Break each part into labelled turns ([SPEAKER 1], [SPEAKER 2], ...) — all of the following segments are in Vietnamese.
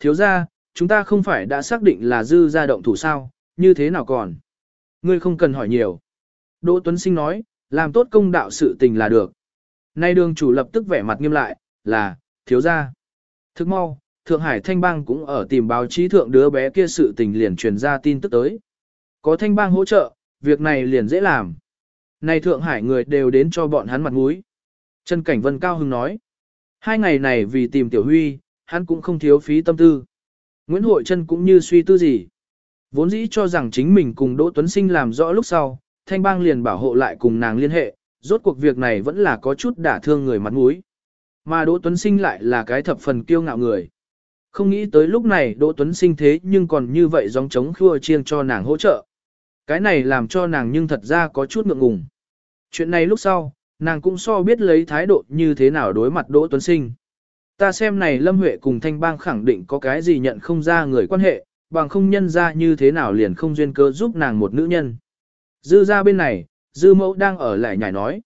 [SPEAKER 1] thiếu ra, chúng ta không phải đã xác định là dư ra động thủ sao, như thế nào còn? Ngươi không cần hỏi nhiều. Đỗ Tuấn Sinh nói, làm tốt công đạo sự tình là được. Nay đường chủ lập tức vẻ mặt nghiêm lại, là, thiếu ra. Thức mau, Thượng Hải Thanh Bang cũng ở tìm báo chí thượng đứa bé kia sự tình liền truyền ra tin tức tới. Có Thanh Bang hỗ trợ, việc này liền dễ làm. Này Thượng Hải người đều đến cho bọn hắn mặt mũi. Trần Cảnh Vân cao hưng nói. Hai ngày này vì tìm Tiểu Huy, hắn cũng không thiếu phí tâm tư. Nguyễn Hội Trân cũng như suy tư gì. Vốn dĩ cho rằng chính mình cùng Đỗ Tuấn Sinh làm rõ lúc sau, Thanh Bang liền bảo hộ lại cùng nàng liên hệ, rốt cuộc việc này vẫn là có chút đả thương người mặt mũi. Mà Đỗ Tuấn Sinh lại là cái thập phần kiêu ngạo người. Không nghĩ tới lúc này Đỗ Tuấn Sinh thế nhưng còn như vậy giống chống khua chiêng cho nàng hỗ trợ. Cái này làm cho nàng nhưng thật ra có chút ngượng ngùng. Chuyện này lúc sau, nàng cũng so biết lấy thái độ như thế nào đối mặt Đỗ Tuấn Sinh. Ta xem này Lâm Huệ cùng Thanh Bang khẳng định có cái gì nhận không ra người quan hệ, bằng không nhân ra như thế nào liền không duyên cơ giúp nàng một nữ nhân. Dư ra bên này, dư mẫu đang ở lại nhảy nói.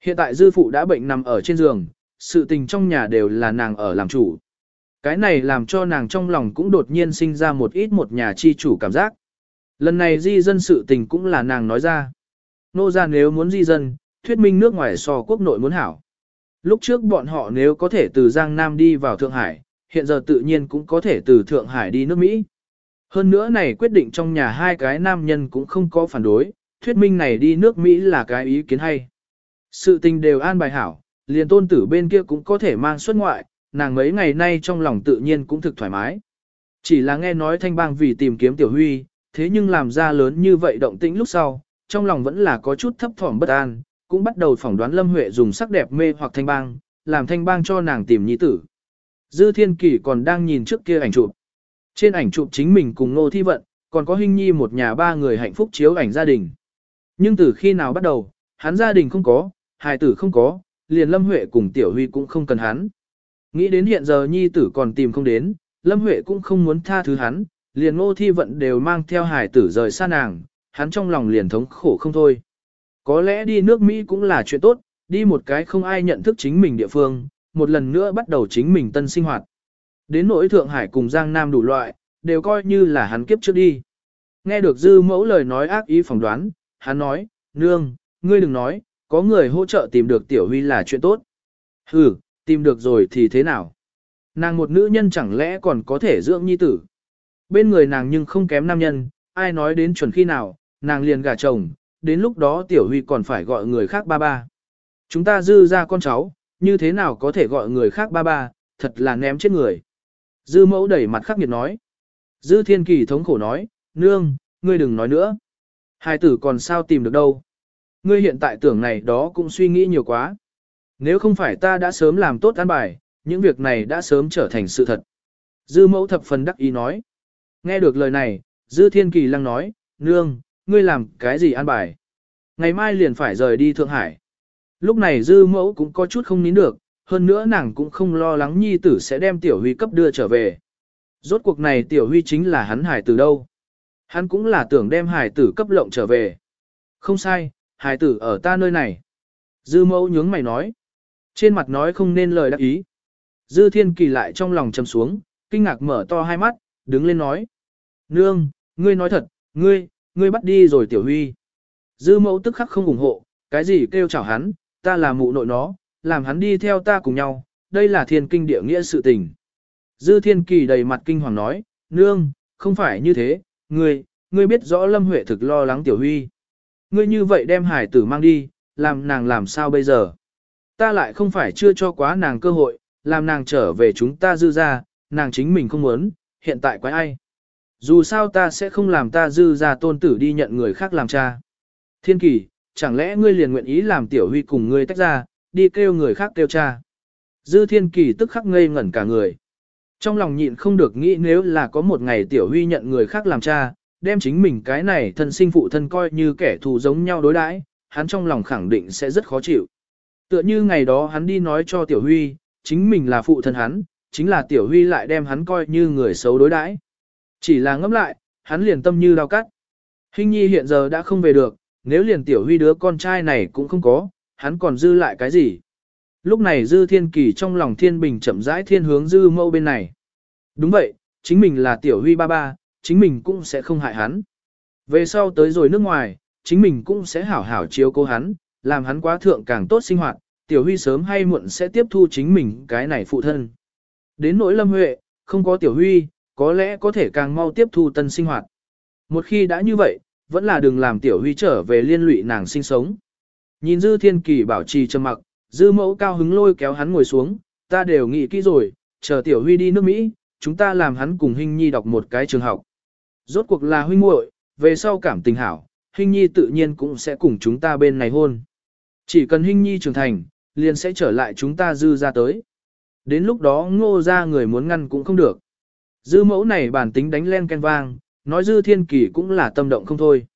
[SPEAKER 1] Hiện tại dư phụ đã bệnh nằm ở trên giường, sự tình trong nhà đều là nàng ở làm chủ. Cái này làm cho nàng trong lòng cũng đột nhiên sinh ra một ít một nhà chi chủ cảm giác. Lần này di dân sự tình cũng là nàng nói ra. Nô ra nếu muốn di dân, thuyết minh nước ngoài so quốc nội muốn hảo. Lúc trước bọn họ nếu có thể từ Giang Nam đi vào Thượng Hải, hiện giờ tự nhiên cũng có thể từ Thượng Hải đi nước Mỹ. Hơn nữa này quyết định trong nhà hai cái nam nhân cũng không có phản đối, thuyết minh này đi nước Mỹ là cái ý kiến hay. Sự tình đều an bài hảo, liền tôn tử bên kia cũng có thể mang xuất ngoại, nàng mấy ngày nay trong lòng tự nhiên cũng thực thoải mái. Chỉ là nghe nói thanh bang vì tìm kiếm tiểu huy, thế nhưng làm ra lớn như vậy động tĩnh lúc sau, trong lòng vẫn là có chút thấp thỏm bất an, cũng bắt đầu phỏng đoán Lâm Huệ dùng sắc đẹp mê hoặc thanh bang, làm thanh bang cho nàng tìm nhi tử. Dư Thiên Kỳ còn đang nhìn trước kia ảnh chụp. Trên ảnh chụp chính mình cùng Ngô Thi Vận, còn có Hinh Nhi một nhà ba người hạnh phúc chiếu ảnh gia đình. Nhưng từ khi nào bắt đầu, hắn gia đình không có, hài tử không có, liền Lâm Huệ cùng Tiểu Huy cũng không cần hắn. Nghĩ đến hiện giờ Nhi tử còn tìm không đến, Lâm Huệ cũng không muốn tha thứ hắn, liền Ngô Thi Vận đều mang theo hài tử rời xa nàng, hắn trong lòng liền thống khổ không thôi. Có lẽ đi nước Mỹ cũng là chuyện tốt, đi một cái không ai nhận thức chính mình địa phương, một lần nữa bắt đầu chính mình tân sinh hoạt. Đến nỗi Thượng Hải cùng Giang Nam đủ loại, đều coi như là hắn kiếp trước đi. Nghe được dư mẫu lời nói ác ý phỏng đoán, hắn nói, nương, ngươi đừng nói, có người hỗ trợ tìm được tiểu huy là chuyện tốt. Ừ, tìm được rồi thì thế nào? Nàng một nữ nhân chẳng lẽ còn có thể dưỡng nhi tử? Bên người nàng nhưng không kém nam nhân, ai nói đến chuẩn khi nào, nàng liền gả chồng, đến lúc đó tiểu huy còn phải gọi người khác ba ba. Chúng ta dư ra con cháu, như thế nào có thể gọi người khác ba ba, thật là ném chết người. Dư mẫu đẩy mặt khắc nghiệt nói. Dư thiên kỳ thống khổ nói, nương, ngươi đừng nói nữa. Hai tử còn sao tìm được đâu. Ngươi hiện tại tưởng này đó cũng suy nghĩ nhiều quá. Nếu không phải ta đã sớm làm tốt an bài, những việc này đã sớm trở thành sự thật. Dư mẫu thập phần đắc ý nói. Nghe được lời này, Dư Thiên Kỳ lăng nói, nương, ngươi làm cái gì an bài? Ngày mai liền phải rời đi Thượng Hải. Lúc này Dư mẫu cũng có chút không nín được, hơn nữa nàng cũng không lo lắng nhi tử sẽ đem tiểu huy cấp đưa trở về. Rốt cuộc này tiểu huy chính là hắn hải tử đâu. Hắn cũng là tưởng đem hải tử cấp lộng trở về. Không sai, hải tử ở ta nơi này. Dư mẫu nhướng mày nói. Trên mặt nói không nên lời đắc ý. Dư thiên kỳ lại trong lòng chầm xuống, kinh ngạc mở to hai mắt, đứng lên nói. Nương, ngươi nói thật, ngươi, ngươi bắt đi rồi tiểu huy. Dư mẫu tức khắc không ủng hộ, cái gì kêu chảo hắn, ta là mụ nội nó, làm hắn đi theo ta cùng nhau, đây là thiên kinh địa nghĩa sự tình. Dư thiên kỳ đầy mặt kinh hoàng nói, nương, không phải như thế, ngươi, ngươi biết rõ Lâm Huệ thực lo lắng tiểu huy. Ngươi như vậy đem hải tử mang đi, làm nàng làm sao bây giờ? Ta lại không phải chưa cho quá nàng cơ hội, làm nàng trở về chúng ta dư ra, nàng chính mình không muốn, hiện tại quái ai? Dù sao ta sẽ không làm ta dư ra tôn tử đi nhận người khác làm cha. Thiên kỳ, chẳng lẽ ngươi liền nguyện ý làm tiểu huy cùng ngươi tách ra, đi kêu người khác kêu cha. Dư thiên kỳ tức khắc ngây ngẩn cả người. Trong lòng nhịn không được nghĩ nếu là có một ngày tiểu huy nhận người khác làm cha, đem chính mình cái này thân sinh phụ thân coi như kẻ thù giống nhau đối đãi, hắn trong lòng khẳng định sẽ rất khó chịu. Tựa như ngày đó hắn đi nói cho tiểu huy, chính mình là phụ thân hắn, chính là tiểu huy lại đem hắn coi như người xấu đối đãi. Chỉ là ngẫm lại, hắn liền tâm như đau cắt. Hình nhi hiện giờ đã không về được, nếu liền tiểu huy đứa con trai này cũng không có, hắn còn dư lại cái gì? Lúc này dư thiên kỳ trong lòng thiên bình chậm rãi thiên hướng dư Mâu bên này. Đúng vậy, chính mình là tiểu huy ba ba, chính mình cũng sẽ không hại hắn. Về sau tới rồi nước ngoài, chính mình cũng sẽ hảo hảo chiếu cố hắn, làm hắn quá thượng càng tốt sinh hoạt, tiểu huy sớm hay muộn sẽ tiếp thu chính mình cái này phụ thân. Đến nỗi lâm huệ, không có tiểu huy, có lẽ có thể càng mau tiếp thu tân sinh hoạt. Một khi đã như vậy, vẫn là đừng làm tiểu huy trở về liên lụy nàng sinh sống. Nhìn dư thiên kỳ bảo trì trầm mặc, dư mẫu cao hứng lôi kéo hắn ngồi xuống, ta đều nghĩ kỹ rồi, chờ tiểu huy đi nước Mỹ, chúng ta làm hắn cùng Hinh Nhi đọc một cái trường học. Rốt cuộc là huynh muội, về sau cảm tình hảo, Hinh Nhi tự nhiên cũng sẽ cùng chúng ta bên này hôn. Chỉ cần Hinh Nhi trưởng thành, liền sẽ trở lại chúng ta dư ra tới. Đến lúc đó ngô ra người muốn ngăn cũng không được. Dư mẫu này bản tính đánh len ken vang, nói dư thiên kỳ cũng là tâm động không thôi.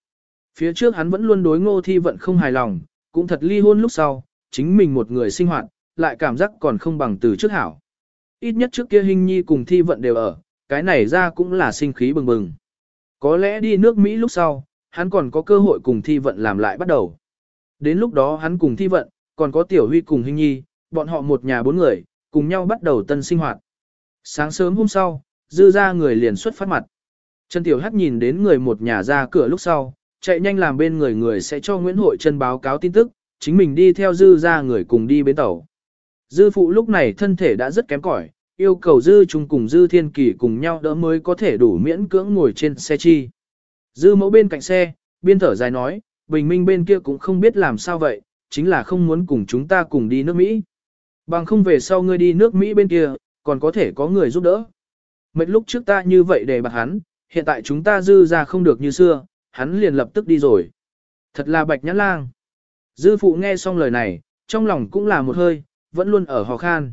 [SPEAKER 1] Phía trước hắn vẫn luôn đối ngô thi vận không hài lòng, cũng thật ly hôn lúc sau, chính mình một người sinh hoạt, lại cảm giác còn không bằng từ trước hảo. Ít nhất trước kia hình nhi cùng thi vận đều ở, cái này ra cũng là sinh khí bừng bừng. Có lẽ đi nước Mỹ lúc sau, hắn còn có cơ hội cùng thi vận làm lại bắt đầu. Đến lúc đó hắn cùng thi vận, còn có tiểu huy cùng hình nhi, bọn họ một nhà bốn người, cùng nhau bắt đầu tân sinh hoạt. Sáng sớm hôm sau, dư ra người liền xuất phát mặt. Trần Tiểu Hắc nhìn đến người một nhà ra cửa lúc sau, chạy nhanh làm bên người người sẽ cho Nguyễn Hội Trân báo cáo tin tức, chính mình đi theo dư ra người cùng đi bến tàu. Dư phụ lúc này thân thể đã rất kém cỏi, yêu cầu dư chung cùng dư thiên kỳ cùng nhau đỡ mới có thể đủ miễn cưỡng ngồi trên xe chi. Dư mẫu bên cạnh xe, biên thở dài nói, bình minh bên kia cũng không biết làm sao vậy, chính là không muốn cùng chúng ta cùng đi nước Mỹ. Bằng không về sau ngươi đi nước Mỹ bên kia, còn có thể có người giúp đỡ mệnh lúc trước ta như vậy để bạc hắn, hiện tại chúng ta dư ra không được như xưa, hắn liền lập tức đi rồi. Thật là bạch nhãn lang. Dư phụ nghe xong lời này, trong lòng cũng là một hơi, vẫn luôn ở hò khan.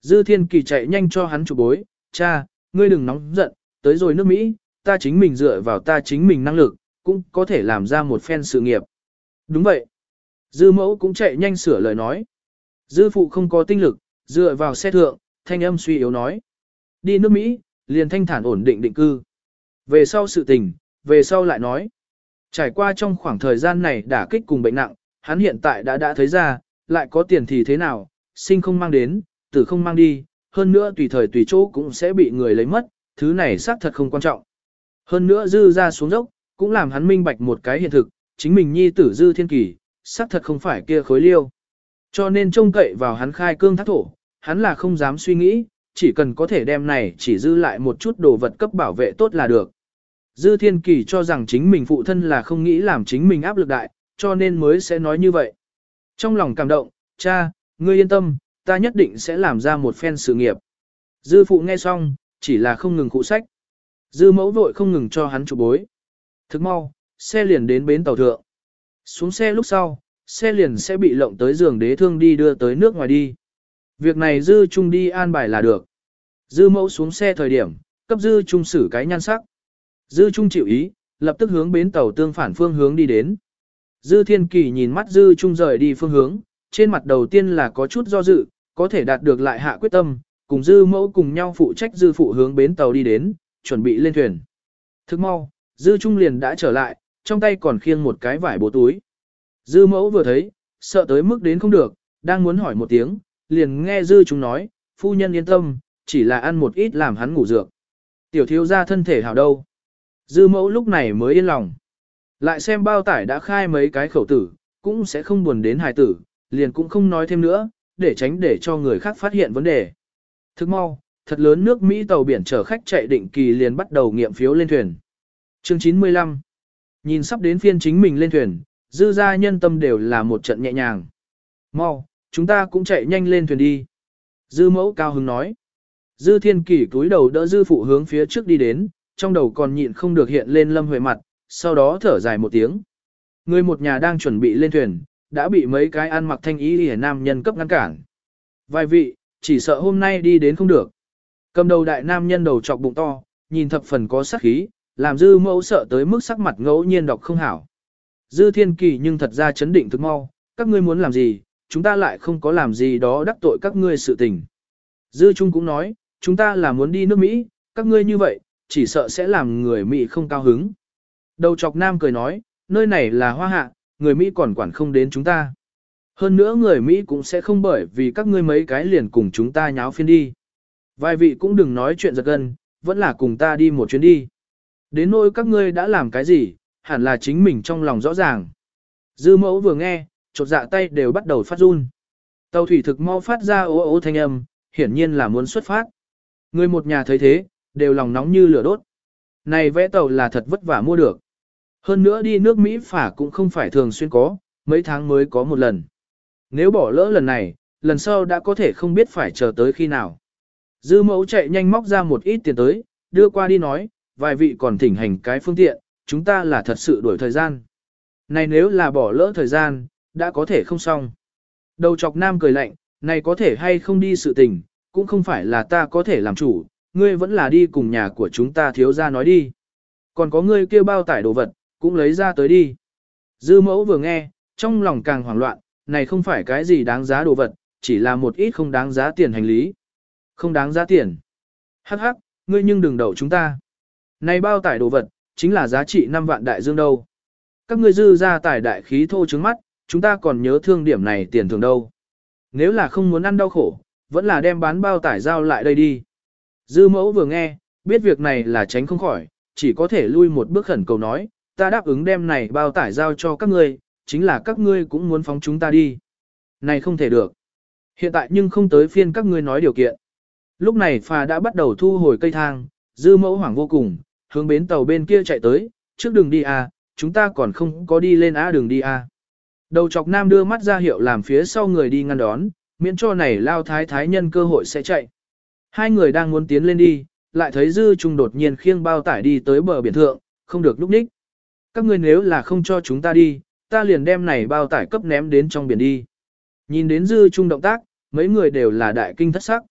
[SPEAKER 1] Dư thiên kỳ chạy nhanh cho hắn chụp bối, cha, ngươi đừng nóng giận, tới rồi nước Mỹ, ta chính mình dựa vào ta chính mình năng lực, cũng có thể làm ra một phen sự nghiệp. Đúng vậy. Dư mẫu cũng chạy nhanh sửa lời nói. Dư phụ không có tinh lực, dựa vào xe thượng, thanh âm suy yếu nói. Đi nước Mỹ, liền thanh thản ổn định định cư. Về sau sự tình, về sau lại nói. Trải qua trong khoảng thời gian này đả kích cùng bệnh nặng, hắn hiện tại đã đã thấy ra, lại có tiền thì thế nào, sinh không mang đến, tử không mang đi, hơn nữa tùy thời tùy chỗ cũng sẽ bị người lấy mất, thứ này xác thật không quan trọng. Hơn nữa dư ra xuống dốc, cũng làm hắn minh bạch một cái hiện thực, chính mình nhi tử dư thiên kỳ, xác thật không phải kia khối liêu. Cho nên trông cậy vào hắn khai cương thác thổ, hắn là không dám suy nghĩ, chỉ cần có thể đem này chỉ dư lại một chút đồ vật cấp bảo vệ tốt là được. Dư Thiên Kỳ cho rằng chính mình phụ thân là không nghĩ làm chính mình áp lực đại, cho nên mới sẽ nói như vậy. Trong lòng cảm động, cha, ngươi yên tâm, ta nhất định sẽ làm ra một phen sự nghiệp. Dư phụ nghe xong, chỉ là không ngừng cụ sách. Dư mẫu vội không ngừng cho hắn chụp bối. Thức mau, xe liền đến bến tàu thượng. Xuống xe lúc sau, xe liền sẽ bị lộng tới giường đế thương đi đưa tới nước ngoài đi. Việc này dư trung đi an bài là được. Dư mẫu xuống xe thời điểm, cấp dư trung xử cái nhan sắc. Dư trung chịu ý, lập tức hướng bến tàu tương phản phương hướng đi đến. Dư thiên kỳ nhìn mắt dư trung rời đi phương hướng, trên mặt đầu tiên là có chút do dự, có thể đạt được lại hạ quyết tâm, cùng dư mẫu cùng nhau phụ trách dư phụ hướng bến tàu đi đến, chuẩn bị lên thuyền. Thức mau, dư trung liền đã trở lại, trong tay còn khiêng một cái vải bố túi. Dư mẫu vừa thấy, sợ tới mức đến không được, đang muốn hỏi một tiếng, liền nghe dư trung nói, phu nhân yên tâm, chỉ là ăn một ít làm hắn ngủ dược. Tiểu thiếu ra thân thể hảo đâu. Dư mẫu lúc này mới yên lòng. Lại xem bao tải đã khai mấy cái khẩu tử, cũng sẽ không buồn đến hài tử, liền cũng không nói thêm nữa, để tránh để cho người khác phát hiện vấn đề. Thức mau, thật lớn nước Mỹ tàu biển chở khách chạy định kỳ liền bắt đầu nghiệm phiếu lên thuyền. Chương 95 Nhìn sắp đến phiên chính mình lên thuyền, dư gia nhân tâm đều là một trận nhẹ nhàng. Mau, chúng ta cũng chạy nhanh lên thuyền đi. Dư mẫu cao hứng nói. Dư thiên Kỳ cúi đầu đỡ dư phụ hướng phía trước đi đến, trong đầu còn nhịn không được hiện lên lâm huệ mặt, sau đó thở dài một tiếng. Người một nhà đang chuẩn bị lên thuyền, đã bị mấy cái ăn mặc thanh ý hề nam nhân cấp ngăn cản. Vài vị, chỉ sợ hôm nay đi đến không được. Cầm đầu đại nam nhân đầu trọc bụng to, nhìn thập phần có sắc khí, làm dư mẫu sợ tới mức sắc mặt ngẫu nhiên đọc không hảo. Dư thiên kỳ nhưng thật ra chấn định thức mau, các ngươi muốn làm gì, chúng ta lại không có làm gì đó đắc tội các ngươi sự tình. Dư Trung cũng nói, chúng ta là muốn đi nước Mỹ, các ngươi như vậy, chỉ sợ sẽ làm người Mỹ không cao hứng. Đầu chọc nam cười nói, nơi này là hoa hạ, người Mỹ còn quản không đến chúng ta. Hơn nữa người Mỹ cũng sẽ không bởi vì các ngươi mấy cái liền cùng chúng ta nháo phiên đi. Vài vị cũng đừng nói chuyện giật gân, vẫn là cùng ta đi một chuyến đi. Đến nỗi các ngươi đã làm cái gì, hẳn là chính mình trong lòng rõ ràng. Dư mẫu vừa nghe, chột dạ tay đều bắt đầu phát run. Tàu thủy thực mau phát ra ố ố thanh âm, hiển nhiên là muốn xuất phát. Người một nhà thấy thế, đều lòng nóng như lửa đốt. Này vẽ tàu là thật vất vả mua được. Hơn nữa đi nước Mỹ phả cũng không phải thường xuyên có, mấy tháng mới có một lần. Nếu bỏ lỡ lần này, lần sau đã có thể không biết phải chờ tới khi nào. Dư mẫu chạy nhanh móc ra một ít tiền tới, đưa qua đi nói, vài vị còn thỉnh hành cái phương tiện, chúng ta là thật sự đuổi thời gian. Này nếu là bỏ lỡ thời gian, đã có thể không xong. Đầu chọc nam cười lạnh, này có thể hay không đi sự tình, cũng không phải là ta có thể làm chủ, ngươi vẫn là đi cùng nhà của chúng ta thiếu ra nói đi. Còn có ngươi kêu bao tải đồ vật, cũng lấy ra tới đi. Dư mẫu vừa nghe, trong lòng càng hoảng loạn, này không phải cái gì đáng giá đồ vật, chỉ là một ít không đáng giá tiền hành lý. Không đáng giá tiền. Hắc hắc, ngươi nhưng đừng đậu chúng ta. Này bao tải đồ vật, chính là giá trị 5 vạn đại dương đâu. Các ngươi dư ra tải đại khí thô trứng mắt, chúng ta còn nhớ thương điểm này tiền thường đâu. Nếu là không muốn ăn đau khổ, vẫn là đem bán bao tải giao lại đây đi. Dư mẫu vừa nghe, biết việc này là tránh không khỏi, chỉ có thể lui một bước khẩn cầu nói, ta đáp ứng đem này bao tải giao cho các ngươi, chính là các ngươi cũng muốn phóng chúng ta đi. Này không thể được. Hiện tại nhưng không tới phiên các ngươi nói điều kiện. Lúc này phà đã bắt đầu thu hồi cây thang, dư mẫu hoảng vô cùng, hướng bến tàu bên kia chạy tới, trước đường đi à, chúng ta còn không có đi lên á đường đi à. Đầu chọc nam đưa mắt ra hiệu làm phía sau người đi ngăn đón, miễn cho này lao thái thái nhân cơ hội sẽ chạy. Hai người đang muốn tiến lên đi, lại thấy dư trung đột nhiên khiêng bao tải đi tới bờ biển thượng, không được lúc ních. Các ngươi nếu là không cho chúng ta đi, ta liền đem này bao tải cấp ném đến trong biển đi. Nhìn đến dư trung động tác, mấy người đều là đại kinh thất sắc.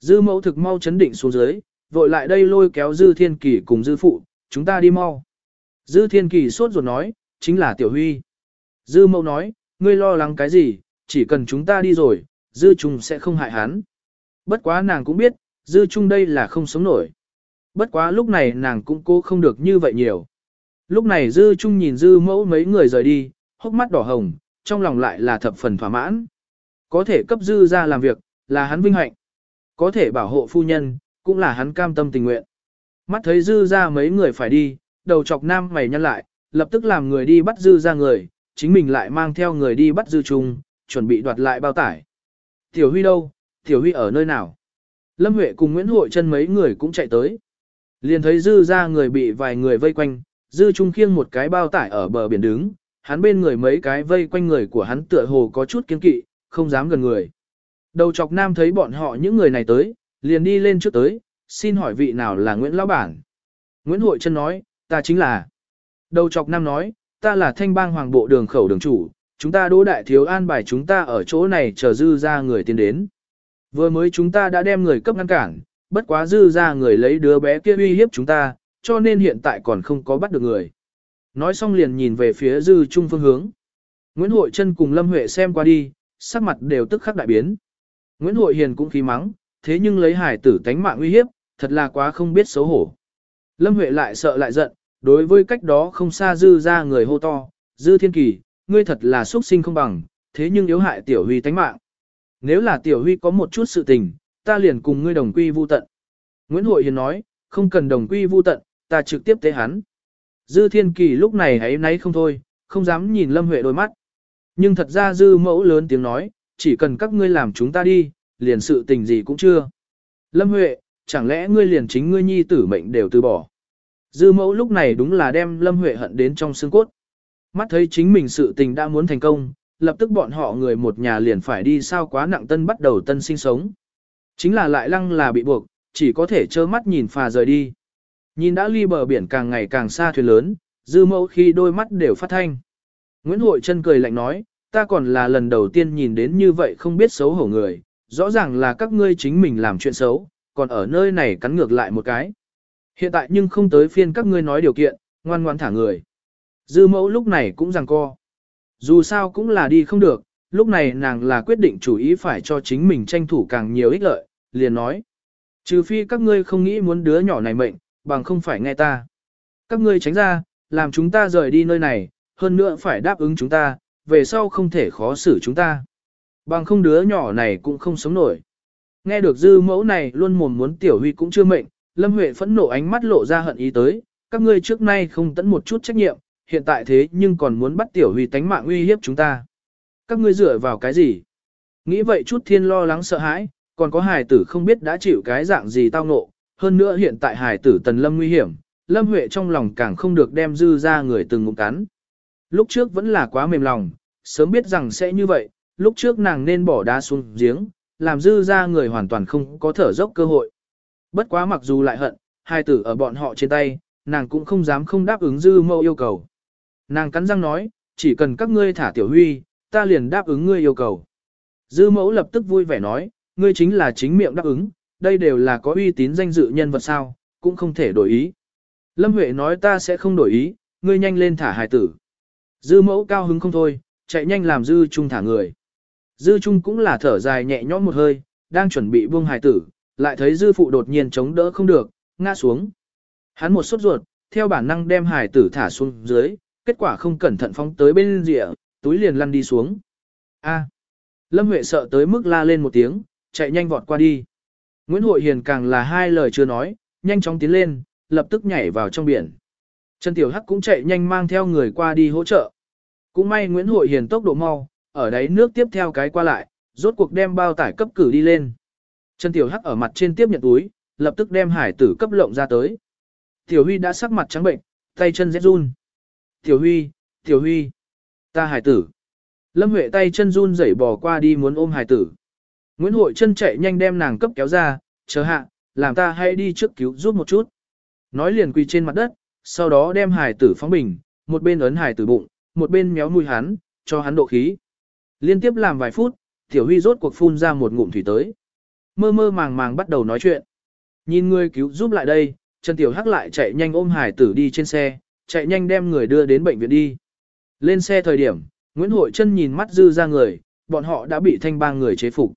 [SPEAKER 1] Dư mẫu thực mau chấn định xuống dưới, vội lại đây lôi kéo dư thiên kỳ cùng dư phụ, chúng ta đi mau. Dư thiên kỳ sốt ruột nói, chính là tiểu huy. Dư mẫu nói, ngươi lo lắng cái gì, chỉ cần chúng ta đi rồi, dư trung sẽ không hại hắn. Bất quá nàng cũng biết, dư trung đây là không sống nổi. Bất quá lúc này nàng cũng cố không được như vậy nhiều. Lúc này dư trung nhìn dư mẫu mấy người rời đi, hốc mắt đỏ hồng, trong lòng lại là thập phần thỏa mãn. Có thể cấp dư ra làm việc, là hắn vinh hạnh. Có thể bảo hộ phu nhân, cũng là hắn cam tâm tình nguyện. Mắt thấy dư ra mấy người phải đi, đầu chọc nam mày nhăn lại, lập tức làm người đi bắt dư ra người, chính mình lại mang theo người đi bắt dư trung, chuẩn bị đoạt lại bao tải. Tiểu Huy đâu? Tiểu Huy ở nơi nào? Lâm Huệ cùng Nguyễn Hội chân mấy người cũng chạy tới. Liền thấy dư ra người bị vài người vây quanh, dư trung khiêng một cái bao tải ở bờ biển đứng, hắn bên người mấy cái vây quanh người của hắn tựa hồ có chút kiên kỵ, không dám gần người. Đầu chọc nam thấy bọn họ những người này tới, liền đi lên trước tới, xin hỏi vị nào là Nguyễn Lão Bản. Nguyễn Hội chân nói, ta chính là. Đầu chọc nam nói, ta là thanh bang hoàng bộ đường khẩu đường chủ, chúng ta đỗ đại thiếu an bài chúng ta ở chỗ này chờ dư ra người tiến đến. Vừa mới chúng ta đã đem người cấp ngăn cản, bất quá dư ra người lấy đứa bé kia uy hiếp chúng ta, cho nên hiện tại còn không có bắt được người. Nói xong liền nhìn về phía dư trung phương hướng. Nguyễn Hội chân cùng Lâm Huệ xem qua đi, sắc mặt đều tức khắc đại biến. Nguyễn Hội Hiền cũng khí mắng, thế nhưng lấy hải tử tánh mạng uy hiếp, thật là quá không biết xấu hổ. Lâm Huệ lại sợ lại giận, đối với cách đó không xa dư ra người hô to, dư thiên kỳ, ngươi thật là xuất sinh không bằng, thế nhưng yếu hại tiểu huy tánh mạng. Nếu là tiểu huy có một chút sự tình, ta liền cùng ngươi đồng quy vu tận. Nguyễn Hội Hiền nói, không cần đồng quy vu tận, ta trực tiếp tế hắn. Dư thiên kỳ lúc này hãy nấy không thôi, không dám nhìn Lâm Huệ đôi mắt. Nhưng thật ra dư mẫu lớn tiếng nói, chỉ cần các ngươi làm chúng ta đi, liền sự tình gì cũng chưa. Lâm Huệ, chẳng lẽ ngươi liền chính ngươi nhi tử mệnh đều từ bỏ. Dư mẫu lúc này đúng là đem Lâm Huệ hận đến trong xương cốt. Mắt thấy chính mình sự tình đã muốn thành công, lập tức bọn họ người một nhà liền phải đi sao quá nặng tân bắt đầu tân sinh sống. Chính là lại lăng là bị buộc, chỉ có thể trơ mắt nhìn phà rời đi. Nhìn đã ly bờ biển càng ngày càng xa thuyền lớn, dư mẫu khi đôi mắt đều phát thanh. Nguyễn Hội chân cười lạnh nói, ta còn là lần đầu tiên nhìn đến như vậy không biết xấu hổ người, rõ ràng là các ngươi chính mình làm chuyện xấu, còn ở nơi này cắn ngược lại một cái. Hiện tại nhưng không tới phiên các ngươi nói điều kiện, ngoan ngoan thả người. Dư mẫu lúc này cũng rằng co. Dù sao cũng là đi không được, lúc này nàng là quyết định chủ ý phải cho chính mình tranh thủ càng nhiều ích lợi, liền nói. Trừ phi các ngươi không nghĩ muốn đứa nhỏ này mệnh, bằng không phải nghe ta. Các ngươi tránh ra, làm chúng ta rời đi nơi này, hơn nữa phải đáp ứng chúng ta, về sau không thể khó xử chúng ta. Bằng không đứa nhỏ này cũng không sống nổi. Nghe được dư mẫu này luôn mồm muốn tiểu huy cũng chưa mệnh, Lâm Huệ phẫn nộ ánh mắt lộ ra hận ý tới, các ngươi trước nay không tận một chút trách nhiệm, hiện tại thế nhưng còn muốn bắt tiểu huy tánh mạng uy hiếp chúng ta. Các ngươi dựa vào cái gì? Nghĩ vậy chút thiên lo lắng sợ hãi, còn có hài tử không biết đã chịu cái dạng gì tao ngộ, hơn nữa hiện tại hài tử tần lâm nguy hiểm, lâm huệ trong lòng càng không được đem dư ra người từng ngụm cắn. Lúc trước vẫn là quá mềm lòng, sớm biết rằng sẽ như vậy, lúc trước nàng nên bỏ đá xuống giếng, làm dư ra người hoàn toàn không có thở dốc cơ hội. Bất quá mặc dù lại hận, hai tử ở bọn họ trên tay, nàng cũng không dám không đáp ứng dư mâu yêu cầu. Nàng cắn răng nói, chỉ cần các ngươi thả tiểu huy, ta liền đáp ứng ngươi yêu cầu. Dư mẫu lập tức vui vẻ nói, ngươi chính là chính miệng đáp ứng, đây đều là có uy tín danh dự nhân vật sao, cũng không thể đổi ý. Lâm Huệ nói ta sẽ không đổi ý, ngươi nhanh lên thả hài tử. Dư mẫu cao hứng không thôi, chạy nhanh làm dư trung thả người. Dư trung cũng là thở dài nhẹ nhõm một hơi, đang chuẩn bị buông hài tử, lại thấy dư phụ đột nhiên chống đỡ không được, ngã xuống. Hắn một sốt ruột, theo bản năng đem hài tử thả xuống dưới, kết quả không cẩn thận phóng tới bên rìa, túi liền lăn đi xuống. A. Lâm Huệ sợ tới mức la lên một tiếng, chạy nhanh vọt qua đi. Nguyễn Hội Hiền càng là hai lời chưa nói, nhanh chóng tiến lên, lập tức nhảy vào trong biển. Trần Tiểu Hắc cũng chạy nhanh mang theo người qua đi hỗ trợ. Cũng may Nguyễn Hội Hiền tốc độ mau, ở đấy nước tiếp theo cái qua lại, rốt cuộc đem bao tải cấp cử đi lên. Trần Tiểu Hắc ở mặt trên tiếp nhận túi, lập tức đem hải tử cấp lộng ra tới. Tiểu Huy đã sắc mặt trắng bệnh, tay chân rét run. Tiểu Huy, Tiểu Huy, ta hải tử. Lâm Huệ tay chân run rẩy bò qua đi muốn ôm hải tử. Nguyễn Hội chân chạy nhanh đem nàng cấp kéo ra, chờ hạ, làm ta hãy đi trước cứu giúp một chút. Nói liền quỳ trên mặt đất, sau đó đem hải tử phóng bình, một bên ấn hải tử bụng, một bên méo nuôi hắn, cho hắn độ khí. Liên tiếp làm vài phút, Tiểu Huy rốt cuộc phun ra một ngụm thủy tới. Mơ mơ màng màng bắt đầu nói chuyện. Nhìn người cứu giúp lại đây, Trần Tiểu Hắc lại chạy nhanh ôm hải tử đi trên xe, chạy nhanh đem người đưa đến bệnh viện đi. Lên xe thời điểm, Nguyễn Hội Trân nhìn mắt dư ra người, bọn họ đã bị thanh bang người chế phục.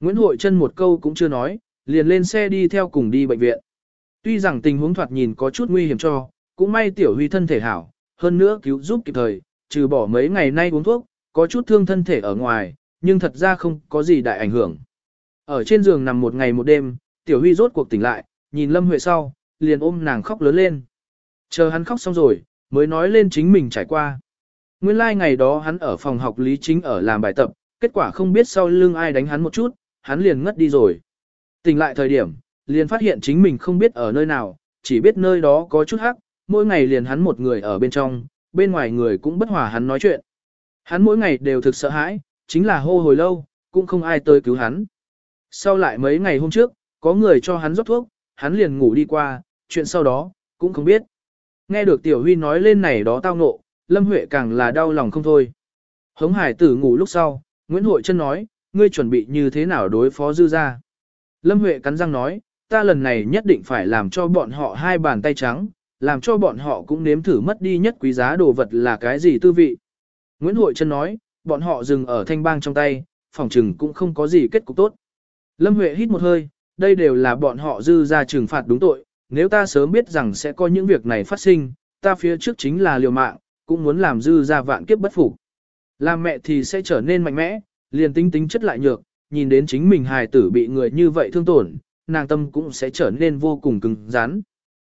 [SPEAKER 1] Nguyễn Hội Trân một câu cũng chưa nói, liền lên xe đi theo cùng đi bệnh viện. Tuy rằng tình huống thoạt nhìn có chút nguy hiểm cho, cũng may Tiểu Huy thân thể hảo, hơn nữa cứu giúp kịp thời, trừ bỏ mấy ngày nay uống thuốc, có chút thương thân thể ở ngoài, nhưng thật ra không có gì đại ảnh hưởng. Ở trên giường nằm một ngày một đêm, Tiểu Huy rốt cuộc tỉnh lại, nhìn Lâm Huệ sau, liền ôm nàng khóc lớn lên. Chờ hắn khóc xong rồi, mới nói lên chính mình trải qua. Nguyên lai like ngày đó hắn ở phòng học lý chính ở làm bài tập, kết quả không biết sau lưng ai đánh hắn một chút, hắn liền ngất đi rồi. Tỉnh lại thời điểm, liền phát hiện chính mình không biết ở nơi nào, chỉ biết nơi đó có chút hắc, mỗi ngày liền hắn một người ở bên trong, bên ngoài người cũng bất hòa hắn nói chuyện. Hắn mỗi ngày đều thực sợ hãi, chính là hô hồi lâu, cũng không ai tới cứu hắn. Sau lại mấy ngày hôm trước, có người cho hắn rót thuốc, hắn liền ngủ đi qua, chuyện sau đó, cũng không biết. Nghe được Tiểu Huy nói lên này đó tao ngộ, Lâm Huệ càng là đau lòng không thôi. Hống hải tử ngủ lúc sau, Nguyễn Hội Trân nói, ngươi chuẩn bị như thế nào đối phó dư ra. Lâm Huệ cắn răng nói, ta lần này nhất định phải làm cho bọn họ hai bàn tay trắng, làm cho bọn họ cũng nếm thử mất đi nhất quý giá đồ vật là cái gì tư vị. Nguyễn Hội Trân nói, bọn họ dừng ở thanh bang trong tay, phòng trừng cũng không có gì kết cục tốt. Lâm Huệ hít một hơi, đây đều là bọn họ dư ra trừng phạt đúng tội, nếu ta sớm biết rằng sẽ có những việc này phát sinh, ta phía trước chính là liều mạng, cũng muốn làm dư ra vạn kiếp bất phục. Làm mẹ thì sẽ trở nên mạnh mẽ, liền tính tính chất lại nhược, nhìn đến chính mình hài tử bị người như vậy thương tổn, nàng tâm cũng sẽ trở nên vô cùng cứng rắn.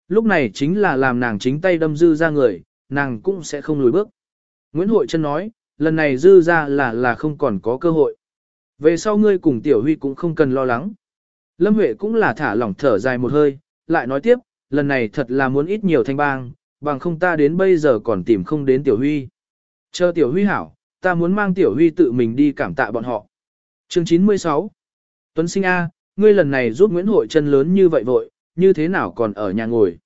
[SPEAKER 1] Lúc này chính là làm nàng chính tay đâm dư ra người, nàng cũng sẽ không lùi bước. Nguyễn Hội Trân nói, lần này dư ra là là không còn có cơ hội. Về sau ngươi cùng Tiểu Huy cũng không cần lo lắng. Lâm Huệ cũng là thả lỏng thở dài một hơi, lại nói tiếp, lần này thật là muốn ít nhiều thanh bang, bằng không ta đến bây giờ còn tìm không đến Tiểu Huy. Chờ Tiểu Huy hảo, ta muốn mang Tiểu Huy tự mình đi cảm tạ bọn họ. Chương 96 Tuấn Sinh A, ngươi lần này giúp Nguyễn Hội chân lớn như vậy vội, như thế nào còn ở nhà ngồi.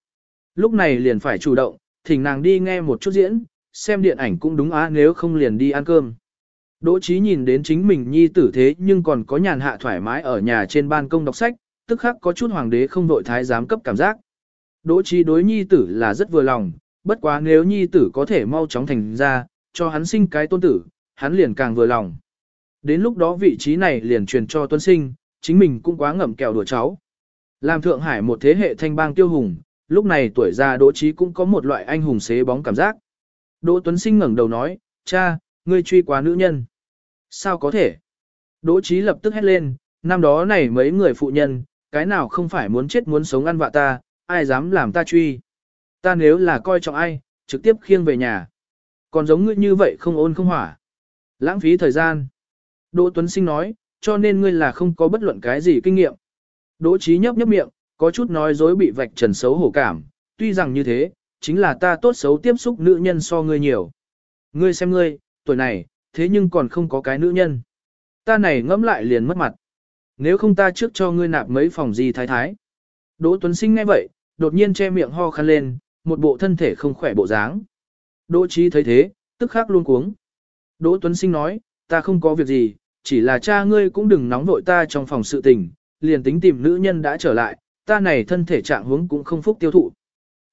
[SPEAKER 1] Lúc này liền phải chủ động, thỉnh nàng đi nghe một chút diễn, xem điện ảnh cũng đúng á nếu không liền đi ăn cơm. Đỗ Chí nhìn đến chính mình nhi tử thế nhưng còn có nhàn hạ thoải mái ở nhà trên ban công đọc sách, tức khắc có chút hoàng đế không đội thái giám cấp cảm giác. Đỗ trí đối nhi tử là rất vừa lòng, bất quá nếu nhi tử có thể mau chóng thành ra, cho hắn sinh cái tôn tử, hắn liền càng vừa lòng. Đến lúc đó vị trí này liền truyền cho tuân sinh, chính mình cũng quá ngậm kẹo đùa cháu. Làm Thượng Hải một thế hệ thanh bang tiêu hùng, lúc này tuổi già Đỗ Chí cũng có một loại anh hùng xế bóng cảm giác. Đỗ Tuấn Sinh ngẩng đầu nói, cha, ngươi truy quá nữ nhân. Sao có thể? Đỗ Chí lập tức hét lên, năm đó này mấy người phụ nhân, cái nào không phải muốn chết muốn sống ăn vạ ta, ai dám làm ta truy. Ta nếu là coi trọng ai, trực tiếp khiêng về nhà. Còn giống ngươi như vậy không ôn không hỏa. Lãng phí thời gian. Đỗ Tuấn Sinh nói, cho nên ngươi là không có bất luận cái gì kinh nghiệm. Đỗ Chí nhấp nhấp miệng, có chút nói dối bị vạch trần xấu hổ cảm, tuy rằng như thế, chính là ta tốt xấu tiếp xúc nữ nhân so ngươi nhiều. Ngươi xem ngươi, tuổi này, thế nhưng còn không có cái nữ nhân. Ta này ngẫm lại liền mất mặt. Nếu không ta trước cho ngươi nạp mấy phòng gì thái thái. Đỗ Tuấn Sinh nghe vậy, đột nhiên che miệng ho khăn lên, một bộ thân thể không khỏe bộ dáng. Đỗ Chí thấy thế, tức khắc luôn cuống. Đỗ Tuấn Sinh nói, ta không có việc gì, chỉ là cha ngươi cũng đừng nóng vội ta trong phòng sự tình, liền tính tìm nữ nhân đã trở lại, ta này thân thể trạng huống cũng không phúc tiêu thụ.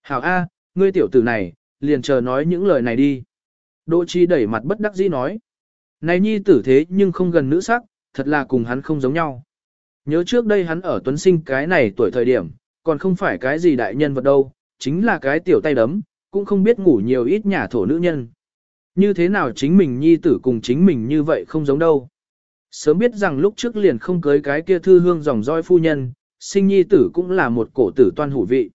[SPEAKER 1] Hảo A, ngươi tiểu tử này, liền chờ nói những lời này đi. Đỗ Chi đẩy mặt bất đắc dĩ nói. Này nhi tử thế nhưng không gần nữ sắc, thật là cùng hắn không giống nhau. Nhớ trước đây hắn ở tuấn sinh cái này tuổi thời điểm, còn không phải cái gì đại nhân vật đâu, chính là cái tiểu tay đấm, cũng không biết ngủ nhiều ít nhà thổ nữ nhân. Như thế nào chính mình nhi tử cùng chính mình như vậy không giống đâu. Sớm biết rằng lúc trước liền không cưới cái kia thư hương dòng roi phu nhân, sinh nhi tử cũng là một cổ tử toan hủ vị.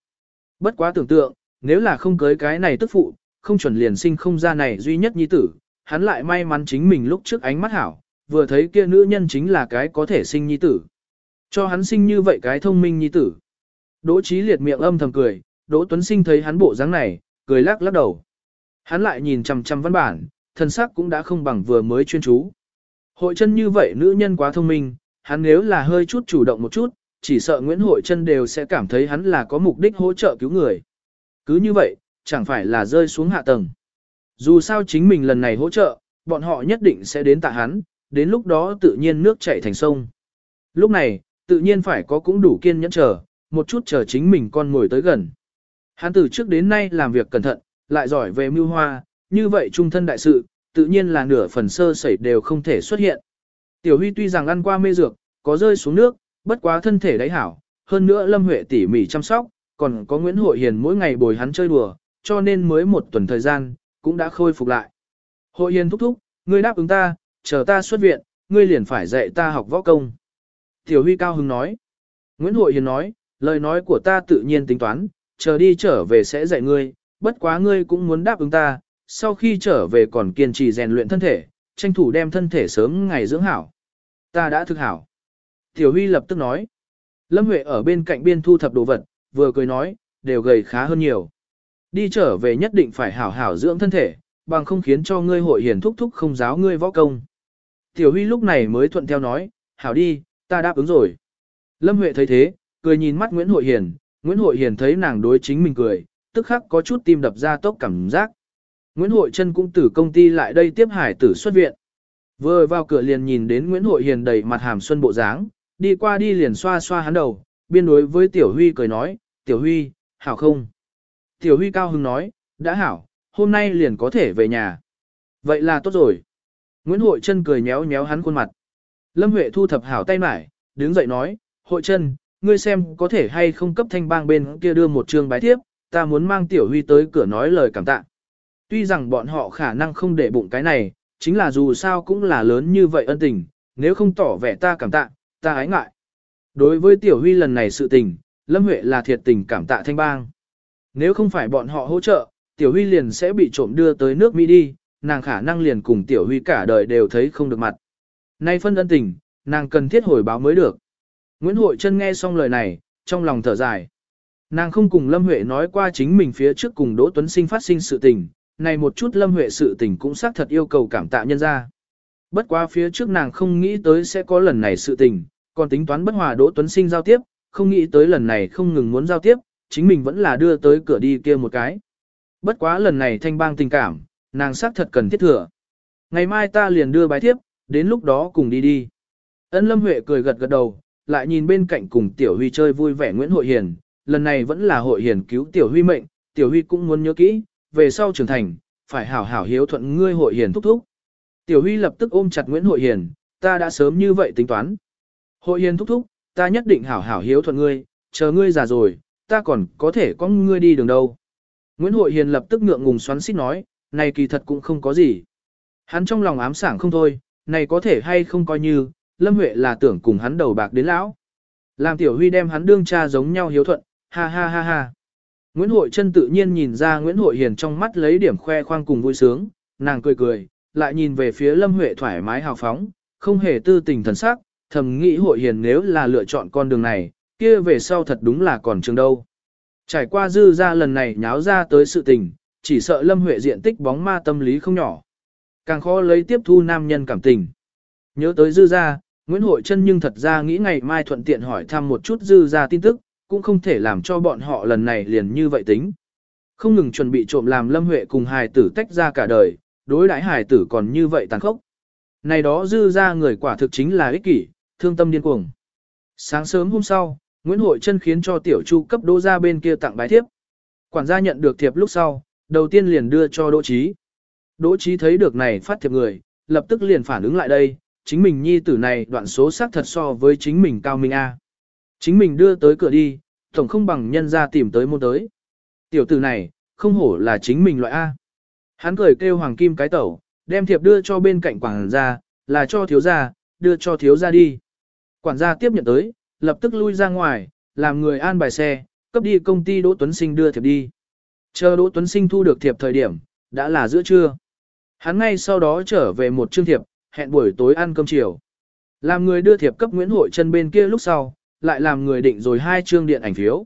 [SPEAKER 1] Bất quá tưởng tượng, nếu là không cưới cái này tức phụ, không chuẩn liền sinh không ra này duy nhất nhi tử, hắn lại may mắn chính mình lúc trước ánh mắt hảo, vừa thấy kia nữ nhân chính là cái có thể sinh nhi tử. Cho hắn sinh như vậy cái thông minh nhi tử. Đỗ Chí liệt miệng âm thầm cười, Đỗ Tuấn Sinh thấy hắn bộ dáng này, cười lắc lắc đầu. Hắn lại nhìn chằm chằm văn bản, thân sắc cũng đã không bằng vừa mới chuyên chú. Hội chân như vậy nữ nhân quá thông minh, hắn nếu là hơi chút chủ động một chút, chỉ sợ Nguyễn Hội chân đều sẽ cảm thấy hắn là có mục đích hỗ trợ cứu người. Cứ như vậy, chẳng phải là rơi xuống hạ tầng. Dù sao chính mình lần này hỗ trợ, bọn họ nhất định sẽ đến tạ hắn, đến lúc đó tự nhiên nước chảy thành sông. Lúc này, tự nhiên phải có cũng đủ kiên nhẫn chờ, một chút chờ chính mình con ngồi tới gần. Hắn từ trước đến nay làm việc cẩn thận, lại giỏi về mưu hoa, như vậy trung thân đại sự, tự nhiên là nửa phần sơ sẩy đều không thể xuất hiện. Tiểu Huy tuy rằng ăn qua mê dược, có rơi xuống nước, bất quá thân thể đáy hảo, hơn nữa Lâm Huệ tỉ mỉ chăm sóc, còn có Nguyễn Hội Hiền mỗi ngày bồi hắn chơi đùa, cho nên mới một tuần thời gian, cũng đã khôi phục lại. Hội Hiền thúc thúc, ngươi đáp ứng ta, chờ ta xuất viện, ngươi liền phải dạy ta học võ công. Tiểu Huy cao hứng nói. Nguyễn Hội Hiền nói, lời nói của ta tự nhiên tính toán, chờ đi trở về sẽ dạy ngươi, bất quá ngươi cũng muốn đáp ứng ta, sau khi trở về còn kiên trì rèn luyện thân thể, tranh thủ đem thân thể sớm ngày dưỡng hảo. Ta đã thực hảo. Tiểu Huy lập tức nói. Lâm Huệ ở bên cạnh biên thu thập đồ vật, vừa cười nói, đều gầy khá hơn nhiều. Đi trở về nhất định phải hảo hảo dưỡng thân thể, bằng không khiến cho ngươi hội hiền thúc thúc không giáo ngươi võ công. Tiểu Huy lúc này mới thuận theo nói, hảo đi, ta đáp ứng rồi. Lâm Huệ thấy thế, cười nhìn mắt Nguyễn Hội Hiền, Nguyễn Hội Hiền thấy nàng đối chính mình cười, tức khắc có chút tim đập ra tốc cảm giác. Nguyễn Hội Trân cũng từ công ty lại đây tiếp hải tử xuất viện. Vừa vào cửa liền nhìn đến Nguyễn Hội Hiền đầy mặt hàm xuân bộ dáng, đi qua đi liền xoa xoa hắn đầu, biên đối với Tiểu Huy cười nói, Tiểu Huy, hảo không? Tiểu Huy cao hứng nói, đã hảo, hôm nay liền có thể về nhà. Vậy là tốt rồi. Nguyễn Hội Trân cười nhéo nhéo hắn khuôn mặt. Lâm Huệ thu thập hảo tay mải, đứng dậy nói, Hội chân, ngươi xem có thể hay không cấp thanh bang bên kia đưa một chương bái tiếp, ta muốn mang Tiểu Huy tới cửa nói lời cảm tạ. Tuy rằng bọn họ khả năng không để bụng cái này, chính là dù sao cũng là lớn như vậy ân tình, nếu không tỏ vẻ ta cảm tạ, ta ái ngại. Đối với Tiểu Huy lần này sự tình, Lâm Huệ là thiệt tình cảm tạ thanh bang. Nếu không phải bọn họ hỗ trợ, Tiểu Huy liền sẽ bị trộm đưa tới nước Mỹ đi, nàng khả năng liền cùng Tiểu Huy cả đời đều thấy không được mặt. Nay phân ân tình, nàng cần thiết hồi báo mới được. Nguyễn Hội Trân nghe xong lời này, trong lòng thở dài. Nàng không cùng Lâm Huệ nói qua chính mình phía trước cùng Đỗ Tuấn Sinh phát sinh sự tình, này một chút Lâm Huệ sự tình cũng xác thật yêu cầu cảm tạ nhân ra. Bất quá phía trước nàng không nghĩ tới sẽ có lần này sự tình, còn tính toán bất hòa Đỗ Tuấn Sinh giao tiếp, không nghĩ tới lần này không ngừng muốn giao tiếp, chính mình vẫn là đưa tới cửa đi kia một cái. Bất quá lần này thanh bang tình cảm, nàng xác thật cần thiết thừa. Ngày mai ta liền đưa bài tiếp, đến lúc đó cùng đi đi. Ân Lâm Huệ cười gật gật đầu, lại nhìn bên cạnh cùng Tiểu Huy chơi vui vẻ Nguyễn Hội Hiền, lần này vẫn là Hội Hiền cứu Tiểu Huy mệnh, Tiểu Huy cũng muốn nhớ kỹ, về sau trưởng thành, phải hảo hảo hiếu thuận ngươi Hội Hiền thúc thúc. Tiểu Huy lập tức ôm chặt Nguyễn Hội Hiền, ta đã sớm như vậy tính toán. Hội Hiền thúc thúc, ta nhất định hảo hảo hiếu thuận ngươi, chờ ngươi già rồi, ta còn có thể có ngươi đi đường đâu. Nguyễn Hội Hiền lập tức ngượng ngùng xoắn xít nói, này kỳ thật cũng không có gì. Hắn trong lòng ám sảng không thôi, này có thể hay không coi như, Lâm Huệ là tưởng cùng hắn đầu bạc đến lão. Làm Tiểu Huy đem hắn đương cha giống nhau hiếu thuận, ha ha ha ha. Nguyễn Hội Trân tự nhiên nhìn ra Nguyễn Hội Hiền trong mắt lấy điểm khoe khoang cùng vui sướng, nàng cười cười, lại nhìn về phía Lâm Huệ thoải mái hào phóng, không hề tư tình thần sắc, thầm nghĩ Hội Hiền nếu là lựa chọn con đường này, kia về sau thật đúng là còn trường đâu. Trải qua dư ra lần này nháo ra tới sự tình, chỉ sợ Lâm Huệ diện tích bóng ma tâm lý không nhỏ. Càng khó lấy tiếp thu nam nhân cảm tình. Nhớ tới dư gia Nguyễn Hội Trân nhưng thật ra nghĩ ngày mai thuận tiện hỏi thăm một chút dư gia tin tức, cũng không thể làm cho bọn họ lần này liền như vậy tính. Không ngừng chuẩn bị trộm làm Lâm Huệ cùng hài tử tách ra cả đời, đối đãi hài tử còn như vậy tàn khốc. Này đó dư ra người quả thực chính là ích kỷ, thương tâm điên cuồng. Sáng sớm hôm sau, Nguyễn Hội Trân khiến cho Tiểu Chu cấp đỗ ra bên kia tặng bái thiếp. Quản gia nhận được thiệp lúc sau, đầu tiên liền đưa cho Đỗ trí Đỗ Chí thấy được này phát thiệp người, lập tức liền phản ứng lại đây, chính mình nhi tử này đoạn số xác thật so với chính mình cao minh A. Chính mình đưa tới cửa đi, tổng không bằng nhân ra tìm tới môn tới. Tiểu tử này, không hổ là chính mình loại A. Hắn cười kêu hoàng kim cái tẩu, đem thiệp đưa cho bên cạnh quản gia, là cho thiếu gia, đưa cho thiếu gia đi. Quản gia tiếp nhận tới, lập tức lui ra ngoài, làm người an bài xe, cấp đi công ty Đỗ Tuấn Sinh đưa thiệp đi. Chờ Đỗ Tuấn Sinh thu được thiệp thời điểm, đã là giữa trưa. Hắn ngay sau đó trở về một chương thiệp, hẹn buổi tối ăn cơm chiều. Làm người đưa thiệp cấp Nguyễn Hội Trân bên kia lúc sau, lại làm người định rồi hai chương điện ảnh phiếu.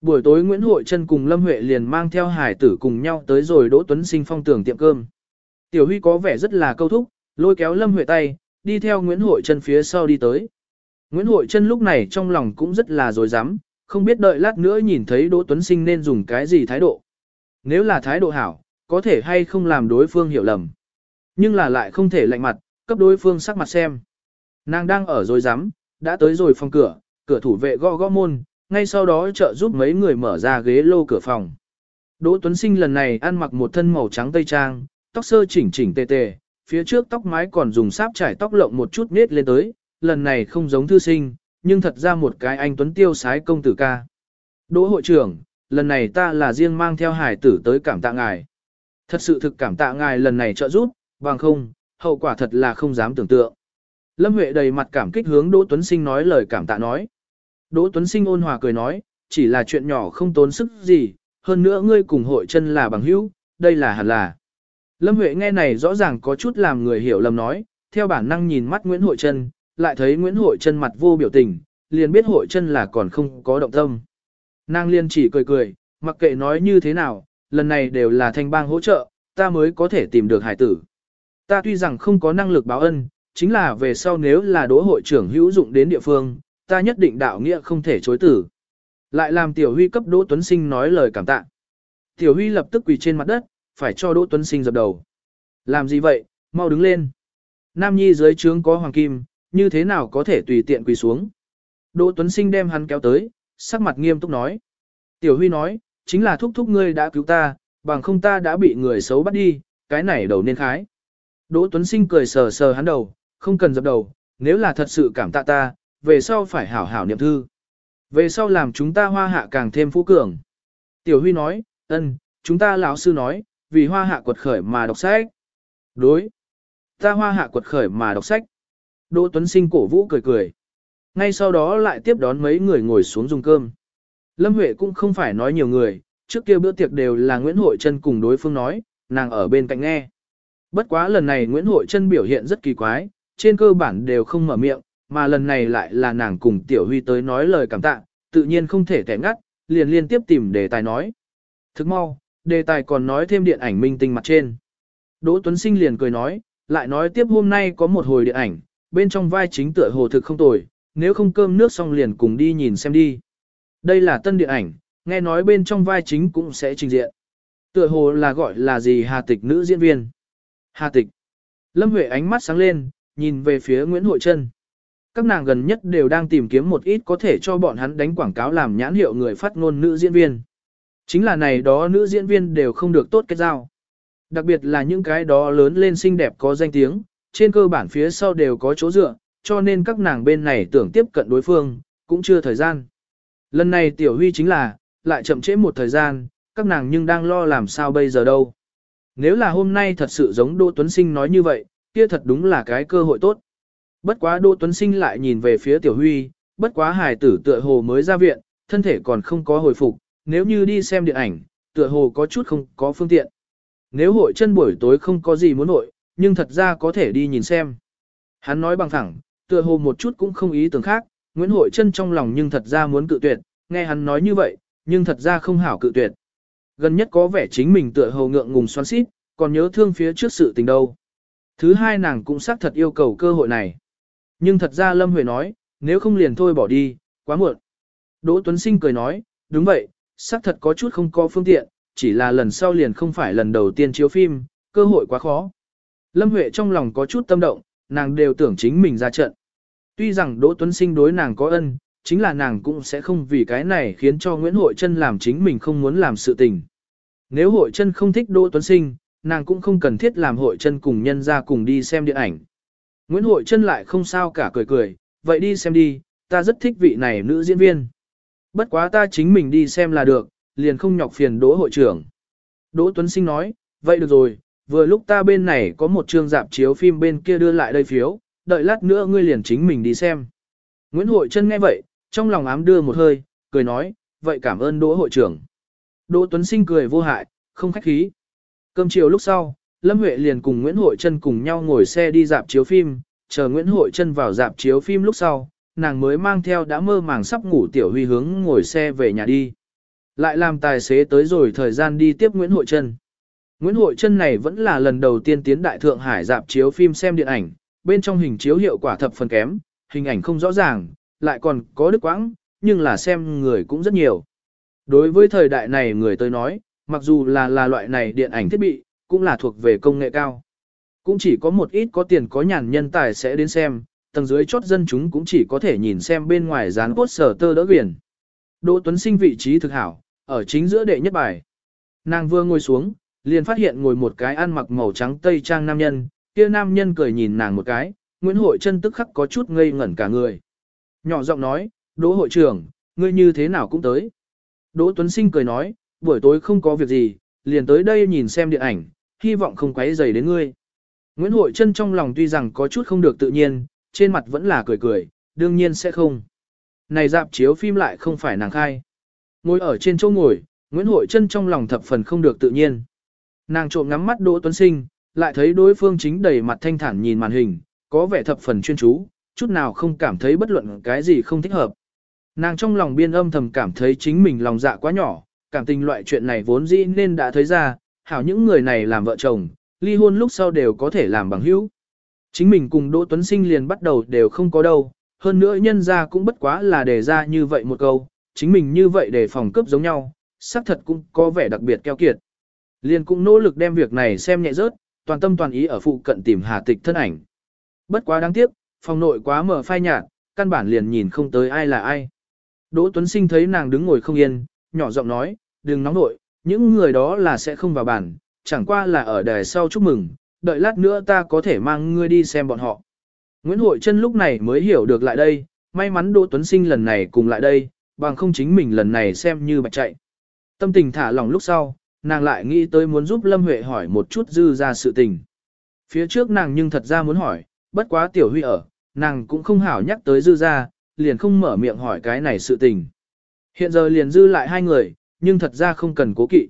[SPEAKER 1] Buổi tối Nguyễn Hội Trân cùng Lâm Huệ liền mang theo hải tử cùng nhau tới rồi Đỗ Tuấn Sinh phong tưởng tiệm cơm. Tiểu Huy có vẻ rất là câu thúc, lôi kéo Lâm Huệ tay, đi theo Nguyễn Hội Trân phía sau đi tới. Nguyễn Hội Trân lúc này trong lòng cũng rất là dối rắm không biết đợi lát nữa nhìn thấy Đỗ Tuấn Sinh nên dùng cái gì thái độ. Nếu là thái độ hảo, có thể hay không làm đối phương hiểu lầm. Nhưng là lại không thể lạnh mặt, cấp đối phương sắc mặt xem. Nàng đang ở rồi rắm đã tới rồi phòng cửa, cửa thủ vệ gõ gõ môn, ngay sau đó trợ giúp mấy người mở ra ghế lô cửa phòng. Đỗ Tuấn Sinh lần này ăn mặc một thân màu trắng tây trang, tóc sơ chỉnh chỉnh tề tề, phía trước tóc mái còn dùng sáp trải tóc lộng một chút nết lên tới, lần này không giống thư sinh, nhưng thật ra một cái anh Tuấn tiêu sái công tử ca. Đỗ hội trưởng, lần này ta là riêng mang theo hải tử tới cảm tạ ngài. Thật sự thực cảm tạ ngài lần này trợ giúp, bằng không, hậu quả thật là không dám tưởng tượng. Lâm Huệ đầy mặt cảm kích hướng Đỗ Tuấn Sinh nói lời cảm tạ nói. Đỗ Tuấn Sinh ôn hòa cười nói, chỉ là chuyện nhỏ không tốn sức gì, hơn nữa ngươi cùng hội chân là bằng hữu, đây là hẳn là. Lâm Huệ nghe này rõ ràng có chút làm người hiểu lầm nói, theo bản năng nhìn mắt Nguyễn Hội Trân, lại thấy Nguyễn Hội Trân mặt vô biểu tình, liền biết Hội Trân là còn không có động tâm. Nàng liên chỉ cười cười, mặc kệ nói như thế nào, lần này đều là thanh bang hỗ trợ, ta mới có thể tìm được hải tử. Ta tuy rằng không có năng lực báo ân, chính là về sau nếu là đỗ hội trưởng hữu dụng đến địa phương, ta nhất định đạo nghĩa không thể chối tử. Lại làm Tiểu Huy cấp Đỗ Tuấn Sinh nói lời cảm tạ. Tiểu Huy lập tức quỳ trên mặt đất, phải cho Đỗ Tuấn Sinh dập đầu. Làm gì vậy, mau đứng lên. Nam Nhi dưới trướng có hoàng kim, như thế nào có thể tùy tiện quỳ xuống. Đỗ Tuấn Sinh đem hắn kéo tới, sắc mặt nghiêm túc nói. Tiểu Huy nói, chính là thúc thúc ngươi đã cứu ta, bằng không ta đã bị người xấu bắt đi, cái này đầu nên khái. Đỗ Tuấn Sinh cười sờ sờ hắn đầu, không cần dập đầu, nếu là thật sự cảm tạ ta, về sau phải hảo hảo niệm thư. Về sau làm chúng ta hoa hạ càng thêm phú cường. Tiểu Huy nói, ân, chúng ta lão sư nói, vì hoa hạ quật khởi mà đọc sách. Đối. Ta hoa hạ quật khởi mà đọc sách. Đỗ Tuấn Sinh cổ vũ cười cười. Ngay sau đó lại tiếp đón mấy người ngồi xuống dùng cơm. Lâm Huệ cũng không phải nói nhiều người, trước kia bữa tiệc đều là Nguyễn Hội Trân cùng đối phương nói, nàng ở bên cạnh nghe. Bất quá lần này Nguyễn Hội Trân biểu hiện rất kỳ quái, trên cơ bản đều không mở miệng, mà lần này lại là nàng cùng Tiểu Huy tới nói lời cảm tạ, tự nhiên không thể tẻ ngắt, liền liên tiếp tìm đề tài nói. Thức mau, đề tài còn nói thêm điện ảnh minh tinh mặt trên. Đỗ Tuấn Sinh liền cười nói, lại nói tiếp hôm nay có một hồi điện ảnh, bên trong vai chính tựa hồ thực không tồi, nếu không cơm nước xong liền cùng đi nhìn xem đi. Đây là tân điện ảnh, nghe nói bên trong vai chính cũng sẽ trình diện. Tựa hồ là gọi là gì Hà Tịch nữ diễn viên. Hà Tịch. Lâm Huệ ánh mắt sáng lên, nhìn về phía Nguyễn Hội Trân. Các nàng gần nhất đều đang tìm kiếm một ít có thể cho bọn hắn đánh quảng cáo làm nhãn hiệu người phát ngôn nữ diễn viên. Chính là này đó nữ diễn viên đều không được tốt kết giao. Đặc biệt là những cái đó lớn lên xinh đẹp có danh tiếng, trên cơ bản phía sau đều có chỗ dựa, cho nên các nàng bên này tưởng tiếp cận đối phương, cũng chưa thời gian. Lần này Tiểu Huy chính là, lại chậm trễ một thời gian, các nàng nhưng đang lo làm sao bây giờ đâu. Nếu là hôm nay thật sự giống Đỗ Tuấn Sinh nói như vậy, kia thật đúng là cái cơ hội tốt. Bất quá Đỗ Tuấn Sinh lại nhìn về phía Tiểu Huy, bất quá hài tử tựa hồ mới ra viện, thân thể còn không có hồi phục, nếu như đi xem điện ảnh, tựa hồ có chút không có phương tiện. Nếu hội chân buổi tối không có gì muốn hội, nhưng thật ra có thể đi nhìn xem. Hắn nói bằng thẳng, tựa hồ một chút cũng không ý tưởng khác, Nguyễn Hội chân trong lòng nhưng thật ra muốn cự tuyệt, nghe hắn nói như vậy, nhưng thật ra không hảo cự tuyệt. Gần nhất có vẻ chính mình tựa hồ ngượng ngùng xoắn xít, còn nhớ thương phía trước sự tình đâu. Thứ hai nàng cũng xác thật yêu cầu cơ hội này. Nhưng thật ra Lâm Huệ nói, nếu không liền thôi bỏ đi, quá muộn. Đỗ Tuấn Sinh cười nói, đúng vậy, xác thật có chút không có phương tiện, chỉ là lần sau liền không phải lần đầu tiên chiếu phim, cơ hội quá khó. Lâm Huệ trong lòng có chút tâm động, nàng đều tưởng chính mình ra trận. Tuy rằng Đỗ Tuấn Sinh đối nàng có ân, chính là nàng cũng sẽ không vì cái này khiến cho Nguyễn Hội Trân làm chính mình không muốn làm sự tình. Nếu Hội Trân không thích Đỗ Tuấn Sinh, nàng cũng không cần thiết làm Hội Trân cùng nhân ra cùng đi xem điện ảnh. Nguyễn Hội Trân lại không sao cả cười cười, vậy đi xem đi, ta rất thích vị này nữ diễn viên. Bất quá ta chính mình đi xem là được, liền không nhọc phiền Đỗ hội trưởng. Đỗ Tuấn Sinh nói, vậy được rồi, vừa lúc ta bên này có một chương dạp chiếu phim bên kia đưa lại đây phiếu, đợi lát nữa ngươi liền chính mình đi xem. Nguyễn Hội Trân nghe vậy, trong lòng ám đưa một hơi, cười nói, vậy cảm ơn Đỗ hội trưởng. Đỗ Tuấn Sinh cười vô hại, không khách khí. Cơm chiều lúc sau, Lâm Huệ liền cùng Nguyễn Hội Trân cùng nhau ngồi xe đi dạp chiếu phim, chờ Nguyễn Hội Trân vào dạp chiếu phim lúc sau, nàng mới mang theo đã mơ màng sắp ngủ tiểu huy hướng ngồi xe về nhà đi. Lại làm tài xế tới rồi thời gian đi tiếp Nguyễn Hội Trân. Nguyễn Hội Trân này vẫn là lần đầu tiên tiến đại thượng hải dạp chiếu phim xem điện ảnh, bên trong hình chiếu hiệu quả thập phần kém, hình ảnh không rõ ràng, lại còn có đức quãng, nhưng là xem người cũng rất nhiều. Đối với thời đại này người tôi nói, mặc dù là là loại này điện ảnh thiết bị, cũng là thuộc về công nghệ cao. Cũng chỉ có một ít có tiền có nhàn nhân tài sẽ đến xem, tầng dưới chốt dân chúng cũng chỉ có thể nhìn xem bên ngoài dán cốt sở tơ đỡ quyền Đỗ Tuấn Sinh vị trí thực hảo, ở chính giữa đệ nhất bài. Nàng vừa ngồi xuống, liền phát hiện ngồi một cái ăn mặc màu trắng tây trang nam nhân, kia nam nhân cười nhìn nàng một cái, Nguyễn Hội chân tức khắc có chút ngây ngẩn cả người. Nhỏ giọng nói, Đỗ hội trưởng, ngươi như thế nào cũng tới. Đỗ Tuấn Sinh cười nói, buổi tối không có việc gì, liền tới đây nhìn xem điện ảnh, hy vọng không quấy rầy đến ngươi. Nguyễn Hội chân trong lòng tuy rằng có chút không được tự nhiên, trên mặt vẫn là cười cười, đương nhiên sẽ không. Này dạp chiếu phim lại không phải nàng khai. Ngồi ở trên chỗ ngồi, Nguyễn Hội chân trong lòng thập phần không được tự nhiên. Nàng trộm ngắm mắt Đỗ Tuấn Sinh, lại thấy đối phương chính đầy mặt thanh thản nhìn màn hình, có vẻ thập phần chuyên chú, chút nào không cảm thấy bất luận cái gì không thích hợp. Nàng trong lòng biên âm thầm cảm thấy chính mình lòng dạ quá nhỏ, cảm tình loại chuyện này vốn dĩ nên đã thấy ra, hảo những người này làm vợ chồng, ly hôn lúc sau đều có thể làm bằng hữu. Chính mình cùng Đỗ Tuấn Sinh liền bắt đầu đều không có đâu, hơn nữa nhân ra cũng bất quá là đề ra như vậy một câu, chính mình như vậy để phòng cướp giống nhau, xác thật cũng có vẻ đặc biệt keo kiệt. Liền cũng nỗ lực đem việc này xem nhẹ rớt, toàn tâm toàn ý ở phụ cận tìm Hà Tịch thân ảnh. Bất quá đáng tiếc, phòng nội quá mở phai nhạt, căn bản liền nhìn không tới ai là ai. Đỗ Tuấn Sinh thấy nàng đứng ngồi không yên, nhỏ giọng nói, đừng nóng nội, những người đó là sẽ không vào bản, chẳng qua là ở đài sau chúc mừng, đợi lát nữa ta có thể mang ngươi đi xem bọn họ. Nguyễn Hội Trân lúc này mới hiểu được lại đây, may mắn Đỗ Tuấn Sinh lần này cùng lại đây, bằng không chính mình lần này xem như bạch chạy. Tâm tình thả lỏng lúc sau, nàng lại nghĩ tới muốn giúp Lâm Huệ hỏi một chút dư ra sự tình. Phía trước nàng nhưng thật ra muốn hỏi, bất quá tiểu huy ở, nàng cũng không hảo nhắc tới dư ra, liền không mở miệng hỏi cái này sự tình. Hiện giờ liền dư lại hai người, nhưng thật ra không cần cố kỵ.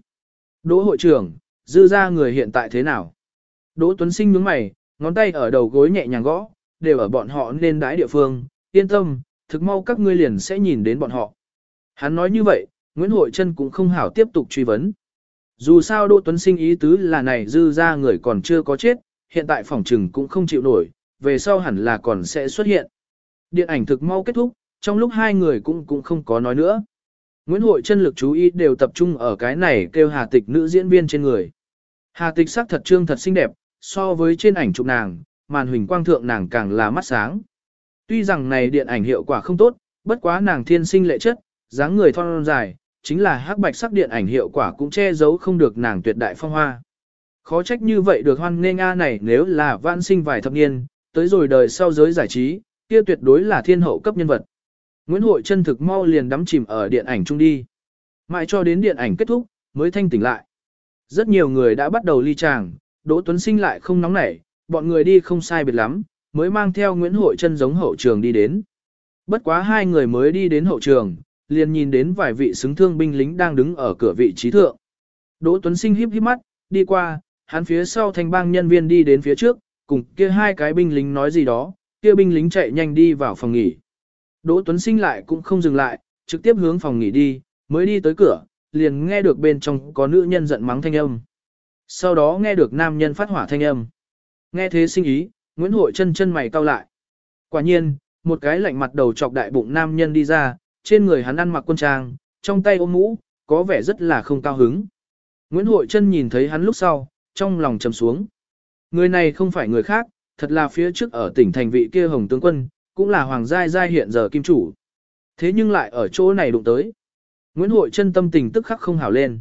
[SPEAKER 1] Đỗ hội trưởng, dư ra người hiện tại thế nào? Đỗ Tuấn Sinh nhướng mày, ngón tay ở đầu gối nhẹ nhàng gõ, đều ở bọn họ nên đái địa phương, yên tâm, thực mau các ngươi liền sẽ nhìn đến bọn họ. Hắn nói như vậy, Nguyễn Hội Trân cũng không hảo tiếp tục truy vấn. Dù sao Đỗ Tuấn Sinh ý tứ là này dư ra người còn chưa có chết, hiện tại phòng trừng cũng không chịu nổi, về sau hẳn là còn sẽ xuất hiện. Điện ảnh thực mau kết thúc, trong lúc hai người cũng cũng không có nói nữa. Nguyễn Hội chân lực chú ý đều tập trung ở cái này kêu Hà Tịch nữ diễn viên trên người. Hà Tịch sắc thật trương thật xinh đẹp, so với trên ảnh chụp nàng, màn hình quang thượng nàng càng là mắt sáng. Tuy rằng này điện ảnh hiệu quả không tốt, bất quá nàng thiên sinh lệ chất, dáng người thon dài, chính là hắc bạch sắc điện ảnh hiệu quả cũng che giấu không được nàng tuyệt đại phong hoa. Khó trách như vậy được hoan nghênh a này nếu là vãn sinh vài thập niên, tới rồi đời sau giới giải trí, kia tuyệt đối là thiên hậu cấp nhân vật. Nguyễn Hội chân thực mau liền đắm chìm ở điện ảnh chung đi. Mãi cho đến điện ảnh kết thúc, mới thanh tỉnh lại. Rất nhiều người đã bắt đầu ly tràng, Đỗ Tuấn Sinh lại không nóng nảy, bọn người đi không sai biệt lắm, mới mang theo Nguyễn Hội chân giống hậu trường đi đến. Bất quá hai người mới đi đến hậu trường, liền nhìn đến vài vị xứng thương binh lính đang đứng ở cửa vị trí thượng. Đỗ Tuấn Sinh híp híp mắt, đi qua, hắn phía sau thành bang nhân viên đi đến phía trước, cùng kia hai cái binh lính nói gì đó, kia binh lính chạy nhanh đi vào phòng nghỉ. Đỗ Tuấn Sinh lại cũng không dừng lại, trực tiếp hướng phòng nghỉ đi, mới đi tới cửa, liền nghe được bên trong có nữ nhân giận mắng thanh âm. Sau đó nghe được nam nhân phát hỏa thanh âm. Nghe thế sinh ý, Nguyễn Hội chân chân mày cau lại. Quả nhiên, một cái lạnh mặt đầu chọc đại bụng nam nhân đi ra, trên người hắn ăn mặc quân trang, trong tay ôm mũ, có vẻ rất là không cao hứng. Nguyễn Hội Trân nhìn thấy hắn lúc sau, trong lòng trầm xuống. Người này không phải người khác, thật là phía trước ở tỉnh thành vị kia hồng tướng quân, cũng là hoàng giai giai hiện giờ kim chủ. Thế nhưng lại ở chỗ này đụng tới. Nguyễn Hội Trân tâm tình tức khắc không hảo lên.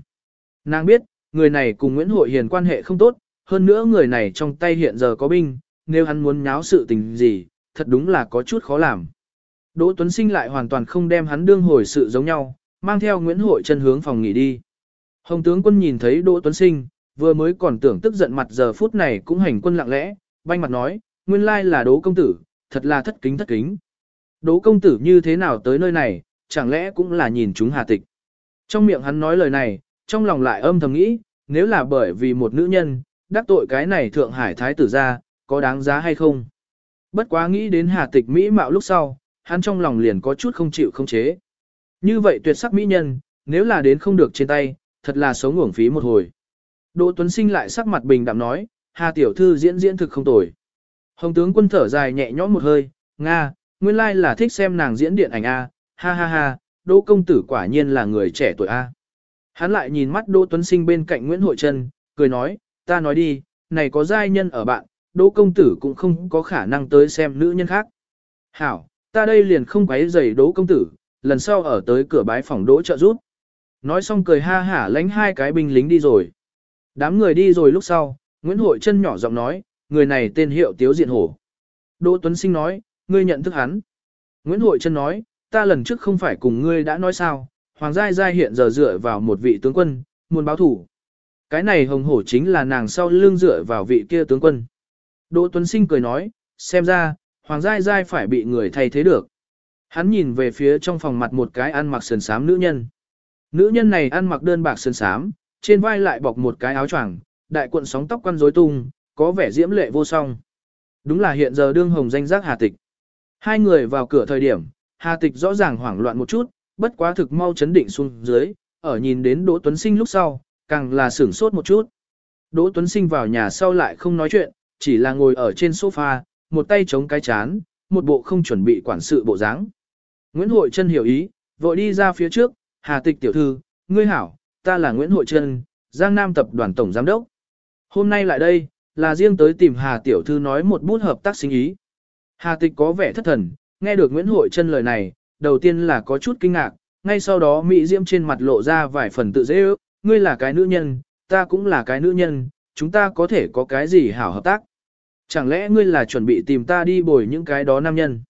[SPEAKER 1] Nàng biết, người này cùng Nguyễn Hội Hiền quan hệ không tốt, hơn nữa người này trong tay hiện giờ có binh, nếu hắn muốn nháo sự tình gì, thật đúng là có chút khó làm. Đỗ Tuấn Sinh lại hoàn toàn không đem hắn đương hồi sự giống nhau, mang theo Nguyễn Hội chân hướng phòng nghỉ đi. Hồng tướng quân nhìn thấy Đỗ Tuấn Sinh, vừa mới còn tưởng tức giận mặt giờ phút này cũng hành quân lặng lẽ, banh mặt nói, nguyên lai là Đỗ công tử, thật là thất kính thất kính. Đỗ công tử như thế nào tới nơi này, chẳng lẽ cũng là nhìn chúng hà tịch. Trong miệng hắn nói lời này, trong lòng lại âm thầm nghĩ, nếu là bởi vì một nữ nhân, đắc tội cái này Thượng Hải Thái tử ra, có đáng giá hay không? Bất quá nghĩ đến hà tịch Mỹ mạo lúc sau, hắn trong lòng liền có chút không chịu không chế. Như vậy tuyệt sắc mỹ nhân, nếu là đến không được trên tay, thật là sống uổng phí một hồi. Đỗ Tuấn Sinh lại sắc mặt bình đạm nói, Hà tiểu thư diễn diễn thực không tồi. Hồng tướng quân thở dài nhẹ nhõm một hơi, Nga, nguyên lai là thích xem nàng diễn điện ảnh A, ha ha ha, Đỗ công tử quả nhiên là người trẻ tuổi A. Hắn lại nhìn mắt Đỗ Tuấn Sinh bên cạnh Nguyễn Hội Trân, cười nói, ta nói đi, này có giai nhân ở bạn, Đỗ công tử cũng không có khả năng tới xem nữ nhân khác. Hảo, ta đây liền không quấy giày Đỗ công tử, lần sau ở tới cửa bái phòng Đỗ trợ giúp. Nói xong cười ha hả lánh hai cái binh lính đi rồi. Đám người đi rồi lúc sau, Nguyễn Hội chân nhỏ giọng nói, người này tên hiệu Tiếu Diện Hổ. Đỗ Tuấn Sinh nói, ngươi nhận thức hắn. Nguyễn Hội chân nói, ta lần trước không phải cùng ngươi đã nói sao, Hoàng Giai Giai hiện giờ dựa vào một vị tướng quân, muốn báo thủ. Cái này hồng hổ chính là nàng sau lưng dựa vào vị kia tướng quân. Đỗ Tuấn Sinh cười nói, xem ra, Hoàng Giai Giai phải bị người thay thế được. Hắn nhìn về phía trong phòng mặt một cái ăn mặc sườn sám nữ nhân. Nữ nhân này ăn mặc đơn bạc sườn sám, trên vai lại bọc một cái áo choàng, đại cuộn sóng tóc quăn rối tung, có vẻ diễm lệ vô song. Đúng là hiện giờ đương hồng danh giác Hà Tịch. Hai người vào cửa thời điểm, Hà Tịch rõ ràng hoảng loạn một chút, bất quá thực mau chấn định xuống dưới, ở nhìn đến Đỗ Tuấn Sinh lúc sau, càng là sửng sốt một chút. Đỗ Tuấn Sinh vào nhà sau lại không nói chuyện, chỉ là ngồi ở trên sofa, một tay chống cái chán, một bộ không chuẩn bị quản sự bộ dáng. Nguyễn Hội Trân hiểu ý, vội đi ra phía trước, Hà Tịch tiểu thư, ngươi hảo, ta là Nguyễn Hội Trân, Giang Nam tập đoàn tổng giám đốc. Hôm nay lại đây, là riêng tới tìm Hà tiểu thư nói một bút hợp tác sinh ý. Hà Tịch có vẻ thất thần, nghe được Nguyễn Hội Trân lời này, đầu tiên là có chút kinh ngạc, ngay sau đó Mỹ Diễm trên mặt lộ ra vài phần tự dễ ước, ngươi là cái nữ nhân, ta cũng là cái nữ nhân, chúng ta có thể có cái gì hảo hợp tác. Chẳng lẽ ngươi là chuẩn bị tìm ta đi bồi những cái đó nam nhân?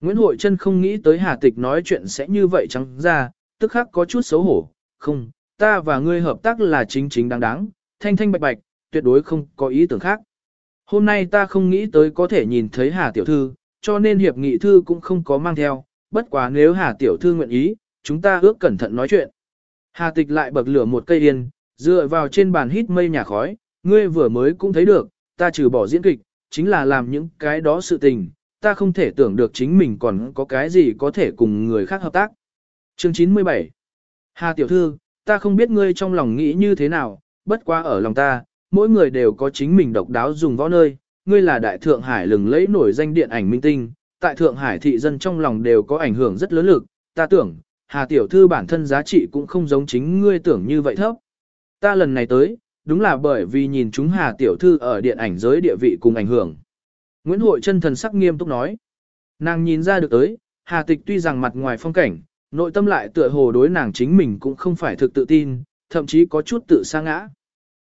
[SPEAKER 1] Nguyễn Hội Trân không nghĩ tới Hà Tịch nói chuyện sẽ như vậy trắng ra, tức khắc có chút xấu hổ. Không, ta và ngươi hợp tác là chính chính đáng đáng, thanh thanh bạch bạch, tuyệt đối không có ý tưởng khác. Hôm nay ta không nghĩ tới có thể nhìn thấy Hà Tiểu Thư, cho nên hiệp nghị thư cũng không có mang theo, bất quá nếu Hà Tiểu Thư nguyện ý, chúng ta ước cẩn thận nói chuyện. Hà Tịch lại bậc lửa một cây yên, dựa vào trên bàn hít mây nhà khói, ngươi vừa mới cũng thấy được, ta trừ bỏ diễn kịch, chính là làm những cái đó sự tình, ta không thể tưởng được chính mình còn có cái gì có thể cùng người khác hợp tác. Chương 97 Hà tiểu thư, ta không biết ngươi trong lòng nghĩ như thế nào, bất quá ở lòng ta, mỗi người đều có chính mình độc đáo dùng võ nơi, ngươi là đại Thượng Hải lừng lẫy nổi danh điện ảnh minh tinh, tại Thượng Hải thị dân trong lòng đều có ảnh hưởng rất lớn lực, ta tưởng, Hà tiểu thư bản thân giá trị cũng không giống chính ngươi tưởng như vậy thấp. Ta lần này tới, đúng là bởi vì nhìn chúng Hà tiểu thư ở điện ảnh giới địa vị cùng ảnh hưởng. Nguyễn Hội chân thần sắc nghiêm túc nói. Nàng nhìn ra được tới, Hà Tịch tuy rằng mặt ngoài phong cảnh, nội tâm lại tựa hồ đối nàng chính mình cũng không phải thực tự tin, thậm chí có chút tự sa ngã.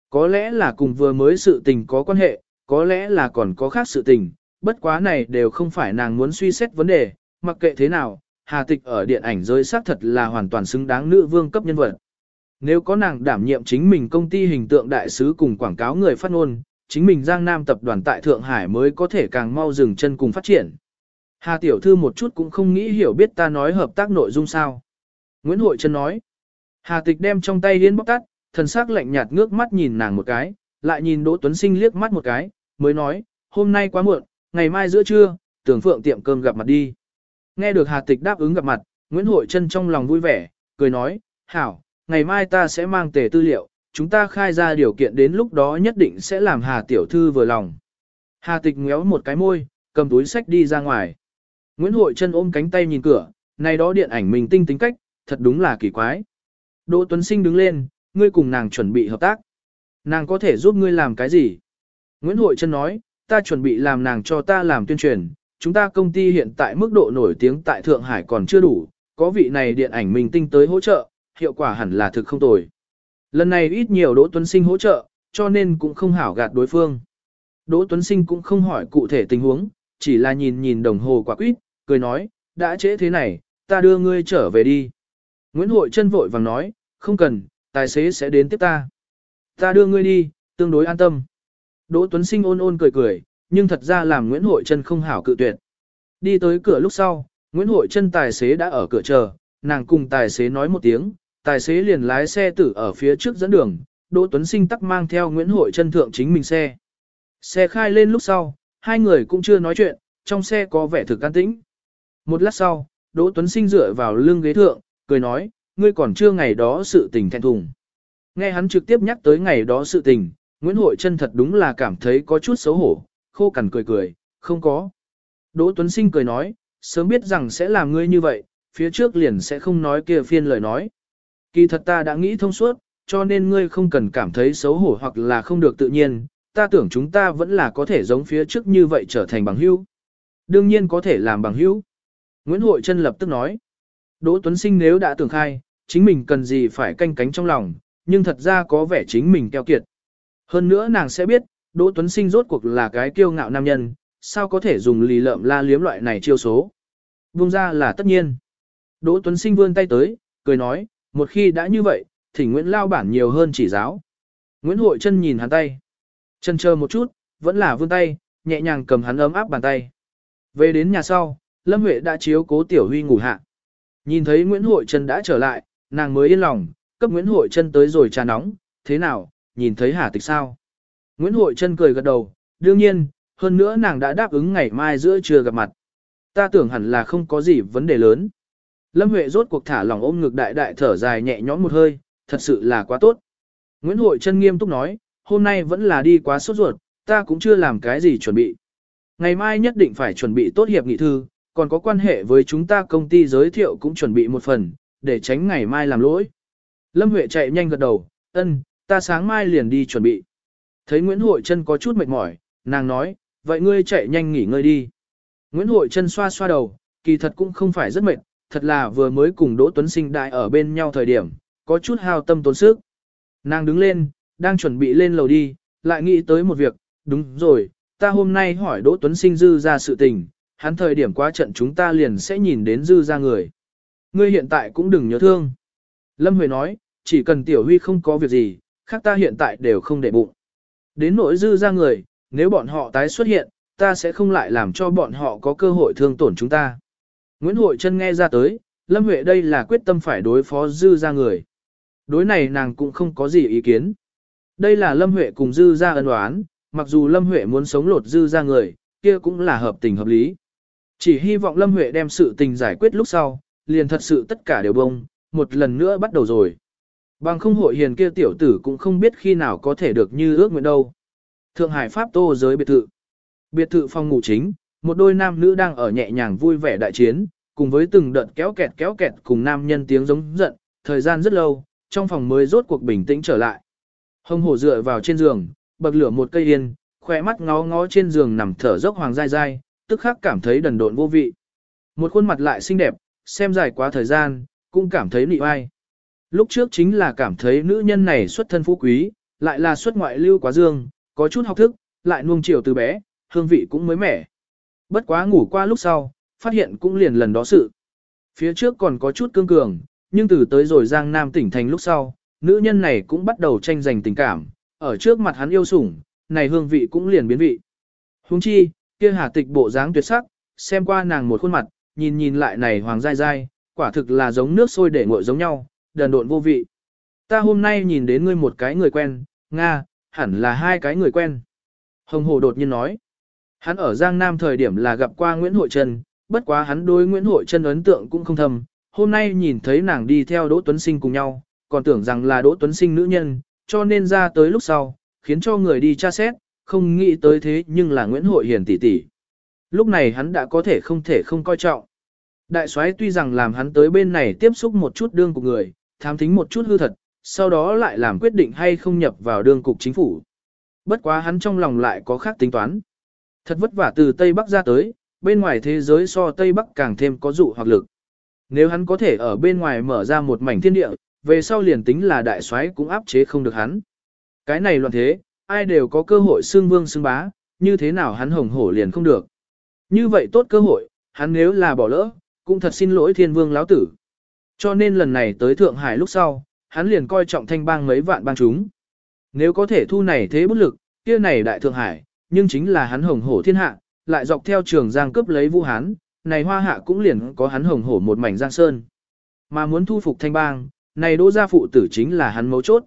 [SPEAKER 1] Có lẽ là cùng vừa mới sự tình có quan hệ, có lẽ là còn có khác sự tình, bất quá này đều không phải nàng muốn suy xét vấn đề, mặc kệ thế nào, Hà Tịch ở điện ảnh giới xác thật là hoàn toàn xứng đáng nữ vương cấp nhân vật. Nếu có nàng đảm nhiệm chính mình công ty hình tượng đại sứ cùng quảng cáo người phát ngôn, chính mình Giang Nam tập đoàn tại Thượng Hải mới có thể càng mau dừng chân cùng phát triển. Hà tiểu thư một chút cũng không nghĩ hiểu biết ta nói hợp tác nội dung sao. Nguyễn Hội Trân nói. Hà tịch đem trong tay điên bóc tắt, thần sắc lạnh nhạt ngước mắt nhìn nàng một cái, lại nhìn Đỗ Tuấn Sinh liếc mắt một cái, mới nói, hôm nay quá muộn, ngày mai giữa trưa, tưởng phượng tiệm cơm gặp mặt đi. Nghe được Hà tịch đáp ứng gặp mặt, Nguyễn Hội Trân trong lòng vui vẻ, cười nói, hảo, ngày mai ta sẽ mang tề tư liệu, chúng ta khai ra điều kiện đến lúc đó nhất định sẽ làm Hà tiểu thư vừa lòng. Hà tịch ngéo một cái môi, cầm túi sách đi ra ngoài. Nguyễn Hội Trân ôm cánh tay nhìn cửa, này đó điện ảnh mình tinh tính cách, thật đúng là kỳ quái. Đỗ Tuấn Sinh đứng lên, ngươi cùng nàng chuẩn bị hợp tác. Nàng có thể giúp ngươi làm cái gì? Nguyễn Hội Trân nói, ta chuẩn bị làm nàng cho ta làm tuyên truyền, chúng ta công ty hiện tại mức độ nổi tiếng tại Thượng Hải còn chưa đủ, có vị này điện ảnh mình tinh tới hỗ trợ, hiệu quả hẳn là thực không tồi. Lần này ít nhiều Đỗ Tuấn Sinh hỗ trợ, cho nên cũng không hảo gạt đối phương. Đỗ Tuấn Sinh cũng không hỏi cụ thể tình huống, chỉ là nhìn nhìn đồng hồ quả quýt, cười nói, đã trễ thế này, ta đưa ngươi trở về đi. Nguyễn Hội chân vội vàng nói, không cần, tài xế sẽ đến tiếp ta. Ta đưa ngươi đi, tương đối an tâm. Đỗ Tuấn Sinh ôn ôn cười cười, nhưng thật ra làm Nguyễn Hội chân không hảo cự tuyệt. Đi tới cửa lúc sau, Nguyễn Hội chân tài xế đã ở cửa chờ, nàng cùng tài xế nói một tiếng, tài xế liền lái xe tử ở phía trước dẫn đường, Đỗ Tuấn Sinh tắc mang theo Nguyễn Hội chân thượng chính mình xe. Xe khai lên lúc sau, hai người cũng chưa nói chuyện, trong xe có vẻ thực an tĩnh. Một lát sau, Đỗ Tuấn Sinh dựa vào lưng ghế thượng, cười nói, ngươi còn chưa ngày đó sự tình thẹn thùng. Nghe hắn trực tiếp nhắc tới ngày đó sự tình, Nguyễn Hội chân thật đúng là cảm thấy có chút xấu hổ, khô cằn cười cười, không có. Đỗ Tuấn Sinh cười nói, sớm biết rằng sẽ làm ngươi như vậy, phía trước liền sẽ không nói kia phiên lời nói. Kỳ thật ta đã nghĩ thông suốt, cho nên ngươi không cần cảm thấy xấu hổ hoặc là không được tự nhiên, ta tưởng chúng ta vẫn là có thể giống phía trước như vậy trở thành bằng hữu. Đương nhiên có thể làm bằng hữu. Nguyễn Hội Trân lập tức nói. Đỗ Tuấn Sinh nếu đã tưởng khai, chính mình cần gì phải canh cánh trong lòng, nhưng thật ra có vẻ chính mình keo kiệt. Hơn nữa nàng sẽ biết, Đỗ Tuấn Sinh rốt cuộc là cái kiêu ngạo nam nhân, sao có thể dùng lì lợm la liếm loại này chiêu số. Vung ra là tất nhiên. Đỗ Tuấn Sinh vươn tay tới, cười nói, một khi đã như vậy, thỉnh Nguyễn Lao bản nhiều hơn chỉ giáo. Nguyễn Hội Trân nhìn hắn tay. Chân chờ một chút, vẫn là vươn tay, nhẹ nhàng cầm hắn ấm áp bàn tay. Về đến nhà sau, Lâm Huệ đã chiếu cố Tiểu Huy ngủ hạ. Nhìn thấy Nguyễn Hội Trân đã trở lại, nàng mới yên lòng, cấp Nguyễn Hội Trân tới rồi trà nóng, thế nào, nhìn thấy Hà Tịch sao? Nguyễn Hội Trân cười gật đầu, đương nhiên, hơn nữa nàng đã đáp ứng ngày mai giữa trưa gặp mặt. Ta tưởng hẳn là không có gì vấn đề lớn. Lâm Huệ rốt cuộc thả lỏng ôm ngực đại đại thở dài nhẹ nhõm một hơi, thật sự là quá tốt. Nguyễn Hội Trân nghiêm túc nói, hôm nay vẫn là đi quá sốt ruột, ta cũng chưa làm cái gì chuẩn bị. Ngày mai nhất định phải chuẩn bị tốt hiệp nghị thư, còn có quan hệ với chúng ta công ty giới thiệu cũng chuẩn bị một phần, để tránh ngày mai làm lỗi. Lâm Huệ chạy nhanh gật đầu, ân, ta sáng mai liền đi chuẩn bị. Thấy Nguyễn Hội Trân có chút mệt mỏi, nàng nói, vậy ngươi chạy nhanh nghỉ ngơi đi. Nguyễn Hội Trân xoa xoa đầu, kỳ thật cũng không phải rất mệt, thật là vừa mới cùng Đỗ Tuấn Sinh đại ở bên nhau thời điểm, có chút hao tâm tốn sức. Nàng đứng lên, đang chuẩn bị lên lầu đi, lại nghĩ tới một việc, đúng rồi, ta hôm nay hỏi Đỗ Tuấn Sinh dư ra sự tình, hắn thời điểm qua trận chúng ta liền sẽ nhìn đến dư ra người. Ngươi hiện tại cũng đừng nhớ thương. Lâm Huệ nói, chỉ cần Tiểu Huy không có việc gì, khác ta hiện tại đều không để bụng. Đến nỗi dư ra người, nếu bọn họ tái xuất hiện, ta sẽ không lại làm cho bọn họ có cơ hội thương tổn chúng ta. Nguyễn Hội Trân nghe ra tới, Lâm Huệ đây là quyết tâm phải đối phó dư ra người. Đối này nàng cũng không có gì ý kiến. Đây là Lâm Huệ cùng dư ra ân oán, mặc dù Lâm Huệ muốn sống lột dư ra người, kia cũng là hợp tình hợp lý. Chỉ hy vọng Lâm Huệ đem sự tình giải quyết lúc sau, liền thật sự tất cả đều bông, một lần nữa bắt đầu rồi. Bằng không hội hiền kia tiểu tử cũng không biết khi nào có thể được như ước nguyện đâu. Thượng Hải Pháp Tô giới biệt thự. Biệt thự phòng ngủ chính, một đôi nam nữ đang ở nhẹ nhàng vui vẻ đại chiến, cùng với từng đợt kéo kẹt kéo kẹt cùng nam nhân tiếng giống giận, thời gian rất lâu, trong phòng mới rốt cuộc bình tĩnh trở lại. Hồng hổ dựa vào trên giường, bậc lửa một cây yên, khỏe mắt ngó ngó trên giường nằm thở dốc hoàng dai dai, tức khắc cảm thấy đần độn vô vị. Một khuôn mặt lại xinh đẹp, xem dài quá thời gian, cũng cảm thấy nị oai. Lúc trước chính là cảm thấy nữ nhân này xuất thân phú quý, lại là xuất ngoại lưu quá dương, có chút học thức, lại nuông chiều từ bé, hương vị cũng mới mẻ. Bất quá ngủ qua lúc sau, phát hiện cũng liền lần đó sự. Phía trước còn có chút cương cường, nhưng từ tới rồi Giang Nam tỉnh thành lúc sau, nữ nhân này cũng bắt đầu tranh giành tình cảm, ở trước mặt hắn yêu sủng, này hương vị cũng liền biến vị. Huống chi, kia hà tịch bộ dáng tuyệt sắc, xem qua nàng một khuôn mặt, nhìn nhìn lại này hoàng dai dai, quả thực là giống nước sôi để nguội giống nhau, đần độn vô vị. Ta hôm nay nhìn đến ngươi một cái người quen, Nga, hẳn là hai cái người quen. Hồng Hồ đột nhiên nói. Hắn ở Giang Nam thời điểm là gặp qua Nguyễn Hội Trân, bất quá hắn đối Nguyễn Hội Trân ấn tượng cũng không thầm. Hôm nay nhìn thấy nàng đi theo Đỗ Tuấn Sinh cùng nhau, còn tưởng rằng là Đỗ Tuấn Sinh nữ nhân, cho nên ra tới lúc sau, khiến cho người đi tra xét, không nghĩ tới thế nhưng là Nguyễn Hội Hiền tỷ tỷ. Lúc này hắn đã có thể không thể không coi trọng. Đại soái tuy rằng làm hắn tới bên này tiếp xúc một chút đương của người, thám thính một chút hư thật, sau đó lại làm quyết định hay không nhập vào đương cục chính phủ. Bất quá hắn trong lòng lại có khác tính toán. Thật vất vả từ Tây Bắc ra tới, bên ngoài thế giới so Tây Bắc càng thêm có dụ hoặc lực. Nếu hắn có thể ở bên ngoài mở ra một mảnh thiên địa, về sau liền tính là đại soái cũng áp chế không được hắn. Cái này loạn thế, ai đều có cơ hội xương vương xương bá, như thế nào hắn hồng hổ liền không được. Như vậy tốt cơ hội, hắn nếu là bỏ lỡ, cũng thật xin lỗi thiên vương lão tử. Cho nên lần này tới Thượng Hải lúc sau, hắn liền coi trọng thanh bang mấy vạn bang chúng. Nếu có thể thu này thế bất lực, kia này đại Thượng Hải, nhưng chính là hắn hồng hổ thiên hạ, lại dọc theo trường giang cướp lấy Vũ Hán, này hoa hạ cũng liền có hắn hồng hổ một mảnh giang sơn. Mà muốn thu phục thanh bang, này đỗ gia phụ tử chính là hắn mấu chốt.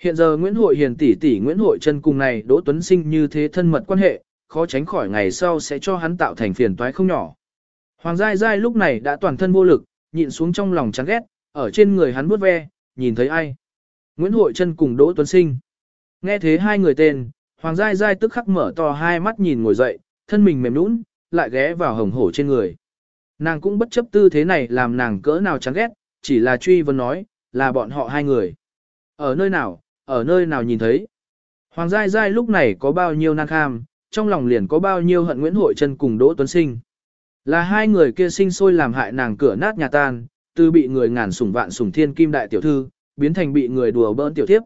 [SPEAKER 1] Hiện giờ Nguyễn Hội Hiền tỷ tỷ Nguyễn Hội chân cùng này Đỗ Tuấn Sinh như thế thân mật quan hệ, khó tránh khỏi ngày sau sẽ cho hắn tạo thành phiền toái không nhỏ. Hoàng Giai Giai lúc này đã toàn thân vô lực, nhịn xuống trong lòng chán ghét, ở trên người hắn vuốt ve, nhìn thấy ai. Nguyễn Hội Trân cùng Đỗ Tuấn Sinh. Nghe thế hai người tên, Hoàng Giai Giai tức khắc mở to hai mắt nhìn ngồi dậy, thân mình mềm nũng, lại ghé vào hồng hổ trên người. Nàng cũng bất chấp tư thế này làm nàng cỡ nào chán ghét, chỉ là truy vấn nói, là bọn họ hai người. Ở nơi nào, ở nơi nào nhìn thấy. Hoàng Giai Giai lúc này có bao nhiêu năng kham, trong lòng liền có bao nhiêu hận Nguyễn Hội Trân cùng Đỗ Tuấn Sinh. Là hai người kia sinh sôi làm hại nàng cửa nát nhà tan, từ bị người ngàn sủng vạn sủng thiên kim đại tiểu thư, biến thành bị người đùa bỡn tiểu thiếp.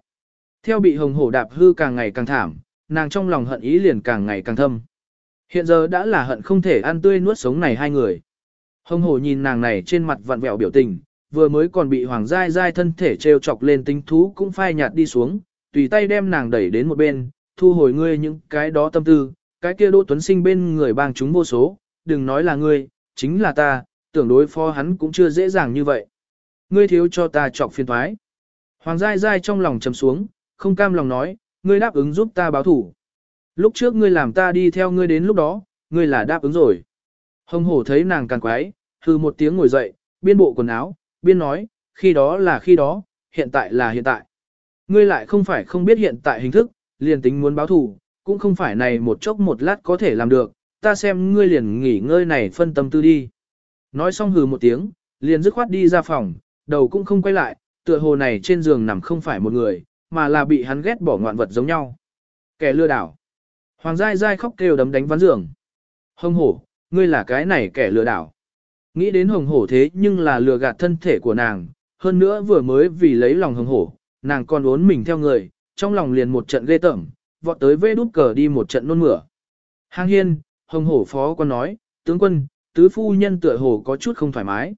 [SPEAKER 1] Theo bị hồng hổ đạp hư càng ngày càng thảm, nàng trong lòng hận ý liền càng ngày càng thâm. Hiện giờ đã là hận không thể ăn tươi nuốt sống này hai người. Hồng hổ nhìn nàng này trên mặt vặn vẹo biểu tình, vừa mới còn bị hoàng giai giai thân thể treo chọc lên tính thú cũng phai nhạt đi xuống, tùy tay đem nàng đẩy đến một bên, thu hồi ngươi những cái đó tâm tư, cái kia Đỗ Tuấn Sinh bên người bang chúng vô số, đừng nói là ngươi, chính là ta, tưởng đối phó hắn cũng chưa dễ dàng như vậy. Ngươi thiếu cho ta chọc phiền thoái. Hoàng Giai Giai trong lòng trầm xuống, không cam lòng nói, ngươi đáp ứng giúp ta báo thủ. Lúc trước ngươi làm ta đi theo ngươi đến lúc đó, ngươi là đáp ứng rồi. Hồng hổ thấy nàng càng quái, hư một tiếng ngồi dậy, biên bộ quần áo, biên nói, khi đó là khi đó, hiện tại là hiện tại. Ngươi lại không phải không biết hiện tại hình thức, liền tính muốn báo thủ, cũng không phải này một chốc một lát có thể làm được, ta xem ngươi liền nghỉ ngơi này phân tâm tư đi. Nói xong hừ một tiếng, liền dứt khoát đi ra phòng, đầu cũng không quay lại, tựa hồ này trên giường nằm không phải một người, mà là bị hắn ghét bỏ ngoạn vật giống nhau. Kẻ lừa đảo. Hoàng Giai Giai khóc kêu đấm đánh ván giường. Hồng hổ, ngươi là cái này kẻ lừa đảo. Nghĩ đến hồng hổ thế nhưng là lừa gạt thân thể của nàng, hơn nữa vừa mới vì lấy lòng hồng hổ, nàng còn uốn mình theo người, trong lòng liền một trận ghê tởm, vọt tới vê đút cờ đi một trận nôn mửa. Hàng hiên, hồng hổ phó quan nói, tướng quân, tứ phu nhân tựa hồ có chút không thoải mái.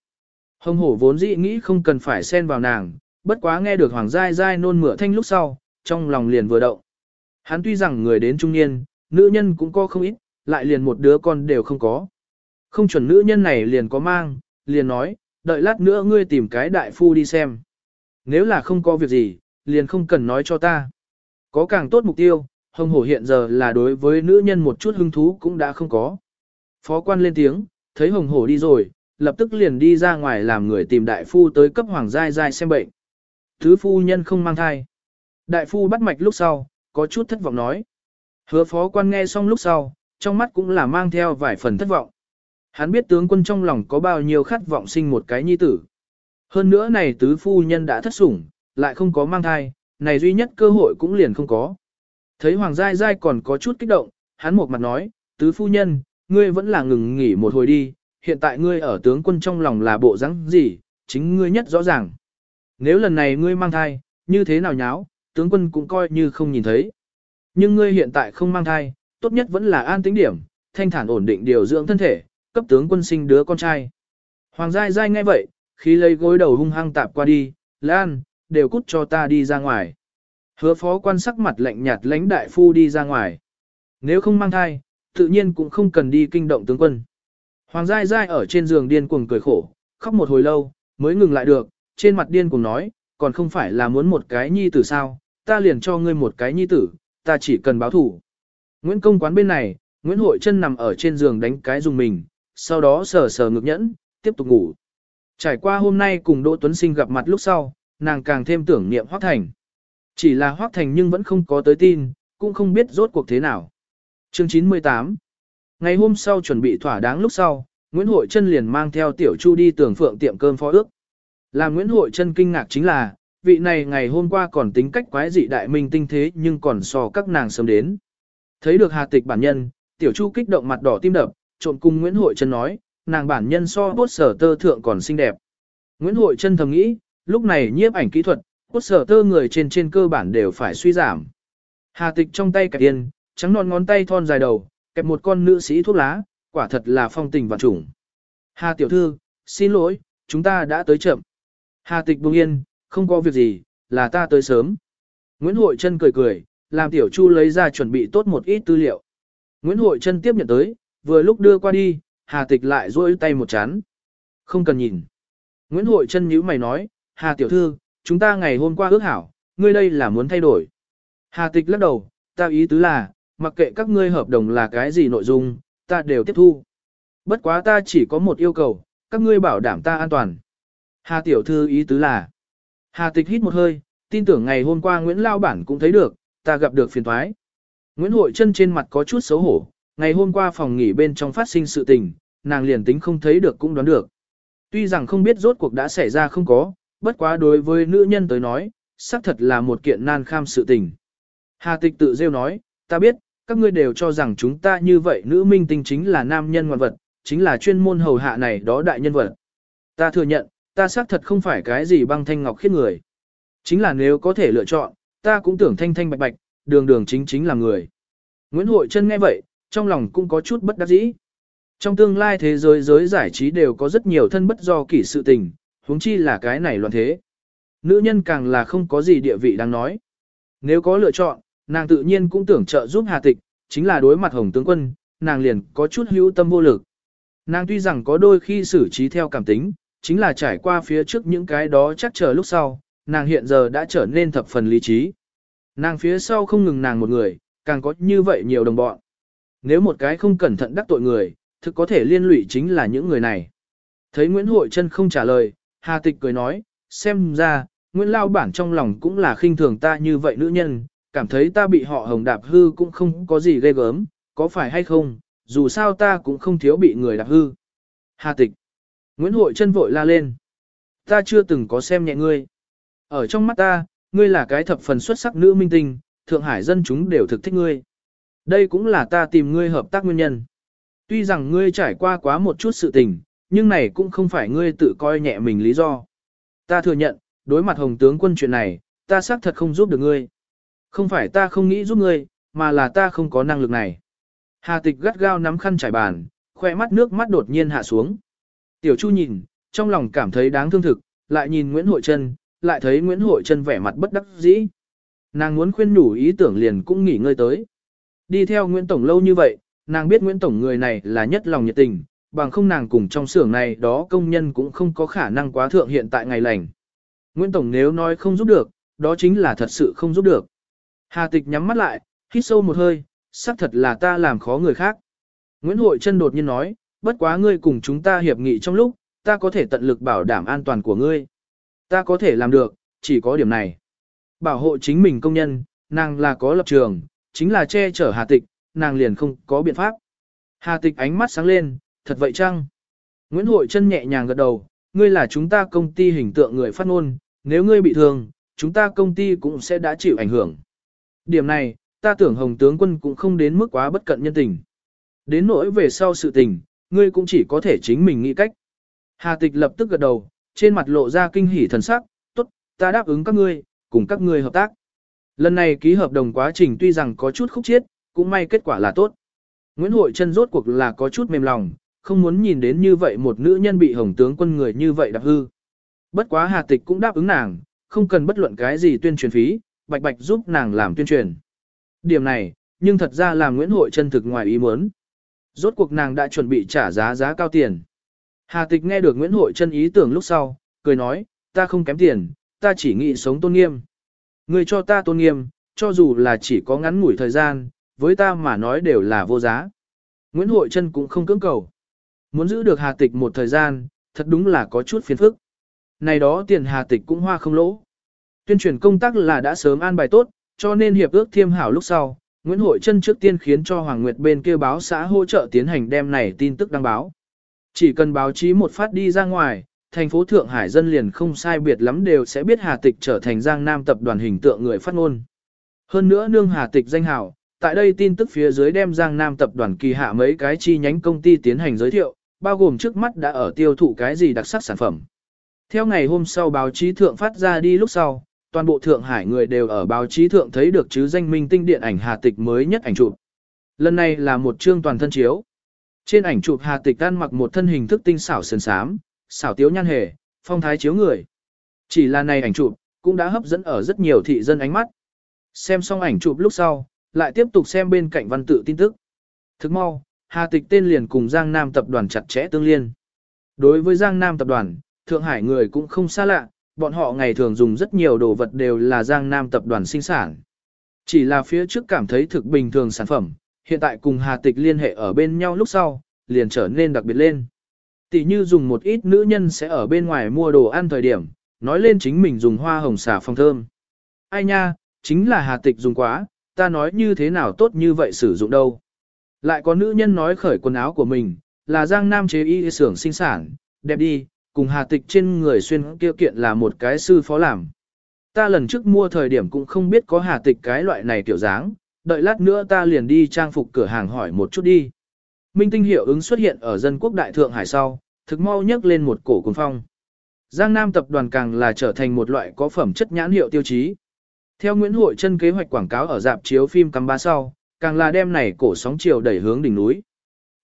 [SPEAKER 1] Hồng hổ vốn dĩ nghĩ không cần phải xen vào nàng, bất quá nghe được hoàng giai giai nôn mửa thanh lúc sau, trong lòng liền vừa động. Hắn tuy rằng người đến trung niên, nữ nhân cũng có không ít, lại liền một đứa con đều không có. Không chuẩn nữ nhân này liền có mang, liền nói, đợi lát nữa ngươi tìm cái đại phu đi xem. Nếu là không có việc gì, liền không cần nói cho ta. Có càng tốt mục tiêu, hồng hổ hiện giờ là đối với nữ nhân một chút hứng thú cũng đã không có. Phó quan lên tiếng, thấy hồng hổ đi rồi, lập tức liền đi ra ngoài làm người tìm đại phu tới cấp hoàng giai giai xem bệnh. Thứ phu nhân không mang thai. Đại phu bắt mạch lúc sau, có chút thất vọng nói. Hứa phó quan nghe xong lúc sau, trong mắt cũng là mang theo vài phần thất vọng. Hắn biết tướng quân trong lòng có bao nhiêu khát vọng sinh một cái nhi tử. Hơn nữa này tứ phu nhân đã thất sủng, lại không có mang thai, này duy nhất cơ hội cũng liền không có. Thấy Hoàng Giai Giai còn có chút kích động, hắn một mặt nói, tứ phu nhân, ngươi vẫn là ngừng nghỉ một hồi đi, hiện tại ngươi ở tướng quân trong lòng là bộ rắn gì, chính ngươi nhất rõ ràng. Nếu lần này ngươi mang thai, như thế nào nháo, tướng quân cũng coi như không nhìn thấy. Nhưng ngươi hiện tại không mang thai, tốt nhất vẫn là an tĩnh điểm, thanh thản ổn định điều dưỡng thân thể, cấp tướng quân sinh đứa con trai. Hoàng Giai Giai nghe vậy, khi lấy gối đầu hung hăng tạp qua đi, Lan, đều cút cho ta đi ra ngoài. Hứa phó quan sắc mặt lạnh nhạt lãnh đại phu đi ra ngoài. Nếu không mang thai, tự nhiên cũng không cần đi kinh động tướng quân. Hoàng Giai Giai ở trên giường điên cuồng cười khổ, khóc một hồi lâu, mới ngừng lại được, trên mặt điên cùng nói, còn không phải là muốn một cái nhi tử sao, ta liền cho ngươi một cái nhi tử, ta chỉ cần báo thủ. Nguyễn công quán bên này, Nguyễn Hội chân nằm ở trên giường đánh cái dùng mình, sau đó sờ sờ ngực nhẫn, tiếp tục ngủ. Trải qua hôm nay cùng Đỗ Tuấn Sinh gặp mặt lúc sau, nàng càng thêm tưởng niệm Hoác Thành. Chỉ là Hoác Thành nhưng vẫn không có tới tin, cũng không biết rốt cuộc thế nào. Chương 98 Ngày hôm sau chuẩn bị thỏa đáng lúc sau, Nguyễn Hội Trân liền mang theo Tiểu Chu đi tưởng phượng tiệm cơm phó ước. Làm Nguyễn Hội Trân kinh ngạc chính là, vị này ngày hôm qua còn tính cách quái dị đại minh tinh thế nhưng còn so các nàng sớm đến. Thấy được Hà Tịch bản nhân, Tiểu Chu kích động mặt đỏ tim đập, trộn cùng Nguyễn Hội Trân nói, nàng bản nhân so bốt sở tơ thượng còn xinh đẹp. Nguyễn Hội Trân thầm nghĩ, lúc này nhiếp ảnh kỹ thuật, bốt sở tơ người trên trên cơ bản đều phải suy giảm. Hà Tịch trong tay cả tiền, trắng non ngón tay thon dài đầu, kẹp một con nữ sĩ thuốc lá, quả thật là phong tình và trùng. Hà tiểu thư, xin lỗi, chúng ta đã tới chậm. Hà tịch buông yên, không có việc gì, là ta tới sớm. Nguyễn Hội Trân cười cười, làm tiểu chu lấy ra chuẩn bị tốt một ít tư liệu. Nguyễn Hội Trân tiếp nhận tới, vừa lúc đưa qua đi, Hà tịch lại rôi tay một chán. Không cần nhìn. Nguyễn Hội Trân nhíu mày nói, Hà tiểu thư, chúng ta ngày hôm qua ước hảo, ngươi đây là muốn thay đổi. Hà tịch lắc đầu, ta ý tứ là, mặc kệ các ngươi hợp đồng là cái gì nội dung, ta đều tiếp thu. Bất quá ta chỉ có một yêu cầu, các ngươi bảo đảm ta an toàn. Hà tiểu thư ý tứ là, Hà tịch hít một hơi, tin tưởng ngày hôm qua Nguyễn Lao Bản cũng thấy được, ta gặp được phiền thoái. Nguyễn Hội chân trên mặt có chút xấu hổ, ngày hôm qua phòng nghỉ bên trong phát sinh sự tình, nàng liền tính không thấy được cũng đoán được. Tuy rằng không biết rốt cuộc đã xảy ra không có, bất quá đối với nữ nhân tới nói, xác thật là một kiện nan kham sự tình. Hà tịch tự rêu nói, ta biết, các ngươi đều cho rằng chúng ta như vậy nữ minh tinh chính là nam nhân ngoan vật, chính là chuyên môn hầu hạ này đó đại nhân vật. Ta thừa nhận, ta xác thật không phải cái gì băng thanh ngọc khiết người. Chính là nếu có thể lựa chọn, ta cũng tưởng thanh thanh bạch bạch, đường đường chính chính là người. Nguyễn Hội Trân nghe vậy, trong lòng cũng có chút bất đắc dĩ. Trong tương lai thế giới giới giải trí đều có rất nhiều thân bất do kỷ sự tình, huống chi là cái này loạn thế. Nữ nhân càng là không có gì địa vị đáng nói. Nếu có lựa chọn, nàng tự nhiên cũng tưởng trợ giúp Hà Tịch, chính là đối mặt Hồng tướng quân, nàng liền có chút hữu tâm vô lực. Nàng tuy rằng có đôi khi xử trí theo cảm tính, chính là trải qua phía trước những cái đó chắc chờ lúc sau, nàng hiện giờ đã trở nên thập phần lý trí. Nàng phía sau không ngừng nàng một người, càng có như vậy nhiều đồng bọn. Nếu một cái không cẩn thận đắc tội người, thực có thể liên lụy chính là những người này. Thấy Nguyễn Hội Trân không trả lời, Hà Tịch cười nói, xem ra, Nguyễn Lao Bản trong lòng cũng là khinh thường ta như vậy nữ nhân, cảm thấy ta bị họ hồng đạp hư cũng không có gì ghê gớm, có phải hay không, dù sao ta cũng không thiếu bị người đạp hư. Hà tịch. Nguyễn Hội chân vội la lên. Ta chưa từng có xem nhẹ ngươi. Ở trong mắt ta, ngươi là cái thập phần xuất sắc nữ minh tinh, Thượng Hải dân chúng đều thực thích ngươi. Đây cũng là ta tìm ngươi hợp tác nguyên nhân. Tuy rằng ngươi trải qua quá một chút sự tình, nhưng này cũng không phải ngươi tự coi nhẹ mình lý do. Ta thừa nhận, đối mặt hồng tướng quân chuyện này, ta xác thật không giúp được ngươi. Không phải ta không nghĩ giúp ngươi, mà là ta không có năng lực này. Hà tịch gắt gao nắm khăn trải bàn, khoe mắt nước mắt đột nhiên hạ xuống. Tiểu Chu nhìn, trong lòng cảm thấy đáng thương thực, lại nhìn Nguyễn Hội Trân, lại thấy Nguyễn Hội Trân vẻ mặt bất đắc dĩ. Nàng muốn khuyên nhủ ý tưởng liền cũng nghỉ ngơi tới. Đi theo Nguyễn Tổng lâu như vậy, nàng biết Nguyễn Tổng người này là nhất lòng nhiệt tình, bằng không nàng cùng trong xưởng này đó công nhân cũng không có khả năng quá thượng hiện tại ngày lành. Nguyễn Tổng nếu nói không giúp được, đó chính là thật sự không giúp được. Hà tịch nhắm mắt lại, hít sâu một hơi, xác thật là ta làm khó người khác. Nguyễn Hội Trân đột nhiên nói, bất quá ngươi cùng chúng ta hiệp nghị trong lúc, ta có thể tận lực bảo đảm an toàn của ngươi. Ta có thể làm được, chỉ có điểm này. Bảo hộ chính mình công nhân, nàng là có lập trường, chính là che chở Hà Tịch, nàng liền không có biện pháp. Hà Tịch ánh mắt sáng lên, thật vậy chăng? Nguyễn Hội chân nhẹ nhàng gật đầu, ngươi là chúng ta công ty hình tượng người phát ngôn, nếu ngươi bị thương, chúng ta công ty cũng sẽ đã chịu ảnh hưởng. Điểm này, ta tưởng Hồng tướng quân cũng không đến mức quá bất cận nhân tình. Đến nỗi về sau sự tình, ngươi cũng chỉ có thể chính mình nghĩ cách. Hà tịch lập tức gật đầu, trên mặt lộ ra kinh hỉ thần sắc, tốt, ta đáp ứng các ngươi, cùng các ngươi hợp tác. Lần này ký hợp đồng quá trình tuy rằng có chút khúc chiết, cũng may kết quả là tốt. Nguyễn Hội chân rốt cuộc là có chút mềm lòng, không muốn nhìn đến như vậy một nữ nhân bị hồng tướng quân người như vậy đạp hư. Bất quá Hà Tịch cũng đáp ứng nàng, không cần bất luận cái gì tuyên truyền phí, bạch bạch giúp nàng làm tuyên truyền. Điểm này, nhưng thật ra là Nguyễn Hội chân thực ngoài ý muốn. Rốt cuộc nàng đã chuẩn bị trả giá giá cao tiền. Hà tịch nghe được Nguyễn Hội chân ý tưởng lúc sau, cười nói, ta không kém tiền, ta chỉ nghĩ sống tôn nghiêm. Người cho ta tôn nghiêm, cho dù là chỉ có ngắn ngủi thời gian, với ta mà nói đều là vô giá. Nguyễn Hội Trân cũng không cưỡng cầu. Muốn giữ được hà tịch một thời gian, thật đúng là có chút phiền phức. Này đó tiền hà tịch cũng hoa không lỗ. Tuyên truyền công tác là đã sớm an bài tốt, cho nên hiệp ước thiêm hảo lúc sau, Nguyễn Hội Trân trước tiên khiến cho Hoàng Nguyệt bên kia báo xã hỗ trợ tiến hành đem này tin tức đăng báo. Chỉ cần báo chí một phát đi ra ngoài, thành phố Thượng Hải dân liền không sai biệt lắm đều sẽ biết Hà Tịch trở thành Giang Nam tập đoàn hình tượng người phát ngôn. Hơn nữa nương Hà Tịch danh hảo, tại đây tin tức phía dưới đem Giang Nam tập đoàn kỳ hạ mấy cái chi nhánh công ty tiến hành giới thiệu, bao gồm trước mắt đã ở tiêu thụ cái gì đặc sắc sản phẩm. Theo ngày hôm sau báo chí thượng phát ra đi lúc sau, toàn bộ Thượng Hải người đều ở báo chí thượng thấy được chứ danh minh tinh điện ảnh Hà Tịch mới nhất ảnh chụp. Lần này là một chương toàn thân chiếu. Trên ảnh chụp Hà Tịch ăn mặc một thân hình thức tinh xảo sơn sám, xảo tiếu nhan hề, phong thái chiếu người. Chỉ là này ảnh chụp, cũng đã hấp dẫn ở rất nhiều thị dân ánh mắt. Xem xong ảnh chụp lúc sau, lại tiếp tục xem bên cạnh văn tự tin tức. Thức mau, Hà Tịch tên liền cùng Giang Nam tập đoàn chặt chẽ tương liên. Đối với Giang Nam tập đoàn, Thượng Hải người cũng không xa lạ, bọn họ ngày thường dùng rất nhiều đồ vật đều là Giang Nam tập đoàn sinh sản. Chỉ là phía trước cảm thấy thực bình thường sản phẩm, hiện tại cùng Hà Tịch liên hệ ở bên nhau lúc sau, liền trở nên đặc biệt lên. Tỷ như dùng một ít nữ nhân sẽ ở bên ngoài mua đồ ăn thời điểm, nói lên chính mình dùng hoa hồng xà phòng thơm. Ai nha, chính là Hà Tịch dùng quá, ta nói như thế nào tốt như vậy sử dụng đâu. Lại có nữ nhân nói khởi quần áo của mình, là Giang Nam chế y xưởng sinh sản, đẹp đi, cùng Hà Tịch trên người xuyên kia kiện là một cái sư phó làm. Ta lần trước mua thời điểm cũng không biết có Hà Tịch cái loại này kiểu dáng, đợi lát nữa ta liền đi trang phục cửa hàng hỏi một chút đi. Minh tinh hiệu ứng xuất hiện ở dân quốc đại thượng hải sau, thực mau nhấc lên một cổ cuồng phong. Giang Nam tập đoàn càng là trở thành một loại có phẩm chất nhãn hiệu tiêu chí. Theo Nguyễn Hội chân kế hoạch quảng cáo ở dạp chiếu phim cắm ba sau, càng là đem này cổ sóng chiều đẩy hướng đỉnh núi.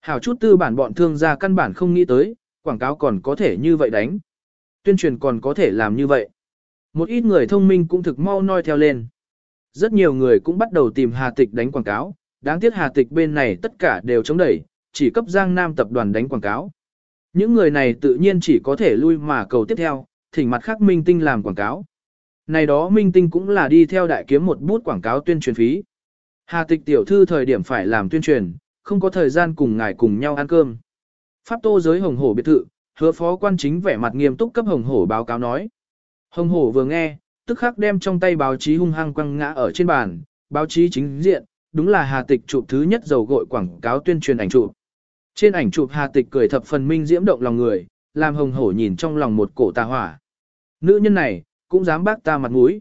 [SPEAKER 1] Hảo chút tư bản bọn thương gia căn bản không nghĩ tới, quảng cáo còn có thể như vậy đánh. Tuyên truyền còn có thể làm như vậy. Một ít người thông minh cũng thực mau noi theo lên. Rất nhiều người cũng bắt đầu tìm Hà Tịch đánh quảng cáo, đáng tiếc Hà Tịch bên này tất cả đều chống đẩy, chỉ cấp Giang Nam tập đoàn đánh quảng cáo. Những người này tự nhiên chỉ có thể lui mà cầu tiếp theo, thỉnh mặt khác minh tinh làm quảng cáo. Này đó minh tinh cũng là đi theo đại kiếm một bút quảng cáo tuyên truyền phí. Hà tịch tiểu thư thời điểm phải làm tuyên truyền, không có thời gian cùng ngài cùng nhau ăn cơm. Pháp tô giới hồng hổ biệt thự, hứa phó quan chính vẻ mặt nghiêm túc cấp hồng hổ báo cáo nói. Hồng hổ vừa nghe, tức khắc đem trong tay báo chí hung hăng quăng ngã ở trên bàn, báo chí chính diện, đúng là hà tịch chụp thứ nhất dầu gội quảng cáo tuyên truyền ảnh chụp. Trên ảnh chụp hà tịch cười thập phần minh diễm động lòng người, làm hồng hổ nhìn trong lòng một cổ tà hỏa. Nữ nhân này, cũng dám bác ta mặt mũi.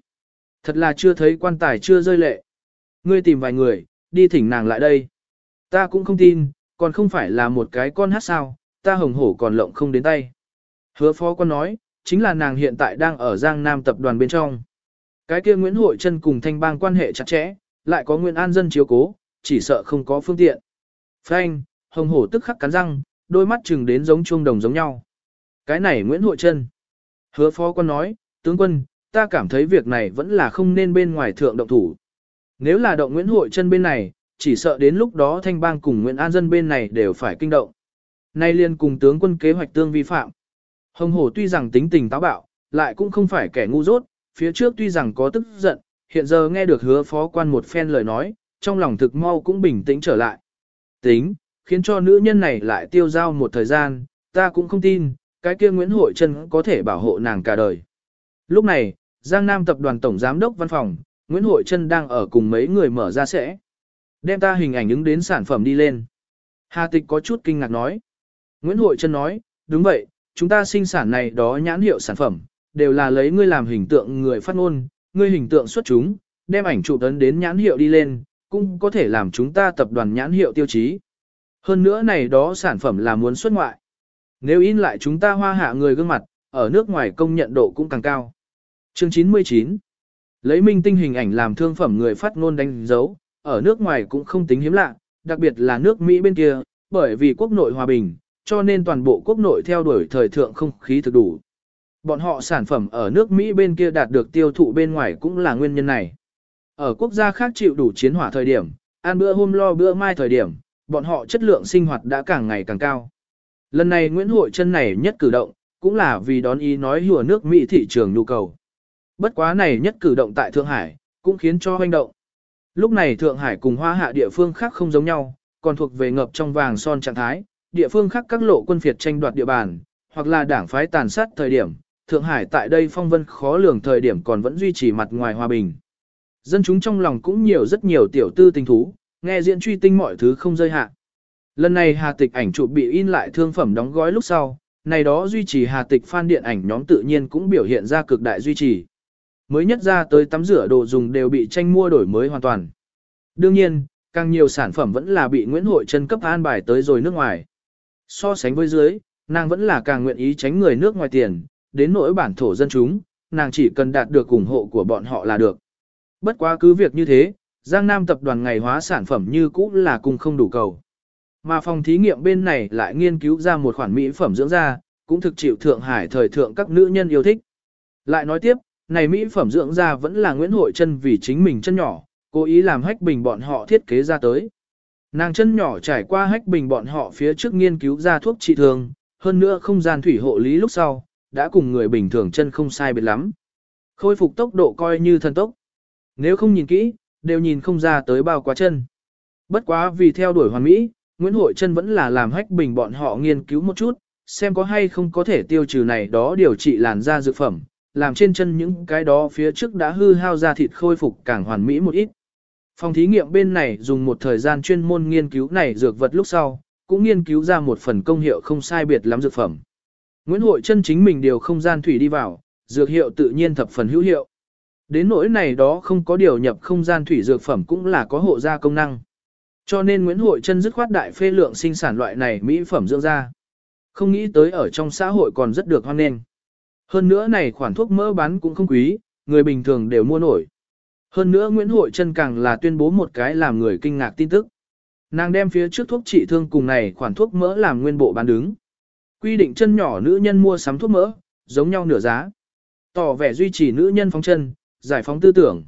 [SPEAKER 1] Thật là chưa thấy quan tài chưa rơi lệ. Ngươi tìm vài người, đi thỉnh nàng lại đây. Ta cũng không tin, còn không phải là một cái con hát sao, ta hồng hổ còn lộng không đến tay. Hứa phó quan nói, chính là nàng hiện tại đang ở Giang Nam tập đoàn bên trong. Cái kia Nguyễn Hội Trân cùng thanh bang quan hệ chặt chẽ, lại có Nguyễn An dân chiếu cố, chỉ sợ không có phương tiện. Frank, hồng hổ tức khắc cắn răng, đôi mắt chừng đến giống chuông đồng giống nhau. Cái này Nguyễn Hội Trân. Hứa phó quan nói, tướng quân, ta cảm thấy việc này vẫn là không nên bên ngoài thượng động thủ. Nếu là động Nguyễn Hội Trân bên này, chỉ sợ đến lúc đó thanh bang cùng Nguyễn An dân bên này đều phải kinh động. Nay liên cùng tướng quân kế hoạch tương vi phạm. Hồng hổ tuy rằng tính tình táo bạo, lại cũng không phải kẻ ngu dốt, phía trước tuy rằng có tức giận, hiện giờ nghe được hứa phó quan một phen lời nói, trong lòng thực mau cũng bình tĩnh trở lại. Tính, khiến cho nữ nhân này lại tiêu giao một thời gian, ta cũng không tin, cái kia Nguyễn Hội Trân có thể bảo hộ nàng cả đời. Lúc này, Giang Nam tập đoàn tổng giám đốc văn phòng, Nguyễn Hội Trân đang ở cùng mấy người mở ra sẽ. Đem ta hình ảnh ứng đến sản phẩm đi lên. Hà Tịch có chút kinh ngạc nói. Nguyễn Hội Trân nói, đúng vậy, chúng ta sinh sản này đó nhãn hiệu sản phẩm, đều là lấy ngươi làm hình tượng người phát ngôn, ngươi hình tượng xuất chúng, đem ảnh chụp ấn đến nhãn hiệu đi lên, cũng có thể làm chúng ta tập đoàn nhãn hiệu tiêu chí. Hơn nữa này đó sản phẩm là muốn xuất ngoại. Nếu in lại chúng ta hoa hạ người gương mặt, ở nước ngoài công nhận độ cũng càng cao. Chương 99 Lấy minh tinh hình ảnh làm thương phẩm người phát ngôn đánh dấu, ở nước ngoài cũng không tính hiếm lạ, đặc biệt là nước Mỹ bên kia, bởi vì quốc nội hòa bình, cho nên toàn bộ quốc nội theo đuổi thời thượng không khí thực đủ. Bọn họ sản phẩm ở nước Mỹ bên kia đạt được tiêu thụ bên ngoài cũng là nguyên nhân này. Ở quốc gia khác chịu đủ chiến hỏa thời điểm, ăn bữa hôm lo bữa mai thời điểm, bọn họ chất lượng sinh hoạt đã càng ngày càng cao. Lần này Nguyễn Hội chân này nhất cử động, cũng là vì đón ý nói hùa nước Mỹ thị trường nhu cầu. Bất quá này nhất cử động tại Thượng Hải, cũng khiến cho hoành động. Lúc này Thượng Hải cùng hoa hạ địa phương khác không giống nhau, còn thuộc về ngập trong vàng son trạng thái, địa phương khác các lộ quân phiệt tranh đoạt địa bàn, hoặc là đảng phái tàn sát thời điểm, Thượng Hải tại đây phong vân khó lường thời điểm còn vẫn duy trì mặt ngoài hòa bình. Dân chúng trong lòng cũng nhiều rất nhiều tiểu tư tình thú, nghe diễn truy tinh mọi thứ không rơi hạ. Lần này Hà Tịch ảnh chụp bị in lại thương phẩm đóng gói lúc sau, này đó duy trì Hà Tịch fan điện ảnh nhóm tự nhiên cũng biểu hiện ra cực đại duy trì. Mới nhất ra tới tắm rửa đồ dùng đều bị tranh mua đổi mới hoàn toàn. Đương nhiên, càng nhiều sản phẩm vẫn là bị Nguyễn Hội Trân cấp an bài tới rồi nước ngoài. So sánh với dưới, nàng vẫn là càng nguyện ý tránh người nước ngoài tiền, đến nỗi bản thổ dân chúng, nàng chỉ cần đạt được ủng hộ của bọn họ là được. Bất quá cứ việc như thế, Giang Nam tập đoàn ngày hóa sản phẩm như cũ là cùng không đủ cầu. Mà phòng thí nghiệm bên này lại nghiên cứu ra một khoản mỹ phẩm dưỡng da, cũng thực chịu Thượng Hải thời thượng các nữ nhân yêu thích. Lại nói tiếp, này mỹ phẩm dưỡng da vẫn là Nguyễn Hội chân vì chính mình chân nhỏ, cố ý làm hách bình bọn họ thiết kế ra tới. Nàng chân nhỏ trải qua hách bình bọn họ phía trước nghiên cứu ra thuốc trị thương, hơn nữa không gian thủy hộ lý lúc sau, đã cùng người bình thường chân không sai biệt lắm. Khôi phục tốc độ coi như thần tốc. Nếu không nhìn kỹ, đều nhìn không ra tới bao quá chân. Bất quá vì theo đuổi hoàn mỹ, Nguyễn Hội Trân vẫn là làm hách bình bọn họ nghiên cứu một chút, xem có hay không có thể tiêu trừ này đó điều trị làn da dược phẩm, làm trên chân những cái đó phía trước đã hư hao ra thịt khôi phục càng hoàn mỹ một ít. Phòng thí nghiệm bên này dùng một thời gian chuyên môn nghiên cứu này dược vật lúc sau, cũng nghiên cứu ra một phần công hiệu không sai biệt lắm dược phẩm. Nguyễn Hội chân chính mình điều không gian thủy đi vào, dược hiệu tự nhiên thập phần hữu hiệu. Đến nỗi này đó không có điều nhập không gian thủy dược phẩm cũng là có hộ gia công năng. Cho nên Nguyễn Hội chân dứt khoát đại phê lượng sinh sản loại này mỹ phẩm dưỡng da. Không nghĩ tới ở trong xã hội còn rất được hoan nghênh. Hơn nữa này khoản thuốc mỡ bán cũng không quý, người bình thường đều mua nổi. Hơn nữa Nguyễn Hội Trân càng là tuyên bố một cái làm người kinh ngạc tin tức. Nàng đem phía trước thuốc trị thương cùng này khoản thuốc mỡ làm nguyên bộ bán đứng. Quy định chân nhỏ nữ nhân mua sắm thuốc mỡ, giống nhau nửa giá. Tỏ vẻ duy trì nữ nhân phóng chân, giải phóng tư tưởng.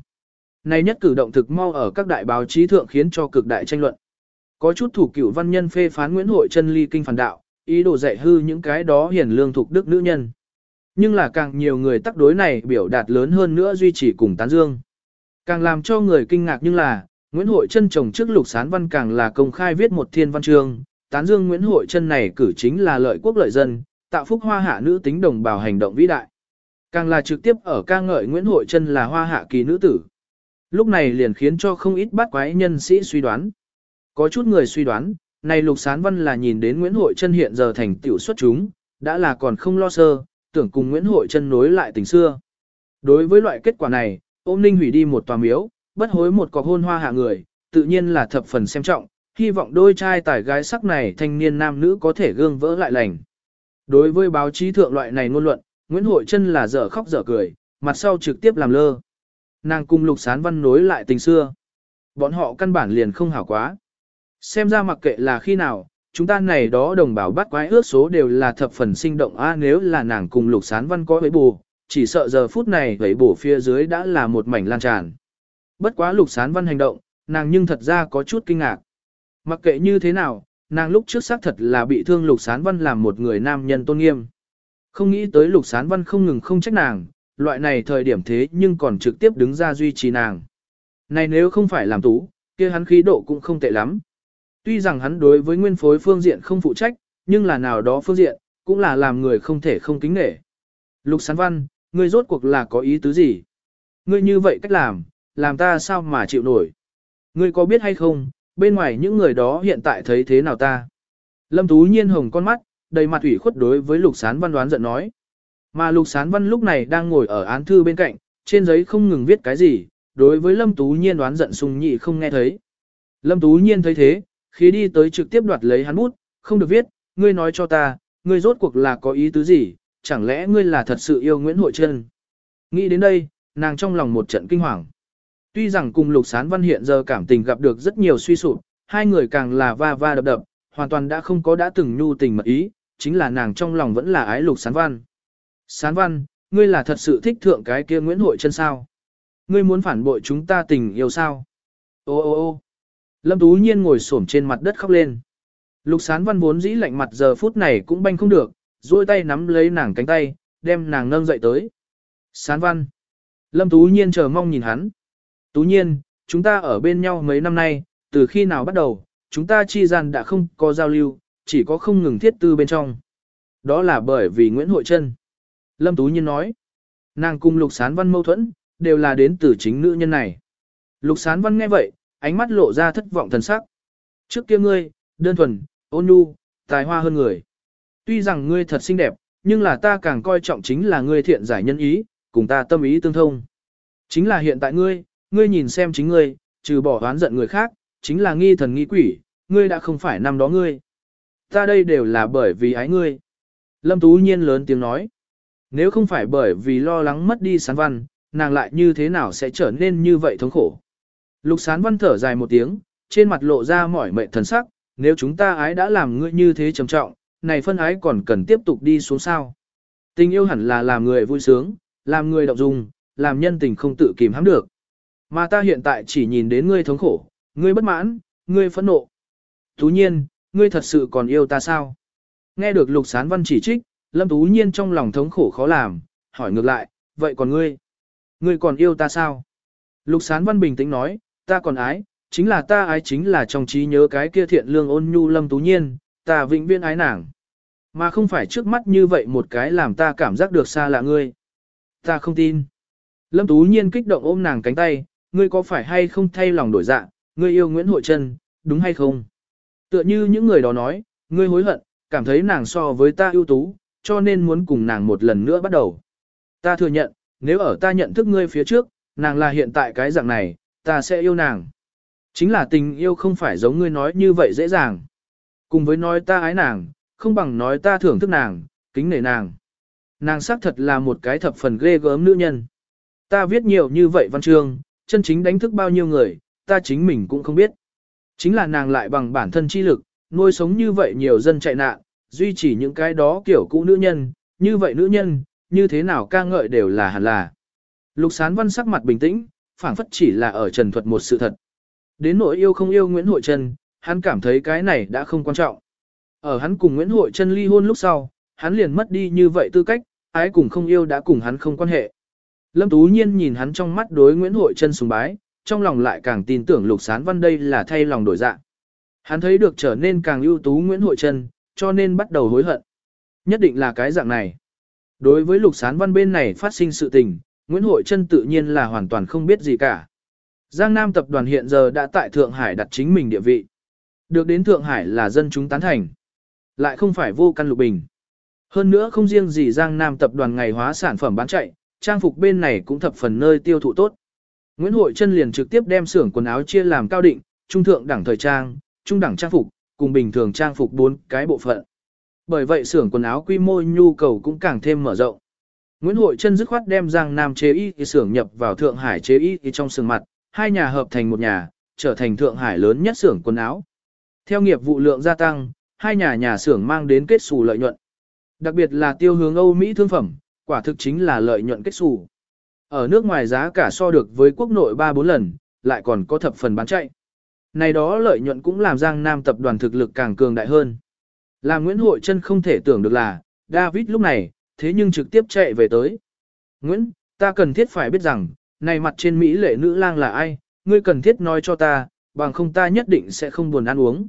[SPEAKER 1] Này nhất cử động thực mau ở các đại báo chí thượng khiến cho cực đại tranh luận. Có chút thủ cựu văn nhân phê phán Nguyễn Hội chân ly kinh phản đạo, ý đồ dạy hư những cái đó hiển lương thuộc đức nữ nhân. Nhưng là càng nhiều người tác đối này biểu đạt lớn hơn nữa duy trì cùng tán dương. Càng làm cho người kinh ngạc nhưng là, Nguyễn Hội chân chồng trước lục sán văn càng là công khai viết một thiên văn chương, tán dương Nguyễn Hội chân này cử chính là lợi quốc lợi dân, tạo phúc hoa hạ nữ tính đồng bào hành động vĩ đại. Càng là trực tiếp ở ca ngợi Nguyễn Hội chân là hoa hạ kỳ nữ tử. Lúc này liền khiến cho không ít bát quái nhân sĩ suy đoán. Có chút người suy đoán, này lục sán văn là nhìn đến Nguyễn Hội chân hiện giờ thành tiểu xuất chúng, đã là còn không lo sơ, tưởng cùng Nguyễn Hội chân nối lại tình xưa. Đối với loại kết quả này, ôm ninh hủy đi một tòa miếu, bất hối một cọc hôn hoa hạ người, tự nhiên là thập phần xem trọng, hy vọng đôi trai tài gái sắc này thanh niên nam nữ có thể gương vỡ lại lành. Đối với báo chí thượng loại này ngôn luận, Nguyễn Hội Trân là dở khóc dở cười, mặt sau trực tiếp làm lơ. Nàng cùng lục sán văn nối lại tình xưa. Bọn họ căn bản liền không hảo quá. Xem ra mặc kệ là khi nào, chúng ta này đó đồng bào bắt quái ước số đều là thập phần sinh động a nếu là nàng cùng lục sán văn có với bù, chỉ sợ giờ phút này vậy bổ phía dưới đã là một mảnh lan tràn. Bất quá lục sán văn hành động, nàng nhưng thật ra có chút kinh ngạc. Mặc kệ như thế nào, nàng lúc trước xác thật là bị thương lục sán văn làm một người nam nhân tôn nghiêm. Không nghĩ tới lục sán văn không ngừng không trách nàng, loại này thời điểm thế nhưng còn trực tiếp đứng ra duy trì nàng. Này nếu không phải làm tú, kia hắn khí độ cũng không tệ lắm. Tuy rằng hắn đối với nguyên phối phương diện không phụ trách, nhưng là nào đó phương diện, cũng là làm người không thể không kính nể. Lục sán văn, ngươi rốt cuộc là có ý tứ gì? Ngươi như vậy cách làm, làm ta sao mà chịu nổi? Ngươi có biết hay không, bên ngoài những người đó hiện tại thấy thế nào ta? Lâm Tú Nhiên hồng con mắt, đầy mặt ủy khuất đối với Lục Sán Văn đoán giận nói. Mà Lục Sán Văn lúc này đang ngồi ở án thư bên cạnh, trên giấy không ngừng viết cái gì, đối với Lâm Tú Nhiên đoán giận sung nhị không nghe thấy. Lâm Tú Nhiên thấy thế, khi đi tới trực tiếp đoạt lấy hắn bút, không được viết, ngươi nói cho ta, ngươi rốt cuộc là có ý tứ gì, chẳng lẽ ngươi là thật sự yêu Nguyễn Hội Trân? Nghĩ đến đây, nàng trong lòng một trận kinh hoàng. Tuy rằng cùng Lục Sán Văn hiện giờ cảm tình gặp được rất nhiều suy sụp, hai người càng là va va đập đập, hoàn toàn đã không có đã từng nhu tình mật ý, chính là nàng trong lòng vẫn là ái Lục Sán Văn. Sán Văn, ngươi là thật sự thích thượng cái kia Nguyễn Hội Trân sao? Ngươi muốn phản bội chúng ta tình yêu sao? Ô ô ô Lâm Tú Nhiên ngồi xổm trên mặt đất khóc lên. Lục sán văn vốn dĩ lạnh mặt giờ phút này cũng banh không được, duỗi tay nắm lấy nàng cánh tay, đem nàng nâng dậy tới. Sán văn. Lâm Tú Nhiên chờ mong nhìn hắn. Tú Nhiên, chúng ta ở bên nhau mấy năm nay, từ khi nào bắt đầu, chúng ta chi gian đã không có giao lưu, chỉ có không ngừng thiết tư bên trong. Đó là bởi vì Nguyễn Hội Trân. Lâm Tú Nhiên nói, nàng cùng Lục Sán Văn mâu thuẫn, đều là đến từ chính nữ nhân này. Lục Sán Văn nghe vậy, ánh mắt lộ ra thất vọng thần sắc. Trước kia ngươi, đơn thuần, ôn nhu, tài hoa hơn người. Tuy rằng ngươi thật xinh đẹp, nhưng là ta càng coi trọng chính là ngươi thiện giải nhân ý, cùng ta tâm ý tương thông. Chính là hiện tại ngươi, ngươi nhìn xem chính ngươi, trừ bỏ oán giận người khác, chính là nghi thần nghi quỷ, ngươi đã không phải năm đó ngươi. Ta đây đều là bởi vì ái ngươi. Lâm Tú Nhiên lớn tiếng nói. Nếu không phải bởi vì lo lắng mất đi sán văn, nàng lại như thế nào sẽ trở nên như vậy thống khổ. Lục sán văn thở dài một tiếng, trên mặt lộ ra mỏi mệt thần sắc, nếu chúng ta ái đã làm ngươi như thế trầm trọng, này phân ái còn cần tiếp tục đi xuống sao. Tình yêu hẳn là làm người vui sướng, làm người động dung, làm nhân tình không tự kìm hãm được. Mà ta hiện tại chỉ nhìn đến ngươi thống khổ, ngươi bất mãn, ngươi phẫn nộ. Tú nhiên, ngươi thật sự còn yêu ta sao? Nghe được lục sán văn chỉ trích, lâm tú nhiên trong lòng thống khổ khó làm, hỏi ngược lại, vậy còn ngươi? Ngươi còn yêu ta sao? Lục sán văn bình tĩnh nói, ta còn ái, chính là ta ái chính là trong trí nhớ cái kia thiện lương ôn nhu lâm tú nhiên, ta vĩnh viễn ái nàng. Mà không phải trước mắt như vậy một cái làm ta cảm giác được xa lạ ngươi. Ta không tin. Lâm tú nhiên kích động ôm nàng cánh tay, ngươi có phải hay không thay lòng đổi dạ, ngươi yêu Nguyễn Hội Trân, đúng hay không? Tựa như những người đó nói, ngươi hối hận, cảm thấy nàng so với ta ưu tú, cho nên muốn cùng nàng một lần nữa bắt đầu. Ta thừa nhận, nếu ở ta nhận thức ngươi phía trước, nàng là hiện tại cái dạng này, ta sẽ yêu nàng. Chính là tình yêu không phải giống ngươi nói như vậy dễ dàng. Cùng với nói ta ái nàng, không bằng nói ta thưởng thức nàng, kính nể nàng. Nàng xác thật là một cái thập phần ghê gớm nữ nhân. Ta viết nhiều như vậy văn chương, chân chính đánh thức bao nhiêu người, ta chính mình cũng không biết. Chính là nàng lại bằng bản thân chi lực, nuôi sống như vậy nhiều dân chạy nạn, duy trì những cái đó kiểu cũ nữ nhân, như vậy nữ nhân, như thế nào ca ngợi đều là hẳn là. Lục sán văn sắc mặt bình tĩnh, phảng phất chỉ là ở trần thuật một sự thật. Đến nỗi yêu không yêu Nguyễn Hội Trân, hắn cảm thấy cái này đã không quan trọng. Ở hắn cùng Nguyễn Hội Trân ly hôn lúc sau, hắn liền mất đi như vậy tư cách, ái cùng không yêu đã cùng hắn không quan hệ. Lâm Tú Nhiên nhìn hắn trong mắt đối Nguyễn Hội Trân sùng bái, trong lòng lại càng tin tưởng Lục Sán Văn đây là thay lòng đổi dạ. Hắn thấy được trở nên càng ưu tú Nguyễn Hội Trân, cho nên bắt đầu hối hận. Nhất định là cái dạng này. Đối với Lục Sán Văn bên này phát sinh sự tình, Nguyễn Hội Trân tự nhiên là hoàn toàn không biết gì cả. Giang Nam tập đoàn hiện giờ đã tại Thượng Hải đặt chính mình địa vị. Được đến Thượng Hải là dân chúng tán thành. Lại không phải vô căn lục bình. Hơn nữa không riêng gì Giang Nam tập đoàn ngày hóa sản phẩm bán chạy, trang phục bên này cũng thập phần nơi tiêu thụ tốt. Nguyễn Hội Trân liền trực tiếp đem xưởng quần áo chia làm cao định, trung thượng đẳng thời trang, trung đẳng trang phục, cùng bình thường trang phục bốn cái bộ phận. Bởi vậy xưởng quần áo quy mô nhu cầu cũng càng thêm mở rộng. Nguyễn Hội Trân dứt khoát đem Giang Nam chế y xưởng nhập vào Thượng Hải chế y trong xưởng mặt, hai nhà hợp thành một nhà, trở thành Thượng Hải lớn nhất xưởng quần áo. Theo nghiệp vụ lượng gia tăng, hai nhà nhà xưởng mang đến kết xù lợi nhuận. Đặc biệt là tiêu hướng Âu Mỹ thương phẩm, quả thực chính là lợi nhuận kết xù. Ở nước ngoài giá cả so được với quốc nội 3-4 lần, lại còn có thập phần bán chạy. Này đó lợi nhuận cũng làm Giang Nam tập đoàn thực lực càng cường đại hơn. Là Nguyễn Hội Trân không thể tưởng được là, David lúc này, thế nhưng trực tiếp chạy về tới. Nguyễn, ta cần thiết phải biết rằng, này mặt trên Mỹ lệ nữ lang là ai, ngươi cần thiết nói cho ta, bằng không ta nhất định sẽ không buồn ăn uống.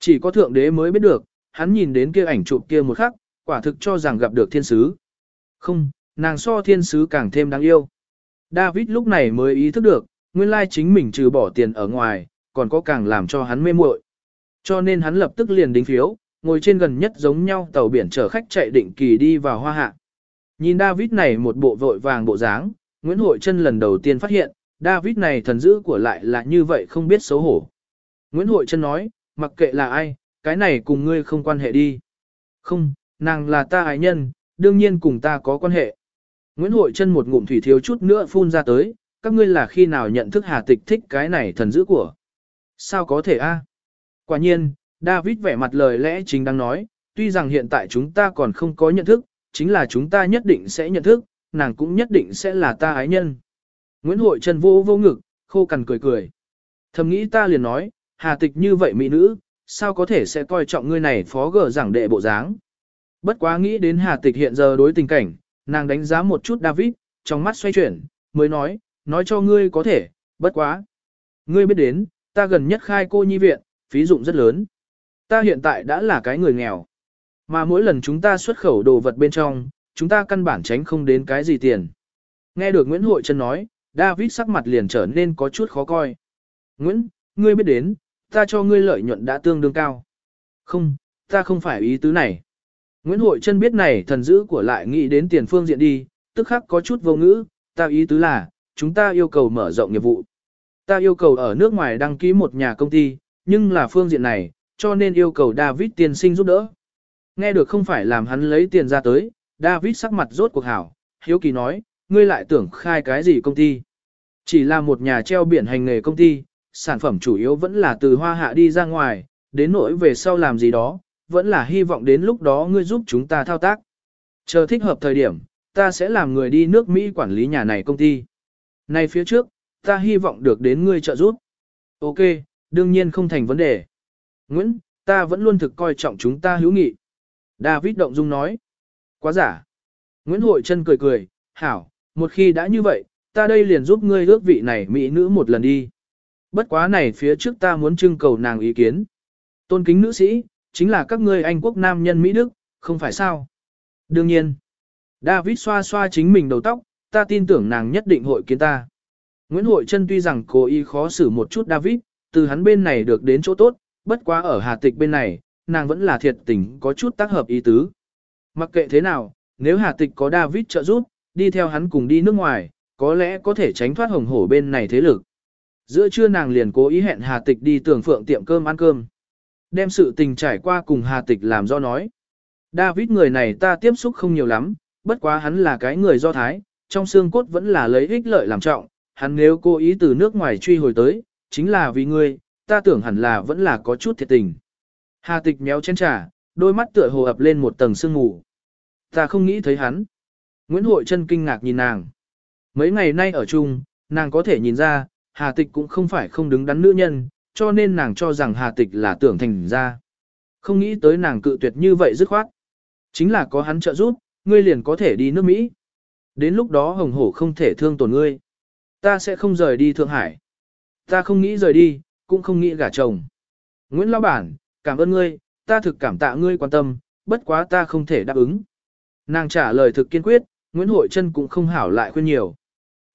[SPEAKER 1] Chỉ có thượng đế mới biết được, hắn nhìn đến kia ảnh chụp kia một khắc, quả thực cho rằng gặp được thiên sứ. Không, nàng so thiên sứ càng thêm đáng yêu. David lúc này mới ý thức được, nguyên lai chính mình trừ bỏ tiền ở ngoài, còn có càng làm cho hắn mê muội. Cho nên hắn lập tức liền đính phiếu, ngồi trên gần nhất giống nhau tàu biển chở khách chạy định kỳ đi vào hoa hạ. Nhìn David này một bộ vội vàng bộ dáng, Nguyễn Hội Trân lần đầu tiên phát hiện, David này thần dữ của lại là như vậy không biết xấu hổ. Nguyễn Hội Trân nói, mặc kệ là ai, cái này cùng ngươi không quan hệ đi. Không, nàng là ta ái nhân, đương nhiên cùng ta có quan hệ. Nguyễn Hội Trân một ngụm thủy thiếu chút nữa phun ra tới, các ngươi là khi nào nhận thức Hà Tịch thích cái này thần dữ của. Sao có thể a? Quả nhiên, David vẻ mặt lời lẽ chính đang nói, tuy rằng hiện tại chúng ta còn không có nhận thức, chính là chúng ta nhất định sẽ nhận thức, nàng cũng nhất định sẽ là ta ái nhân. Nguyễn Hội Trần vô vô ngực, khô cằn cười cười. Thầm nghĩ ta liền nói, hà tịch như vậy mỹ nữ, sao có thể sẽ coi trọng ngươi này phó gở giảng đệ bộ dáng. Bất quá nghĩ đến hà tịch hiện giờ đối tình cảnh, nàng đánh giá một chút David, trong mắt xoay chuyển, mới nói, nói cho ngươi có thể, bất quá. Ngươi biết đến, ta gần nhất khai cô nhi viện, phí dụng rất lớn. Ta hiện tại đã là cái người nghèo. Mà mỗi lần chúng ta xuất khẩu đồ vật bên trong, chúng ta căn bản tránh không đến cái gì tiền. Nghe được Nguyễn Hội Trân nói, David sắc mặt liền trở nên có chút khó coi. Nguyễn, ngươi biết đến, ta cho ngươi lợi nhuận đã tương đương cao. Không, ta không phải ý tứ này. Nguyễn Hội Trân biết này thần dữ của lại nghĩ đến tiền phương diện đi, tức khắc có chút vô ngữ, ta ý tứ là, chúng ta yêu cầu mở rộng nghiệp vụ. Ta yêu cầu ở nước ngoài đăng ký một nhà công ty, nhưng là phương diện này, cho nên yêu cầu David tiền sinh giúp đỡ. Nghe được không phải làm hắn lấy tiền ra tới, David sắc mặt rốt cuộc hảo, hiếu kỳ nói, ngươi lại tưởng khai cái gì công ty. Chỉ là một nhà treo biển hành nghề công ty, sản phẩm chủ yếu vẫn là từ hoa hạ đi ra ngoài, đến nỗi về sau làm gì đó, vẫn là hy vọng đến lúc đó ngươi giúp chúng ta thao tác. Chờ thích hợp thời điểm, ta sẽ làm người đi nước Mỹ quản lý nhà này công ty. Này phía trước, ta hy vọng được đến ngươi trợ giúp. Ok, đương nhiên không thành vấn đề. Nguyễn, ta vẫn luôn thực coi trọng chúng ta hữu nghị. David động dung nói. Quá giả. Nguyễn Hội Trân cười cười, hảo, một khi đã như vậy, ta đây liền giúp ngươi ước vị này mỹ nữ một lần đi. Bất quá này phía trước ta muốn trưng cầu nàng ý kiến. Tôn kính nữ sĩ, chính là các ngươi Anh quốc nam nhân Mỹ Đức, không phải sao? Đương nhiên. David xoa xoa chính mình đầu tóc, ta tin tưởng nàng nhất định hội kiến ta. Nguyễn Hội Trân tuy rằng cố ý khó xử một chút David, từ hắn bên này được đến chỗ tốt, bất quá ở Hà Tịch bên này, nàng vẫn là thiệt tình có chút tác hợp ý tứ. Mặc kệ thế nào, nếu Hà Tịch có David trợ giúp, đi theo hắn cùng đi nước ngoài, có lẽ có thể tránh thoát hồng hổ bên này thế lực. Giữa trưa nàng liền cố ý hẹn Hà Tịch đi tưởng phượng tiệm cơm ăn cơm. Đem sự tình trải qua cùng Hà Tịch làm do nói. David người này ta tiếp xúc không nhiều lắm, bất quá hắn là cái người do thái, trong xương cốt vẫn là lấy ích lợi làm trọng, hắn nếu cố ý từ nước ngoài truy hồi tới, chính là vì ngươi, ta tưởng hẳn là vẫn là có chút thiệt tình. Hà tịch méo chén trà, đôi mắt tựa hồ ập lên một tầng sương mù. Ta không nghĩ thấy hắn. Nguyễn Hội chân kinh ngạc nhìn nàng. Mấy ngày nay ở chung, nàng có thể nhìn ra, Hà tịch cũng không phải không đứng đắn nữ nhân, cho nên nàng cho rằng Hà tịch là tưởng thành ra. Không nghĩ tới nàng cự tuyệt như vậy dứt khoát. Chính là có hắn trợ giúp, ngươi liền có thể đi nước Mỹ. Đến lúc đó hồng hổ không thể thương tổn ngươi. Ta sẽ không rời đi Thượng Hải. Ta không nghĩ rời đi, cũng không nghĩ gả chồng. Nguyễn Lão Bản, cảm ơn ngươi, ta thực cảm tạ ngươi quan tâm, bất quá ta không thể đáp ứng. Nàng trả lời thực kiên quyết, Nguyễn Hội Trân cũng không hảo lại khuyên nhiều.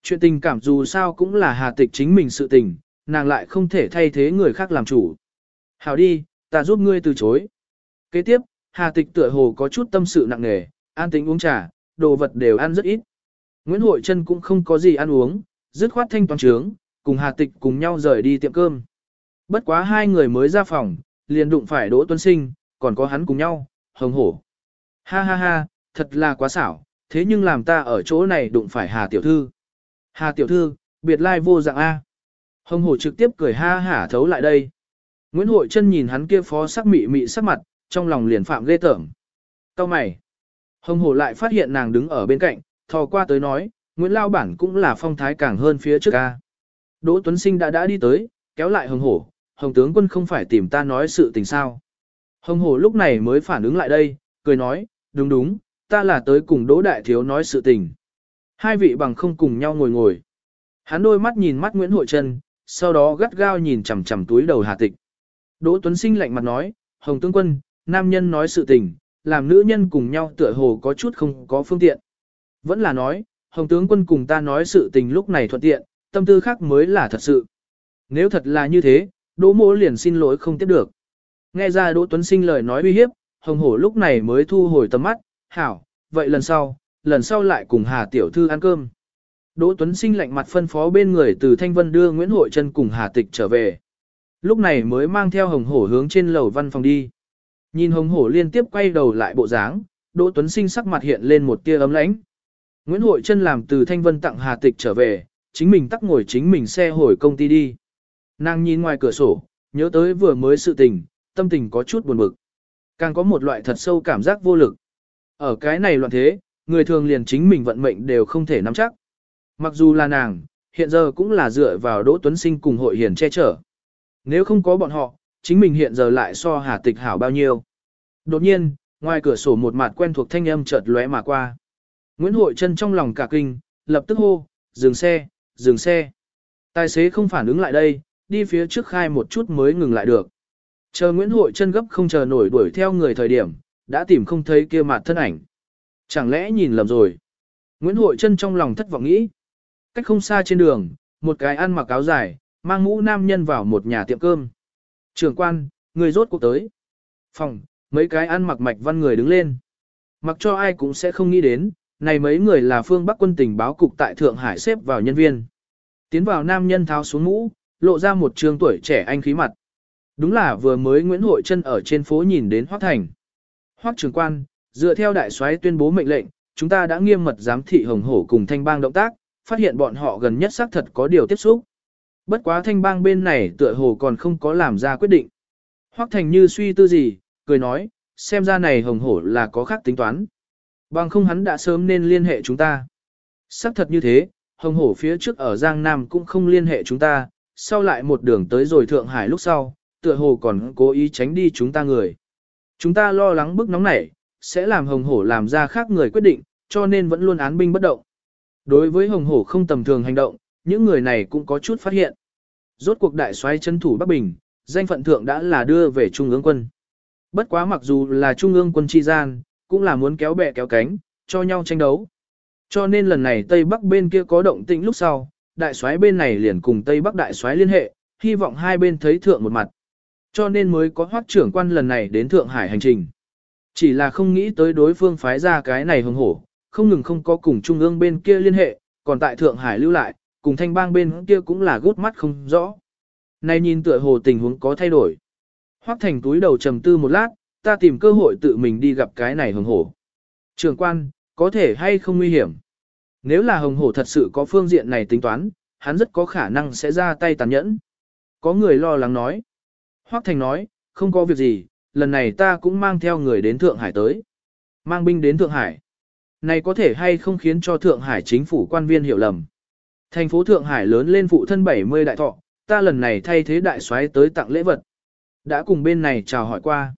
[SPEAKER 1] Chuyện tình cảm dù sao cũng là hà tịch chính mình sự tình, nàng lại không thể thay thế người khác làm chủ. Hảo đi, ta giúp ngươi từ chối. Kế tiếp, hà tịch tựa hồ có chút tâm sự nặng nề, an tính uống trà, đồ vật đều ăn rất ít. Nguyễn Hội Trân cũng không có gì ăn uống, dứt khoát thanh toán trướng, cùng Hà Tịch cùng nhau rời đi tiệm cơm. Bất quá hai người mới ra phòng, liền đụng phải Đỗ Tuấn Sinh, còn có hắn cùng nhau, hồng hổ. Ha ha ha, thật là quá xảo, thế nhưng làm ta ở chỗ này đụng phải Hà Tiểu Thư. Hà Tiểu Thư, biệt lai vô dạng A. Hồng hổ trực tiếp cười ha hả thấu lại đây. Nguyễn Hội Trân nhìn hắn kia phó sắc mị mị sắc mặt, trong lòng liền phạm ghê tởm. Cao mày. Hồng hổ lại phát hiện nàng đứng ở bên cạnh, thò qua tới nói, Nguyễn Lao Bản cũng là phong thái càng hơn phía trước a Đỗ Tuấn Sinh đã đã đi tới, kéo lại hồng hổ, hồng tướng quân không phải tìm ta nói sự tình sao. Hồng hổ lúc này mới phản ứng lại đây, cười nói, đúng đúng, ta là tới cùng Đỗ Đại Thiếu nói sự tình. Hai vị bằng không cùng nhau ngồi ngồi. Hắn đôi mắt nhìn mắt Nguyễn Hội Trân, sau đó gắt gao nhìn chằm chằm túi đầu Hà Tịch. Đỗ Tuấn Sinh lạnh mặt nói, Hồng tướng quân, nam nhân nói sự tình, làm nữ nhân cùng nhau tựa hồ có chút không có phương tiện. Vẫn là nói, Hồng tướng quân cùng ta nói sự tình lúc này thuận tiện, tâm tư khác mới là thật sự. Nếu thật là như thế, Đỗ mỗ liền xin lỗi không tiếp được. Nghe ra Đỗ Tuấn Sinh lời nói uy hiếp, Hồng Hổ lúc này mới thu hồi tầm mắt, hảo, vậy lần sau, lần sau lại cùng Hà Tiểu Thư ăn cơm. Đỗ Tuấn Sinh lạnh mặt phân phó bên người từ Thanh Vân đưa Nguyễn Hội Trân cùng Hà Tịch trở về. Lúc này mới mang theo Hồng Hổ hướng trên lầu văn phòng đi. Nhìn Hồng Hổ liên tiếp quay đầu lại bộ dáng, Đỗ Tuấn Sinh sắc mặt hiện lên một tia ấm lãnh. Nguyễn Hội Trân làm từ Thanh Vân tặng Hà Tịch trở về, chính mình tắc ngồi chính mình xe hồi công ty đi. Nàng nhìn ngoài cửa sổ, nhớ tới vừa mới sự tình, tâm tình có chút buồn bực. Càng có một loại thật sâu cảm giác vô lực. Ở cái này loạn thế, người thường liền chính mình vận mệnh đều không thể nắm chắc. Mặc dù là nàng, hiện giờ cũng là dựa vào Đỗ Tuấn Sinh cùng hội hiền che chở. Nếu không có bọn họ, chính mình hiện giờ lại so hà tịch hảo bao nhiêu. Đột nhiên, ngoài cửa sổ một mặt quen thuộc thanh âm chợt lóe mà qua. Nguyễn Hội Trân trong lòng cả kinh, lập tức hô, dừng xe, dừng xe. Tài xế không phản ứng lại đây, đi phía trước khai một chút mới ngừng lại được. Chờ Nguyễn Hội chân gấp không chờ nổi đuổi theo người thời điểm, đã tìm không thấy kia mặt thân ảnh. Chẳng lẽ nhìn lầm rồi? Nguyễn Hội chân trong lòng thất vọng nghĩ. Cách không xa trên đường, một cái ăn mặc áo dài, mang mũ nam nhân vào một nhà tiệm cơm. Trưởng quan, người rốt cuộc tới. Phòng, mấy cái ăn mặc mạch văn người đứng lên. Mặc cho ai cũng sẽ không nghĩ đến, này mấy người là phương Bắc quân tình báo cục tại Thượng Hải xếp vào nhân viên. Tiến vào nam nhân tháo xuống mũ, lộ ra một trường tuổi trẻ anh khí mặt. Đúng là vừa mới Nguyễn Hội Trân ở trên phố nhìn đến Hoác Thành. Hoác trường quan, dựa theo đại soái tuyên bố mệnh lệnh, chúng ta đã nghiêm mật giám thị hồng hổ cùng thanh bang động tác, phát hiện bọn họ gần nhất xác thật có điều tiếp xúc. Bất quá thanh bang bên này tựa hồ còn không có làm ra quyết định. Hoác Thành như suy tư gì, cười nói, xem ra này hồng hổ là có khác tính toán. Bằng không hắn đã sớm nên liên hệ chúng ta. Xác thật như thế, hồng hổ phía trước ở Giang Nam cũng không liên hệ chúng ta, sau lại một đường tới rồi Thượng Hải lúc sau, tựa hồ còn cố ý tránh đi chúng ta người. Chúng ta lo lắng bức nóng nảy, sẽ làm hồng hổ làm ra khác người quyết định, cho nên vẫn luôn án binh bất động. Đối với hồng hổ không tầm thường hành động, những người này cũng có chút phát hiện. Rốt cuộc đại xoay chân thủ Bắc Bình, danh phận thượng đã là đưa về Trung ương quân. Bất quá mặc dù là Trung ương quân chi gian, cũng là muốn kéo bè kéo cánh, cho nhau tranh đấu. Cho nên lần này Tây Bắc bên kia có động tĩnh lúc sau, đại soái bên này liền cùng Tây Bắc đại soái liên hệ, hy vọng hai bên thấy thượng một mặt. Cho nên mới có hoác trưởng quan lần này đến Thượng Hải hành trình. Chỉ là không nghĩ tới đối phương phái ra cái này hưng hổ, không ngừng không có cùng trung ương bên kia liên hệ, còn tại Thượng Hải lưu lại, cùng thanh bang bên kia cũng là gút mắt không rõ. Này nhìn tựa hồ tình huống có thay đổi. Hoắc thành túi đầu trầm tư một lát, ta tìm cơ hội tự mình đi gặp cái này hồng hổ. Trường quan, có thể hay không nguy hiểm. Nếu là hồng hổ thật sự có phương diện này tính toán, hắn rất có khả năng sẽ ra tay tàn nhẫn. Có người lo lắng nói. Hoác Thành nói, không có việc gì, lần này ta cũng mang theo người đến Thượng Hải tới. Mang binh đến Thượng Hải. Này có thể hay không khiến cho Thượng Hải chính phủ quan viên hiểu lầm. Thành phố Thượng Hải lớn lên phụ thân 70 đại thọ, ta lần này thay thế đại soái tới tặng lễ vật. Đã cùng bên này chào hỏi qua.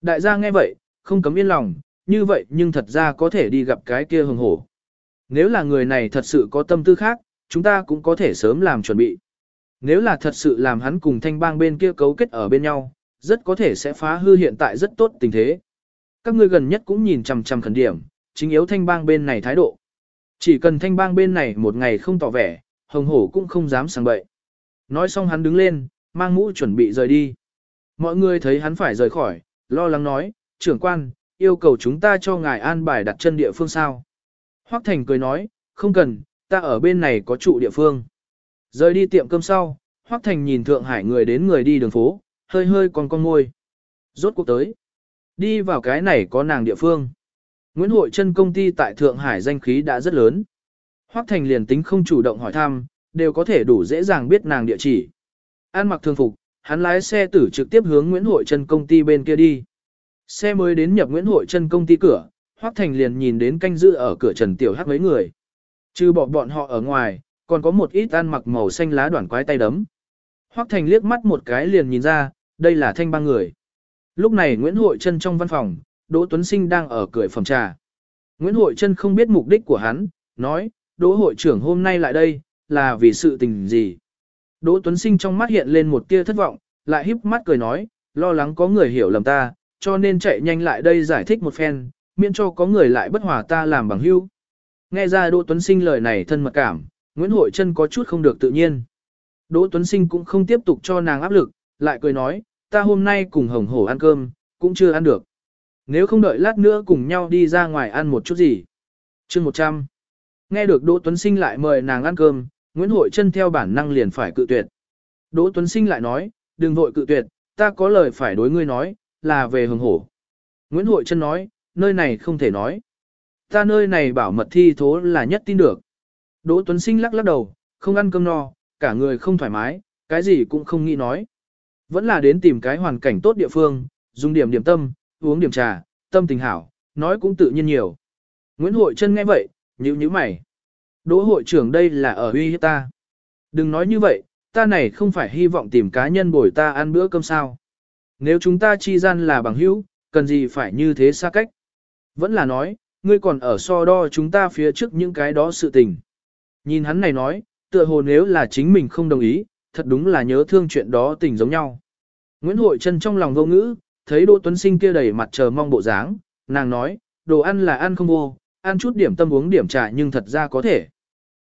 [SPEAKER 1] Đại gia nghe vậy, không cấm yên lòng, như vậy nhưng thật ra có thể đi gặp cái kia hồng hổ. Nếu là người này thật sự có tâm tư khác, chúng ta cũng có thể sớm làm chuẩn bị. Nếu là thật sự làm hắn cùng thanh bang bên kia cấu kết ở bên nhau, rất có thể sẽ phá hư hiện tại rất tốt tình thế. Các ngươi gần nhất cũng nhìn chằm chằm khẩn điểm, chính yếu thanh bang bên này thái độ. Chỉ cần thanh bang bên này một ngày không tỏ vẻ, hồng hổ cũng không dám sang bậy. Nói xong hắn đứng lên, mang mũ chuẩn bị rời đi. Mọi người thấy hắn phải rời khỏi, lo lắng nói, trưởng quan, yêu cầu chúng ta cho ngài an bài đặt chân địa phương sao. Hoắc Thành cười nói, không cần, ta ở bên này có trụ địa phương. Rời đi tiệm cơm sau, Hoắc Thành nhìn Thượng Hải người đến người đi đường phố, hơi hơi còn con ngôi. Rốt cuộc tới. Đi vào cái này có nàng địa phương. Nguyễn Hội Trân công ty tại Thượng Hải danh khí đã rất lớn. Hoắc Thành liền tính không chủ động hỏi thăm, đều có thể đủ dễ dàng biết nàng địa chỉ. An mặc thường phục, hắn lái xe tử trực tiếp hướng Nguyễn Hội Trân công ty bên kia đi. Xe mới đến nhập Nguyễn Hội Trân công ty cửa, Hoắc Thành liền nhìn đến canh giữ ở cửa Trần Tiểu Hắc mấy người. Trừ bỏ bọn họ ở ngoài, còn có một ít ăn mặc màu xanh lá đoạn quái tay đấm. Hoắc Thành liếc mắt một cái liền nhìn ra, đây là thanh ba người. Lúc này Nguyễn Hội Trân trong văn phòng, Đỗ Tuấn Sinh đang ở cười phòng trà. Nguyễn Hội Trân không biết mục đích của hắn, nói, Đỗ hội trưởng hôm nay lại đây, là vì sự tình gì. Đỗ Tuấn Sinh trong mắt hiện lên một tia thất vọng, lại híp mắt cười nói, lo lắng có người hiểu lầm ta, cho nên chạy nhanh lại đây giải thích một phen, miễn cho có người lại bất hòa ta làm bằng hữu. Nghe ra Đỗ Tuấn Sinh lời này thân mật cảm, Nguyễn Hội Trân có chút không được tự nhiên. Đỗ Tuấn Sinh cũng không tiếp tục cho nàng áp lực, lại cười nói, ta hôm nay cùng Hồng Hổ ăn cơm, cũng chưa ăn được. Nếu không đợi lát nữa cùng nhau đi ra ngoài ăn một chút gì. chương 100. Nghe được Đỗ Tuấn Sinh lại mời nàng ăn cơm, Nguyễn Hội Trân theo bản năng liền phải cự tuyệt. Đỗ Tuấn Sinh lại nói, đừng vội cự tuyệt, ta có lời phải đối ngươi nói, là về Hồng Hổ. Nguyễn Hội Trân nói, nơi này không thể nói. Ta nơi này bảo mật thi thố là nhất tin được. Đỗ Tuấn Sinh lắc lắc đầu, không ăn cơm no, cả người không thoải mái, cái gì cũng không nghĩ nói. Vẫn là đến tìm cái hoàn cảnh tốt địa phương, dùng điểm điểm tâm, uống điểm trà, tâm tình hảo, nói cũng tự nhiên nhiều. Nguyễn Hội Trân nghe vậy, nhíu nhíu mày. Đỗ hội trưởng đây là ở uy hiếp ta. Đừng nói như vậy, ta này không phải hy vọng tìm cá nhân bồi ta ăn bữa cơm sao. Nếu chúng ta chi gian là bằng hữu, cần gì phải như thế xa cách. Vẫn là nói, ngươi còn ở so đo chúng ta phía trước những cái đó sự tình. Nhìn hắn này nói, tựa hồ nếu là chính mình không đồng ý, thật đúng là nhớ thương chuyện đó tình giống nhau. Nguyễn Hội Trân trong lòng vô ngữ, thấy Đỗ Tuấn Sinh kia đầy mặt chờ mong bộ dáng, nàng nói, đồ ăn là ăn không vô, ăn chút điểm tâm uống điểm trà nhưng thật ra có thể.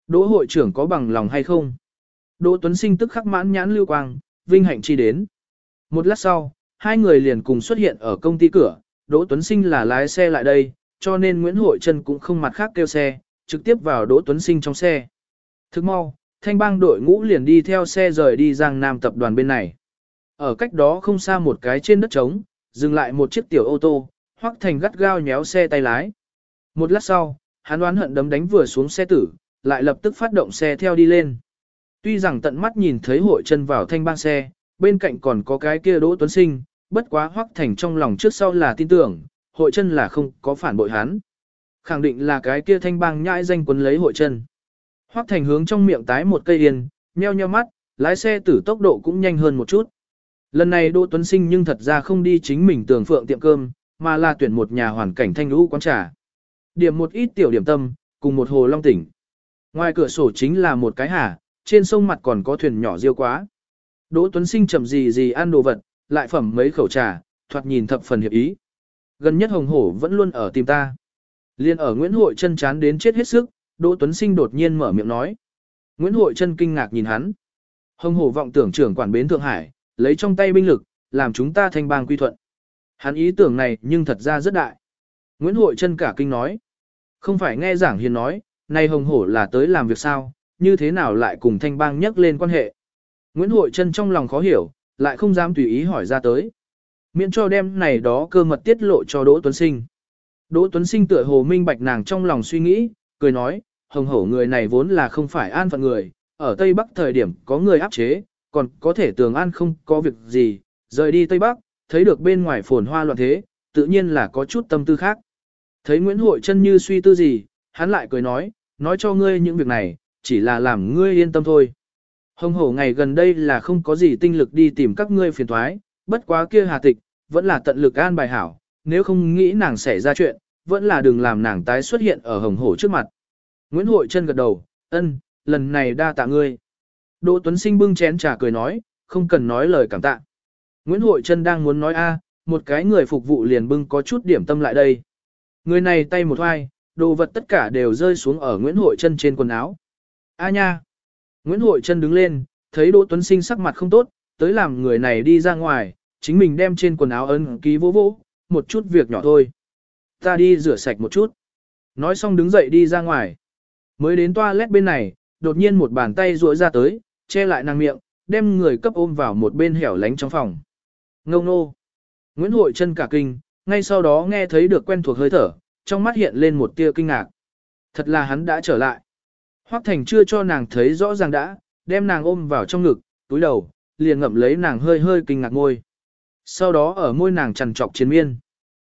[SPEAKER 1] Đỗ hội trưởng có bằng lòng hay không? Đỗ Tuấn Sinh tức khắc mãn nhãn lưu quang, vinh hạnh chi đến. Một lát sau, hai người liền cùng xuất hiện ở công ty cửa, Đỗ Tuấn Sinh là lái xe lại đây, cho nên Nguyễn Hội Trân cũng không mặt khác kêu xe, trực tiếp vào Đỗ Tuấn Sinh trong xe. Thức mau, thanh bang đội ngũ liền đi theo xe rời đi Giang Nam tập đoàn bên này. Ở cách đó không xa một cái trên đất trống, dừng lại một chiếc tiểu ô tô, hoắc thành gắt gao nhéo xe tay lái. Một lát sau, hắn đoán hận đấm đánh vừa xuống xe tử, lại lập tức phát động xe theo đi lên. Tuy rằng tận mắt nhìn thấy hội chân vào thanh bang xe, bên cạnh còn có cái kia Đỗ Tuấn Sinh, bất quá hoắc thành trong lòng trước sau là tin tưởng, hội chân là không có phản bội hắn. Khẳng định là cái kia thanh bang nhãi danh quấn lấy hội chân. Hoắc thành hướng trong miệng tái một cây yên, nheo nheo mắt, lái xe tử tốc độ cũng nhanh hơn một chút. Lần này Đỗ Tuấn Sinh nhưng thật ra không đi chính mình tường phượng tiệm cơm, mà là tuyển một nhà hoàn cảnh thanh lũ quán trà. Điểm một ít tiểu điểm tâm, cùng một hồ long tỉnh. Ngoài cửa sổ chính là một cái hà, trên sông mặt còn có thuyền nhỏ riêu quá. Đỗ Tuấn Sinh chậm gì gì ăn đồ vật, lại phẩm mấy khẩu trà, thoạt nhìn thập phần hiệp ý. Gần nhất hồng hổ vẫn luôn ở tìm ta. Liên ở Nguyễn Hội chân chán đến chết hết sức, Đỗ Tuấn Sinh đột nhiên mở miệng nói. Nguyễn Hội chân kinh ngạc nhìn hắn. Hồng hổ vọng tưởng trưởng quản bến Thượng Hải, lấy trong tay binh lực, làm chúng ta thành bang quy thuận. Hắn ý tưởng này nhưng thật ra rất đại. Nguyễn Hội chân cả kinh nói. Không phải nghe giảng hiền nói, nay hồng hổ là tới làm việc sao, như thế nào lại cùng thanh bang nhắc lên quan hệ. Nguyễn Hội chân trong lòng khó hiểu, lại không dám tùy ý hỏi ra tới. Miễn cho đem này đó cơ mật tiết lộ cho Đỗ Tuấn Sinh. Đỗ Tuấn Sinh tựa hồ minh bạch nàng trong lòng suy nghĩ, cười nói, hồng hổ người này vốn là không phải an phận người, ở Tây Bắc thời điểm có người áp chế, còn có thể tường an không có việc gì, rời đi Tây Bắc, thấy được bên ngoài phồn hoa loạn thế, tự nhiên là có chút tâm tư khác. Thấy Nguyễn Hội chân như suy tư gì, hắn lại cười nói, nói cho ngươi những việc này, chỉ là làm ngươi yên tâm thôi. Hồng hổ ngày gần đây là không có gì tinh lực đi tìm các ngươi phiền thoái, bất quá kia hà tịch, vẫn là tận lực an bài hảo, nếu không nghĩ nàng xảy ra chuyện, vẫn là đừng làm nàng tái xuất hiện ở hồng hổ trước mặt. Nguyễn Hội chân gật đầu, ân, lần này đa tạ ngươi. Đỗ Tuấn Sinh bưng chén trà cười nói, không cần nói lời cảm tạ. Nguyễn Hội chân đang muốn nói a, một cái người phục vụ liền bưng có chút điểm tâm lại đây. Người này tay một hoai, đồ vật tất cả đều rơi xuống ở Nguyễn Hội chân trên quần áo. A nha! Nguyễn Hội chân đứng lên, thấy Đỗ Tuấn Sinh sắc mặt không tốt, tới làm người này đi ra ngoài, chính mình đem trên quần áo ấn ký vô vỗ, một chút việc nhỏ thôi. Ta đi rửa sạch một chút. Nói xong đứng dậy đi ra ngoài. Mới đến toilet bên này, đột nhiên một bàn tay duỗi ra tới, che lại nàng miệng, đem người cấp ôm vào một bên hẻo lánh trong phòng. Ngông nô. Nguyễn Hội chân cả kinh, ngay sau đó nghe thấy được quen thuộc hơi thở, trong mắt hiện lên một tia kinh ngạc. Thật là hắn đã trở lại. Hoắc Thành chưa cho nàng thấy rõ ràng đã, đem nàng ôm vào trong ngực, túi đầu, liền ngậm lấy nàng hơi hơi kinh ngạc môi. Sau đó ở môi nàng trằn trọc chiến miên.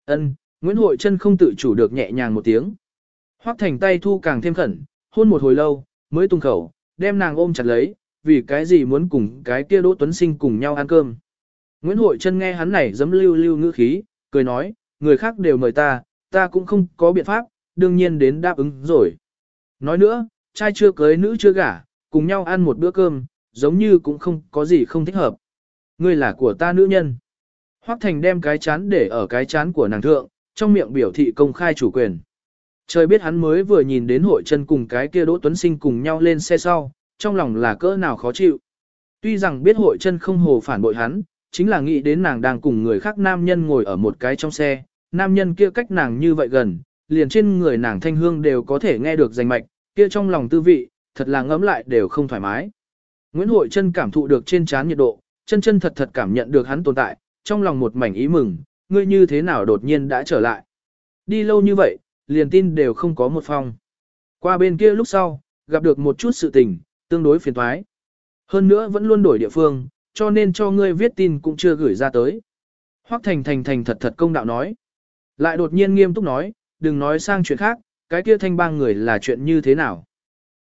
[SPEAKER 1] Ân, Nguyễn Hội chân không tự chủ được nhẹ nhàng một tiếng. Hoắc Thành tay thu càng thêm khẩn, hôn một hồi lâu, mới tung khẩu, đem nàng ôm chặt lấy, vì cái gì muốn cùng cái kia Đỗ Tuấn Sinh cùng nhau ăn cơm. Nguyễn Hội chân nghe hắn này dấm lưu lưu ngữ khí, cười nói, người khác đều mời ta, ta cũng không có biện pháp, đương nhiên đến đáp ứng rồi. Nói nữa, trai chưa cưới nữ chưa gả, cùng nhau ăn một bữa cơm, giống như cũng không có gì không thích hợp. Ngươi là của ta nữ nhân. Hoắc Thành đem cái chán để ở cái chán của nàng thượng, trong miệng biểu thị công khai chủ quyền. Trời biết hắn mới vừa nhìn đến hội chân cùng cái kia Đỗ Tuấn Sinh cùng nhau lên xe sau, trong lòng là cỡ nào khó chịu. Tuy rằng biết hội chân không hồ phản bội hắn, chính là nghĩ đến nàng đang cùng người khác nam nhân ngồi ở một cái trong xe, nam nhân kia cách nàng như vậy gần, liền trên người nàng thanh hương đều có thể nghe được danh mạch, kia trong lòng tư vị, thật là ngấm lại đều không thoải mái. Nguyễn Hội chân cảm thụ được trên trán nhiệt độ, chân chân thật thật cảm nhận được hắn tồn tại, trong lòng một mảnh ý mừng, ngươi như thế nào đột nhiên đã trở lại. Đi lâu như vậy, liền tin đều không có một phong. Qua bên kia lúc sau, gặp được một chút sự tình, tương đối phiền thoái. Hơn nữa vẫn luôn đổi địa phương, cho nên cho ngươi viết tin cũng chưa gửi ra tới. Hoắc Thành Thành Thành thật thật công đạo nói. Lại đột nhiên nghiêm túc nói, đừng nói sang chuyện khác, cái kia thanh bang người là chuyện như thế nào.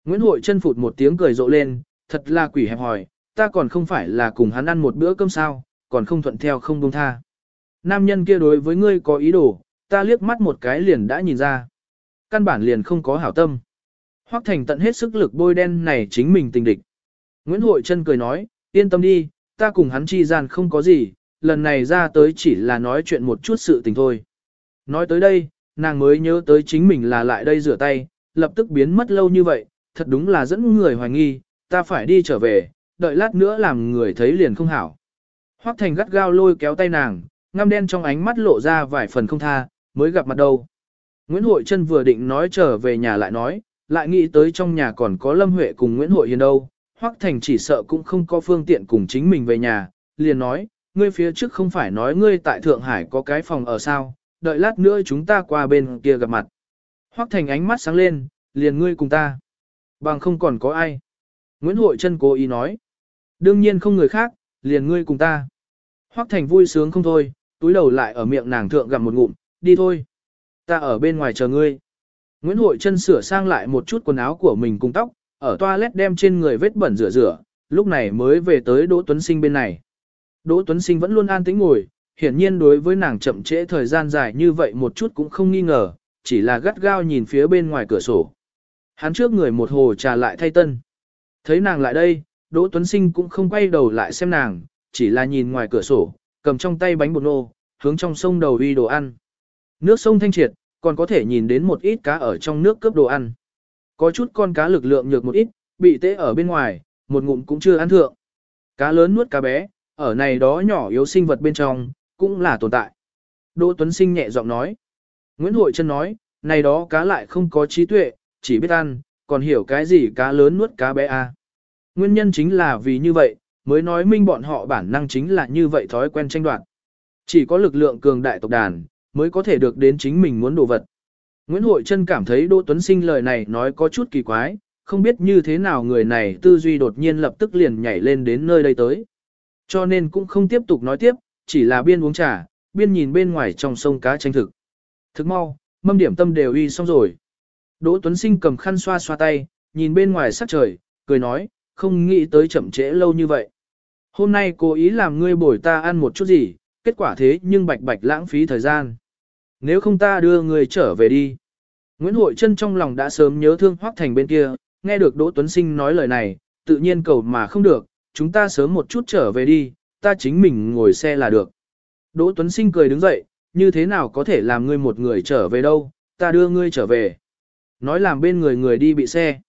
[SPEAKER 1] Nguyễn Hội chân phụt một tiếng cười rộ lên, thật là quỷ hẹp hỏi, ta còn không phải là cùng hắn ăn một bữa cơm sao, còn không thuận theo không buông tha. Nam nhân kia đối với ngươi có ý đồ, ta liếc mắt một cái liền đã nhìn ra. Căn bản liền không có hảo tâm. Hoắc Thành tận hết sức lực bôi đen này chính mình tình địch. Nguyễn Hội Trân cười nói, yên tâm đi, ta cùng hắn chi gian không có gì, lần này ra tới chỉ là nói chuyện một chút sự tình thôi. Nói tới đây, nàng mới nhớ tới chính mình là lại đây rửa tay, lập tức biến mất lâu như vậy, thật đúng là dẫn người hoài nghi, ta phải đi trở về, đợi lát nữa làm người thấy liền không hảo. Hoắc Thành gắt gao lôi kéo tay nàng, ngăm đen trong ánh mắt lộ ra vài phần không tha, mới gặp mặt đâu. Nguyễn Hội Trân vừa định nói trở về nhà lại nói, lại nghĩ tới trong nhà còn có Lâm Huệ cùng Nguyễn Hội Hiền đâu, Hoắc Thành chỉ sợ cũng không có phương tiện cùng chính mình về nhà, liền nói, ngươi phía trước không phải nói ngươi tại Thượng Hải có cái phòng ở sao, đợi lát nữa chúng ta qua bên kia gặp mặt. Hoắc Thành ánh mắt sáng lên, liền ngươi cùng ta. Bằng không còn có ai. Nguyễn Hội Trân cố ý nói. Đương nhiên không người khác, liền ngươi cùng ta. Hoắc Thành vui sướng không thôi, túi đầu lại ở miệng nàng thượng gặm một ngụm, đi thôi. Ta ở bên ngoài chờ ngươi. Nguyễn Hội Trân sửa sang lại một chút quần áo của mình cùng tóc, ở toilet đem trên người vết bẩn rửa rửa, lúc này mới về tới Đỗ Tuấn Sinh bên này. Đỗ Tuấn Sinh vẫn luôn an tĩnh ngồi, hiển nhiên đối với nàng chậm trễ thời gian dài như vậy một chút cũng không nghi ngờ, chỉ là gắt gao nhìn phía bên ngoài cửa sổ. Hắn trước người một hồ trà lại thay tân. Thấy nàng lại đây, Đỗ Tuấn Sinh cũng không quay đầu lại xem nàng, chỉ là nhìn ngoài cửa sổ, cầm trong tay bánh bột nô, hướng trong sông đầu uy đồ ăn. Nước sông thanh triệt, còn có thể nhìn đến một ít cá ở trong nước cướp đồ ăn. Có chút con cá lực lượng nhược một ít, bị tế ở bên ngoài, một ngụm cũng chưa ăn thượng. Cá lớn nuốt cá bé, ở này đó nhỏ yếu sinh vật bên trong, cũng là tồn tại. Đỗ Tuấn Sinh nhẹ giọng nói. Nguyễn Hội Trân nói, này đó cá lại không có trí tuệ, chỉ biết ăn, còn hiểu cái gì cá lớn nuốt cá bé à. Nguyên nhân chính là vì như vậy, mới nói minh bọn họ bản năng chính là như vậy thói quen tranh đoạt. Chỉ có lực lượng cường đại tộc đàn, mới có thể được đến chính mình muốn đồ vật. Nguyễn Hội Trân cảm thấy Đỗ Tuấn Sinh lời này nói có chút kỳ quái, không biết như thế nào người này tư duy đột nhiên lập tức liền nhảy lên đến nơi đây tới. Cho nên cũng không tiếp tục nói tiếp, chỉ là biên uống trà, biên nhìn bên ngoài trong sông cá tranh thực. Thức mau, mâm điểm tâm đều uy xong rồi. Đỗ Tuấn Sinh cầm khăn xoa xoa tay, nhìn bên ngoài sắc trời, cười nói, không nghĩ tới chậm trễ lâu như vậy. Hôm nay cố ý làm ngươi bồi ta ăn một chút gì, kết quả thế nhưng bạch bạch lãng phí thời gian. Nếu không ta đưa ngươi trở về đi. Nguyễn Hội Trân trong lòng đã sớm nhớ thương Hoác Thành bên kia, nghe được Đỗ Tuấn Sinh nói lời này, tự nhiên cầu mà không được, chúng ta sớm một chút trở về đi, ta chính mình ngồi xe là được. Đỗ Tuấn Sinh cười đứng dậy, như thế nào có thể làm ngươi một người trở về đâu, ta đưa ngươi trở về. Nói làm bên người người đi bị xe.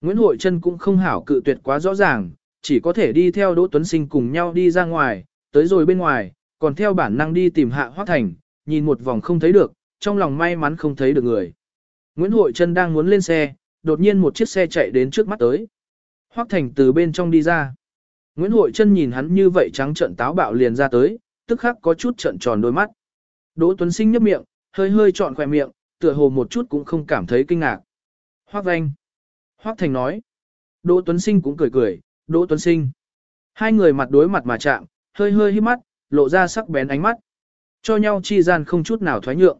[SPEAKER 1] Nguyễn Hội Trân cũng không hảo cự tuyệt quá rõ ràng, chỉ có thể đi theo Đỗ Tuấn Sinh cùng nhau đi ra ngoài, tới rồi bên ngoài, còn theo bản năng đi tìm Hạ Hoác Thành, nhìn một vòng không thấy được, trong lòng may mắn không thấy được người. Nguyễn Hội Trân đang muốn lên xe, đột nhiên một chiếc xe chạy đến trước mắt tới. Hoác Thành từ bên trong đi ra. Nguyễn Hội Trân nhìn hắn như vậy trắng trợn táo bạo liền ra tới, tức khắc có chút trợn tròn đôi mắt. Đỗ Tuấn Sinh nhấp miệng, hơi hơi trọn khỏe miệng, tựa hồ một chút cũng không cảm thấy kinh ngạc. Hoác Vanh. Hoác Thành nói. Đỗ Tuấn Sinh cũng cười cười, Đỗ Tuấn Sinh. Hai người mặt đối mặt mà chạm, hơi hơi hít mắt, lộ ra sắc bén ánh mắt. Cho nhau chi gian không chút nào thoái nhượng.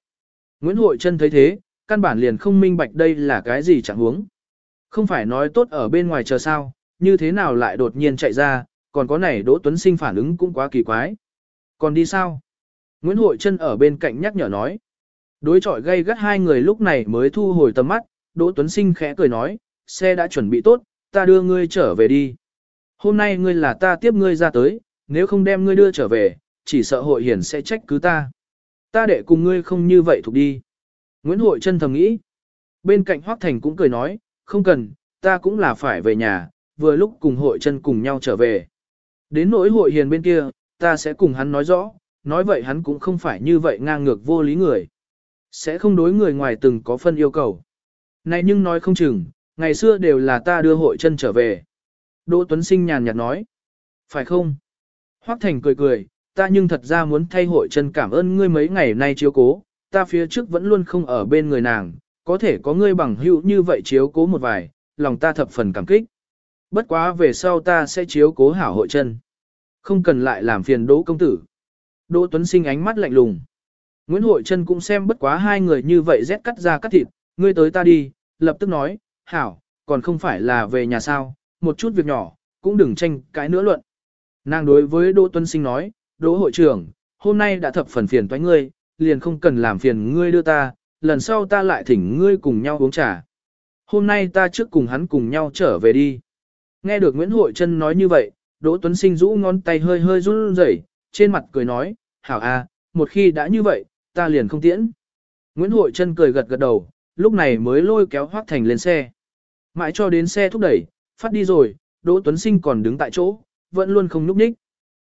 [SPEAKER 1] Nguyễn Hội Trân thấy thế, căn bản liền không minh bạch đây là cái gì chẳng huống. Không phải nói tốt ở bên ngoài chờ sao, như thế nào lại đột nhiên chạy ra, còn có này Đỗ Tuấn Sinh phản ứng cũng quá kỳ quái. Còn đi sao? Nguyễn Hội Trân ở bên cạnh nhắc nhở nói. Đối chọi gây gắt hai người lúc này mới thu hồi tầm mắt, Đỗ Tuấn Sinh khẽ cười nói, xe đã chuẩn bị tốt, ta đưa ngươi trở về đi. Hôm nay ngươi là ta tiếp ngươi ra tới, nếu không đem ngươi đưa trở về, chỉ sợ hội hiển sẽ trách cứ ta. Ta để cùng ngươi không như vậy thuộc đi. Nguyễn Hội Trân thầm nghĩ. Bên cạnh Hoác Thành cũng cười nói, không cần, ta cũng là phải về nhà, vừa lúc cùng hội chân cùng nhau trở về. Đến nỗi hội hiền bên kia, ta sẽ cùng hắn nói rõ, nói vậy hắn cũng không phải như vậy ngang ngược vô lý người. Sẽ không đối người ngoài từng có phân yêu cầu. Này nhưng nói không chừng, ngày xưa đều là ta đưa hội chân trở về. Đỗ Tuấn Sinh nhàn nhạt nói. Phải không? Hoác Thành cười cười, ta nhưng thật ra muốn thay hội chân cảm ơn ngươi mấy ngày nay chiếu cố, ta phía trước vẫn luôn không ở bên người nàng, có thể có ngươi bằng hữu như vậy chiếu cố một vài, lòng ta thập phần cảm kích. Bất quá về sau ta sẽ chiếu cố hảo hội chân. Không cần lại làm phiền đỗ công tử. Đỗ Tuấn Sinh ánh mắt lạnh lùng. Nguyễn Hội Trân cũng xem bất quá hai người như vậy rét cắt ra cắt thịt, ngươi tới ta đi, lập tức nói, hảo, còn không phải là về nhà sao, một chút việc nhỏ, cũng đừng tranh cãi nữa luận. Nàng đối với Đỗ Tuấn Sinh nói, Đỗ hội trưởng, hôm nay đã thập phần phiền toái ngươi, liền không cần làm phiền ngươi đưa ta, lần sau ta lại thỉnh ngươi cùng nhau uống trà. Hôm nay ta trước cùng hắn cùng nhau trở về đi. Nghe được Nguyễn Hội Trân nói như vậy, Đỗ Tuấn Sinh rũ ngón tay hơi hơi run rẩy, trên mặt cười nói, hảo à, một khi đã như vậy, ta liền không tiễn. Nguyễn Hội Trân cười gật gật đầu, lúc này mới lôi kéo Hoác Thành lên xe. Mãi cho đến xe thúc đẩy, phát đi rồi, Đỗ Tuấn Sinh còn đứng tại chỗ, vẫn luôn không nhúc nhích.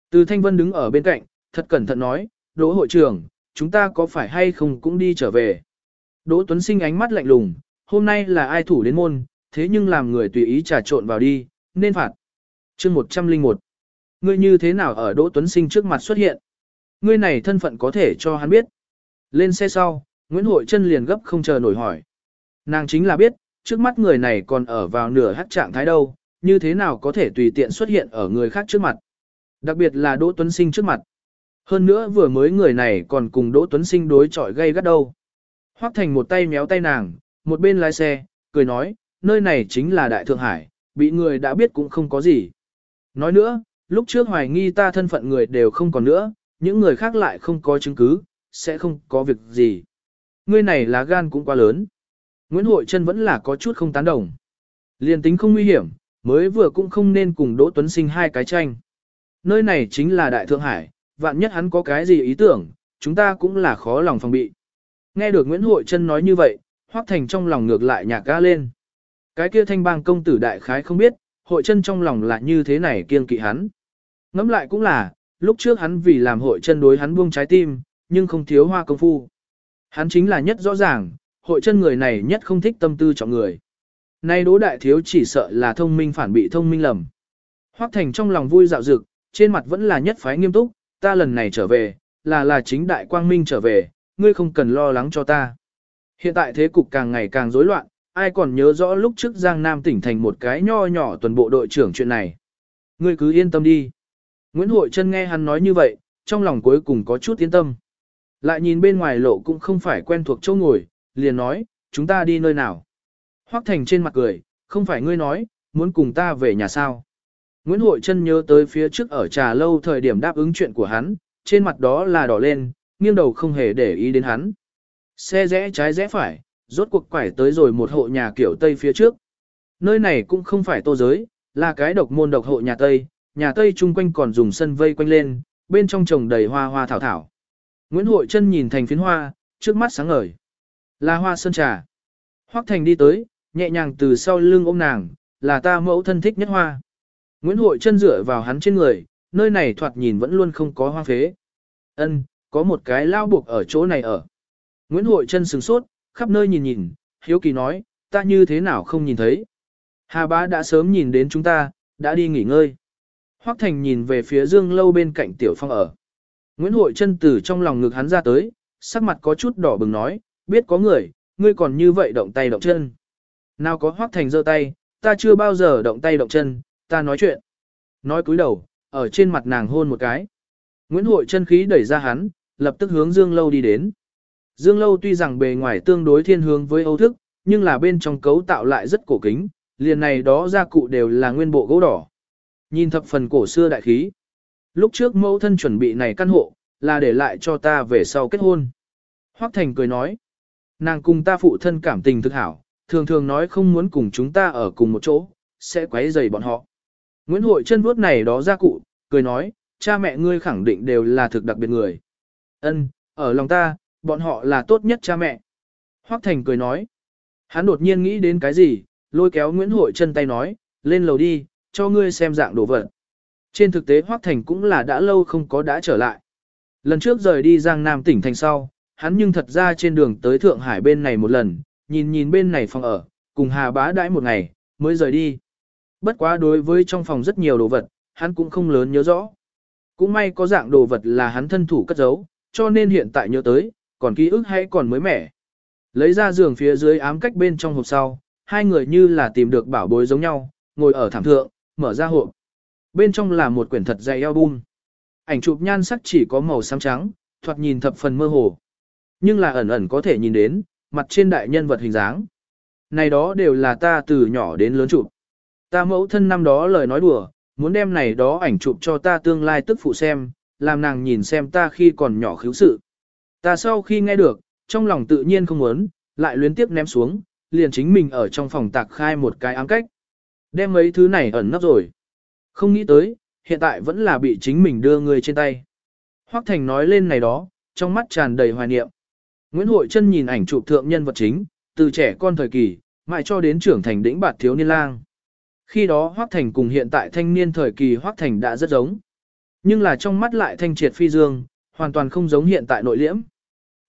[SPEAKER 1] Từ Thanh Vân đứng ở bên cạnh, thật cẩn thận nói, Đỗ hội trưởng, chúng ta có phải hay không cũng đi trở về. Đỗ Tuấn Sinh ánh mắt lạnh lùng, hôm nay là ai thủ đến môn, thế nhưng làm người tùy ý trà trộn vào đi, nên phạt. chương 101. Ngươi như thế nào ở Đỗ Tuấn Sinh trước mặt xuất hiện? Ngươi này thân phận có thể cho hắn biết. Lên xe sau, Nguyễn Hội chân liền gấp không chờ nổi hỏi. Nàng chính là biết, trước mắt người này còn ở vào nửa hắc trạng thái đâu, như thế nào có thể tùy tiện xuất hiện ở người khác trước mặt. Đặc biệt là Đỗ Tuấn Sinh trước mặt. Hơn nữa vừa mới người này còn cùng Đỗ Tuấn Sinh đối chọi gây gắt đâu. Hoắc Thành một tay méo tay nàng, một bên lái xe, cười nói, nơi này chính là Đại Thượng Hải, bị người đã biết cũng không có gì. Nói nữa, lúc trước hoài nghi ta thân phận người đều không còn nữa, những người khác lại không có chứng cứ, sẽ không có việc gì. Ngươi này lá gan cũng quá lớn. Nguyễn Hội Trân vẫn là có chút không tán đồng. Liên tính không nguy hiểm, mới vừa cũng không nên cùng Đỗ Tuấn Sinh hai cái tranh. Nơi này chính là Đại Thượng Hải, vạn nhất hắn có cái gì ý tưởng, chúng ta cũng là khó lòng phòng bị. Nghe được Nguyễn Hội Trân nói như vậy, Hoắc Thành trong lòng ngược lại nhạc ga lên. Cái kia thanh bang công tử đại khái không biết, Hội chân trong lòng là như thế này kiêng kỵ hắn. Ngẫm lại cũng là, lúc trước hắn vì làm Hội chân đối hắn buông trái tim, nhưng không thiếu hoa công phu. Hắn chính là nhất rõ ràng, Hội chân người này nhất không thích tâm tư trọng người. Nay đỗ đại thiếu chỉ sợ là thông minh phản bị thông minh lầm. Hoắc Thành trong lòng vui dạo dực, trên mặt vẫn là nhất phái nghiêm túc, ta lần này trở về, là là chính đại quang minh trở về, ngươi không cần lo lắng cho ta. Hiện tại thế cục càng ngày càng rối loạn, ai còn nhớ rõ lúc trước Giang Nam tỉnh thành một cái nho nhỏ tuần bộ đội trưởng chuyện này. Ngươi cứ yên tâm đi. Nguyễn Hội Trân nghe hắn nói như vậy, trong lòng cuối cùng có chút yên tâm. Lại nhìn bên ngoài lộ cũng không phải quen thuộc chỗ ngồi, liền nói, chúng ta đi nơi nào. Hoắc Thành trên mặt cười, không phải ngươi nói, muốn cùng ta về nhà sao. Nguyễn Hội Trân nhớ tới phía trước ở trà lâu thời điểm đáp ứng chuyện của hắn, trên mặt đó là đỏ lên, nghiêng đầu không hề để ý đến hắn. Xe rẽ trái rẽ phải, rốt cuộc quải tới rồi một hộ nhà kiểu Tây phía trước. Nơi này cũng không phải tô giới, là cái độc môn độc hộ nhà Tây, nhà Tây chung quanh còn dùng sân vây quanh lên, bên trong trồng đầy hoa hoa thảo thảo. Nguyễn Hội Trân nhìn thành phiến hoa, trước mắt sáng ngời. Là hoa sơn trà. Hoắc Thành đi tới, nhẹ nhàng từ sau lưng ôm nàng, là ta mẫu thân thích nhất hoa. Nguyễn Hội Trân dựa vào hắn trên người, nơi này thoạt nhìn vẫn luôn không có hoa phế. Ân, có một cái lao buộc ở chỗ này ở. Nguyễn Hội Trân sừng sốt, khắp nơi nhìn nhìn, hiếu kỳ nói, ta như thế nào không nhìn thấy. Hà bá đã sớm nhìn đến chúng ta, đã đi nghỉ ngơi. Hoắc Thành nhìn về phía dương lâu bên cạnh tiểu phong ở. Nguyễn Hội chân từ trong lòng ngực hắn ra tới, sắc mặt có chút đỏ bừng nói, biết có người, ngươi còn như vậy động tay động chân. Nào có Hoắc Thành giơ tay, ta chưa bao giờ động tay động chân, ta nói chuyện. Nói cúi đầu, ở trên mặt nàng hôn một cái. Nguyễn Hội chân khí đẩy ra hắn, lập tức hướng Dương Lâu đi đến. Dương Lâu tuy rằng bề ngoài tương đối thiên hướng với Âu thức, nhưng là bên trong cấu tạo lại rất cổ kính, liền này đó gia cụ đều là nguyên bộ gỗ đỏ. Nhìn thập phần cổ xưa đại khí. Lúc trước mẫu thân chuẩn bị này căn hộ, là để lại cho ta về sau kết hôn. Hoắc Thành cười nói, nàng cùng ta phụ thân cảm tình thực hảo, thường thường nói không muốn cùng chúng ta ở cùng một chỗ, sẽ quấy rầy bọn họ. Nguyễn Hội chân vuốt này đó gia cụ, cười nói, cha mẹ ngươi khẳng định đều là thực đặc biệt người. Ân, ở lòng ta, bọn họ là tốt nhất cha mẹ. Hoắc Thành cười nói, hắn đột nhiên nghĩ đến cái gì, lôi kéo Nguyễn Hội chân tay nói, lên lầu đi, cho ngươi xem dạng đồ vật. Trên thực tế Hoắc Thành cũng là đã lâu không có đã trở lại. Lần trước rời đi Giang Nam tỉnh thành sau, hắn nhưng thật ra trên đường tới Thượng Hải bên này một lần, nhìn nhìn bên này phòng ở, cùng Hà Bá đãi một ngày, mới rời đi. Bất quá đối với trong phòng rất nhiều đồ vật, hắn cũng không lớn nhớ rõ. Cũng may có dạng đồ vật là hắn thân thủ cất giấu, cho nên hiện tại nhớ tới, còn ký ức hay còn mới mẻ. Lấy ra giường phía dưới ám cách bên trong hộp sau, hai người như là tìm được bảo bối giống nhau, ngồi ở thảm thượng, mở ra hộp. Bên trong là một quyển thật dày album. Ảnh chụp nhan sắc chỉ có màu xám trắng, thoạt nhìn thập phần mơ hồ. Nhưng là ẩn ẩn có thể nhìn đến, mặt trên đại nhân vật hình dáng. Này đó đều là ta từ nhỏ đến lớn chụp. Ta mẫu thân năm đó lời nói đùa, muốn đem này đó ảnh chụp cho ta tương lai tức phụ xem, làm nàng nhìn xem ta khi còn nhỏ khiếu sự. Ta sau khi nghe được, trong lòng tự nhiên không muốn, lại luyến tiếp ném xuống, liền chính mình ở trong phòng tạc khai một cái ám cách. Đem mấy thứ này ẩn nấp rồi. Không nghĩ tới, hiện tại vẫn là bị chính mình đưa người trên tay. Hoắc Thành nói lên này đó, trong mắt tràn đầy hoài niệm. Nguyễn Hội Trân nhìn ảnh chụp thượng nhân vật chính, từ trẻ con thời kỳ, mãi cho đến trưởng thành đĩnh bạt thiếu niên lang. Khi đó Hoắc Thành cùng hiện tại thanh niên thời kỳ Hoắc Thành đã rất giống. Nhưng là trong mắt lại thanh triệt phi dương, hoàn toàn không giống hiện tại nội liễm.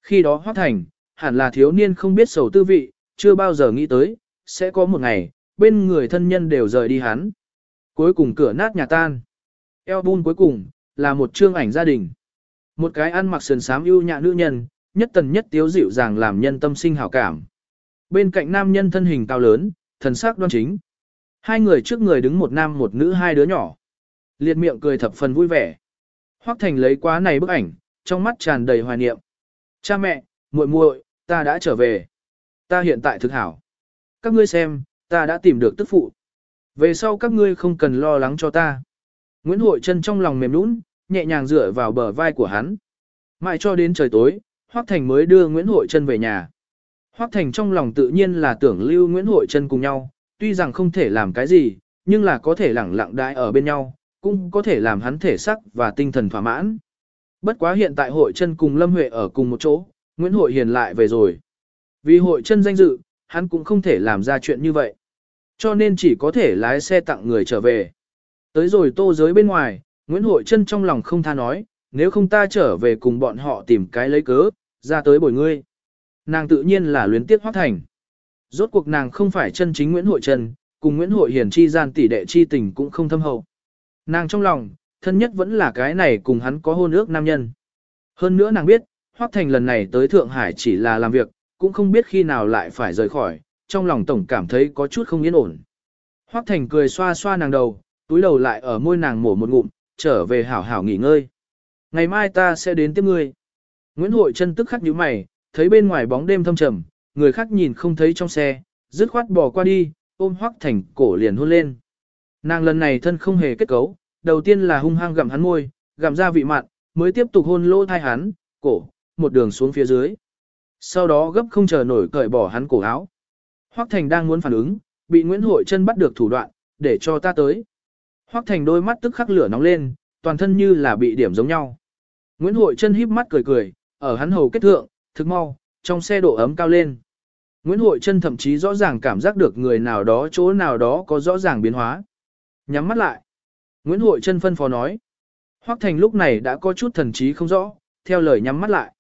[SPEAKER 1] Khi đó Hoắc Thành, hẳn là thiếu niên không biết sầu tư vị, chưa bao giờ nghĩ tới, sẽ có một ngày, bên người thân nhân đều rời đi hắn. Cuối cùng cửa nát nhà tan. Album cuối cùng, là một chương ảnh gia đình. Một cái ăn mặc sườn sám ưu nhã nữ nhân, nhất tần nhất tiếu dịu dàng làm nhân tâm sinh hảo cảm. Bên cạnh nam nhân thân hình cao lớn, thần sắc đoan chính. Hai người trước người đứng một nam một nữ hai đứa nhỏ. Liệt miệng cười thập phần vui vẻ. Hoắc Thành lấy quá này bức ảnh, trong mắt tràn đầy hoài niệm. Cha mẹ, muội muội, ta đã trở về. Ta hiện tại thực hảo. Các ngươi xem, ta đã tìm được tức phụ. Về sau các ngươi không cần lo lắng cho ta. Nguyễn Hội chân trong lòng mềm nũng, nhẹ nhàng dựa vào bờ vai của hắn. Mãi cho đến trời tối, Hoắc Thành mới đưa Nguyễn Hội chân về nhà. Hoắc Thành trong lòng tự nhiên là tưởng lưu Nguyễn Hội chân cùng nhau, tuy rằng không thể làm cái gì, nhưng là có thể lẳng lặng đãi ở bên nhau, cũng có thể làm hắn thể sắc và tinh thần thỏa mãn. Bất quá hiện tại hội chân cùng Lâm Huệ ở cùng một chỗ, Nguyễn Hội Hiền lại về rồi. Vì hội chân danh dự, hắn cũng không thể làm ra chuyện như vậy. Cho nên chỉ có thể lái xe tặng người trở về. Tới rồi tô giới bên ngoài, Nguyễn Hội chân trong lòng không tha nói, nếu không ta trở về cùng bọn họ tìm cái lấy cớ, ra tới bồi ngươi. Nàng tự nhiên là luyến tiếc hoác thành. Rốt cuộc nàng không phải chân chính Nguyễn Hội Trần, cùng Nguyễn Hội Hiền chi gian tỷ đệ chi tình cũng không thâm hậu. Nàng trong lòng, thân nhất vẫn là cái này cùng hắn có hôn ước nam nhân. Hơn nữa nàng biết, Hoắc Thành lần này tới Thượng Hải chỉ là làm việc, cũng không biết khi nào lại phải rời khỏi, trong lòng tổng cảm thấy có chút không yên ổn. Hoắc Thành cười xoa xoa nàng đầu, túi đầu lại ở môi nàng mổ một ngụm, trở về hảo hảo nghỉ ngơi. Ngày mai ta sẽ đến tiếp ngươi. Nguyễn Hội chân tức khắc nhíu mày, thấy bên ngoài bóng đêm thâm trầm, người khác nhìn không thấy trong xe, dứt khoát bỏ qua đi, ôm Hoắc Thành cổ liền hôn lên. Nàng lần này thân không hề kết cấu, đầu tiên là hung hăng gặm hắn môi, gặm ra vị mặn, mới tiếp tục hôn lỗ thai hắn, cổ, một đường xuống phía dưới. Sau đó gấp không chờ nổi cởi bỏ hắn cổ áo. Hoắc Thành đang muốn phản ứng, bị Nguyễn Hội chân bắt được thủ đoạn, để cho ta tới. Hoắc Thành đôi mắt tức khắc lửa nóng lên, toàn thân như là bị điểm giống nhau. Nguyễn Hội chân híp mắt cười cười, ở hắn hầu kết thượng, thực mau, trong xe độ ấm cao lên. Nguyễn Hội chân thậm chí rõ ràng cảm giác được người nào đó chỗ nào đó có rõ ràng biến hóa. Nhắm mắt lại. Nguyễn Hội Trân phân phó nói. Hoắc Thành lúc này đã có chút thần trí không rõ, theo lời nhắm mắt lại.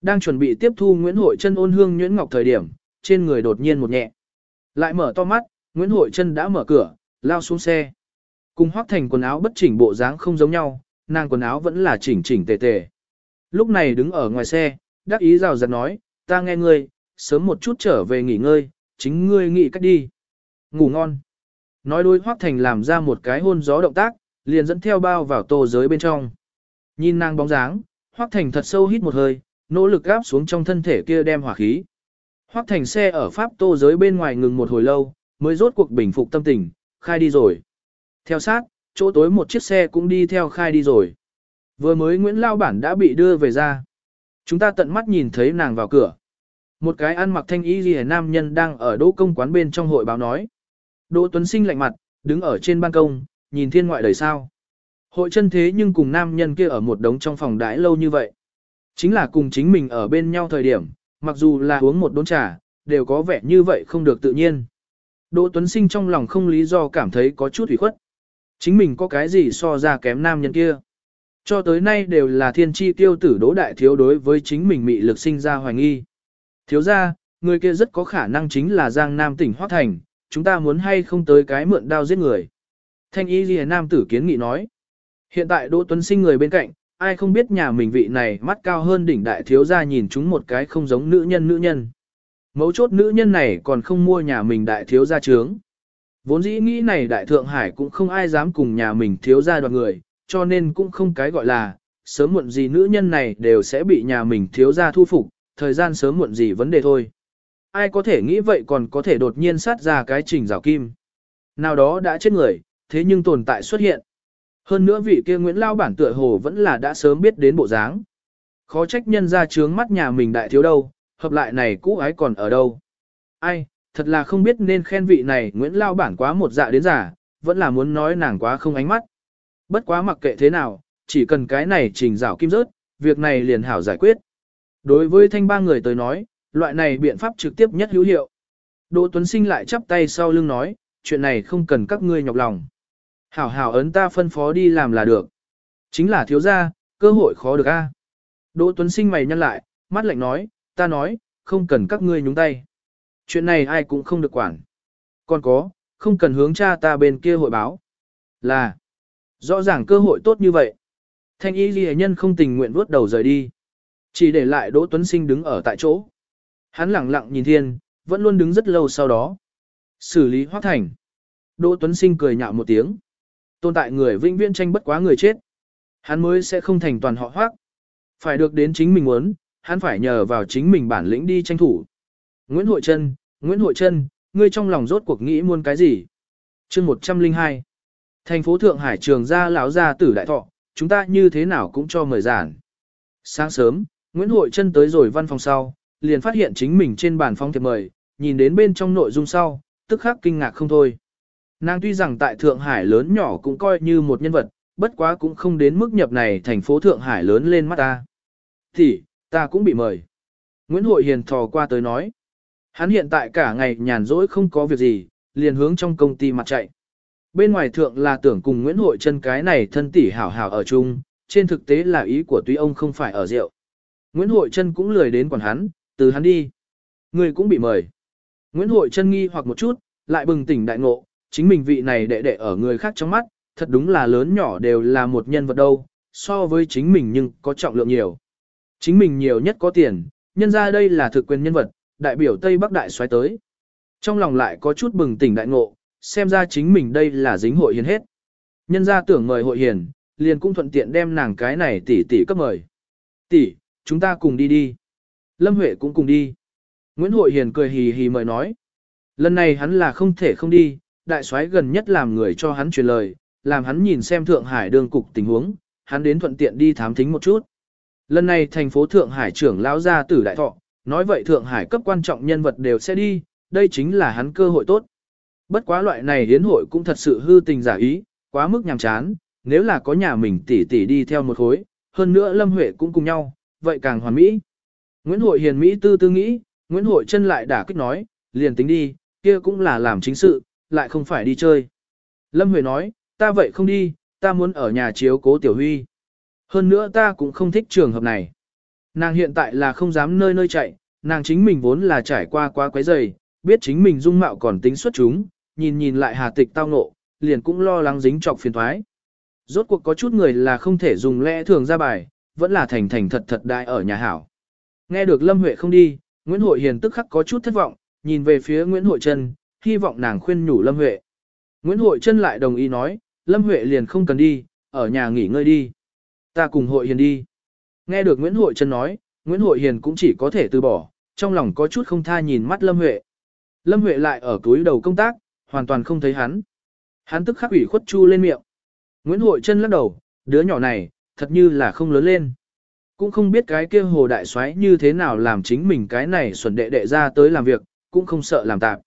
[SPEAKER 1] Đang chuẩn bị tiếp thu Nguyễn Hội Trân ôn hương nhuyễn ngọc thời điểm, trên người đột nhiên một nhẹ. Lại mở to mắt, Nguyễn Hội Trân đã mở cửa, lao xuống xe. Cùng Hoắc Thành quần áo bất chỉnh bộ dáng không giống nhau, nàng quần áo vẫn là chỉnh chỉnh tề tề. Lúc này đứng ở ngoài xe, đắc ý rào rạt nói, ta nghe ngươi, sớm một chút trở về nghỉ ngơi, chính ngươi nghỉ cách đi. Ngủ ngon. Nói đôi Hoắc Thành làm ra một cái hôn gió động tác, liền dẫn theo bao vào tô giới bên trong. Nhìn nàng bóng dáng, Hoắc Thành thật sâu hít một hơi, nỗ lực gáp xuống trong thân thể kia đem hỏa khí. Hoắc Thành xe ở Pháp tô giới bên ngoài ngừng một hồi lâu, mới rốt cuộc bình phục tâm tình, khai đi rồi. Theo sát, chỗ tối một chiếc xe cũng đi theo khai đi rồi. Vừa mới Nguyễn Lao Bản đã bị đưa về ra. Chúng ta tận mắt nhìn thấy nàng vào cửa. Một cái ăn mặc thanh y ghi nam nhân đang ở đỗ công quán bên trong hội báo nói. Đỗ Tuấn Sinh lạnh mặt, đứng ở trên ban công, nhìn thiên ngoại đời sao. Hội chân thế nhưng cùng nam nhân kia ở một đống trong phòng đãi lâu như vậy. Chính là cùng chính mình ở bên nhau thời điểm, mặc dù là uống một đốn trà, đều có vẻ như vậy không được tự nhiên. Đỗ Tuấn Sinh trong lòng không lý do cảm thấy có chút ủy khuất. Chính mình có cái gì so ra kém nam nhân kia. Cho tới nay đều là thiên tri tiêu tử đỗ đại thiếu đối với chính mình mị lực sinh ra hoài nghi. Thiếu ra, người kia rất có khả năng chính là Giang Nam tỉnh Hoác Thành, chúng ta muốn hay không tới cái mượn đao giết người. Thanh y ghi nam tử kiến nghị nói. Hiện tại Đỗ Tuấn Sinh người bên cạnh, ai không biết nhà mình vị này mắt cao hơn đỉnh đại thiếu ra nhìn chúng một cái không giống nữ nhân nữ nhân. Mấu chốt nữ nhân này còn không mua nhà mình đại thiếu ra trướng. Vốn dĩ nghĩ này đại thượng hải cũng không ai dám cùng nhà mình thiếu ra đoạt người, cho nên cũng không cái gọi là, sớm muộn gì nữ nhân này đều sẽ bị nhà mình thiếu ra thu phục, thời gian sớm muộn gì vấn đề thôi. Ai có thể nghĩ vậy còn có thể đột nhiên sát ra cái trình rào kim. Nào đó đã chết người, thế nhưng tồn tại xuất hiện. Hơn nữa vị kia Nguyễn Lao bản tựa hồ vẫn là đã sớm biết đến bộ dáng. Khó trách nhân ra trướng mắt nhà mình đại thiếu đâu, hợp lại này cũ ái còn ở đâu. Ai, thật là không biết nên khen vị này Nguyễn Lao bản quá một dạ đến giả, vẫn là muốn nói nàng quá không ánh mắt. Bất quá mặc kệ thế nào, chỉ cần cái này trình rảo kim rớt, việc này liền hảo giải quyết. Đối với thanh ba người tới nói, loại này biện pháp trực tiếp nhất hữu hiệu. Đỗ Tuấn Sinh lại chắp tay sau lưng nói, chuyện này không cần các ngươi nhọc lòng. Hảo hảo ấn ta phân phó đi làm là được. Chính là thiếu gia, cơ hội khó được a. Đỗ Tuấn Sinh mày nhăn lại, mắt lạnh nói, ta nói, không cần các ngươi nhúng tay. Chuyện này ai cũng không được quản. Còn có, không cần hướng cha ta bên kia hội báo. Là, rõ ràng cơ hội tốt như vậy. Thanh y ghi nhân không tình nguyện vuốt đầu rời đi. Chỉ để lại Đỗ Tuấn Sinh đứng ở tại chỗ. Hắn lặng lặng nhìn thiên, vẫn luôn đứng rất lâu sau đó. Xử lý hoác thành. Đỗ Tuấn Sinh cười nhạo một tiếng. Tồn tại người vĩnh viễn tranh bất quá người chết. Hắn mới sẽ không thành toàn họ hoác. Phải được đến chính mình muốn, hắn phải nhờ vào chính mình bản lĩnh đi tranh thủ. Nguyễn Hội Trân, Nguyễn Hội Trân, ngươi trong lòng rốt cuộc nghĩ muốn cái gì? chương 102 Thành phố Thượng Hải trường gia lão gia tử đại thọ, chúng ta như thế nào cũng cho mời giản. Sáng sớm, Nguyễn Hội Trân tới rồi văn phòng sau, liền phát hiện chính mình trên bàn phong thiệp mời, nhìn đến bên trong nội dung sau, tức khắc kinh ngạc không thôi. Nàng tuy rằng tại Thượng Hải lớn nhỏ cũng coi như một nhân vật, bất quá cũng không đến mức nhập này thành phố Thượng Hải lớn lên mắt ta. Thì, ta cũng bị mời. Nguyễn Hội Hiền thò qua tới nói. Hắn hiện tại cả ngày nhàn rỗi không có việc gì, liền hướng trong công ty mặt chạy. Bên ngoài thượng là tưởng cùng Nguyễn Hội chân cái này thân tỷ hảo hảo ở chung, trên thực tế là ý của tuy ông không phải ở rượu. Nguyễn Hội chân cũng lười đến quản hắn, từ hắn đi. Người cũng bị mời. Nguyễn Hội chân nghi hoặc một chút, lại bừng tỉnh đại ngộ, chính mình vị này đệ đệ ở người khác trong mắt, thật đúng là lớn nhỏ đều là một nhân vật đâu, so với chính mình nhưng có trọng lượng nhiều. Chính mình nhiều nhất có tiền, nhân ra đây là thực quyền nhân vật, đại biểu Tây Bắc Đại xoáy tới. Trong lòng lại có chút bừng tỉnh đại ngộ, xem ra chính mình đây là dính hội hiền hết. Nhân ra tưởng mời hội hiền, liền cũng thuận tiện đem nàng cái này tỷ tỷ cấp mời. Tỷ, chúng ta cùng đi đi. Lâm Huệ cũng cùng đi. Nguyễn Hội Hiền cười hì hì mời nói. Lần này hắn là không thể không đi, đại soái gần nhất làm người cho hắn truyền lời, làm hắn nhìn xem Thượng Hải đương cục tình huống, hắn đến thuận tiện đi thám thính một chút. Lần này thành phố Thượng Hải trưởng lão gia tử đại thọ, nói vậy Thượng Hải cấp quan trọng nhân vật đều sẽ đi, đây chính là hắn cơ hội tốt. Bất quá loại này hiến hội cũng thật sự hư tình giả ý, quá mức nhàm chán, nếu là có nhà mình tỷ tỷ đi theo một khối, hơn nữa Lâm Huệ cũng cùng nhau, vậy càng hoàn mỹ. Nguyễn Hội Hiền Mỹ tư tư nghĩ, Nguyễn Hội chân lại đả kích nói, liền tính đi, kia cũng là làm chính sự, lại không phải đi chơi. Lâm Huệ nói, ta vậy không đi, ta muốn ở nhà chiếu cố Tiểu Huy. Hơn nữa ta cũng không thích trường hợp này. Nàng hiện tại là không dám nơi nơi chạy, nàng chính mình vốn là trải qua quá quấy dày, biết chính mình dung mạo còn tính xuất chúng, nhìn nhìn lại hà tịch tao ngộ, liền cũng lo lắng dính trọc phiền thoái. Rốt cuộc có chút người là không thể dùng lẽ thường ra bài, vẫn là thành thành thật thật đại ở nhà hảo. Nghe được Lâm Huệ không đi, Nguyễn Hội Hiền tức khắc có chút thất vọng, nhìn về phía Nguyễn Hội Trân, hy vọng nàng khuyên nhủ Lâm Huệ. Nguyễn Hội Trân lại đồng ý nói, Lâm Huệ liền không cần đi, ở nhà nghỉ ngơi đi. Ta cùng Hội Hiền đi. Nghe được Nguyễn Hội Trân nói, Nguyễn Hội Hiền cũng chỉ có thể từ bỏ, trong lòng có chút không tha nhìn mắt Lâm Huệ. Lâm Huệ lại ở túi đầu công tác, hoàn toàn không thấy hắn. Hắn tức khắc ủy khuất chu lên miệng. Nguyễn Hội Trân lắc đầu, đứa nhỏ này, thật như là không lớn lên. Cũng không biết cái kia hồ đại soái như thế nào làm chính mình cái này xuẩn đệ đệ ra tới làm việc, cũng không sợ làm tạp.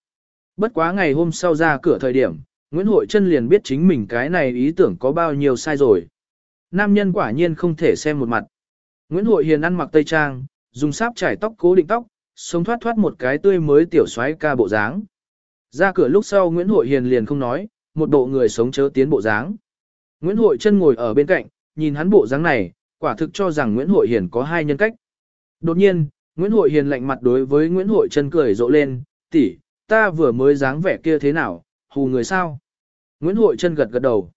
[SPEAKER 1] Bất quá ngày hôm sau ra cửa thời điểm, Nguyễn Hội Trân liền biết chính mình cái này ý tưởng có bao nhiêu sai rồi. Nam nhân quả nhiên không thể xem một mặt. Nguyễn Hội Hiền ăn mặc tây trang, dùng sáp trải tóc cố định tóc, sống thoát thoát một cái tươi mới tiểu xoáy ca bộ dáng. Ra cửa lúc sau Nguyễn Hội Hiền liền không nói, một bộ người sống chớ tiến bộ dáng. Nguyễn Hội Trân ngồi ở bên cạnh, nhìn hắn bộ dáng này, quả thực cho rằng Nguyễn Hội Hiền có hai nhân cách. Đột nhiên, Nguyễn Hội Hiền lạnh mặt đối với Nguyễn Hội Trân cười rộ lên, tỷ, ta vừa mới dáng vẻ kia thế nào, hù người sao? Nguyễn Hội Trân gật gật đầu.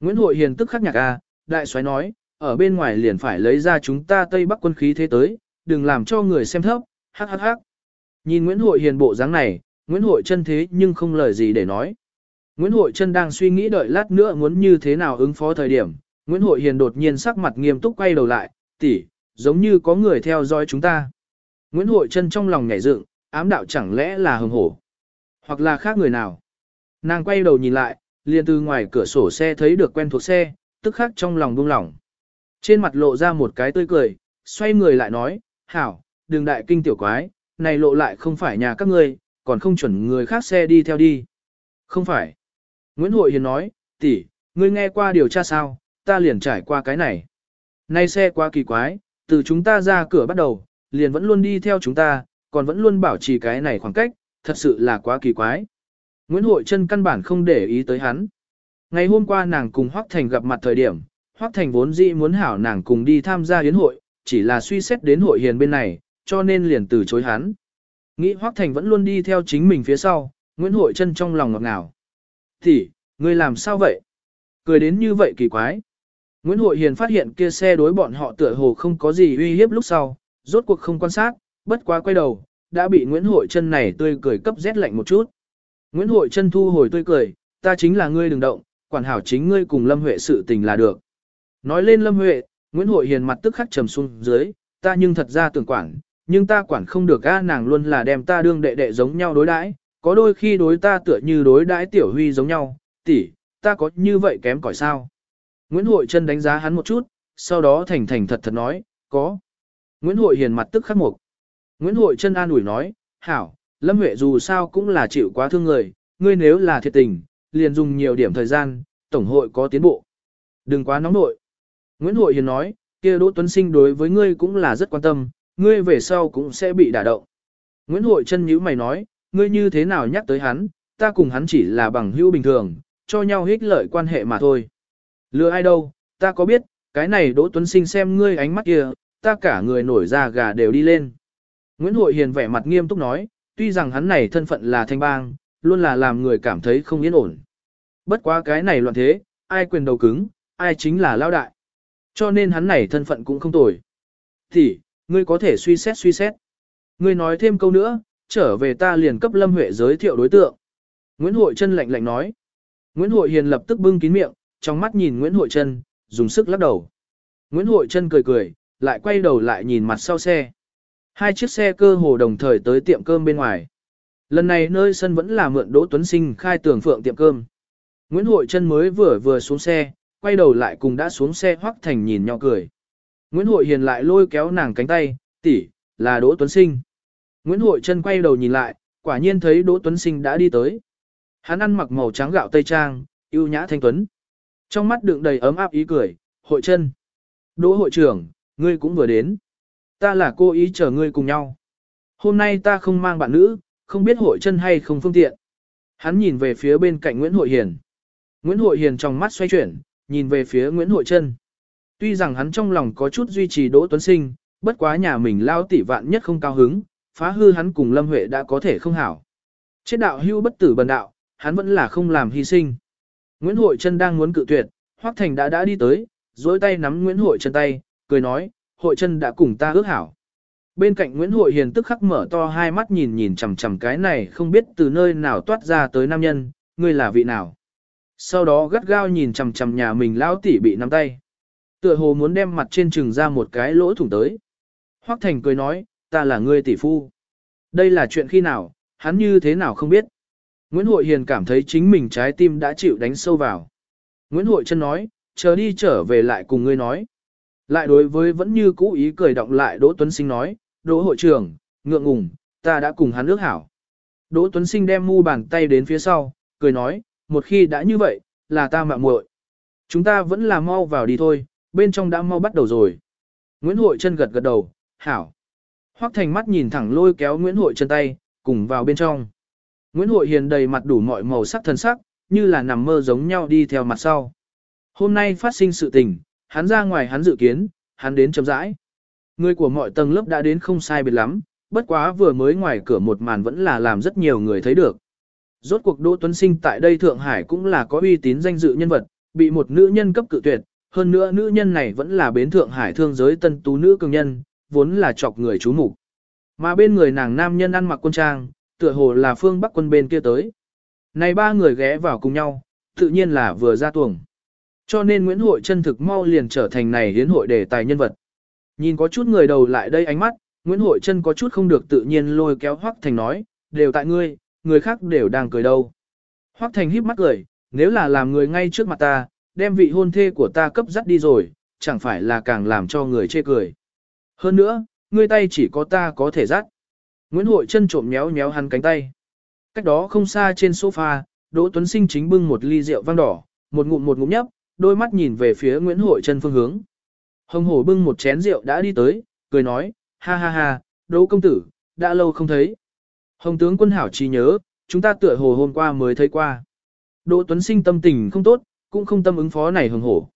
[SPEAKER 1] Nguyễn Hội Hiền tức khắc nhạc a, đại soái nói, ở bên ngoài liền phải lấy ra chúng ta Tây Bắc quân khí thế tới, đừng làm cho người xem thấp, hắc hắc hắc. Nhìn Nguyễn Hội Hiền bộ dáng này, Nguyễn Hội Trân thế nhưng không lời gì để nói. Nguyễn Hội Trân đang suy nghĩ đợi lát nữa muốn như thế nào ứng phó thời điểm, Nguyễn Hội Hiền đột nhiên sắc mặt nghiêm túc quay đầu lại, tỷ, giống như có người theo dõi chúng ta. Nguyễn Hội Trân trong lòng nhảy dựng, ám đạo chẳng lẽ là hồng hổ, hoặc là khác người nào. Nàng quay đầu nhìn lại, liền từ ngoài cửa sổ xe thấy được quen thuộc xe, tức khắc trong lòng buông lỏng. Trên mặt lộ ra một cái tươi cười, xoay người lại nói, hảo, đường đại kinh tiểu quái, này lộ lại không phải nhà các ngươi, còn không chuẩn người khác xe đi theo đi. Không phải. Nguyễn Hội Hiền nói, tỷ, ngươi nghe qua điều tra sao, ta liền trải qua cái này. Nay xe quá kỳ quái, từ chúng ta ra cửa bắt đầu, liền vẫn luôn đi theo chúng ta, còn vẫn luôn bảo trì cái này khoảng cách, thật sự là quá kỳ quái. Nguyễn Hội Trân căn bản không để ý tới hắn. Ngày hôm qua nàng cùng Hoắc Thành gặp mặt thời điểm, Hoắc Thành vốn dĩ muốn hảo nàng cùng đi tham gia yến hội, chỉ là suy xét đến hội hiền bên này, cho nên liền từ chối hắn. Nghĩ Hoắc Thành vẫn luôn đi theo chính mình phía sau, Nguyễn Hội Trân trong lòng ngọt ngào. Thì, ngươi làm sao vậy? Cười đến như vậy kỳ quái. Nguyễn Hội Hiền phát hiện kia xe đối bọn họ tựa hồ không có gì uy hiếp lúc sau, rốt cuộc không quan sát, bất quá quay đầu, đã bị Nguyễn Hội Trân này tươi cười cấp rét lạnh một chút. Nguyễn Hội Trân thu hồi tươi cười, ta chính là ngươi đừng động, quản hảo chính ngươi cùng Lâm Huệ sự tình là được. Nói lên Lâm Huệ, Nguyễn Hội Hiền mặt tức khắc trầm xuống dưới, ta nhưng thật ra tưởng quản, nhưng ta quản không được a nàng luôn là đem ta đương đệ đệ giống nhau đối đãi, có đôi khi đối ta tựa như đối đãi tiểu huy giống nhau, tỷ, ta có như vậy kém cỏi sao? Nguyễn Hội Trân đánh giá hắn một chút, sau đó thành thành thật thật nói, có. Nguyễn Hội Hiền mặt tức khắc mục. Nguyễn Hội Trân an ủi nói, hảo, Lâm Huệ dù sao cũng là chịu quá thương người, ngươi nếu là thiệt tình, liền dùng nhiều điểm thời gian, tổng hội có tiến bộ. Đừng quá nóng nội. Nguyễn Hội Hiền nói, kia Đỗ Tuấn Sinh đối với ngươi cũng là rất quan tâm, ngươi về sau cũng sẽ bị đả động. Nguyễn Hội Trân nhíu mày nói, ngươi như thế nào nhắc tới hắn, ta cùng hắn chỉ là bằng hữu bình thường, cho nhau hích lợi quan hệ mà thôi. Lừa ai đâu, ta có biết, cái này Đỗ Tuấn Sinh xem ngươi ánh mắt kia, ta cả người nổi da gà đều đi lên. Nguyễn Hội Hiền vẻ mặt nghiêm túc nói, tuy rằng hắn này thân phận là thanh bang, luôn là làm người cảm thấy không yên ổn. Bất quá cái này loạn thế, ai quyền đầu cứng, ai chính là lao đại. Cho nên hắn này thân phận cũng không tồi. Thì, ngươi có thể suy xét suy xét. Ngươi nói thêm câu nữa, trở về ta liền cấp Lâm Huệ giới thiệu đối tượng. Nguyễn Hội Trân lạnh lạnh nói. Nguyễn Hội Hiền lập tức bưng kín miệng, trong mắt nhìn Nguyễn Hội Trân, dùng sức lắc đầu. Nguyễn Hội Trân cười cười, lại quay đầu lại nhìn mặt sau xe. Hai chiếc xe cơ hồ đồng thời tới tiệm cơm bên ngoài. Lần này nơi sân vẫn là mượn Đỗ Tuấn Sinh khai tường phượng tiệm cơm. Nguyễn Hội Trân mới vừa vừa xuống xe, quay đầu lại cùng đã xuống xe Hoắc Thành nhìn nhỏ cười. Nguyễn Hội Hiền lại lôi kéo nàng cánh tay, tỷ, là Đỗ Tuấn Sinh. Nguyễn Hội Trân quay đầu nhìn lại, quả nhiên thấy Đỗ Tuấn Sinh đã đi tới. Hắn ăn mặc màu trắng gạo tây trang, yêu nhã thanh tuấn. Trong mắt đựng đầy ấm áp ý cười, Hội Trân. Đỗ hội trưởng, ngươi cũng vừa đến. Ta là cô ý chờ ngươi cùng nhau. Hôm nay ta không mang bạn nữ, không biết hội chân hay không phương tiện. Hắn nhìn về phía bên cạnh Nguyễn Hội Hiền. Nguyễn Hội Hiền trong mắt xoay chuyển, nhìn về phía Nguyễn Hội Trân. Tuy rằng hắn trong lòng có chút duy trì Đỗ Tuấn Sinh, bất quá nhà mình lao tỉ vạn nhất không cao hứng, phá hư hắn cùng Lâm Huệ đã có thể không hảo. Chết đạo hưu bất tử bần đạo, hắn vẫn là không làm hy sinh. Nguyễn Hội Trân đang muốn cự tuyệt, Hoắc Thành đã đã đi tới, dối tay nắm Nguyễn Hội Trân tay, cười nói, Hội chân đã cùng ta ước hảo. Bên cạnh Nguyễn Hội Hiền tức khắc mở to hai mắt nhìn nhìn chằm chằm cái này không biết từ nơi nào toát ra tới nam nhân, ngươi là vị nào. Sau đó gắt gao nhìn chằm chằm nhà mình lão tỷ bị nắm tay. Tựa hồ muốn đem mặt trên trừng ra một cái lỗ thủng tới. Hoắc Thành cười nói, ta là ngươi tỷ phu. Đây là chuyện khi nào, hắn như thế nào không biết. Nguyễn Hội Hiền cảm thấy chính mình trái tim đã chịu đánh sâu vào. Nguyễn Hội Trân nói, chờ đi trở về lại cùng ngươi nói. Lại đối với vẫn như cũ ý cười động lại Đỗ Tuấn Sinh nói, Đỗ hội trưởng, ngượng ngùng, ta đã cùng hắn ước hảo. Đỗ Tuấn Sinh đem mu bàn tay đến phía sau, cười nói, một khi đã như vậy, là ta mạo muội. Chúng ta vẫn là mau vào đi thôi, bên trong đã mau bắt đầu rồi. Nguyễn Hội chân gật gật đầu, hảo. Hoắc Thành mắt nhìn thẳng lôi kéo Nguyễn Hội chân tay, cùng vào bên trong. Nguyễn Hội Hiền đầy mặt đủ mọi màu sắc thân sắc, như là nằm mơ giống nhau đi theo mặt sau. Hôm nay phát sinh sự tình, hắn ra ngoài hắn dự kiến, hắn đến chậm rãi. Người của mọi tầng lớp đã đến không sai biệt lắm, bất quá vừa mới ngoài cửa một màn vẫn là làm rất nhiều người thấy được. Rốt cuộc Đỗ Tuấn Sinh tại đây Thượng Hải cũng là có uy tín danh dự nhân vật, bị một nữ nhân cấp cự tuyệt, hơn nữa nữ nhân này vẫn là bến Thượng Hải thương giới tân tú nữ cường nhân, vốn là chọc người chú mục. Mà bên người nàng nam nhân ăn mặc quân trang, tựa hồ là phương Bắc quân bên kia tới. Này ba người ghé vào cùng nhau, tự nhiên là vừa ra tuồng. Cho nên Nguyễn Hội chân thực mau liền trở thành này hiến hội đề tài nhân vật. Nhìn có chút người đầu lại đây ánh mắt, Nguyễn Hội chân có chút không được tự nhiên lôi kéo Hoắc Thành nói, đều tại ngươi, người khác đều đang cười đâu. Hoắc Thành híp mắt cười, nếu là làm người ngay trước mặt ta, đem vị hôn thê của ta cấp dắt đi rồi, chẳng phải là càng làm cho người chê cười. Hơn nữa, ngươi tay chỉ có ta có thể dắt. Nguyễn Hội chân trộm méo méo hắn cánh tay. Cách đó không xa trên sofa, Đỗ Tuấn Sinh chính bưng một ly rượu vang đỏ, một ngụm một ngụm nhấp, đôi mắt nhìn về phía Nguyễn Hội Trân phương hướng. Hồng hổ bưng một chén rượu đã đi tới, cười nói, ha ha ha, Đỗ công tử, đã lâu không thấy. Hồng tướng quân hảo trí nhớ, chúng ta tựa hồ hôm qua mới thấy qua. Đỗ Tuấn Sinh tâm tình không tốt, cũng không tâm ứng phó này hồng hổ.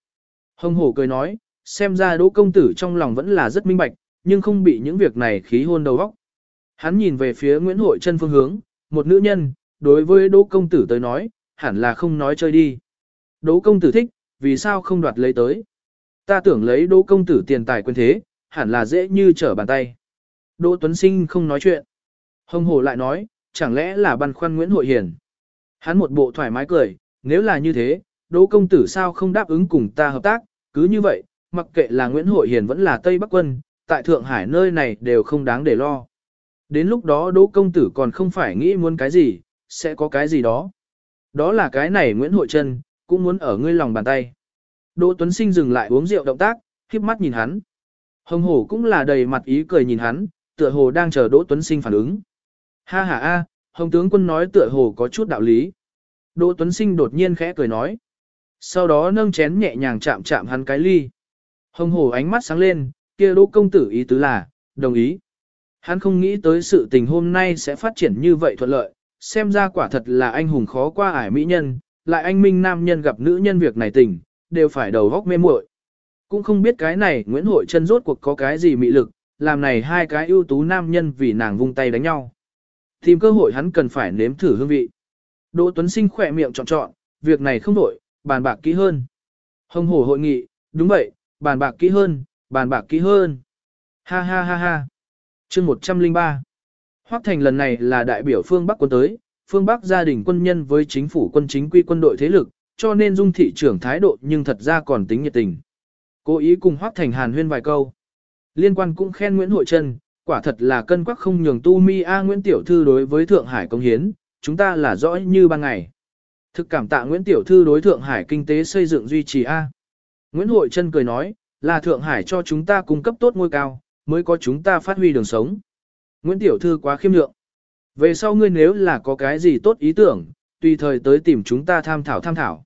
[SPEAKER 1] Hồng hổ cười nói, xem ra Đỗ công tử trong lòng vẫn là rất minh bạch, nhưng không bị những việc này khí hôn đầu óc. Hắn nhìn về phía Nguyễn Hội Trân phương hướng, một nữ nhân, đối với Đỗ công tử tới nói, hẳn là không nói chơi đi. Đỗ công tử thích, vì sao không đoạt lấy tới? Ta tưởng lấy Đỗ công tử tiền tài quyền thế, hẳn là dễ như trở bàn tay. Đỗ Tuấn Sinh không nói chuyện. Hồng Hổ lại nói, chẳng lẽ là băn khoăn Nguyễn Hội Hiền. Hắn một bộ thoải mái cười, nếu là như thế, Đỗ công tử sao không đáp ứng cùng ta hợp tác, cứ như vậy, mặc kệ là Nguyễn Hội Hiền vẫn là Tây Bắc Quân, tại Thượng Hải nơi này đều không đáng để lo. Đến lúc đó Đỗ công tử còn không phải nghĩ muốn cái gì, sẽ có cái gì đó. Đó là cái này Nguyễn Hội Trân, cũng muốn ở ngươi lòng bàn tay. Đỗ Tuấn Sinh dừng lại uống rượu động tác, khiếp mắt nhìn hắn. Hồng hổ cũng là đầy mặt ý cười nhìn hắn, tựa hồ đang chờ Đỗ Tuấn Sinh phản ứng. Ha ha a, Hồng tướng quân nói tựa hồ có chút đạo lý. Đỗ Tuấn Sinh đột nhiên khẽ cười nói. Sau đó nâng chén nhẹ nhàng chạm chạm hắn cái ly. Hồng hổ ánh mắt sáng lên, kia Đỗ công tử ý tứ là, đồng ý. Hắn không nghĩ tới sự tình hôm nay sẽ phát triển như vậy thuận lợi, xem ra quả thật là anh hùng khó qua ải mỹ nhân, lại anh minh nam nhân gặp nữ nhân việc này tình, đều phải đầu góc mê muội. Cũng không biết cái này Nguyễn Hội chân rốt cuộc có cái gì mị lực, làm này hai cái ưu tú nam nhân vì nàng vung tay đánh nhau. Tìm cơ hội hắn cần phải nếm thử hương vị. Đỗ Tuấn Sinh khỏe miệng chọn chọn, việc này không đổi, bàn bạc kỹ hơn. Hồng hổ hội nghị, đúng vậy, bàn bạc kỹ hơn, bàn bạc kỹ hơn. Ha ha ha ha. chương 103. Hoắc Thành lần này là đại biểu phương Bắc quân tới, phương Bắc gia đình quân nhân với chính phủ quân chính quy quân đội thế lực, cho nên dung thị trưởng thái độ nhưng thật ra còn tính nhiệt tình. Cố ý cùng Hoắc Thành hàn huyên vài câu. Liên quan cũng khen Nguyễn Hội Trân, quả thật là cân quắc không nhường tu mi A Nguyễn Tiểu Thư đối với Thượng Hải công hiến, chúng ta là rõ như ban ngày. Thực cảm tạ Nguyễn Tiểu Thư đối Thượng Hải kinh tế xây dựng duy trì A. Nguyễn Hội Trân cười nói, là Thượng Hải cho chúng ta cung cấp tốt ngôi cao, mới có chúng ta phát huy đường sống. Nguyễn Tiểu Thư quá khiêm lượng. Về sau ngươi nếu là có cái gì tốt ý tưởng, tùy thời tới tìm chúng ta tham thảo tham thảo.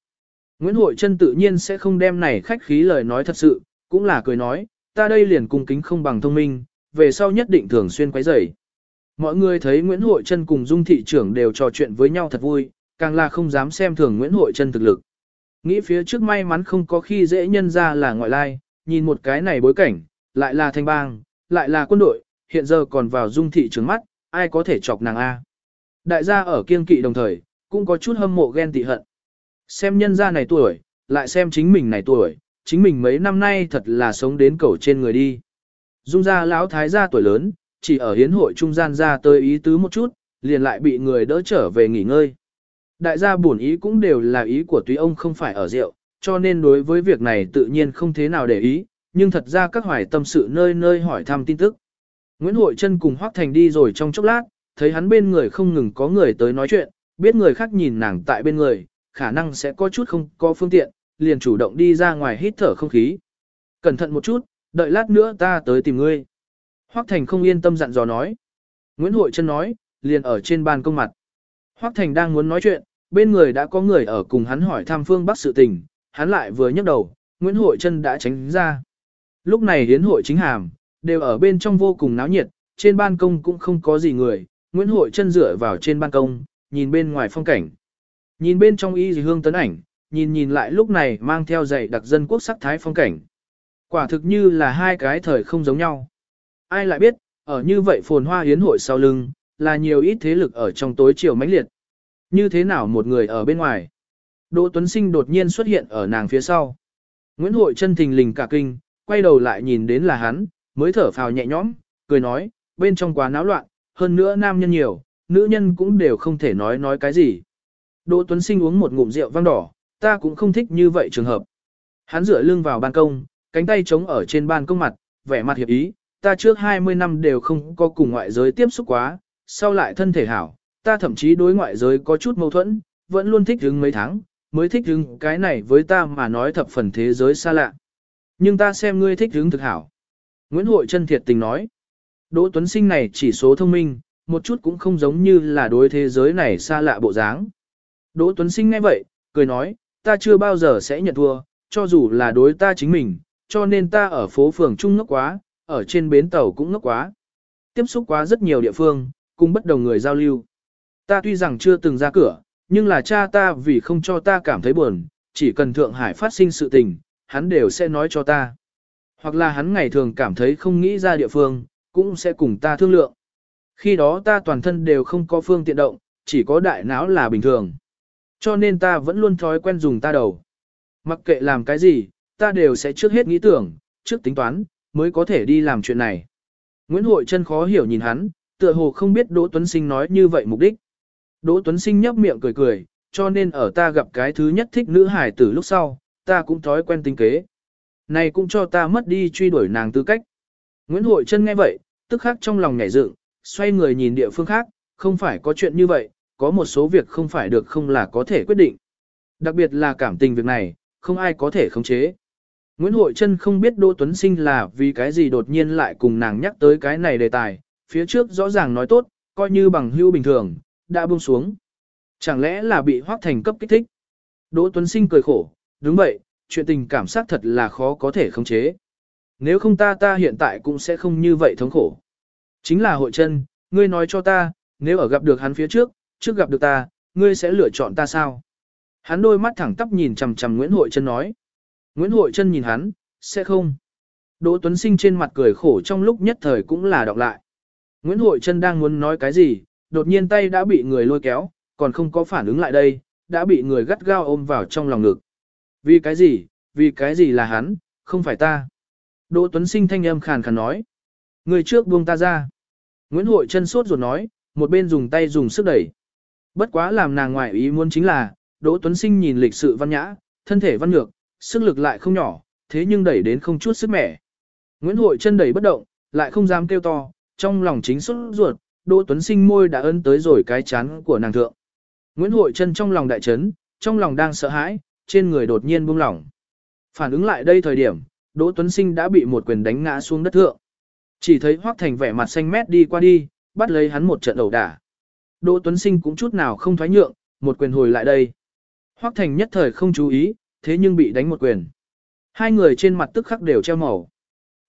[SPEAKER 1] Nguyễn Hội Trân tự nhiên sẽ không đem này khách khí lời nói thật sự, cũng là cười nói, ta đây liền cung kính không bằng thông minh, về sau nhất định thường xuyên quấy rầy. Mọi người thấy Nguyễn Hội Trân cùng Dung thị trưởng đều trò chuyện với nhau thật vui, càng là không dám xem thường Nguyễn Hội Trân thực lực. Nghĩ phía trước may mắn không có khi dễ nhân ra là ngoại lai, nhìn một cái này bối cảnh, lại là thanh bang, lại là quân đội, hiện giờ còn vào Dung thị trưởng mắt, ai có thể chọc nàng A. Đại gia ở kiên kỵ đồng thời, cũng có chút hâm mộ ghen tị hận. Xem nhân gia này tuổi, lại xem chính mình này tuổi, chính mình mấy năm nay thật là sống đến cầu trên người đi. Dung gia lão thái gia tuổi lớn, chỉ ở hiến hội trung gian ra tới ý tứ một chút, liền lại bị người đỡ trở về nghỉ ngơi. Đại gia buồn ý cũng đều là ý của tuy ông không phải ở rượu, cho nên đối với việc này tự nhiên không thế nào để ý, nhưng thật ra các hoài tâm sự nơi nơi hỏi thăm tin tức. Nguyễn Hội Trân cùng Hoác Thành đi rồi trong chốc lát, thấy hắn bên người không ngừng có người tới nói chuyện, biết người khác nhìn nàng tại bên người, khả năng sẽ có chút không có phương tiện, liền chủ động đi ra ngoài hít thở không khí. Cẩn thận một chút, đợi lát nữa ta tới tìm ngươi. Hoắc Thành không yên tâm dặn dò nói. Nguyễn Hội Trân nói, liền ở trên bàn công mặt. Hoắc Thành đang muốn nói chuyện, bên người đã có người ở cùng hắn hỏi thăm phương Bắc sự tình, hắn lại vừa nhấc đầu, Nguyễn Hội Trân đã tránh ra. Lúc này hiến hội chính hàm, đều ở bên trong vô cùng náo nhiệt, trên ban công cũng không có gì người, Nguyễn Hội chân dựa vào trên ban công, nhìn bên ngoài phong cảnh. Nhìn bên trong y gì hương tấn ảnh, nhìn nhìn lại lúc này mang theo dạy đặc dân quốc sắc thái phong cảnh. Quả thực như là hai cái thời không giống nhau. Ai lại biết, ở như vậy phồn hoa hiến hội sau lưng, là nhiều ít thế lực ở trong tối chiều mãnh liệt. Như thế nào một người ở bên ngoài? Đỗ Tuấn Sinh đột nhiên xuất hiện ở nàng phía sau. Nguyễn Hội chân thình lình cả kinh, quay đầu lại nhìn đến là hắn, mới thở phào nhẹ nhõm, cười nói, bên trong quá náo loạn, hơn nữa nam nhân nhiều, nữ nhân cũng đều không thể nói nói cái gì. Đỗ Tuấn Sinh uống một ngụm rượu vang đỏ, ta cũng không thích như vậy trường hợp. Hắn dựa lưng vào ban công, cánh tay chống ở trên ban công mặt, vẻ mặt hiệp ý, ta trước 20 năm đều không có cùng ngoại giới tiếp xúc quá, sau lại thân thể hảo, ta thậm chí đối ngoại giới có chút mâu thuẫn, vẫn luôn thích đứng mấy tháng, mới thích hứng cái này với ta mà nói thập phần thế giới xa lạ. Nhưng ta xem ngươi thích hứng thực hảo. Nguyễn Hội chân thiệt tình nói. Đỗ Tuấn Sinh này chỉ số thông minh, một chút cũng không giống như là đối thế giới này xa lạ bộ dáng. Đỗ Tuấn Sinh nghe vậy, cười nói, ta chưa bao giờ sẽ nhận thua, cho dù là đối ta chính mình, cho nên ta ở phố phường trung ngốc quá, ở trên bến tàu cũng ngốc quá. Tiếp xúc quá rất nhiều địa phương, cùng bất đồng người giao lưu. Ta tuy rằng chưa từng ra cửa, nhưng là cha ta vì không cho ta cảm thấy buồn, chỉ cần Thượng Hải phát sinh sự tình, hắn đều sẽ nói cho ta. Hoặc là hắn ngày thường cảm thấy không nghĩ ra địa phương, cũng sẽ cùng ta thương lượng. Khi đó ta toàn thân đều không có phương tiện động, chỉ có đại não là bình thường. Cho nên ta vẫn luôn thói quen dùng ta đầu. Mặc kệ làm cái gì, ta đều sẽ trước hết nghĩ tưởng, trước tính toán, mới có thể đi làm chuyện này. Nguyễn Hội chân khó hiểu nhìn hắn, tựa hồ không biết Đỗ Tuấn Sinh nói như vậy mục đích. Đỗ Tuấn Sinh nhấp miệng cười cười, cho nên ở ta gặp cái thứ nhất thích nữ hải tử lúc sau, ta cũng thói quen tính kế. Này cũng cho ta mất đi truy đuổi nàng tư cách. Nguyễn Hội Trân nghe vậy, tức khắc trong lòng nhảy dựng, xoay người nhìn địa phương khác, không phải có chuyện như vậy, có một số việc không phải được không là có thể quyết định. Đặc biệt là cảm tình việc này, không ai có thể khống chế. Nguyễn Hội Trân không biết Đỗ Tuấn Sinh là vì cái gì đột nhiên lại cùng nàng nhắc tới cái này đề tài, phía trước rõ ràng nói tốt, coi như bằng hưu bình thường, đã buông xuống. Chẳng lẽ là bị hoác thành cấp kích thích? Đỗ Tuấn Sinh cười khổ, đúng vậy, chuyện tình cảm xác thật là khó có thể khống chế. Nếu không ta ta hiện tại cũng sẽ không như vậy thống khổ. Chính là hội chân, ngươi nói cho ta, nếu ở gặp được hắn phía trước, trước gặp được ta, ngươi sẽ lựa chọn ta sao? Hắn đôi mắt thẳng tắp nhìn chằm chằm Nguyễn Hội Trân nói. Nguyễn Hội Trân nhìn hắn, sẽ không. Đỗ Tuấn Sinh trên mặt cười khổ trong lúc nhất thời cũng là đọc lại. Nguyễn Hội Trân đang muốn nói cái gì, đột nhiên tay đã bị người lôi kéo, còn không có phản ứng lại đây, đã bị người gắt gao ôm vào trong lòng ngực. Vì cái gì, vì cái gì là hắn, không phải ta. Đỗ Tuấn Sinh thanh âm khàn khàn nói. Người trước buông ta ra. Nguyễn Hội chân sốt ruột nói, một bên dùng tay dùng sức đẩy. Bất quá làm nàng ngoại ý muốn chính là, Đỗ Tuấn Sinh nhìn lịch sự văn nhã, thân thể văn nhược, sức lực lại không nhỏ, thế nhưng đẩy đến không chút sức mẻ. Nguyễn Hội chân đẩy bất động, lại không dám kêu to, trong lòng chính xuất ruột, Đỗ Tuấn Sinh môi đã ấn tới rồi cái chán của nàng thượng. Nguyễn Hội chân trong lòng đại chấn, trong lòng đang sợ hãi, trên người đột nhiên buông lỏng. Phản ứng lại đây thời điểm, Đỗ Tuấn Sinh đã bị một quyền đánh ngã xuống đất thượng. Chỉ thấy Hoắc Thành vẻ mặt xanh mét đi qua đi, bắt lấy hắn một trận ẩu đả. Đỗ Tuấn Sinh cũng chút nào không thoái nhượng, một quyền hồi lại đây. Hoắc Thành nhất thời không chú ý, thế nhưng bị đánh một quyền. Hai người trên mặt tức khắc đều treo màu.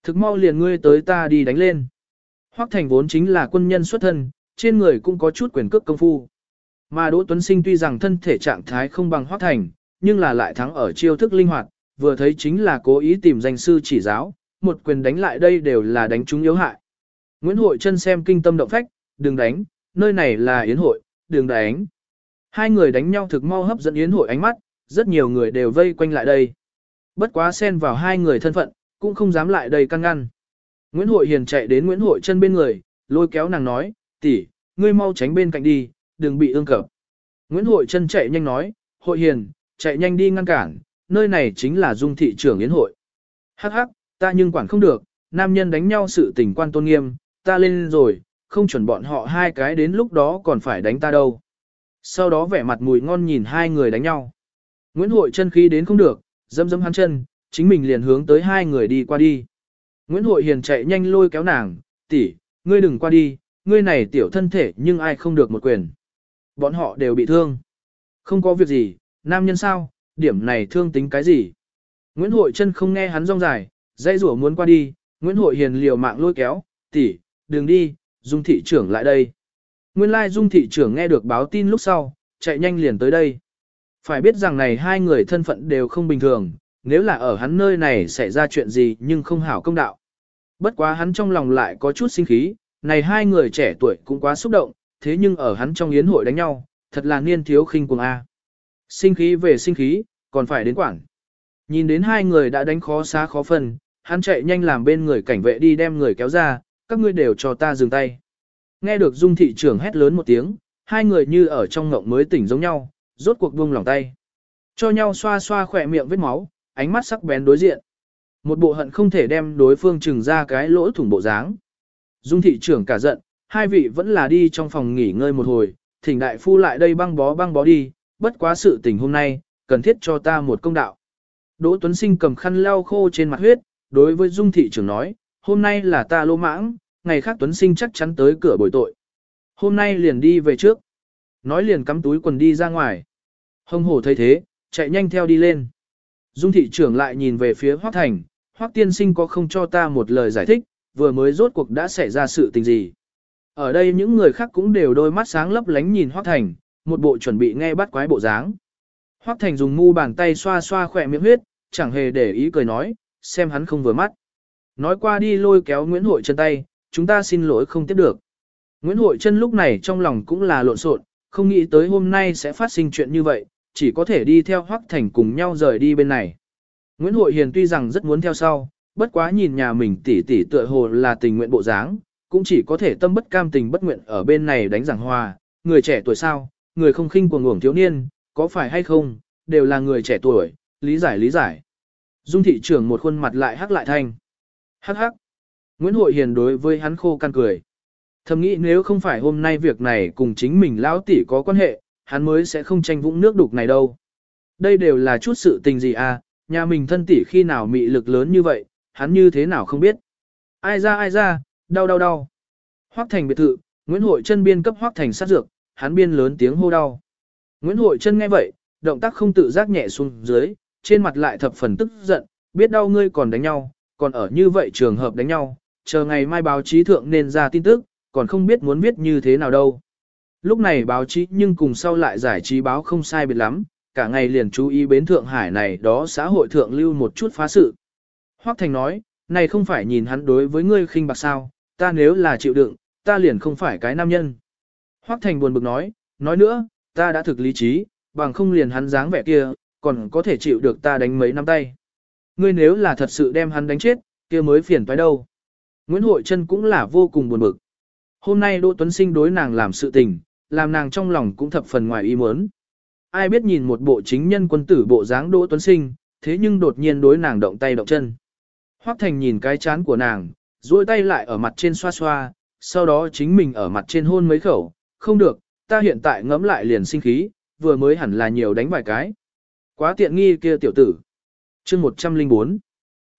[SPEAKER 1] Thực mau liền ngươi tới ta đi đánh lên. Hoắc Thành vốn chính là quân nhân xuất thân, trên người cũng có chút quyền cước công phu. Mà Đỗ Tuấn Sinh tuy rằng thân thể trạng thái không bằng Hoắc Thành, nhưng là lại thắng ở chiêu thức linh hoạt, vừa thấy chính là cố ý tìm danh sư chỉ giáo, một quyền đánh lại đây đều là đánh chúng yếu hại. Nguyễn Hội chân xem kinh tâm động phách, đừng đánh, nơi này là yến hội, đừng đánh. Hai người đánh nhau thực mau hấp dẫn yến hội ánh mắt, rất nhiều người đều vây quanh lại đây. Bất quá xen vào hai người thân phận, cũng không dám lại đây căn ngăn. Nguyễn Hội Hiền chạy đến Nguyễn Hội chân bên người, lôi kéo nàng nói, tỷ, ngươi mau tránh bên cạnh đi, đừng bị ương cập. Nguyễn Hội chân chạy nhanh nói, Hội Hiền, chạy nhanh đi ngăn cản, nơi này chính là dung thị trưởng yến hội. Hắc hắc, ta nhưng quản không được, nam nhân đánh nhau sự tình quan tôn nghiêm, ta lên rồi, không chuẩn bọn họ hai cái đến lúc đó còn phải đánh ta đâu. Sau đó vẻ mặt mùi ngon nhìn hai người đánh nhau. Nguyễn Hội chân khí đến không được, dâm dâm hắn chân, chính mình liền hướng tới hai người đi qua đi. Nguyễn Hội Hiền chạy nhanh lôi kéo nàng, tỷ, ngươi đừng qua đi, ngươi này tiểu thân thể nhưng ai không được một quyền. Bọn họ đều bị thương. Không có việc gì, nam nhân sao, điểm này thương tính cái gì. Nguyễn Hội chân không nghe hắn rong dài, dây rủa muốn qua đi, Nguyễn Hội Hiền liều mạng lôi kéo, tỷ, đừng đi, Dung thị trưởng lại đây. Nguyên lai Dung thị trưởng nghe được báo tin lúc sau, chạy nhanh liền tới đây. Phải biết rằng này hai người thân phận đều không bình thường, nếu là ở hắn nơi này xảy ra chuyện gì nhưng không hảo công đạo. Bất quá hắn trong lòng lại có chút sinh khí, này hai người trẻ tuổi cũng quá xúc động, thế nhưng ở hắn trong yến hội đánh nhau, thật là niên thiếu khinh cuồng A. Sinh khí về sinh khí, còn phải đến quảng. Nhìn đến hai người đã đánh khó xá khó phân, hắn chạy nhanh làm bên người cảnh vệ đi đem người kéo ra, các ngươi đều cho ta dừng tay. Nghe được dung thị trưởng hét lớn một tiếng, hai người như ở trong ngộng mới tỉnh giống nhau, rốt cuộc buông lòng tay. Cho nhau xoa xoa khỏe miệng vết máu, ánh mắt sắc bén đối diện. Một bộ hận không thể đem đối phương trừng ra cái lỗ thủng bộ dáng. Dung thị trưởng cả giận, hai vị vẫn là đi trong phòng nghỉ ngơi một hồi, thỉnh đại phu lại đây băng bó băng bó đi, bất quá sự tình hôm nay, cần thiết cho ta một công đạo. Đỗ Tuấn Sinh cầm khăn lau khô trên mặt huyết, đối với Dung thị trưởng nói, hôm nay là ta lô mãng, ngày khác Tuấn Sinh chắc chắn tới cửa bồi tội. Hôm nay liền đi về trước. Nói liền cắm túi quần đi ra ngoài. Hồng hổ thấy thế, chạy nhanh theo đi lên. Dung thị trưởng lại nhìn về phía Hoác Thành, Hoác tiên sinh có không cho ta một lời giải thích, vừa mới rốt cuộc đã xảy ra sự tình gì. Ở đây những người khác cũng đều đôi mắt sáng lấp lánh nhìn Hoác Thành, một bộ chuẩn bị nghe bắt quái bộ dáng. Hoắc Thành dùng mu bàn tay xoa xoa khỏe miệng huyết, chẳng hề để ý cười nói, xem hắn không vừa mắt. Nói qua đi lôi kéo Nguyễn Hội chân tay, chúng ta xin lỗi không tiếp được. Nguyễn Hội chân lúc này trong lòng cũng là lộn xộn, không nghĩ tới hôm nay sẽ phát sinh chuyện như vậy, chỉ có thể đi theo Hoắc Thành cùng nhau rời đi bên này. Nguyễn Hội Hiền tuy rằng rất muốn theo sau, bất quá nhìn nhà mình tỷ tỷ tựa hồ là tình nguyện bộ dáng, cũng chỉ có thể tâm bất cam tình bất nguyện ở bên này đánh giảng hòa, người trẻ tuổi sao, người không khinh cuồng ngưỡng thiếu niên, có phải hay không, đều là người trẻ tuổi, lý giải lý giải. Dung thị trưởng một khuôn mặt lại hắc lại thanh. Hắc hắc. Nguyễn Hội Hiền đối với hắn khô căn cười. Thầm nghĩ nếu không phải hôm nay việc này cùng chính mình lão tỷ có quan hệ, hắn mới sẽ không tranh vũng nước đục này đâu. Đây đều là chút sự tình gì à, nhà mình thân tỷ khi nào mị lực lớn như vậy, hắn như thế nào không biết. Ai ra ai ra, đau đau đau. Hoắc Thành biệt thự, Nguyễn Hội chân biên cấp Hoắc Thành sát dược, hắn biên lớn tiếng hô đau. Nguyễn Hội chân nghe vậy, động tác không tự giác nhẹ xuống dưới, trên mặt lại thập phần tức giận, biết đau ngươi còn đánh nhau, còn ở như vậy trường hợp đánh nhau, chờ ngày mai báo chí thượng nên ra tin tức, còn không biết muốn viết như thế nào đâu. Lúc này báo chí nhưng cùng sau lại giải trí báo không sai biệt lắm, cả ngày liền chú ý bến Thượng Hải này đó xã hội thượng lưu một chút phá sự. Hoắc Thành nói, này không phải nhìn hắn đối với ngươi khinh bạc sao, ta nếu là chịu đựng, ta liền không phải cái nam nhân. Hoắc Thành buồn bực nói, nói nữa, ta đã thực lý trí, bằng không liền hắn dáng vẻ kia, còn có thể chịu được ta đánh mấy năm tay. Ngươi nếu là thật sự đem hắn đánh chết, kia mới phiền toái đâu. Nguyễn Hội Trân cũng là vô cùng buồn bực. Hôm nay Đỗ Tuấn Sinh đối nàng làm sự tình, làm nàng trong lòng cũng thập phần ngoài ý muốn. Ai biết nhìn một bộ chính nhân quân tử bộ dáng Đỗ Tuấn Sinh, thế nhưng đột nhiên đối nàng động tay động chân. Hoắc Thành nhìn cái chán của nàng, duỗi tay lại ở mặt trên xoa xoa, sau đó chính mình ở mặt trên hôn mấy khẩu, không được, ta hiện tại ngấm lại liền sinh khí, vừa mới hẳn là nhiều đánh vài cái. Quá tiện nghi kia tiểu tử. chương 104.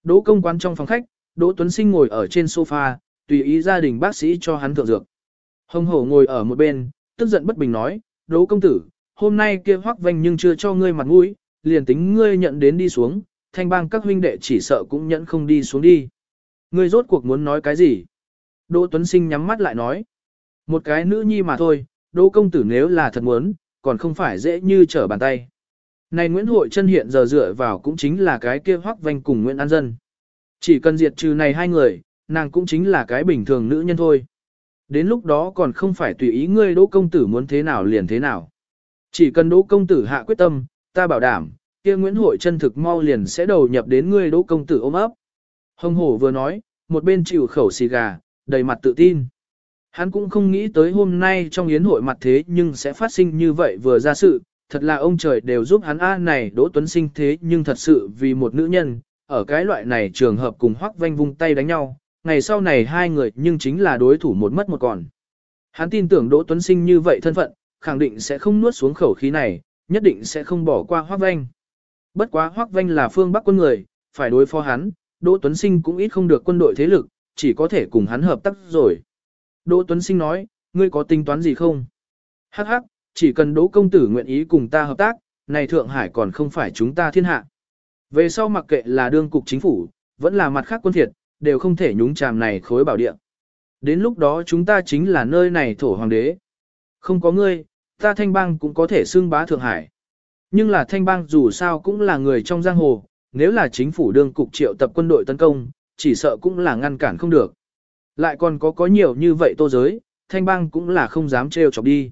[SPEAKER 1] Đỗ công quán trong phòng khách, Đỗ Tuấn Sinh ngồi ở trên sofa, tùy ý gia đình bác sĩ cho hắn thượng dược. Hồng hổ ngồi ở một bên, tức giận bất bình nói, Đỗ công tử, hôm nay kia hoắc vanh nhưng chưa cho ngươi mặt mũi, liền tính ngươi nhận đến đi xuống, thanh bang các huynh đệ chỉ sợ cũng nhận không đi xuống đi. Ngươi rốt cuộc muốn nói cái gì? Đỗ Tuấn Sinh nhắm mắt lại nói, một cái nữ nhi mà thôi, Đỗ công tử nếu là thật muốn, còn không phải dễ như trở bàn tay. Này Nguyễn Hội chân hiện giờ dựa vào cũng chính là cái kia hoắc vanh cùng Nguyễn An Dân. Chỉ cần diệt trừ này hai người, nàng cũng chính là cái bình thường nữ nhân thôi. Đến lúc đó còn không phải tùy ý ngươi đỗ công tử muốn thế nào liền thế nào. Chỉ cần đỗ công tử hạ quyết tâm, ta bảo đảm, kia Nguyễn Hội chân thực mau liền sẽ đầu nhập đến ngươi đỗ công tử ôm ấp. Hồng hổ vừa nói, một bên chịu khẩu xì gà, đầy mặt tự tin. Hắn cũng không nghĩ tới hôm nay trong yến hội mặt thế nhưng sẽ phát sinh như vậy vừa ra sự, thật là ông trời đều giúp hắn A này Đỗ Tuấn Sinh thế nhưng thật sự vì một nữ nhân, ở cái loại này trường hợp cùng hoắc vanh vung tay đánh nhau, ngày sau này hai người nhưng chính là đối thủ một mất một còn. Hắn tin tưởng Đỗ Tuấn Sinh như vậy thân phận, khẳng định sẽ không nuốt xuống khẩu khí này, nhất định sẽ không bỏ qua hoắc vanh. Bất quá hoắc vanh là phương Bắc quân người, phải đối phó hắn, Đỗ Tuấn Sinh cũng ít không được quân đội thế lực, chỉ có thể cùng hắn hợp tác rồi. Đỗ Tuấn Sinh nói, ngươi có tính toán gì không? Hắc hắc, chỉ cần Đỗ công tử nguyện ý cùng ta hợp tác, này Thượng Hải còn không phải chúng ta thiên hạ. Về sau mặc kệ là đương cục chính phủ, vẫn là mặt khác quân thiệt, đều không thể nhúng chàm này khối bảo địa. Đến lúc đó chúng ta chính là nơi này thổ hoàng đế. Không có ngươi, ta thanh bang cũng có thể xưng bá Thượng Hải. Nhưng là thanh bang dù sao cũng là người trong giang hồ, nếu là chính phủ đương cục triệu tập quân đội tấn công, chỉ sợ cũng là ngăn cản không được. Lại còn có có nhiều như vậy tô giới, thanh bang cũng là không dám trêu chọc đi.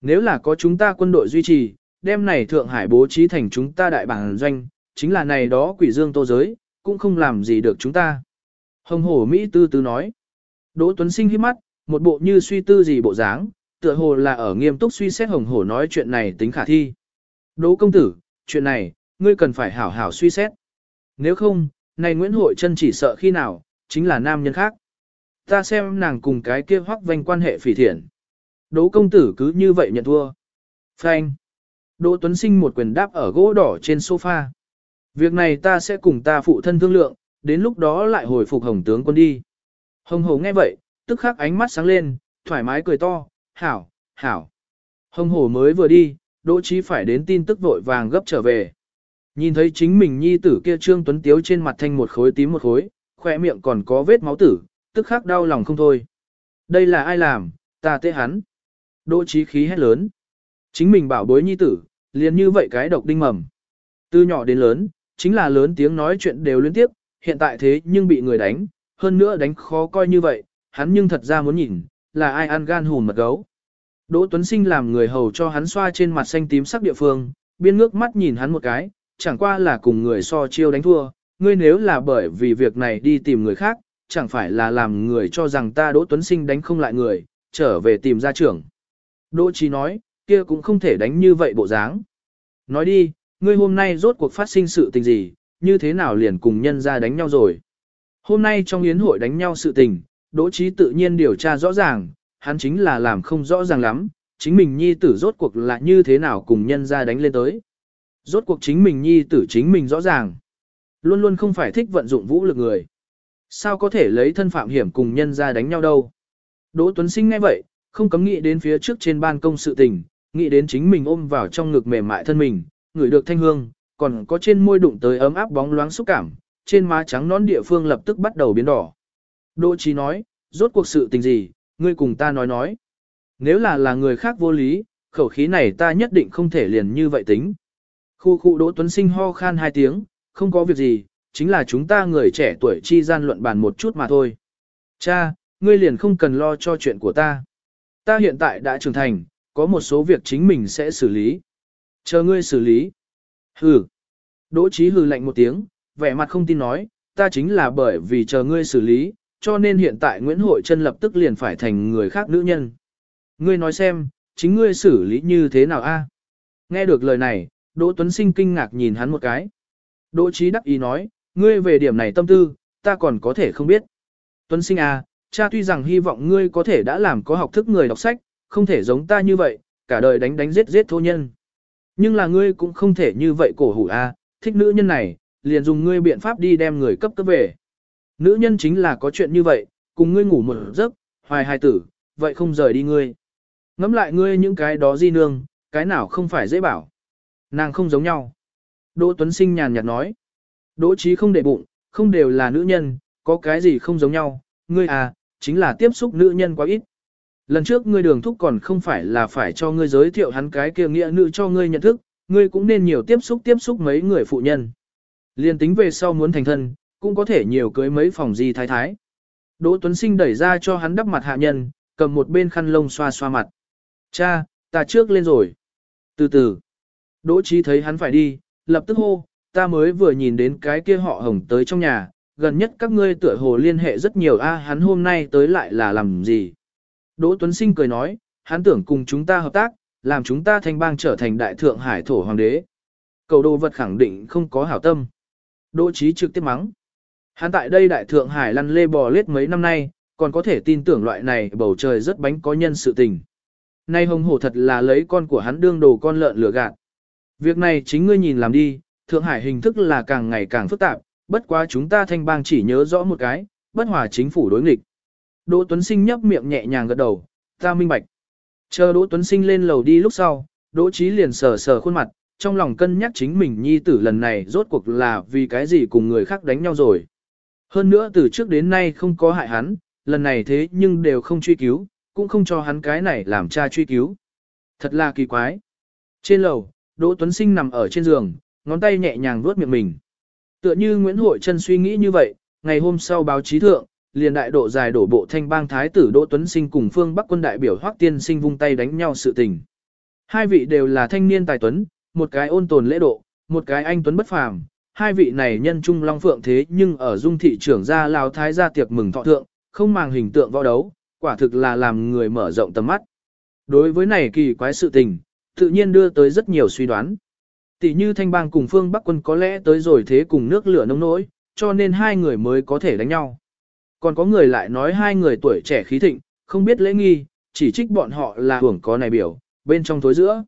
[SPEAKER 1] Nếu là có chúng ta quân đội duy trì, đêm này Thượng Hải bố trí thành chúng ta đại bản doanh, chính là này đó quỷ dương tô giới, cũng không làm gì được chúng ta. Hồng hổ Mỹ tư tư nói. Đỗ Tuấn Sinh hiếp mắt, một bộ như suy tư gì bộ dáng, tựa hồ là ở nghiêm túc suy xét hồng hổ nói chuyện này tính khả thi. Đỗ công tử, chuyện này, ngươi cần phải hảo hảo suy xét. Nếu không, này Nguyễn Hội chân chỉ sợ khi nào, chính là nam nhân khác. Ta xem nàng cùng cái kia hoắc vanh quan hệ phỉ thiện. Đỗ công tử cứ như vậy nhận thua. Phanh. Đỗ Tuấn Sinh một quyền đáp ở gỗ đỏ trên sofa. Việc này ta sẽ cùng ta phụ thân thương lượng, đến lúc đó lại hồi phục hồng tướng quân đi. Hồng hổ nghe vậy, tức khắc ánh mắt sáng lên, thoải mái cười to, hảo, hảo. Hồng hổ mới vừa đi, Đỗ Chí phải đến tin tức vội vàng gấp trở về. Nhìn thấy chính mình nhi tử kia Trương Tuấn Tiếu trên mặt thanh một khối tím một khối, khỏe miệng còn có vết máu tử, tức khắc đau lòng không thôi. Đây là ai làm, ta tê hắn. Đỗ trí khí hét lớn. Chính mình bảo bối nhi tử, liền như vậy cái độc đinh mầm. Từ nhỏ đến lớn, chính là lớn tiếng nói chuyện đều liên tiếp, hiện tại thế nhưng bị người đánh, hơn nữa đánh khó coi như vậy, hắn nhưng thật ra muốn nhìn, là ai ăn gan hùn mật gấu. Đỗ Tuấn Sinh làm người hầu cho hắn xoa trên mặt xanh tím sắc địa phương, biên ngước mắt nhìn hắn một cái, chẳng qua là cùng người so chiêu đánh thua, ngươi nếu là bởi vì việc này đi tìm người khác, chẳng phải là làm người cho rằng ta Đỗ Tuấn Sinh đánh không lại người, trở về tìm gia trưởng. Đỗ Chí nói, kia cũng không thể đánh như vậy bộ dáng. Nói đi, ngươi hôm nay rốt cuộc phát sinh sự tình gì, như thế nào liền cùng nhân ra đánh nhau rồi. Hôm nay trong yến hội đánh nhau sự tình, Đỗ Chí tự nhiên điều tra rõ ràng, hắn chính là làm không rõ ràng lắm, chính mình nhi tử rốt cuộc là như thế nào cùng nhân ra đánh lên tới. Rốt cuộc chính mình nhi tử chính mình rõ ràng. Luôn luôn không phải thích vận dụng vũ lực người. Sao có thể lấy thân phạm hiểm cùng nhân ra đánh nhau đâu. Đỗ Tuấn Sinh nghe vậy, không cấm nghĩ đến phía trước trên ban công sự tình, nghĩ đến chính mình ôm vào trong ngực mềm mại thân mình, ngửi được thanh hương, còn có trên môi đụng tới ấm áp bóng loáng xúc cảm, trên má trắng nón địa phương lập tức bắt đầu biến đỏ. Đỗ Chí nói, rốt cuộc sự tình gì, ngươi cùng ta nói nói. Nếu là là người khác vô lý, khẩu khí này ta nhất định không thể liền như vậy tính. Khu khu Đỗ Tuấn Sinh ho khan hai tiếng, không có việc gì, chính là chúng ta người trẻ tuổi chi gian luận bàn một chút mà thôi. Cha, ngươi liền không cần lo cho chuyện của ta. Ta hiện tại đã trưởng thành, có một số việc chính mình sẽ xử lý. Chờ ngươi xử lý. Hừ. Đỗ Chí hừ lạnh một tiếng, vẻ mặt không tin nói, ta chính là bởi vì chờ ngươi xử lý, cho nên hiện tại Nguyễn Hội Trân lập tức liền phải thành người khác nữ nhân. Ngươi nói xem, chính ngươi xử lý như thế nào a? Nghe được lời này, Đỗ Tuấn Sinh kinh ngạc nhìn hắn một cái. Đỗ Chí đắc ý nói, ngươi về điểm này tâm tư, ta còn có thể không biết. Tuấn Sinh à, cha tuy rằng hy vọng ngươi có thể đã làm có học thức người đọc sách, không thể giống ta như vậy, cả đời đánh đánh giết giết thô nhân. Nhưng là ngươi cũng không thể như vậy cổ hủ a, thích nữ nhân này, liền dùng ngươi biện pháp đi đem người cấp cấp về. Nữ nhân chính là có chuyện như vậy, cùng ngươi ngủ một giấc, hoài hài tử, vậy không rời đi ngươi. Ngắm lại ngươi những cái đó di nương, cái nào không phải dễ bảo. Nàng không giống nhau. Đỗ Tuấn Sinh nhàn nhạt nói. Đỗ trí không để bụng, không đều là nữ nhân, có cái gì không giống nhau, ngươi à, chính là tiếp xúc nữ nhân quá ít. Lần trước ngươi đường thúc còn không phải là phải cho ngươi giới thiệu hắn cái kia nghĩa nữ cho ngươi nhận thức, ngươi cũng nên nhiều tiếp xúc tiếp xúc mấy người phụ nhân. Liên tính về sau muốn thành thân, cũng có thể nhiều cưới mấy phòng gì thái thái. Đỗ Tuấn Sinh đẩy ra cho hắn đắp mặt hạ nhân, cầm một bên khăn lông xoa xoa mặt. Cha, ta trước lên rồi. Từ từ. Đỗ Chí thấy hắn phải đi, lập tức hô, ta mới vừa nhìn đến cái kia họ hồng tới trong nhà, gần nhất các ngươi tựa hồ liên hệ rất nhiều a hắn hôm nay tới lại là làm gì. Đỗ Tuấn Sinh cười nói, hắn tưởng cùng chúng ta hợp tác, làm chúng ta thành bang trở thành đại thượng hải thổ hoàng đế. Cầu đồ vật khẳng định không có hảo tâm. Đỗ Chí trực tiếp mắng. Hắn tại đây đại thượng hải lăn lê bò lết mấy năm nay, còn có thể tin tưởng loại này bầu trời rất bánh có nhân sự tình. Nay hồng hổ thật là lấy con của hắn đương đồ con lợn lửa gạt. Việc này chính ngươi nhìn làm đi, Thượng Hải hình thức là càng ngày càng phức tạp, bất quá chúng ta thanh bang chỉ nhớ rõ một cái, bất hòa chính phủ đối nghịch. Đỗ Tuấn Sinh nhấp miệng nhẹ nhàng gật đầu, ta minh bạch. Chờ Đỗ Tuấn Sinh lên lầu đi lúc sau, Đỗ Chí liền sờ sờ khuôn mặt, trong lòng cân nhắc chính mình nhi tử lần này rốt cuộc là vì cái gì cùng người khác đánh nhau rồi. Hơn nữa từ trước đến nay không có hại hắn, lần này thế nhưng đều không truy cứu, cũng không cho hắn cái này làm cha truy cứu. Thật là kỳ quái. Trên lầu, Đỗ Tuấn Sinh nằm ở trên giường, ngón tay nhẹ nhàng vuốt miệng mình. Tựa như Nguyễn Hội Trân suy nghĩ như vậy, ngày hôm sau báo chí thượng, liền đại độ dài đổ bộ thanh bang thái tử Đỗ Tuấn Sinh cùng phương Bắc quân đại biểu Hoắc Tiên Sinh vung tay đánh nhau sự tình. Hai vị đều là thanh niên tài tuấn, một cái ôn tồn lễ độ, một cái anh tuấn bất phàm. Hai vị này nhân trung long phượng thế nhưng ở dung thị trưởng gia lao thái gia tiệc mừng thọ thượng, không màng hình tượng võ đấu, quả thực là làm người mở rộng tầm mắt. Đối với này kỳ quái sự tình, tự nhiên đưa tới rất nhiều suy đoán. Tỷ như thanh bang cùng phương Bắc quân có lẽ tới rồi thế cùng nước lửa nông nỗi, cho nên hai người mới có thể đánh nhau. Còn có người lại nói hai người tuổi trẻ khí thịnh, không biết lễ nghi, chỉ trích bọn họ là hưởng có này biểu, bên trong tối giữa.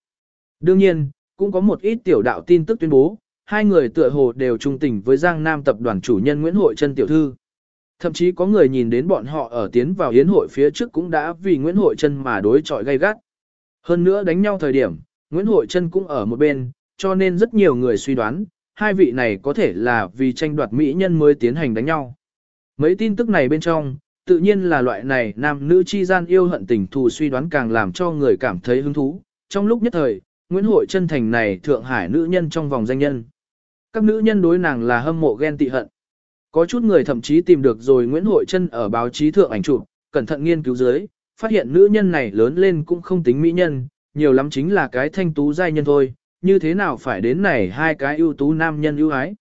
[SPEAKER 1] Đương nhiên, cũng có một ít tiểu đạo tin tức tuyên bố, hai người tựa hồ đều trung tình với Giang Nam tập đoàn chủ nhân Nguyễn Hội Trân tiểu thư. Thậm chí có người nhìn đến bọn họ ở tiến vào yến hội phía trước cũng đã vì Nguyễn Hội Trân mà đối chọi gay gắt. Hơn nữa đánh nhau thời điểm, Nguyễn Hội Trân cũng ở một bên, cho nên rất nhiều người suy đoán, hai vị này có thể là vì tranh đoạt mỹ nhân mới tiến hành đánh nhau. Mấy tin tức này bên trong, tự nhiên là loại này nam nữ chi gian yêu hận tình thù suy đoán càng làm cho người cảm thấy hứng thú. Trong lúc nhất thời, Nguyễn Hội chân thành này Thượng Hải nữ nhân trong vòng danh nhân. Các nữ nhân đối nàng là hâm mộ ghen tị hận. Có chút người thậm chí tìm được rồi Nguyễn Hội chân ở báo chí thượng ảnh chụp, cẩn thận nghiên cứu dưới, phát hiện nữ nhân này lớn lên cũng không tính mỹ nhân, nhiều lắm chính là cái thanh tú giai nhân thôi, như thế nào phải đến này hai cái ưu tú nam nhân ưu ái.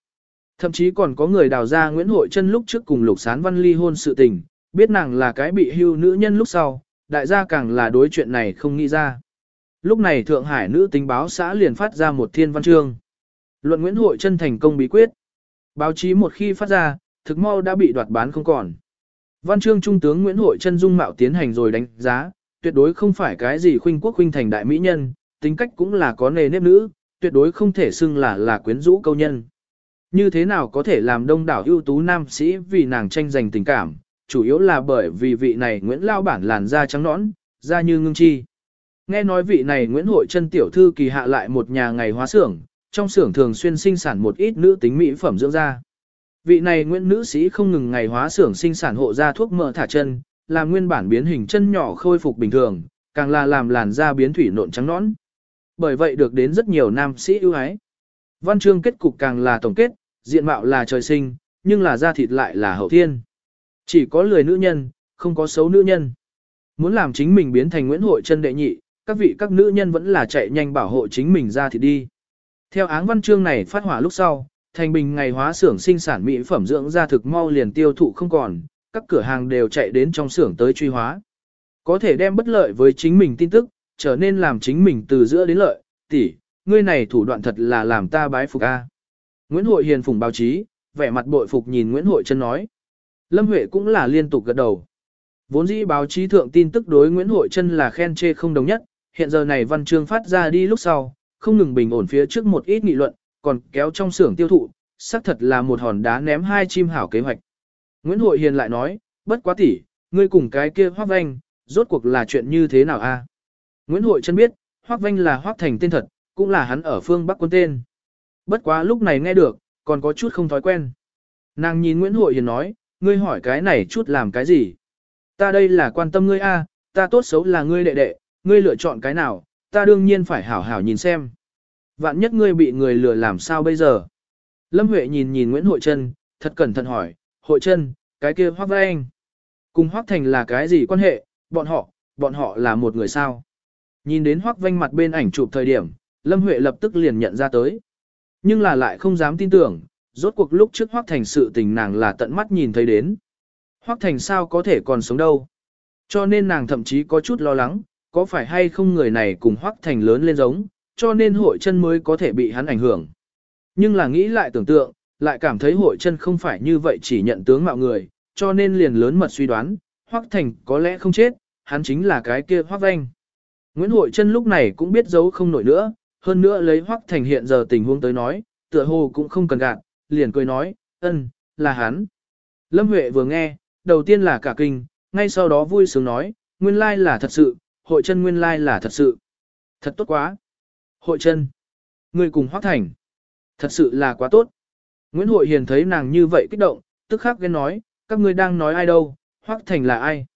[SPEAKER 1] Thậm chí còn có người đào ra Nguyễn Hội Trân lúc trước cùng Lục Sán Văn ly hôn sự tình, biết nàng là cái bị hưu nữ nhân lúc sau, đại gia càng là đối chuyện này không nghĩ ra. Lúc này Thượng Hải nữ tính báo xã liền phát ra một thiên văn chương. Luận Nguyễn Hội Trân thành công bí quyết. Báo chí một khi phát ra, thực mau đã bị đoạt bán không còn. Văn chương Trung tướng Nguyễn Hội Trân dung mạo tiến hành rồi đánh giá, tuyệt đối không phải cái gì khuynh quốc khuynh thành đại mỹ nhân, tính cách cũng là có nề nếp nữ, tuyệt đối không thể xưng là là quyến rũ câu nhân. Như thế nào có thể làm đông đảo ưu tú nam sĩ vì nàng tranh giành tình cảm, chủ yếu là bởi vì vị này Nguyễn Lao bản làn da trắng nõn, da như ngưng chi. Nghe nói vị này Nguyễn Hội chân tiểu thư kỳ hạ lại một nhà ngày hóa xưởng, trong xưởng thường xuyên sinh sản một ít nữ tính mỹ phẩm dưỡng da. Vị này Nguyễn nữ sĩ không ngừng ngày hóa xưởng sinh sản hộ da thuốc mỡ thả chân, làm nguyên bản biến hình chân nhỏ khôi phục bình thường, càng là làm làn da biến thủy nộn trắng nõn. Bởi vậy được đến rất nhiều nam sĩ ưu ái. Văn chương kết cục càng là tổng kết, diện mạo là trời sinh, nhưng là da thịt lại là hậu thiên. Chỉ có lười nữ nhân, không có xấu nữ nhân. Muốn làm chính mình biến thành Nguyễn Hội chân đệ nhị, các vị các nữ nhân vẫn là chạy nhanh bảo hộ chính mình ra thịt đi. Theo áng văn chương này phát hỏa lúc sau, thành bình ngày hóa xưởng sinh sản mỹ phẩm dưỡng da thực mau liền tiêu thụ không còn, các cửa hàng đều chạy đến trong xưởng tới truy hóa. Có thể đem bất lợi với chính mình tin tức, trở nên làm chính mình từ giữa đến lợi, tỷ, ngươi này thủ đoạn thật là làm ta bái phục a. Nguyễn Hội Hiền phùng báo chí, vẻ mặt bội phục nhìn Nguyễn Hội chân nói. Lâm Huệ cũng là liên tục gật đầu. Vốn dĩ báo chí thượng tin tức đối Nguyễn Hội chân là khen chê không đồng nhất, hiện giờ này văn chương phát ra đi lúc sau, không ngừng bình ổn phía trước một ít nghị luận, còn kéo trong xưởng tiêu thụ, xác thật là một hòn đá ném hai chim hảo kế hoạch. Nguyễn Hội Hiền lại nói, bất quá tỷ, ngươi cùng cái kia hoác anh, rốt cuộc là chuyện như thế nào a? Nguyễn Hội Trân biết, Hoắc Vanh là Hoắc Thành tên thật, cũng là hắn ở phương Bắc quân tên. Bất quá lúc này nghe được, còn có chút không thói quen. Nàng nhìn Nguyễn Hội Hiền nói, ngươi hỏi cái này chút làm cái gì? Ta đây là quan tâm ngươi a, ta tốt xấu là ngươi đệ đệ, ngươi lựa chọn cái nào, ta đương nhiên phải hảo hảo nhìn xem. Vạn nhất ngươi bị người lừa làm sao bây giờ? Lâm Huệ nhìn nhìn Nguyễn Hội Trân, thật cẩn thận hỏi, Hội Trân, cái kia Hoác Vanh. cùng Hoác Thành là cái gì quan hệ, bọn họ, bọn họ là một người sao? Nhìn đến Hoác Vanh mặt bên ảnh chụp thời điểm, Lâm Huệ lập tức liền nhận ra tới. Nhưng là lại không dám tin tưởng, rốt cuộc lúc trước Hoác Thành sự tình nàng là tận mắt nhìn thấy đến. Hoác Thành sao có thể còn sống đâu. Cho nên nàng thậm chí có chút lo lắng, có phải hay không người này cùng Hoác Thành lớn lên giống, cho nên hội chân mới có thể bị hắn ảnh hưởng. Nhưng là nghĩ lại tưởng tượng, lại cảm thấy hội chân không phải như vậy chỉ nhận tướng mạo người, cho nên liền lớn mật suy đoán, Hoác Thành có lẽ không chết, hắn chính là cái kia Hoác danh. Nguyễn Hội Trân lúc này cũng biết giấu không nổi nữa, hơn nữa lấy Hoắc Thành hiện giờ tình huống tới nói, tựa hồ cũng không cần gạt, liền cười nói, ân, là hắn. Lâm Huệ vừa nghe, đầu tiên là cả kinh, ngay sau đó vui sướng nói, nguyên lai là thật sự, hội Trân nguyên lai là thật sự. Thật tốt quá. Hội Trân, Người cùng Hoắc Thành. Thật sự là quá tốt. Nguyễn Hội Hiền thấy nàng như vậy kích động, tức khắc ghen nói, các ngươi đang nói ai đâu, Hoắc Thành là ai?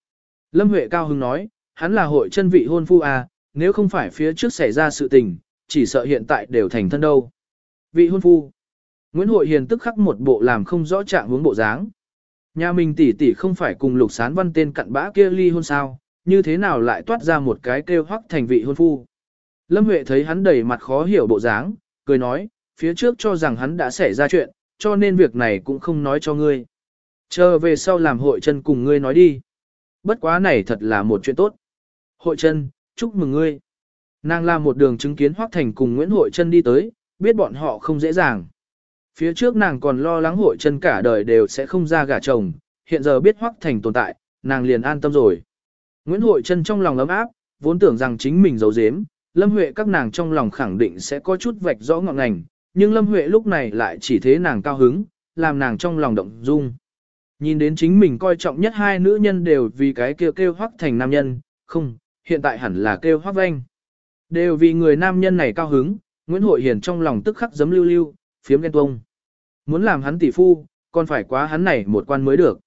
[SPEAKER 1] Lâm Huệ cao hứng nói, hắn là hội chân vị hôn phu à, nếu không phải phía trước xảy ra sự tình, chỉ sợ hiện tại đều thành thân đâu. Vị hôn phu. Nguyễn Hội Hiền tức khắc một bộ làm không rõ trạng hướng bộ dáng. Nhà mình tỷ tỷ không phải cùng lục sán văn tên cặn bã kia ly hôn sao, như thế nào lại toát ra một cái kêu hoắc thành vị hôn phu. Lâm Huệ thấy hắn đầy mặt khó hiểu bộ dáng, cười nói, phía trước cho rằng hắn đã xảy ra chuyện, cho nên việc này cũng không nói cho ngươi. Chờ về sau làm hội chân cùng ngươi nói đi. Bất quá này thật là một chuyện tốt. Hội chân, chúc mừng ngươi. Nàng làm một đường chứng kiến Hoắc Thành cùng Nguyễn Hội Trân đi tới, biết bọn họ không dễ dàng. Phía trước nàng còn lo lắng hội Trân cả đời đều sẽ không ra gả chồng, hiện giờ biết Hoắc Thành tồn tại, nàng liền an tâm rồi. Nguyễn Hội Trân trong lòng ấm áp, vốn tưởng rằng chính mình giấu giếm, Lâm Huệ các nàng trong lòng khẳng định sẽ có chút vạch rõ ngọn ngành, nhưng Lâm Huệ lúc này lại chỉ thế nàng cao hứng, làm nàng trong lòng động dung. Nhìn đến chính mình coi trọng nhất hai nữ nhân đều vì cái kêu kêu hoắc thành nam nhân, không, hiện tại hẳn là kêu hoác vanh. Đều vì người nam nhân này cao hứng, Nguyễn Hội Hiền trong lòng tức khắc giấm lưu lưu, phiếm ghen tuông. Muốn làm hắn tỷ phu, còn phải quá hắn này một quan mới được.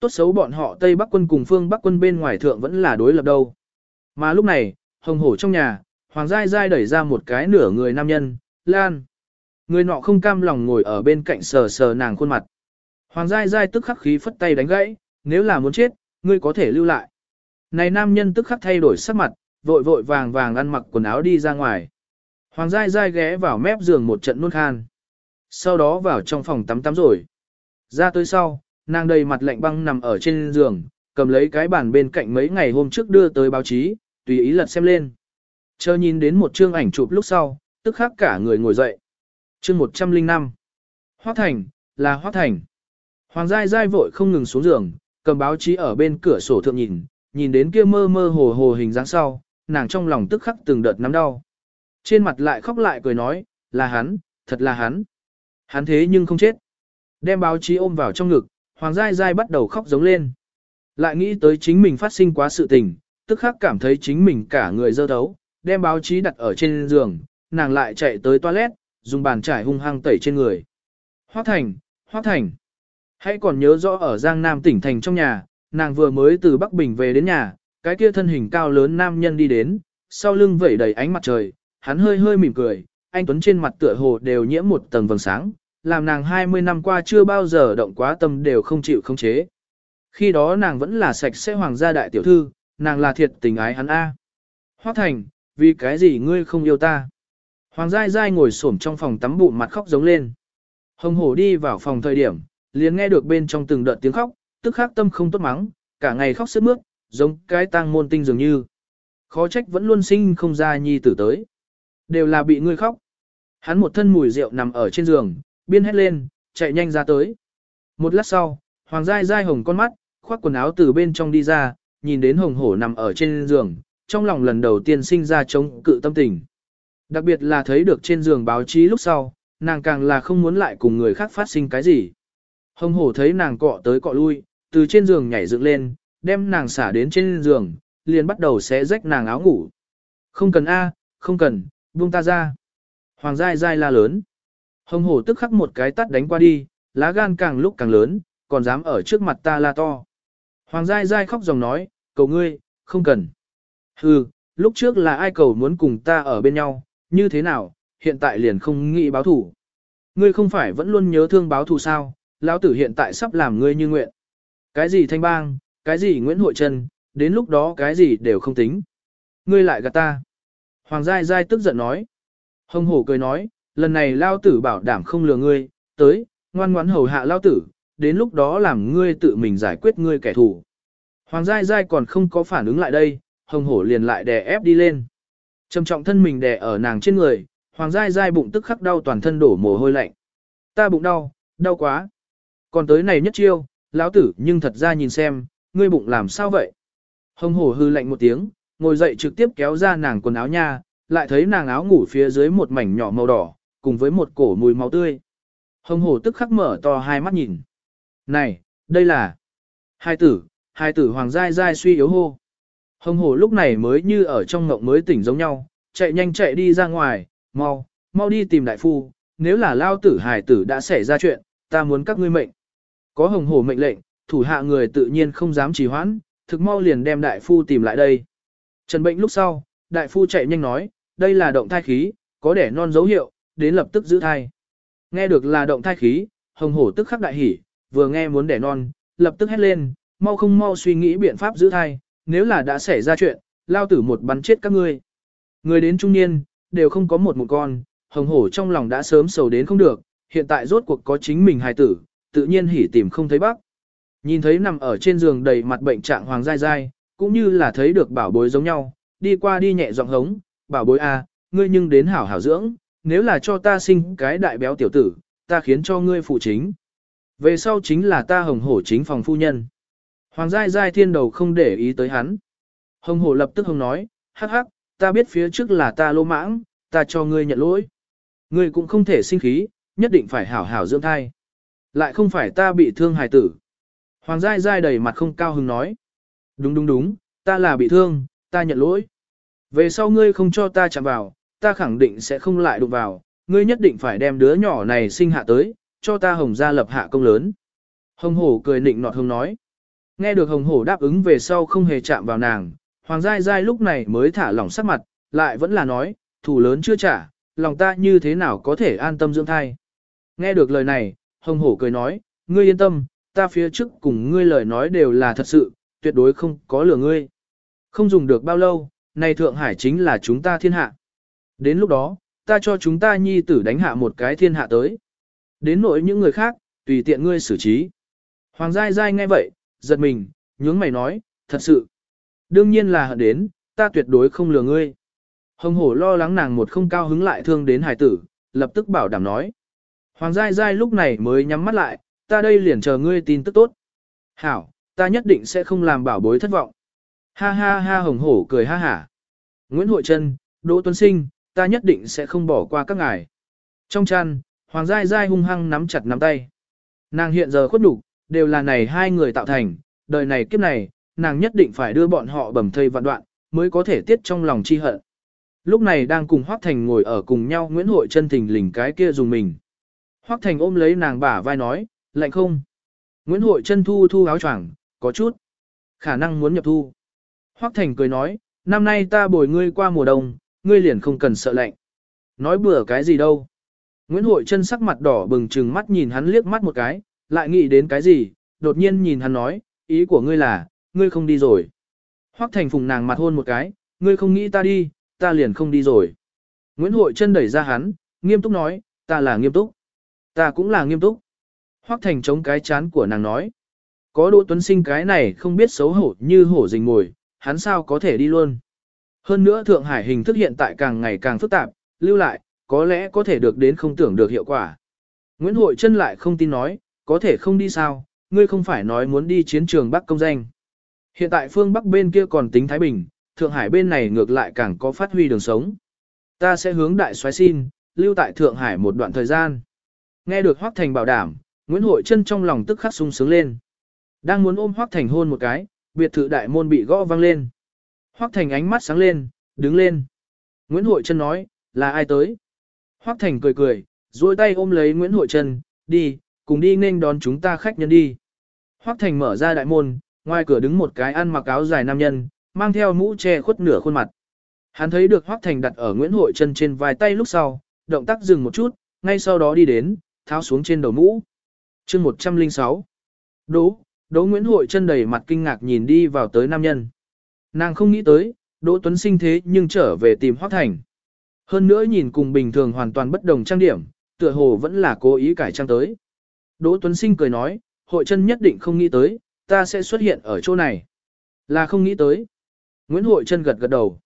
[SPEAKER 1] Tốt xấu bọn họ Tây Bắc quân cùng phương Bắc quân bên ngoài thượng vẫn là đối lập đâu. Mà lúc này, hồng hổ trong nhà, Hoàng Giai Giai đẩy ra một cái nửa người nam nhân, Lan. Người nọ không cam lòng ngồi ở bên cạnh sờ sờ nàng khuôn mặt. Hoàng Giai Giai tức khắc khí phất tay đánh gãy, nếu là muốn chết, ngươi có thể lưu lại. Này nam nhân tức khắc thay đổi sắc mặt, vội vội vàng vàng ăn mặc quần áo đi ra ngoài. Hoàng Giai Giai ghé vào mép giường một trận nôn khan. Sau đó vào trong phòng tắm tắm rồi. Ra tới sau, nàng đầy mặt lạnh băng nằm ở trên giường, cầm lấy cái bàn bên cạnh mấy ngày hôm trước đưa tới báo chí, tùy ý lật xem lên. Chờ nhìn đến một chương ảnh chụp lúc sau, tức khắc cả người ngồi dậy. Chương 105 Hoác Thành, là Hoác Thành. Hoàng Giai Giai vội không ngừng xuống giường, cầm báo chí ở bên cửa sổ thượng nhìn, nhìn đến kia mơ mơ hồ hồ hình dáng sau, nàng trong lòng tức khắc từng đợt nắm đau. Trên mặt lại khóc lại cười nói, là hắn, thật là hắn. Hắn thế nhưng không chết. Đem báo chí ôm vào trong ngực, Hoàng Giai Giai bắt đầu khóc giống lên. Lại nghĩ tới chính mình phát sinh quá sự tình, tức khắc cảm thấy chính mình cả người dơ thấu, đem báo chí đặt ở trên giường, nàng lại chạy tới toilet, dùng bàn chải hung hăng tẩy trên người. Hoác Thành, Hoác Thành. Hãy còn nhớ rõ ở Giang Nam tỉnh thành trong nhà, nàng vừa mới từ Bắc Bình về đến nhà, cái kia thân hình cao lớn nam nhân đi đến, sau lưng vẩy đầy ánh mặt trời, hắn hơi hơi mỉm cười, anh Tuấn trên mặt tựa hồ đều nhiễm một tầng vầng sáng, làm nàng 20 năm qua chưa bao giờ động quá tâm đều không chịu không chế. Khi đó nàng vẫn là sạch sẽ hoàng gia đại tiểu thư, nàng là thiệt tình ái hắn A. Hoác thành, vì cái gì ngươi không yêu ta? Hoàng Giai Giai ngồi xổm trong phòng tắm bụng mặt khóc giống lên. Hồng hổ đi vào phòng thời điểm, liền nghe được bên trong từng đợt tiếng khóc, tức khắc tâm không tốt mắng, cả ngày khóc sướt mướt, giống cái tang môn tinh dường như. Khó trách vẫn luôn sinh không ra nhi tử tới. Đều là bị ngươi khóc. Hắn một thân mùi rượu nằm ở trên giường, biên hét lên, chạy nhanh ra tới. Một lát sau, Hoàng Giai Giai hồng con mắt, khoác quần áo từ bên trong đi ra, nhìn đến hồng hổ nằm ở trên giường, trong lòng lần đầu tiên sinh ra chống cự tâm tình. Đặc biệt là thấy được trên giường báo chí lúc sau, nàng càng là không muốn lại cùng người khác phát sinh cái gì. Hồng hổ thấy nàng cọ tới cọ lui, từ trên giường nhảy dựng lên, đem nàng xả đến trên giường, liền bắt đầu xé rách nàng áo ngủ. Không cần A, không cần, buông ta ra. Hoàng Giai Giai la lớn. Hồng hổ tức khắc một cái tắt đánh qua đi, lá gan càng lúc càng lớn, còn dám ở trước mặt ta la to. Hoàng Giai Giai khóc dòng nói, cầu ngươi, không cần. Hừ, lúc trước là ai cầu muốn cùng ta ở bên nhau, như thế nào, hiện tại liền không nghĩ báo thủ. Ngươi không phải vẫn luôn nhớ thương báo thù sao, lão tử hiện tại sắp làm ngươi như nguyện. Cái gì thanh bang, cái gì Nguyễn Hội Trân, đến lúc đó cái gì đều không tính. Ngươi lại gạt ta. Hoàng Giai Giai tức giận nói. Hồng hổ cười nói, lần này lao tử bảo đảm không lừa ngươi, tới, ngoan ngoãn hầu hạ lao tử, đến lúc đó làm ngươi tự mình giải quyết ngươi kẻ thù. Hoàng Giai Giai còn không có phản ứng lại đây, hồng hổ liền lại đè ép đi lên. Trầm trọng thân mình đè ở nàng trên người, Hoàng Giai Giai bụng tức khắc đau toàn thân đổ mồ hôi lạnh. Ta bụng đau, đau quá. Còn tới này nhất chiêu, lão tử nhưng thật ra nhìn xem, ngươi bụng làm sao vậy? Hồng hổ hư lạnh một tiếng, ngồi dậy trực tiếp kéo ra nàng quần áo nha, lại thấy nàng áo ngủ phía dưới một mảnh nhỏ màu đỏ, cùng với một cổ mùi máu tươi. Hồng hổ tức khắc mở to hai mắt nhìn. Này, đây là... Hai tử, hai tử hoàng giai giai suy yếu hô. Hồng hổ lúc này mới như ở trong ngộng mới tỉnh giống nhau, chạy nhanh chạy đi ra ngoài, mau, mau đi tìm đại phu, nếu là lao tử hài tử đã xảy ra chuyện, ta muốn các ngươi mệnh. Có hồng hổ mệnh lệnh, thủ hạ người tự nhiên không dám trì hoãn, thực mau liền đem đại phu tìm lại đây. Trần bệnh lúc sau, đại phu chạy nhanh nói, đây là động thai khí, có đẻ non dấu hiệu, đến lập tức giữ thai. Nghe được là động thai khí, hồng hổ tức khắc đại hỉ, vừa nghe muốn đẻ non, lập tức hét lên, mau không mau suy nghĩ biện pháp giữ thai, nếu là đã xảy ra chuyện, lao tử một bắn chết các ngươi. Người đến trung niên, đều không có một một con, hồng hổ trong lòng đã sớm sầu đến không được, hiện tại rốt cuộc có chính mình hài tử, tự nhiên hỉ tìm không thấy bác. Nhìn thấy nằm ở trên giường đầy mặt bệnh trạng hoàng dai dai, cũng như là thấy được bảo bối giống nhau, đi qua đi nhẹ giọng hống, bảo bối a, ngươi nhưng đến hảo hảo dưỡng, nếu là cho ta sinh cái đại béo tiểu tử, ta khiến cho ngươi phụ chính. Về sau chính là ta hồng hổ chính phòng phu nhân. Hoàng dai dai thiên đầu không để ý tới hắn. Hồng hổ lập tức hồng nói, hắc hắc, ta biết phía trước là ta lô mãng, ta cho ngươi nhận lỗi. Ngươi cũng không thể sinh khí, nhất định phải hảo hảo dưỡng thai. Lại không phải ta bị thương hài tử. Hoàng Giai Giai đầy mặt không cao hứng nói. Đúng đúng đúng, ta là bị thương, ta nhận lỗi. Về sau ngươi không cho ta chạm vào, ta khẳng định sẽ không lại đụng vào, ngươi nhất định phải đem đứa nhỏ này sinh hạ tới, cho ta hồng gia lập hạ công lớn. Hồng hổ cười nịnh nọt hông nói. Nghe được hồng hổ đáp ứng về sau không hề chạm vào nàng, hoàng giai giai lúc này mới thả lỏng sắc mặt, lại vẫn là nói, thủ lớn chưa trả, lòng ta như thế nào có thể an tâm dưỡng thai. Nghe được lời này, hồng hổ cười nói, ngươi yên tâm, ta phía trước cùng ngươi lời nói đều là thật sự, tuyệt đối không có lừa ngươi. Không dùng được bao lâu, này Thượng Hải chính là chúng ta thiên hạ. Đến lúc đó, ta cho chúng ta nhi tử đánh hạ một cái thiên hạ tới. Đến nỗi những người khác, tùy tiện ngươi xử trí. Hoàng Giai Giai nghe vậy, giật mình, nhướng mày nói, thật sự. Đương nhiên là hận đến, ta tuyệt đối không lừa ngươi. Hồng hổ lo lắng nàng một không cao hứng lại thương đến hải tử, lập tức bảo đảm nói. Hoàng Giai Giai lúc này mới nhắm mắt lại, ta đây liền chờ ngươi tin tức tốt. Hảo, ta nhất định sẽ không làm bảo bối thất vọng. Ha ha ha hồng hổ cười ha hả. Nguyễn Hội Trân, Đỗ Tuấn Sinh, ta nhất định sẽ không bỏ qua các ngài. Trong chăn, Hoàng Giai Giai hung hăng nắm chặt nắm tay. Nàng hiện giờ khuất đủ, đều là này hai người tạo thành, đời này kiếp này, nàng nhất định phải đưa bọn họ bầm thây vạn đoạn, mới có thể tiết trong lòng chi hận. Lúc này đang cùng Hoác Thành ngồi ở cùng nhau Nguyễn Hội Trân thình lình cái kia dùng mình. Hoắc Thành ôm lấy nàng bả vai nói, lạnh không? Nguyễn Hội chân thu thu áo choàng, có chút. Khả năng muốn nhập thu. Hoắc Thành cười nói, năm nay ta bồi ngươi qua mùa đông, ngươi liền không cần sợ lạnh. Nói bừa cái gì đâu. Nguyễn Hội chân sắc mặt đỏ bừng trừng mắt nhìn hắn liếc mắt một cái, lại nghĩ đến cái gì, đột nhiên nhìn hắn nói, ý của ngươi là, ngươi không đi rồi. Hoắc Thành phùng nàng mặt hôn một cái, ngươi không nghĩ ta đi, ta liền không đi rồi. Nguyễn Hội chân đẩy ra hắn, nghiêm túc nói, ta là nghiêm túc. Ta cũng là nghiêm túc. Hoắc Thành chống cái chán của nàng nói. Có Đỗ Tuấn Sinh cái này không biết xấu hổ như hổ rình mồi, hắn sao có thể đi luôn. Hơn nữa Thượng Hải hình thức hiện tại càng ngày càng phức tạp, lưu lại, có lẽ có thể được đến không tưởng được hiệu quả. Nguyễn Hội chân lại không tin nói, có thể không đi sao, ngươi không phải nói muốn đi chiến trường Bắc công danh. Hiện tại phương Bắc bên kia còn tính Thái Bình, Thượng Hải bên này ngược lại càng có phát huy đường sống. Ta sẽ hướng đại xoáy xin, lưu tại Thượng Hải một đoạn thời gian. Nghe được Hoắc Thành bảo đảm, Nguyễn Hội chân trong lòng tức khắc sung sướng lên. Đang muốn ôm Hoắc Thành hôn một cái, biệt thự đại môn bị gõ vang lên. Hoắc Thành ánh mắt sáng lên, đứng lên. Nguyễn Hội chân nói, là ai tới? Hoắc Thành cười cười, duỗi tay ôm lấy Nguyễn Hội chân, đi, cùng đi nên đón chúng ta khách nhân đi. Hoắc Thành mở ra đại môn, ngoài cửa đứng một cái ăn mặc áo dài nam nhân, mang theo mũ che khuất nửa khuôn mặt. Hắn thấy được Hoắc Thành đặt ở Nguyễn Hội chân trên vai tay lúc sau, động tác dừng một chút, ngay sau đó đi đến, tháo xuống trên đầu mũ. Chương 106. Đỗ, Đỗ Nguyễn Hội chân đầy mặt kinh ngạc nhìn đi vào tới nam nhân. Nàng không nghĩ tới, Đỗ Tuấn Sinh thế nhưng trở về tìm Hoắc Thành. Hơn nữa nhìn cùng bình thường hoàn toàn bất đồng trang điểm, tựa hồ vẫn là cố ý cải trang tới. Đỗ Tuấn Sinh cười nói, hội chân nhất định không nghĩ tới, ta sẽ xuất hiện ở chỗ này. Là không nghĩ tới. Nguyễn Hội chân gật gật đầu.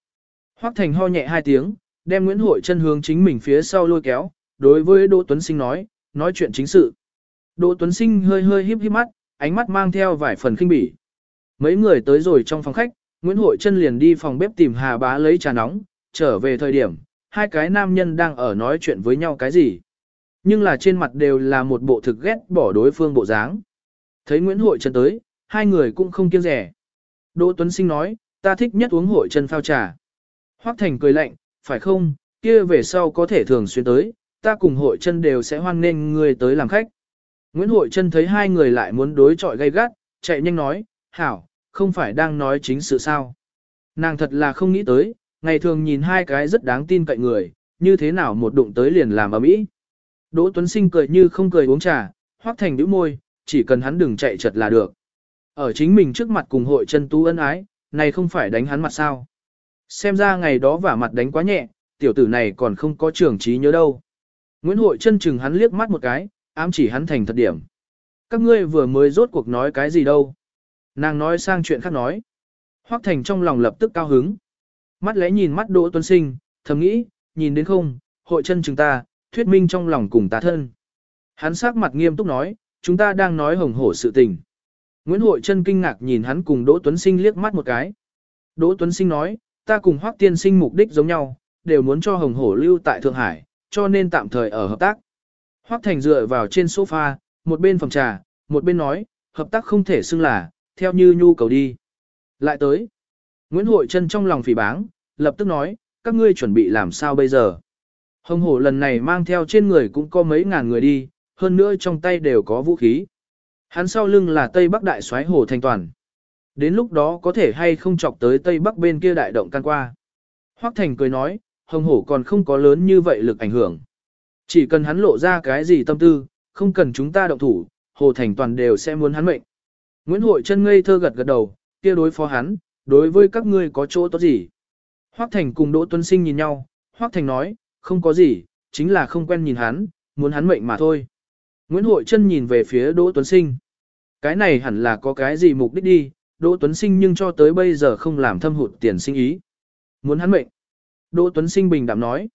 [SPEAKER 1] Hoắc Thành ho nhẹ hai tiếng, đem Nguyễn Hội chân hướng chính mình phía sau lôi kéo, đối với Đỗ Tuấn Sinh nói, nói chuyện chính sự. Đỗ Tuấn Sinh hơi hơi híp híp mắt, ánh mắt mang theo vài phần kinh bỉ. Mấy người tới rồi trong phòng khách, Nguyễn Hội chân liền đi phòng bếp tìm Hà Bá lấy trà nóng, trở về thời điểm, hai cái nam nhân đang ở nói chuyện với nhau cái gì. Nhưng là trên mặt đều là một bộ thực ghét bỏ đối phương bộ dáng. Thấy Nguyễn Hội Trân tới, hai người cũng không kiêng rẻ. Đỗ Tuấn Sinh nói, ta thích nhất uống Hội Trân phao trà. Hoắc Thành cười lạnh, phải không, kia về sau có thể thường xuyên tới, ta cùng Hội chân đều sẽ hoan nghênh người tới làm khách. Nguyễn Hội chân thấy hai người lại muốn đối chọi gay gắt, chạy nhanh nói, hảo, không phải đang nói chính sự sao. Nàng thật là không nghĩ tới, ngày thường nhìn hai cái rất đáng tin cậy người, như thế nào một đụng tới liền làm ở mỹ. Đỗ Tuấn Sinh cười như không cười uống trà, hoác thành đứa môi, chỉ cần hắn đừng chạy chật là được. Ở chính mình trước mặt cùng hội chân tú ân ái, này không phải đánh hắn mặt sao. Xem ra ngày đó vả mặt đánh quá nhẹ, tiểu tử này còn không có trưởng trí nhớ đâu. Nguyễn Hội chân chừng hắn liếc mắt một cái, ám chỉ hắn thành thật điểm. Các ngươi vừa mới rốt cuộc nói cái gì đâu. Nàng nói sang chuyện khác nói. Hoắc Thành trong lòng lập tức cao hứng. Mắt lẽ nhìn mắt Đỗ Tuấn Sinh, thầm nghĩ, nhìn đến không, hội chân chừng ta, thuyết minh trong lòng cùng ta thân. Hắn sắc mặt nghiêm túc nói, chúng ta đang nói hồng hổ sự tình. Nguyễn Hội Trân kinh ngạc nhìn hắn cùng Đỗ Tuấn Sinh liếc mắt một cái. Đỗ Tuấn Sinh nói, ta cùng Hoắc tiên sinh mục đích giống nhau, đều muốn cho Hồng Hổ lưu tại Thượng Hải, cho nên tạm thời ở hợp tác. Hoắc Thành dựa vào trên sofa, một bên phòng trà, một bên nói, hợp tác không thể xưng là, theo như nhu cầu đi. Lại tới. Nguyễn Hội Trân trong lòng phỉ báng, lập tức nói, các ngươi chuẩn bị làm sao bây giờ. Hồng hổ lần này mang theo trên người cũng có mấy ngàn người đi, hơn nữa trong tay đều có vũ khí. Hắn sau lưng là Tây Bắc Đại soái Hồ Thanh Toàn. Đến lúc đó có thể hay không chọc tới Tây Bắc bên kia đại động can qua. Hoắc Thành cười nói, hồng hổ còn không có lớn như vậy lực ảnh hưởng. Chỉ cần hắn lộ ra cái gì tâm tư, không cần chúng ta động thủ, Hồ Thành Toàn đều sẽ muốn hắn mệnh. Nguyễn Hội chân ngây thơ gật gật đầu, kia đối phó hắn, đối với các ngươi có chỗ tốt gì? Hoắc Thành cùng Đỗ Tuấn Sinh nhìn nhau, Hoắc Thành nói, không có gì, chính là không quen nhìn hắn, muốn hắn mệnh mà thôi. Nguyễn Hội chân nhìn về phía Đỗ Tuấn Sinh. Cái này hẳn là có cái gì mục đích đi, Đỗ Tuấn Sinh nhưng cho tới bây giờ không làm thâm hụt tiền sinh ý. Muốn hắn mệnh. Đỗ Tuấn Sinh bình đạm nói.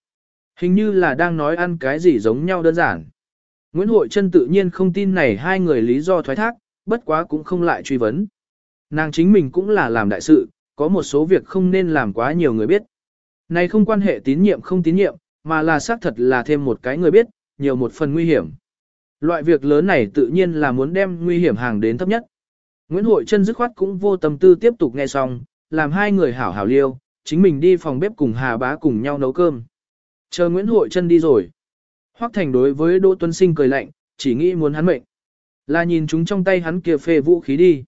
[SPEAKER 1] Hình như là đang nói ăn cái gì giống nhau đơn giản. Nguyễn Hội Trân tự nhiên không tin này hai người lý do thoái thác, bất quá cũng không lại truy vấn. Nàng chính mình cũng là làm đại sự, có một số việc không nên làm quá nhiều người biết. Này không quan hệ tín nhiệm không tín nhiệm, mà là xác thật là thêm một cái người biết, nhiều một phần nguy hiểm. Loại việc lớn này tự nhiên là muốn đem nguy hiểm hàng đến thấp nhất. Nguyễn Hội Trân dứt khoát cũng vô tâm tư tiếp tục nghe xong, làm hai người hảo hảo liêu, chính mình đi phòng bếp cùng Hà Bá cùng nhau nấu cơm. Chờ Nguyễn Hội Trân đi rồi. Hoắc Thành đối với Đỗ Tuấn Sinh cười lạnh, chỉ nghĩ muốn hắn mệnh. Là nhìn chúng trong tay hắn kia phê vũ khí đi.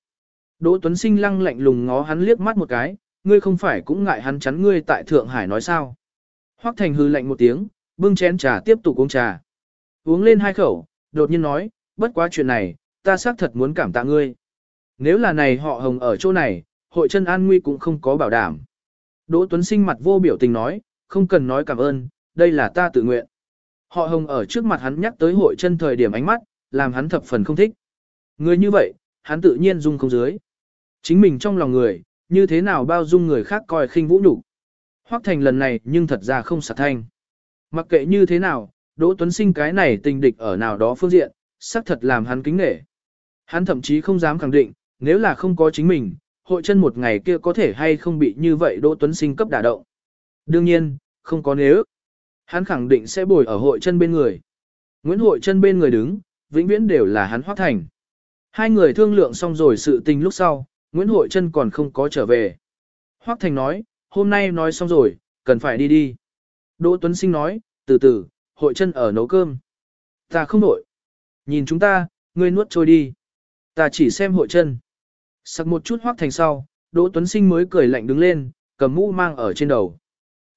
[SPEAKER 1] Đỗ Tuấn Sinh lăng lạnh lùng ngó hắn liếc mắt một cái, ngươi không phải cũng ngại hắn chắn ngươi tại Thượng Hải nói sao. Hoắc Thành hư lạnh một tiếng, bưng chén trà tiếp tục uống trà. Uống lên hai khẩu, đột nhiên nói, bất quá chuyện này, ta xác thật muốn cảm tạ ngươi. Nếu là này họ hồng ở chỗ này, hội chân an nguy cũng không có bảo đảm. Đỗ Tuấn Sinh mặt vô biểu tình nói, không cần nói cảm ơn, đây là ta tự nguyện. Họ hồng ở trước mặt hắn nhắc tới hội chân thời điểm ánh mắt, làm hắn thập phần không thích. Người như vậy, hắn tự nhiên dung không dưới. Chính mình trong lòng người, như thế nào bao dung người khác coi khinh vũ nhục Hoắc thành lần này nhưng thật ra không sạc thanh. Mặc kệ như thế nào, Đỗ Tuấn Sinh cái này tình địch ở nào đó phương diện, xác thật làm hắn kính nể. Hắn thậm chí không dám khẳng định, nếu là không có chính mình, hội chân một ngày kia có thể hay không bị như vậy Đỗ Tuấn Sinh cấp đả động. Đương nhiên, không có nếu. Hắn khẳng định sẽ bồi ở hội chân bên người. Nguyễn hội chân bên người đứng, vĩnh viễn đều là hắn hoác Thành. Hai người thương lượng xong rồi sự tình lúc sau, Nguyễn hội chân còn không có trở về. Hoác Thành nói, hôm nay nói xong rồi, cần phải đi đi. Đỗ Tuấn Sinh nói, từ từ, hội chân ở nấu cơm. Ta không nổi. Nhìn chúng ta, ngươi nuốt trôi đi. Ta chỉ xem hội chân. Sặc một chút hoác thành sau, Đỗ Tuấn Sinh mới cười lạnh đứng lên, cầm mũ mang ở trên đầu.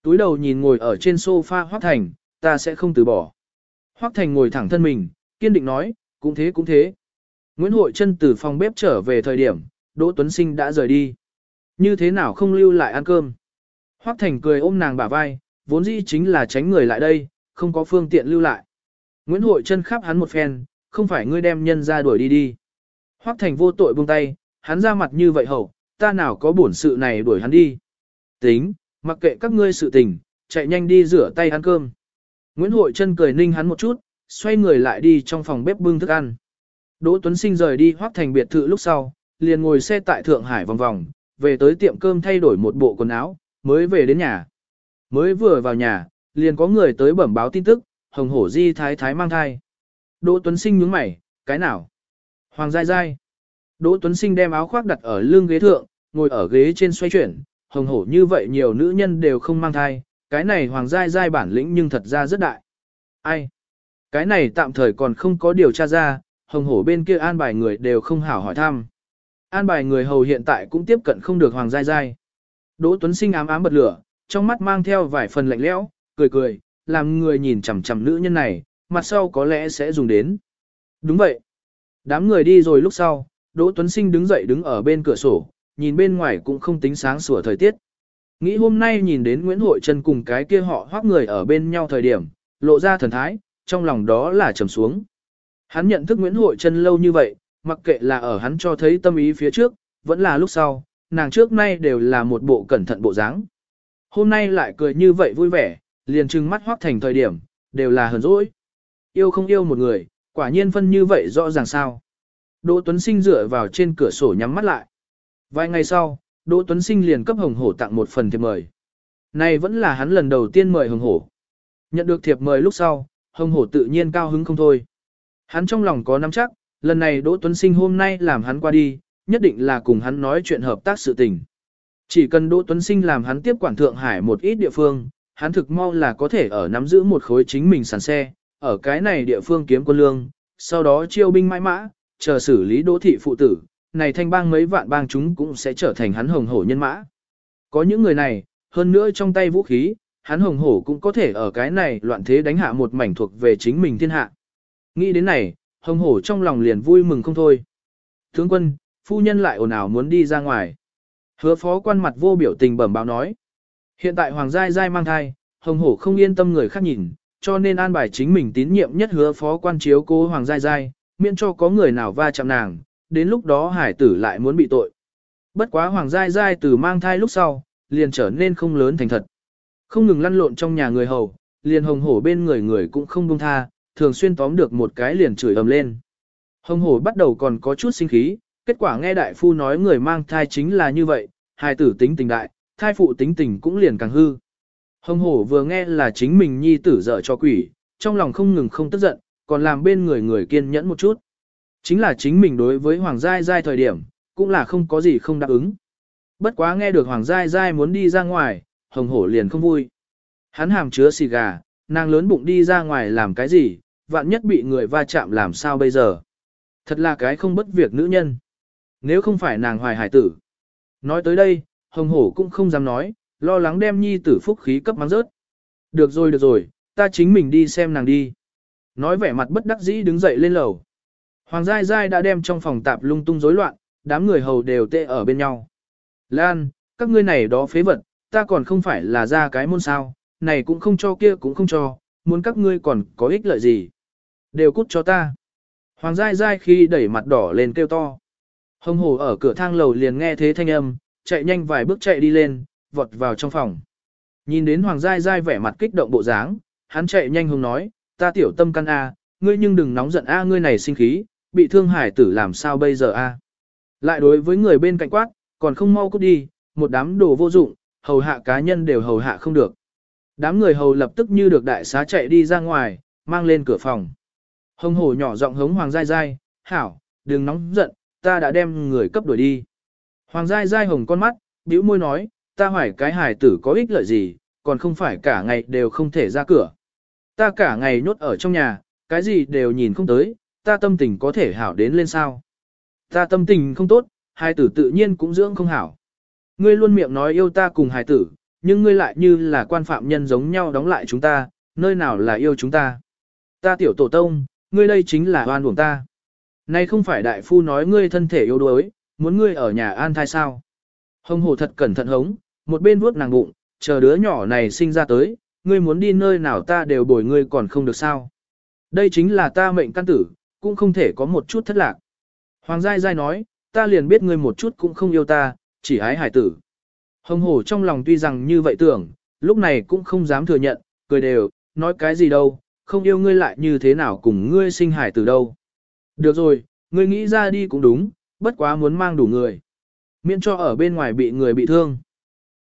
[SPEAKER 1] Túi đầu nhìn ngồi ở trên sofa hoác thành, ta sẽ không từ bỏ. Hoác thành ngồi thẳng thân mình, kiên định nói, cũng thế cũng thế. Nguyễn Hội chân từ phòng bếp trở về thời điểm, Đỗ Tuấn Sinh đã rời đi. Như thế nào không lưu lại ăn cơm? Hoác Thành cười ôm nàng bả vai, vốn dĩ chính là tránh người lại đây, không có phương tiện lưu lại. Nguyễn Hội chân khắp hắn một phen, không phải ngươi đem nhân ra đuổi đi đi. Hoác Thành vô tội buông tay, hắn ra mặt như vậy hậu, ta nào có bổn sự này đuổi hắn đi. Tính, mặc kệ các ngươi sự tình, chạy nhanh đi rửa tay ăn cơm. Nguyễn Hội chân cười ninh hắn một chút, xoay người lại đi trong phòng bếp bưng thức ăn. Đỗ Tuấn Sinh rời đi Hoác Thành biệt thự lúc sau, liền ngồi xe tại Thượng Hải vòng vòng, về tới tiệm cơm thay đổi một bộ quần áo, mới về đến nhà. Mới vừa vào nhà, liền có người tới bẩm báo tin tức, hồng hổ di thái thái mang thai. Đỗ Tuấn Sinh nhướng mày, cái nào? Hoàng Giai Giai. Đỗ Tuấn Sinh đem áo khoác đặt ở lưng ghế thượng, ngồi ở ghế trên xoay chuyển, hồng hổ như vậy nhiều nữ nhân đều không mang thai, cái này Hoàng Giai Giai bản lĩnh nhưng thật ra rất đại. Ai? Cái này tạm thời còn không có điều tra ra, hồng hổ bên kia an bài người đều không hảo hỏi thăm. An bài người hầu hiện tại cũng tiếp cận không được Hoàng Giai Giai. Đỗ Tuấn Sinh ám ám bật lửa, trong mắt mang theo vài phần lạnh lẽo, cười cười, làm người nhìn chằm chằm nữ nhân này, mặt sau có lẽ sẽ dùng đến. Đúng vậy. Đám người đi rồi lúc sau, Đỗ Tuấn Sinh đứng dậy đứng ở bên cửa sổ, nhìn bên ngoài cũng không tính sáng sủa thời tiết. Nghĩ hôm nay nhìn đến Nguyễn Hội Trân cùng cái kia họ hoác người ở bên nhau thời điểm, lộ ra thần thái, trong lòng đó là trầm xuống. Hắn nhận thức Nguyễn Hội Trân lâu như vậy, mặc kệ là ở hắn cho thấy tâm ý phía trước, vẫn là lúc sau, nàng trước nay đều là một bộ cẩn thận bộ dáng. Hôm nay lại cười như vậy vui vẻ, liền trừng mắt hoác thành thời điểm, đều là hờn dỗi. Yêu không yêu một người, quả nhiên phân như vậy rõ ràng sao. Đỗ Tuấn Sinh dựa vào trên cửa sổ nhắm mắt lại. Vài ngày sau, Đỗ Tuấn Sinh liền cấp Hồng Hổ tặng một phần thiệp mời. Này vẫn là hắn lần đầu tiên mời hồng hổ. Nhận được thiệp mời lúc sau, hồng hổ tự nhiên cao hứng không thôi. Hắn trong lòng có nắm chắc, lần này Đỗ Tuấn Sinh hôm nay làm hắn qua đi, nhất định là cùng hắn nói chuyện hợp tác sự tình. Chỉ cần Đỗ Tuấn Sinh làm hắn tiếp quản Thượng Hải một ít địa phương, hắn thực mau là có thể ở nắm giữ một khối chính mình sàn xe, ở cái này địa phương kiếm quân lương, sau đó chiêu binh mãi mã, chờ xử lý đỗ thị phụ tử, này thanh bang mấy vạn bang chúng cũng sẽ trở thành hắn hồng hổ nhân mã. Có những người này, hơn nữa trong tay vũ khí, hắn hồng hổ cũng có thể ở cái này loạn thế đánh hạ một mảnh thuộc về chính mình thiên hạ. Nghĩ đến này, hồng hổ trong lòng liền vui mừng không thôi. Tướng quân, phu nhân lại ồn ào muốn đi ra ngoài. Hứa phó quan mặt vô biểu tình bẩm báo nói. Hiện tại Hoàng Giai Giai mang thai, hồng hổ không yên tâm người khác nhìn, cho nên an bài chính mình tín nhiệm nhất hứa phó quan chiếu cố Hoàng Giai Giai, miễn cho có người nào va chạm nàng, đến lúc đó hải tử lại muốn bị tội. Bất quá Hoàng Giai Giai từ mang thai lúc sau, liền trở nên không lớn thành thật. Không ngừng lăn lộn trong nhà người hầu, liền hồng hổ bên người người cũng không buông tha, thường xuyên tóm được một cái liền chửi ầm lên. Hồng hổ bắt đầu còn có chút sinh khí, kết quả nghe đại phu nói người mang thai chính là như vậy, hài tử tính tình đại, thai phụ tính tình cũng liền càng hư. Hồng hổ vừa nghe là chính mình nhi tử dở cho quỷ, trong lòng không ngừng không tức giận, còn làm bên người người kiên nhẫn một chút. Chính là chính mình đối với Hoàng Giai Giai thời điểm, cũng là không có gì không đáp ứng. Bất quá nghe được Hoàng Giai Giai muốn đi ra ngoài, hồng hổ liền không vui. Hắn hàm chứa xì gà, nàng lớn bụng đi ra ngoài làm cái gì, vạn nhất bị người va chạm làm sao bây giờ. Thật là cái không bất việc nữ nhân. Nếu không phải nàng hoài hải tử. Nói tới đây, hồng hổ cũng không dám nói, lo lắng đem nhi tử phúc khí cấp mắng rớt. Được rồi được rồi, ta chính mình đi xem nàng đi. Nói vẻ mặt bất đắc dĩ đứng dậy lên lầu. Hoàng Giai Giai đã đem trong phòng tạp lung tung rối loạn, đám người hầu đều tê ở bên nhau. Lan, các ngươi này đó phế vật, ta còn không phải là ra cái môn sao, này cũng không cho kia cũng không cho, muốn các ngươi còn có ích lợi gì. Đều cút cho ta. Hoàng Giai Giai khi đẩy mặt đỏ lên kêu to. Hồng hồ ở cửa thang lầu liền nghe thế thanh âm, chạy nhanh vài bước chạy đi lên, vọt vào trong phòng. Nhìn đến Hoàng Giai Giai vẻ mặt kích động bộ dáng, hắn chạy nhanh hùng nói, ta tiểu tâm căn A, ngươi nhưng đừng nóng giận A ngươi này sinh khí, bị thương hải tử làm sao bây giờ A. Lại đối với người bên cạnh quát, còn không mau cút đi, một đám đồ vô dụng, hầu hạ cá nhân đều hầu hạ không được. Đám người hầu lập tức như được đại xá chạy đi ra ngoài, mang lên cửa phòng. Hồng hổ nhỏ giọng hống Hoàng Giai Giai, hảo, đừng nóng giận, ta đã đem người cấp đuổi đi. Hoàng Giai Giai hồng con mắt, bĩu môi nói, ta hỏi cái hài tử có ích lợi gì, còn không phải cả ngày đều không thể ra cửa. Ta cả ngày nhốt ở trong nhà, cái gì đều nhìn không tới, ta tâm tình có thể hảo đến lên sao. Ta tâm tình không tốt, hai tử tự nhiên cũng dưỡng không hảo. Ngươi luôn miệng nói yêu ta cùng hài tử, nhưng ngươi lại như là quan phạm nhân giống nhau đóng lại chúng ta, nơi nào là yêu chúng ta. Ta tiểu tổ tông, ngươi đây chính là oan uổng ta. Nay không phải đại phu nói ngươi thân thể yếu đuối, muốn ngươi ở nhà an thai sao. Hồng hồ thật cẩn thận hống, một bên vuốt nàng bụng, chờ đứa nhỏ này sinh ra tới, ngươi muốn đi nơi nào ta đều bồi ngươi còn không được sao. Đây chính là ta mệnh căn tử, cũng không thể có một chút thất lạc. Hoàng Giai Giai nói, ta liền biết ngươi một chút cũng không yêu ta, chỉ ái hải tử. Hồng hổ trong lòng tuy rằng như vậy tưởng, lúc này cũng không dám thừa nhận, cười đều, nói cái gì đâu, không yêu ngươi lại như thế nào cùng ngươi sinh hải tử đâu. Được rồi, ngươi nghĩ ra đi cũng đúng, bất quá muốn mang đủ người. Miễn cho ở bên ngoài bị người bị thương.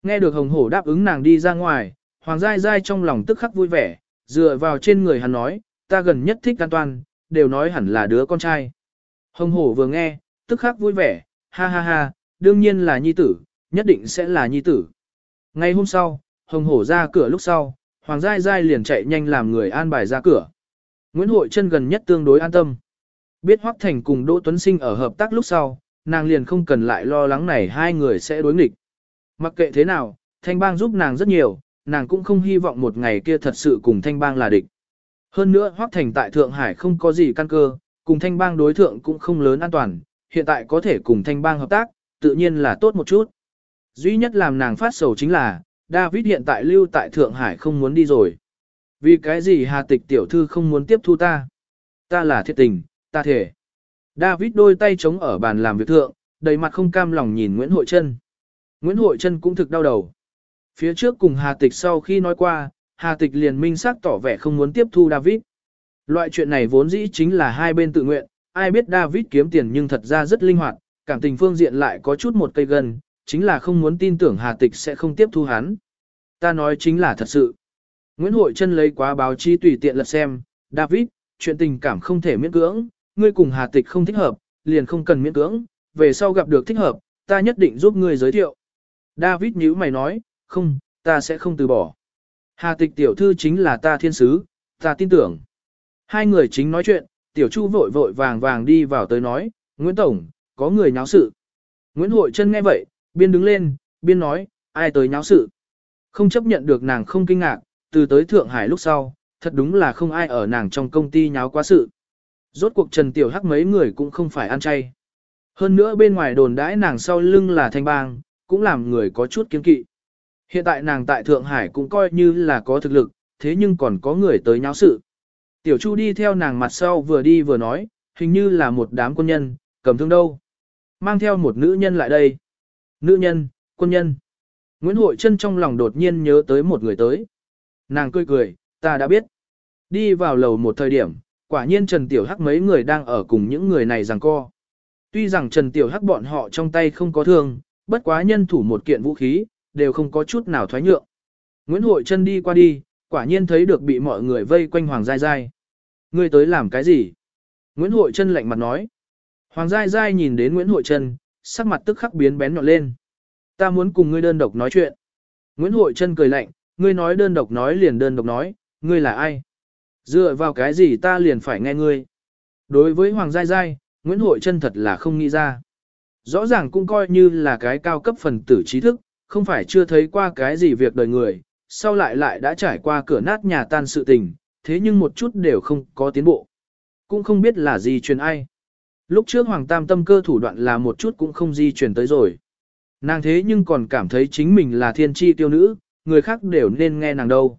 [SPEAKER 1] Nghe được hồng hổ đáp ứng nàng đi ra ngoài, hoàng giai giai trong lòng tức khắc vui vẻ, dựa vào trên người hắn nói, ta gần nhất thích an toàn, đều nói hẳn là đứa con trai. Hồng hổ vừa nghe, tức khắc vui vẻ, ha ha ha, đương nhiên là nhi tử, nhất định sẽ là nhi tử. Ngày hôm sau, hồng hổ ra cửa lúc sau, hoàng giai giai liền chạy nhanh làm người an bài ra cửa. Nguyễn Hội chân gần nhất tương đối an tâm. Biết Hoắc Thành cùng Đỗ Tuấn Sinh ở hợp tác lúc sau, nàng liền không cần lại lo lắng này hai người sẽ đối nghịch. Mặc kệ thế nào, Thanh Bang giúp nàng rất nhiều, nàng cũng không hy vọng một ngày kia thật sự cùng Thanh Bang là địch. Hơn nữa Hoắc Thành tại Thượng Hải không có gì căn cơ, cùng Thanh Bang đối thượng cũng không lớn an toàn, hiện tại có thể cùng Thanh Bang hợp tác, tự nhiên là tốt một chút. Duy nhất làm nàng phát sầu chính là, David hiện tại lưu tại Thượng Hải không muốn đi rồi. Vì cái gì Hà Tịch tiểu thư không muốn tiếp thu ta? Ta là thiệt tình, ta thể. David đôi tay chống ở bàn làm việc thượng, đầy mặt không cam lòng nhìn Nguyễn Hội Trân. Nguyễn Hội Trân cũng thực đau đầu. Phía trước cùng Hà Tịch sau khi nói qua, Hà Tịch liền minh xác tỏ vẻ không muốn tiếp thu David. Loại chuyện này vốn dĩ chính là hai bên tự nguyện, ai biết David kiếm tiền nhưng thật ra rất linh hoạt, cảm tình phương diện lại có chút một cây gần, chính là không muốn tin tưởng Hà Tịch sẽ không tiếp thu hắn. Ta nói chính là thật sự. Nguyễn Hội Trân lấy quá báo chí tùy tiện lật xem, David, chuyện tình cảm không thể miễn cưỡng, ngươi cùng Hà Tịch không thích hợp, liền không cần miễn cưỡng, về sau gặp được thích hợp, ta nhất định giúp ngươi giới thiệu. David nhíu mày nói, không, ta sẽ không từ bỏ. Hà Tịch tiểu thư chính là ta thiên sứ, ta tin tưởng. Hai người chính nói chuyện, tiểu chu vội vội vàng vàng đi vào tới nói, Nguyễn Tổng, có người nháo sự. Nguyễn Hội Trân nghe vậy, biên đứng lên, biên nói, ai tới nháo sự. Không chấp nhận được nàng không kinh ngạc, từ tới Thượng Hải lúc sau, thật đúng là không ai ở nàng trong công ty nháo quá sự. Rốt cuộc Trần Tiểu Hắc mấy người cũng không phải ăn chay. Hơn nữa bên ngoài đồn đãi nàng sau lưng là thanh bang, cũng làm người có chút kiên kỵ. Hiện tại nàng tại Thượng Hải cũng coi như là có thực lực, thế nhưng còn có người tới nháo sự. Tiểu Chu đi theo nàng mặt sau vừa đi vừa nói, hình như là một đám quân nhân, cầm thương đâu. Mang theo một nữ nhân lại đây. Nữ nhân, quân nhân. Nguyễn Hội Trân trong lòng đột nhiên nhớ tới một người tới. Nàng cười cười, ta đã biết. Đi vào lầu một thời điểm, quả nhiên Trần Tiểu Hắc mấy người đang ở cùng những người này giằng co. Tuy rằng Trần Tiểu Hắc bọn họ trong tay không có thương, bất quá nhân thủ một kiện vũ khí, đều không có chút nào thoái nhượng. Nguyễn Hội Trân đi qua đi, quả nhiên thấy được bị mọi người vây quanh Hoàng Giai Giai. Ngươi tới làm cái gì? Nguyễn Hội Trân lạnh mặt nói. Hoàng Giai Giai nhìn đến Nguyễn Hội Trân, sắc mặt tức khắc biến bén nhọn lên. Ta muốn cùng ngươi đơn độc nói chuyện. Nguyễn Hội Trân cười lạnh, ngươi nói đơn độc nói liền đơn độc nói, ngươi là ai? Dựa vào cái gì ta liền phải nghe ngươi? Đối với Hoàng Giai Giai, Nguyễn Hội Trân thật là không nghĩ ra. Rõ ràng cũng coi như là cái cao cấp phần tử trí thức, không phải chưa thấy qua cái gì việc đời người, sau lại lại đã trải qua cửa nát nhà tan sự tình, thế nhưng một chút đều không có tiến bộ. Cũng không biết là gì truyền ai. Lúc trước Hoàng Tam tâm cơ thủ đoạn là một chút cũng không di truyền tới rồi. Nàng thế nhưng còn cảm thấy chính mình là thiên tri tiêu nữ, người khác đều nên nghe nàng đâu.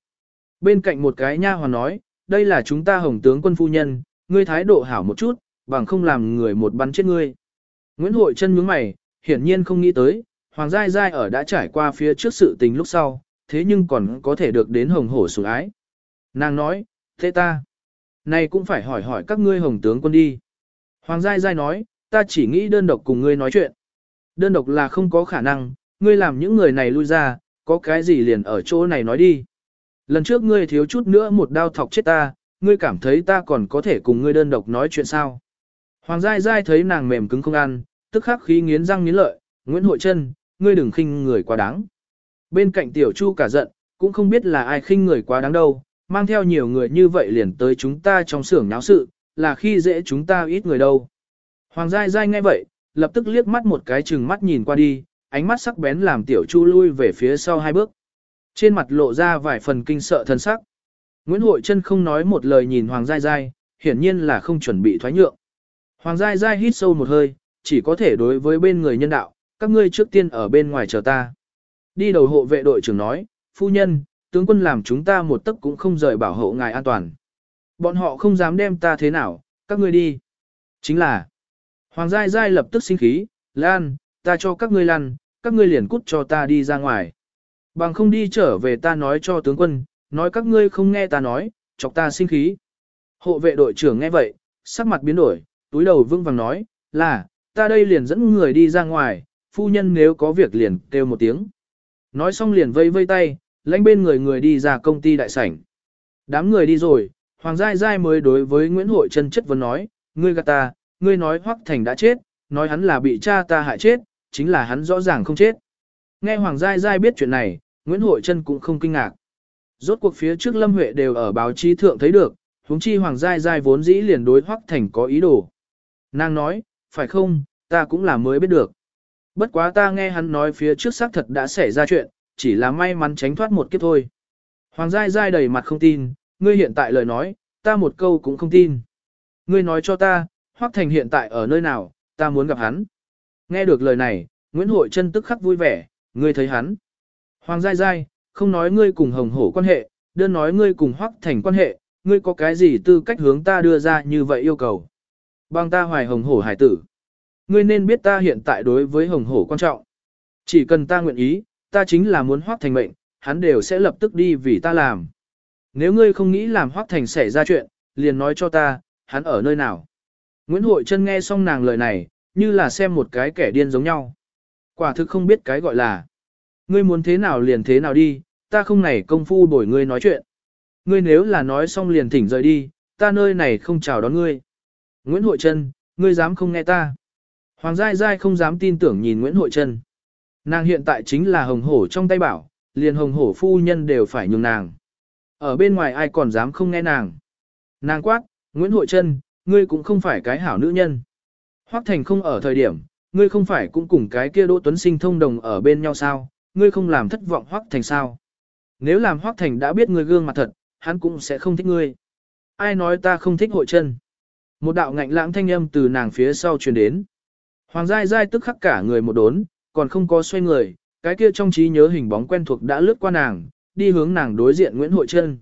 [SPEAKER 1] Bên cạnh một cái nha hoàn nói, đây là chúng ta hồng tướng quân phu nhân, ngươi thái độ hảo một chút, bằng không làm người một bắn chết ngươi. Nguyễn Hội chân nhướng mày, hiển nhiên không nghĩ tới, Hoàng Giai Giai ở đã trải qua phía trước sự tình lúc sau, thế nhưng còn có thể được đến hồng hổ sủng ái. Nàng nói, thế ta, này cũng phải hỏi hỏi các ngươi hồng tướng quân đi. Hoàng Giai Giai nói, ta chỉ nghĩ đơn độc cùng ngươi nói chuyện. Đơn độc là không có khả năng, ngươi làm những người này lui ra, có cái gì liền ở chỗ này nói đi. Lần trước ngươi thiếu chút nữa một đao thọc chết ta, ngươi cảm thấy ta còn có thể cùng ngươi đơn độc nói chuyện sao. Hoàng Giai Giai thấy nàng mềm cứng không ăn, tức khắc khí nghiến răng nghiến lợi, Nguyễn Hội Trân, ngươi đừng khinh người quá đáng. Bên cạnh tiểu chu cả giận, cũng không biết là ai khinh người quá đáng đâu, mang theo nhiều người như vậy liền tới chúng ta trong xưởng náo sự, là khi dễ chúng ta ít người đâu. Hoàng Giai Giai nghe vậy, lập tức liếc mắt một cái chừng mắt nhìn qua đi, ánh mắt sắc bén làm tiểu chu lui về phía sau hai bước. Trên mặt lộ ra vài phần kinh sợ thân sắc. Nguyễn Hội Trân không nói một lời nhìn Hoàng Giai Giai, hiển nhiên là không chuẩn bị thoái nhượng. Hoàng Giai Giai hít sâu một hơi, chỉ có thể đối với bên người nhân đạo, các ngươi trước tiên ở bên ngoài chờ ta. Đi đầu hộ vệ đội trưởng nói, phu nhân, tướng quân làm chúng ta một tấc cũng không rời bảo hộ ngài an toàn. Bọn họ không dám đem ta thế nào, các ngươi đi. Chính là, Hoàng Giai Giai lập tức sinh khí, Lan, ta cho các ngươi lăn, các ngươi liền cút cho ta đi ra ngoài. Bằng không đi trở về ta nói cho tướng quân, nói các ngươi không nghe ta nói, chọc ta sinh khí. Hộ vệ đội trưởng nghe vậy, sắc mặt biến đổi, túi đầu vương vàng nói, là, ta đây liền dẫn người đi ra ngoài, phu nhân nếu có việc liền kêu một tiếng. Nói xong liền vây vây tay, lãnh bên người người đi ra công ty đại sảnh. Đám người đi rồi, Hoàng Giai Giai mới đối với Nguyễn Hội Trân chất vấn nói, ngươi gạt ta, ngươi nói Hoắc Thành đã chết, nói hắn là bị cha ta hại chết, chính là hắn rõ ràng không chết. Nghe Hoàng Giai Giai biết chuyện này, Nguyễn Hội Trân cũng không kinh ngạc. Rốt cuộc phía trước Lâm Huệ đều ở báo chí thượng thấy được, huống chi Hoàng Giai Giai vốn dĩ liền đối Hoắc Thành có ý đồ. Nàng nói, phải không, ta cũng là mới biết được. Bất quá ta nghe hắn nói phía trước xác thật đã xảy ra chuyện, chỉ là may mắn tránh thoát một kiếp thôi. Hoàng Giai Giai đầy mặt không tin, ngươi hiện tại lời nói, ta một câu cũng không tin. Ngươi nói cho ta, Hoắc Thành hiện tại ở nơi nào, ta muốn gặp hắn. Nghe được lời này, Nguyễn Hội Trân tức khắc vui vẻ, ngươi thấy hắn. Hoàng Giai Giai, không nói ngươi cùng Hồng Hổ quan hệ, đơn nói ngươi cùng Hoắc Thành quan hệ, ngươi có cái gì tư cách hướng ta đưa ra như vậy yêu cầu. Bằng ta hoài Hồng Hổ hải tử. Ngươi nên biết ta hiện tại đối với Hồng Hổ quan trọng. Chỉ cần ta nguyện ý, ta chính là muốn hoác Thành mệnh, hắn đều sẽ lập tức đi vì ta làm. Nếu ngươi không nghĩ làm hoác Thành xảy ra chuyện, liền nói cho ta, hắn ở nơi nào. Nguyễn Hội Trân nghe xong nàng lời này, như là xem một cái kẻ điên giống nhau. Quả thực không biết cái gọi là. Ngươi muốn thế nào liền thế nào đi, ta không này công phu bồi ngươi nói chuyện. Ngươi nếu là nói xong liền thỉnh rời đi, ta nơi này không chào đón ngươi. Nguyễn Hội Trân, ngươi dám không nghe ta. Hoàng Giai Giai không dám tin tưởng nhìn Nguyễn Hội Trân. Nàng hiện tại chính là hồng hổ trong tay bảo, liền hồng hổ phu nhân đều phải nhường nàng. Ở bên ngoài ai còn dám không nghe nàng. Nàng quát, Nguyễn Hội Trân, ngươi cũng không phải cái hảo nữ nhân. Hoắc Thành không ở thời điểm, ngươi không phải cũng cùng cái kia Đỗ Tuấn Sinh thông đồng ở bên nhau sao, ngươi không làm thất vọng Hoắc Thành sao. Nếu làm Hoắc Thành đã biết ngươi gương mặt thật, hắn cũng sẽ không thích ngươi. Ai nói ta không thích hội chân? Một đạo ngạnh lãng thanh âm từ nàng phía sau truyền đến. Hoàng Giai Giai tức khắc cả người một đốn, còn không có xoay người, cái kia trong trí nhớ hình bóng quen thuộc đã lướt qua nàng, đi hướng nàng đối diện Nguyễn Hội Trân.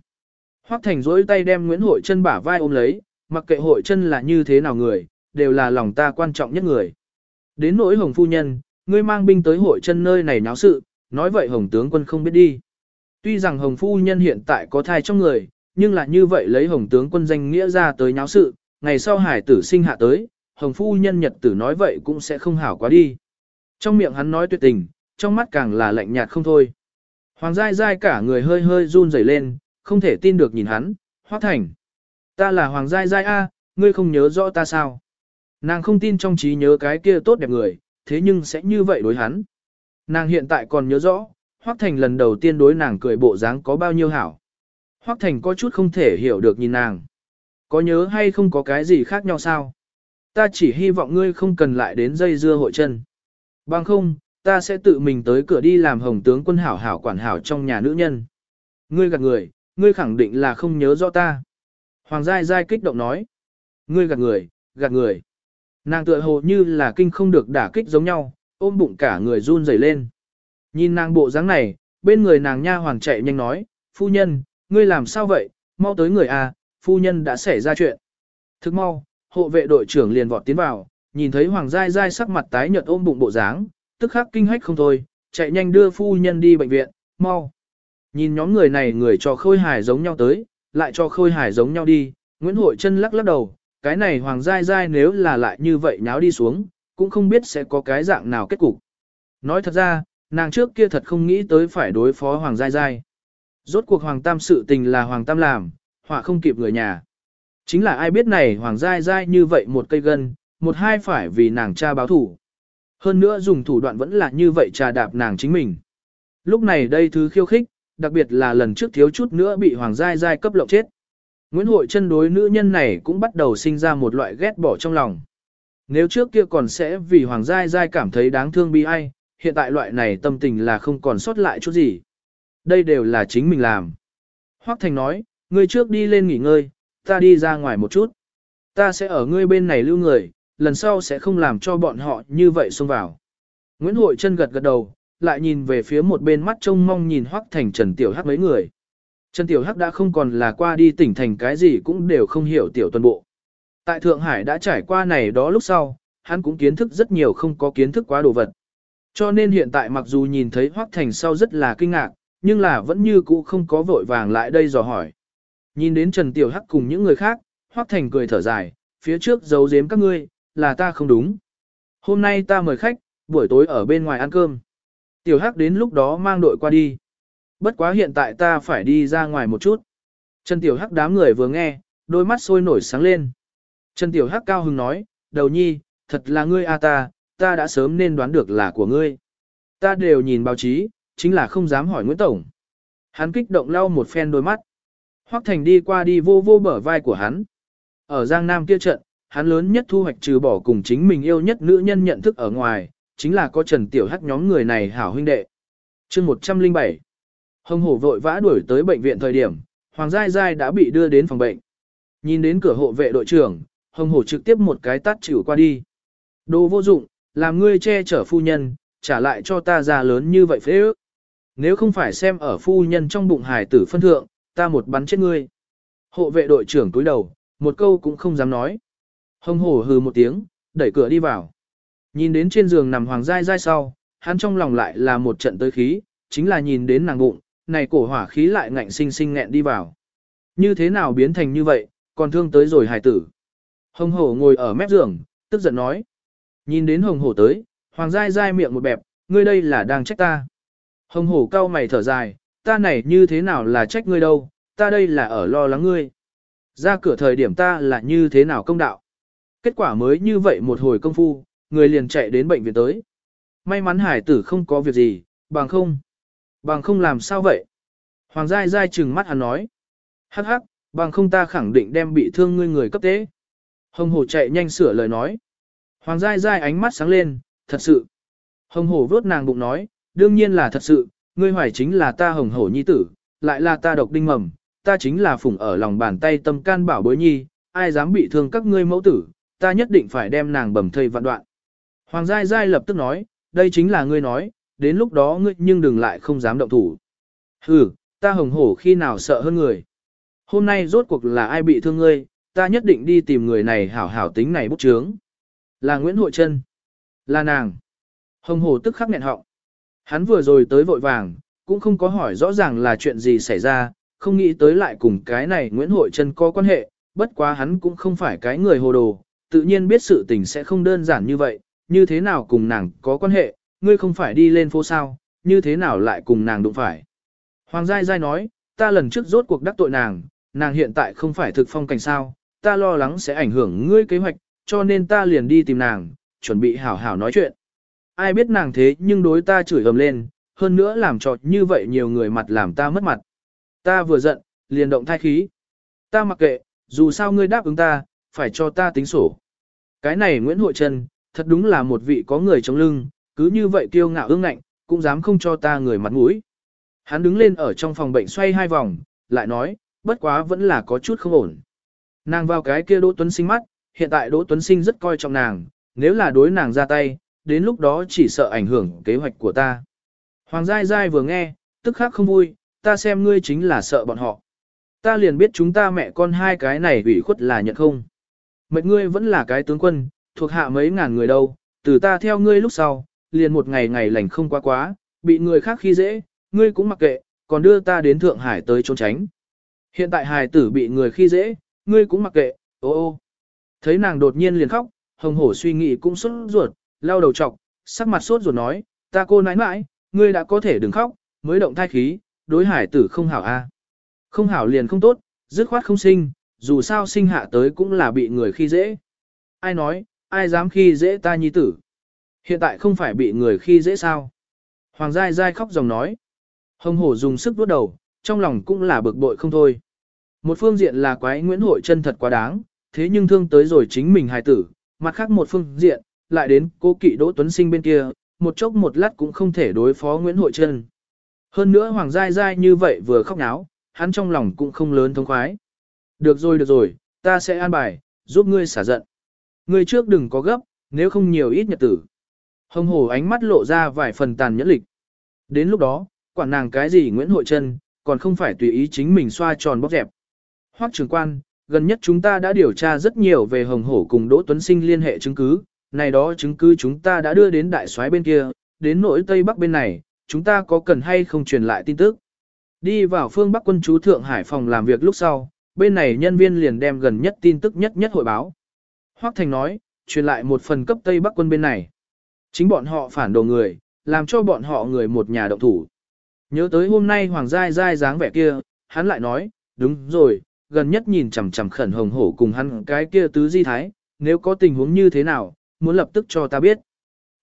[SPEAKER 1] Hoắc Thành dỗi tay đem Nguyễn Hội Trân bả vai ôm lấy, mặc kệ Hội Trân là như thế nào người, đều là lòng ta quan trọng nhất người. Đến nỗi Hồng Phu Nhân, ngươi mang binh tới Hội Trân nơi này náo sự, nói vậy Hồng Tướng quân không biết đi. Tuy rằng Hồng Phu Nhân hiện tại có thai trong người, nhưng là như vậy lấy Hồng Tướng quân danh nghĩa ra tới nháo sự, ngày sau hải tử sinh hạ tới, Hồng Phu Nhân nhật tử nói vậy cũng sẽ không hảo quá đi. Trong miệng hắn nói tuyệt tình, trong mắt càng là lạnh nhạt không thôi. Hoàng Giai Giai cả người hơi hơi run rẩy lên, không thể tin được nhìn hắn, Hoác Thành. Ta là Hoàng Giai Giai A, ngươi không nhớ rõ ta sao? Nàng không tin trong trí nhớ cái kia tốt đẹp người, thế nhưng sẽ như vậy đối hắn. Nàng hiện tại còn nhớ rõ, Hoác Thành lần đầu tiên đối nàng cười bộ dáng có bao nhiêu hảo. Hoác Thành có chút không thể hiểu được nhìn nàng. Có nhớ hay không có cái gì khác nhau sao? Ta chỉ hy vọng ngươi không cần lại đến dây dưa hội chân. Bằng không, ta sẽ tự mình tới cửa đi làm hồng tướng quân hảo hảo quản hảo trong nhà nữ nhân. Ngươi gạt người, ngươi khẳng định là không nhớ rõ ta. Hoàng Giai Giai kích động nói. Ngươi gạt người, gạt người. Nàng tựa hồ như là kinh không được đả kích giống nhau, ôm bụng cả người run rẩy lên. Nhìn nàng bộ dáng này, bên người nàng nha hoàng chạy nhanh nói, phu nhân, ngươi làm sao vậy, mau tới người à, phu nhân đã xảy ra chuyện. Thức mau, hộ vệ đội trưởng liền vọt tiến vào, nhìn thấy Hoàng Giai Giai sắc mặt tái nhợt ôm bụng bộ dáng, tức khắc kinh hách không thôi, chạy nhanh đưa phu nhân đi bệnh viện, mau. Nhìn nhóm người này người cho khôi hài giống nhau tới, lại cho khôi hài giống nhau đi, Nguyễn Hội chân lắc lắc đầu, cái này Hoàng Giai Giai nếu là lại như vậy nháo đi xuống, cũng không biết sẽ có cái dạng nào kết cục. Nói thật ra, nàng trước kia thật không nghĩ tới phải đối phó Hoàng Giai Giai. Rốt cuộc Hoàng Tam sự tình là Hoàng Tam làm, họa không kịp người nhà. Chính là ai biết này Hoàng Giai Giai như vậy một cây gân, một hai phải vì nàng cha báo thủ. Hơn nữa dùng thủ đoạn vẫn là như vậy trà đạp nàng chính mình. Lúc này đây thứ khiêu khích, đặc biệt là lần trước thiếu chút nữa bị Hoàng Giai Giai cấp lộng chết. Nguyễn Hội chân đối nữ nhân này cũng bắt đầu sinh ra một loại ghét bỏ trong lòng. Nếu trước kia còn sẽ vì Hoàng Giai Giai cảm thấy đáng thương bi ai, hiện tại loại này tâm tình là không còn sót lại chút gì. Đây đều là chính mình làm. Hoác Thành nói, ngươi trước đi lên nghỉ ngơi, ta đi ra ngoài một chút. Ta sẽ ở ngươi bên này lưu người, lần sau sẽ không làm cho bọn họ như vậy xông vào. Nguyễn Hội chân gật gật đầu, lại nhìn về phía một bên mắt trông mong nhìn Hoắc Thành Trần Tiểu Hắc mấy người. Trần Tiểu Hắc đã không còn là qua đi tỉnh thành cái gì cũng đều không hiểu tiểu tuần bộ. Tại Thượng Hải đã trải qua này đó lúc sau, hắn cũng kiến thức rất nhiều không có kiến thức quá đồ vật. Cho nên hiện tại mặc dù nhìn thấy Hoắc Thành sau rất là kinh ngạc, nhưng là vẫn như cũ không có vội vàng lại đây dò hỏi. Nhìn đến Trần Tiểu Hắc cùng những người khác, Hoắc Thành cười thở dài, phía trước giấu giếm các ngươi, là ta không đúng. Hôm nay ta mời khách, buổi tối ở bên ngoài ăn cơm. Tiểu Hắc đến lúc đó mang đội qua đi. Bất quá hiện tại ta phải đi ra ngoài một chút. Trần Tiểu Hắc đám người vừa nghe, đôi mắt sôi nổi sáng lên. Trần Tiểu Hắc cao hứng nói, đầu nhi, thật là ngươi a ta, ta đã sớm nên đoán được là của ngươi. Ta đều nhìn báo chí, chính là không dám hỏi Nguyễn Tổng. Hắn kích động lau một phen đôi mắt. Hoắc Thành đi qua đi vô vô bở vai của hắn. Ở Giang Nam kia trận, hắn lớn nhất thu hoạch trừ bỏ cùng chính mình yêu nhất nữ nhân nhận thức ở ngoài, chính là có Trần Tiểu Hắc nhóm người này hảo huynh đệ. chương 107 Hồng hổ vội vã đuổi tới bệnh viện thời điểm, Hoàng Giai Giai đã bị đưa đến phòng bệnh. Nhìn đến cửa hộ vệ đội trưởng, Hồng hổ trực tiếp một cái tát chịu qua đi. Đồ vô dụng, làm ngươi che chở phu nhân, trả lại cho ta già lớn như vậy phế ước. Nếu không phải xem ở phu nhân trong bụng hải tử phân thượng, ta một bắn chết ngươi. Hộ vệ đội trưởng túi đầu, một câu cũng không dám nói. Hồng hổ hừ một tiếng, đẩy cửa đi vào. Nhìn đến trên giường nằm hoàng dai dai sau, hắn trong lòng lại là một trận tới khí, chính là nhìn đến nàng bụng, này cổ hỏa khí lại ngạnh sinh sinh nghẹn đi vào. Như thế nào biến thành như vậy, còn thương tới rồi hài tử. Hồng hổ ngồi ở mép giường, tức giận nói. Nhìn đến hồng hổ tới, hoàng dai dai miệng một bẹp, ngươi đây là đang trách ta. Hồng hổ cau mày thở dài, ta này như thế nào là trách ngươi đâu, ta đây là ở lo lắng ngươi. Ra cửa thời điểm ta là như thế nào công đạo. Kết quả mới như vậy một hồi công phu, người liền chạy đến bệnh viện tới. May mắn hải tử không có việc gì, bằng không. Bằng không làm sao vậy? Hoàng Giai Giai trừng mắt hắn nói. Hắc hắc, bằng không ta khẳng định đem bị thương ngươi người cấp tế. Hồng hổ chạy nhanh sửa lời nói. Hoàng Giai Giai ánh mắt sáng lên, thật sự. Hồng hổ vớt nàng bụng nói, đương nhiên là thật sự, ngươi hoài chính là ta hồng hổ nhi tử, lại là ta độc đinh mầm, ta chính là phụng ở lòng bàn tay tâm can bảo bối nhi, ai dám bị thương các ngươi mẫu tử, ta nhất định phải đem nàng bầm thây vạn đoạn. Hoàng Giai Giai lập tức nói, đây chính là ngươi nói, đến lúc đó ngươi nhưng đừng lại không dám động thủ. Ừ, ta hồng hổ khi nào sợ hơn người. Hôm nay rốt cuộc là ai bị thương ngươi, ta nhất định đi tìm người này hảo hảo tính này bút chướng. Là Nguyễn Hội Trân. Là nàng. Hồng hổ tức khắc nghẹn họng. Hắn vừa rồi tới vội vàng, cũng không có hỏi rõ ràng là chuyện gì xảy ra, không nghĩ tới lại cùng cái này Nguyễn Hội Trân có quan hệ, bất quá hắn cũng không phải cái người hồ đồ, tự nhiên biết sự tình sẽ không đơn giản như vậy, như thế nào cùng nàng có quan hệ, ngươi không phải đi lên phố sao, như thế nào lại cùng nàng đụng phải. Hoàng Giai Giai nói, ta lần trước rốt cuộc đắc tội nàng, nàng hiện tại không phải thực phong cảnh sao, ta lo lắng sẽ ảnh hưởng ngươi kế hoạch, cho nên ta liền đi tìm nàng, chuẩn bị hảo hảo nói chuyện. Ai biết nàng thế nhưng đối ta chửi ầm lên, hơn nữa làm trọt như vậy nhiều người mặt làm ta mất mặt. Ta vừa giận, liền động thai khí. Ta mặc kệ, dù sao ngươi đáp ứng ta, phải cho ta tính sổ. Cái này Nguyễn Hội Trân, thật đúng là một vị có người chống lưng, cứ như vậy kiêu ngạo ương ngạnh, cũng dám không cho ta người mặt mũi. Hắn đứng lên ở trong phòng bệnh xoay hai vòng, lại nói, bất quá vẫn là có chút không ổn. Nàng vào cái kia Đỗ Tuấn Sinh mắt, hiện tại Đỗ Tuấn Sinh rất coi trọng nàng, nếu là đối nàng ra tay, đến lúc đó chỉ sợ ảnh hưởng kế hoạch của ta. Hoàng Giai Giai vừa nghe, tức khắc không vui, ta xem ngươi chính là sợ bọn họ. Ta liền biết chúng ta mẹ con hai cái này ủy khuất là nhận không. Mệnh ngươi vẫn là cái tướng quân, thuộc hạ mấy ngàn người đâu, từ ta theo ngươi lúc sau, liền một ngày ngày lành không quá quá, bị người khác khi dễ, ngươi cũng mặc kệ, còn đưa ta đến Thượng Hải tới trốn tránh. Hiện tại hài tử bị người khi dễ, ngươi cũng mặc kệ, ô ô. Thấy nàng đột nhiên liền khóc, hồng hổ suy nghĩ cũng sốt ruột, lau đầu trọc, sắc mặt sốt ruột nói, ta cô nãi nãi, ngươi đã có thể đừng khóc, mới động thai khí, đối hải tử không hảo a. Không hảo liền không tốt, dứt khoát không sinh, dù sao sinh hạ tới cũng là bị người khi dễ. Ai nói, ai dám khi dễ ta nhi tử. Hiện tại không phải bị người khi dễ sao. Hoàng Giai Giai khóc dòng nói. Hồng hổ dùng sức vuốt đầu, trong lòng cũng là bực bội không thôi. Một phương diện là quái Nguyễn Hội chân thật quá đáng, thế nhưng thương tới rồi chính mình hài tử, mặt khác một phương diện, lại đến cô kỵ Đỗ Tuấn Sinh bên kia, một chốc một lát cũng không thể đối phó Nguyễn Hội Trân Hơn nữa Hoàng Giai Giai như vậy vừa khóc náo, hắn trong lòng cũng không lớn thông khoái. Được rồi được rồi, ta sẽ an bài, giúp ngươi xả giận. Ngươi trước đừng có gấp, nếu không nhiều ít nhật tử. Hồng hổ ánh mắt lộ ra vài phần tàn nhẫn lịch. Đến lúc đó, quản nàng cái gì Nguyễn Hội Trân, còn không phải tùy ý chính mình xoa tròn bóc dẹp. Hoắc trưởng quan, gần nhất chúng ta đã điều tra rất nhiều về Hồng Hổ cùng Đỗ Tuấn Sinh liên hệ chứng cứ, này đó chứng cứ chúng ta đã đưa đến đại soái bên kia, đến nỗi Tây Bắc bên này, chúng ta có cần hay không truyền lại tin tức. Đi vào phương Bắc quân chú Thượng Hải phòng làm việc lúc sau, bên này nhân viên liền đem gần nhất tin tức nhất nhất hội báo. Hoắc Thành nói, truyền lại một phần cấp Tây Bắc quân bên này. Chính bọn họ phản đồ người, làm cho bọn họ người một nhà động thủ. Nhớ tới hôm nay Hoàng Giai Giai dáng vẻ kia, hắn lại nói, đúng rồi, gần nhất nhìn chằm chằm khẩn hồng hổ cùng hắn cái kia tứ di thái, nếu có tình huống như thế nào, muốn lập tức cho ta biết.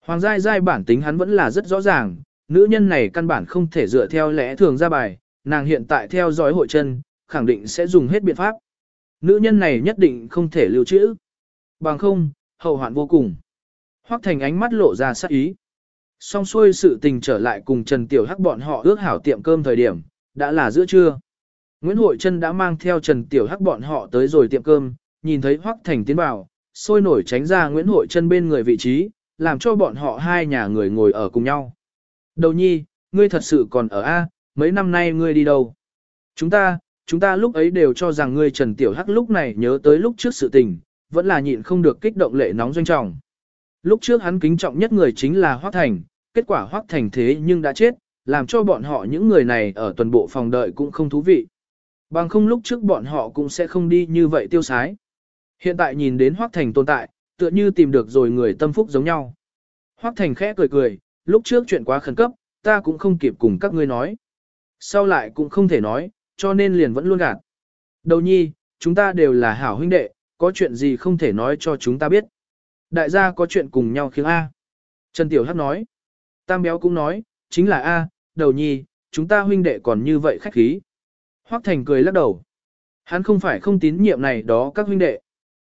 [SPEAKER 1] Hoàng Giai Giai bản tính hắn vẫn là rất rõ ràng, nữ nhân này căn bản không thể dựa theo lẽ thường ra bài, nàng hiện tại theo dõi hội chân, khẳng định sẽ dùng hết biện pháp. Nữ nhân này nhất định không thể lưu trữ. Bằng không, hậu hoạn vô cùng. Hoắc Thành ánh mắt lộ ra sắc ý. Xong xuôi sự tình trở lại cùng Trần Tiểu Hắc bọn họ ước hảo tiệm cơm thời điểm, đã là giữa trưa. Nguyễn Hội Trân đã mang theo Trần Tiểu Hắc bọn họ tới rồi tiệm cơm, nhìn thấy Hoắc Thành tiến vào, sôi nổi tránh ra Nguyễn Hội chân bên người vị trí, làm cho bọn họ hai nhà người ngồi ở cùng nhau. Đầu nhi, ngươi thật sự còn ở A, mấy năm nay ngươi đi đâu? Chúng ta, chúng ta lúc ấy đều cho rằng ngươi Trần Tiểu Hắc lúc này nhớ tới lúc trước sự tình, vẫn là nhịn không được kích động lệ nóng doanh trọng. Lúc trước hắn kính trọng nhất người chính là Hoác Thành, kết quả Hoác Thành thế nhưng đã chết, làm cho bọn họ những người này ở toàn bộ phòng đợi cũng không thú vị. Bằng không lúc trước bọn họ cũng sẽ không đi như vậy tiêu sái. Hiện tại nhìn đến Hoắc Thành tồn tại, tựa như tìm được rồi người tâm phúc giống nhau. Hoắc Thành khẽ cười cười, lúc trước chuyện quá khẩn cấp, ta cũng không kịp cùng các ngươi nói. Sau lại cũng không thể nói, cho nên liền vẫn luôn gạt. Đầu nhi, chúng ta đều là hảo huynh đệ, có chuyện gì không thể nói cho chúng ta biết. Đại gia có chuyện cùng nhau khiến A. Trần Tiểu Hắc nói. Tam Béo cũng nói, chính là A, đầu nhi, chúng ta huynh đệ còn như vậy khách khí. Hoắc Thành cười lắc đầu. Hắn không phải không tín nhiệm này đó các huynh đệ.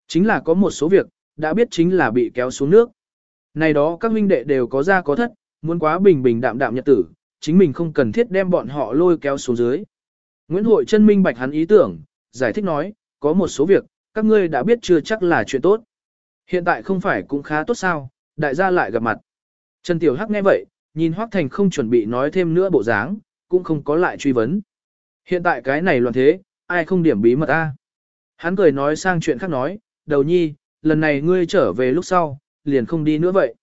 [SPEAKER 1] Chính là có một số việc, đã biết chính là bị kéo xuống nước. Này đó các huynh đệ đều có ra có thất, muốn quá bình bình đạm đạm nhật tử, chính mình không cần thiết đem bọn họ lôi kéo xuống dưới. Nguyễn Hội chân minh bạch hắn ý tưởng, giải thích nói, có một số việc, các ngươi đã biết chưa chắc là chuyện tốt. Hiện tại không phải cũng khá tốt sao, đại gia lại gặp mặt. Trần Tiểu Hắc nghe vậy, nhìn Hoắc Thành không chuẩn bị nói thêm nữa bộ dáng, cũng không có lại truy vấn. Hiện tại cái này loạn thế, ai không điểm bí mật a? Hắn cười nói sang chuyện khác nói, đầu nhi, lần này ngươi trở về lúc sau, liền không đi nữa vậy.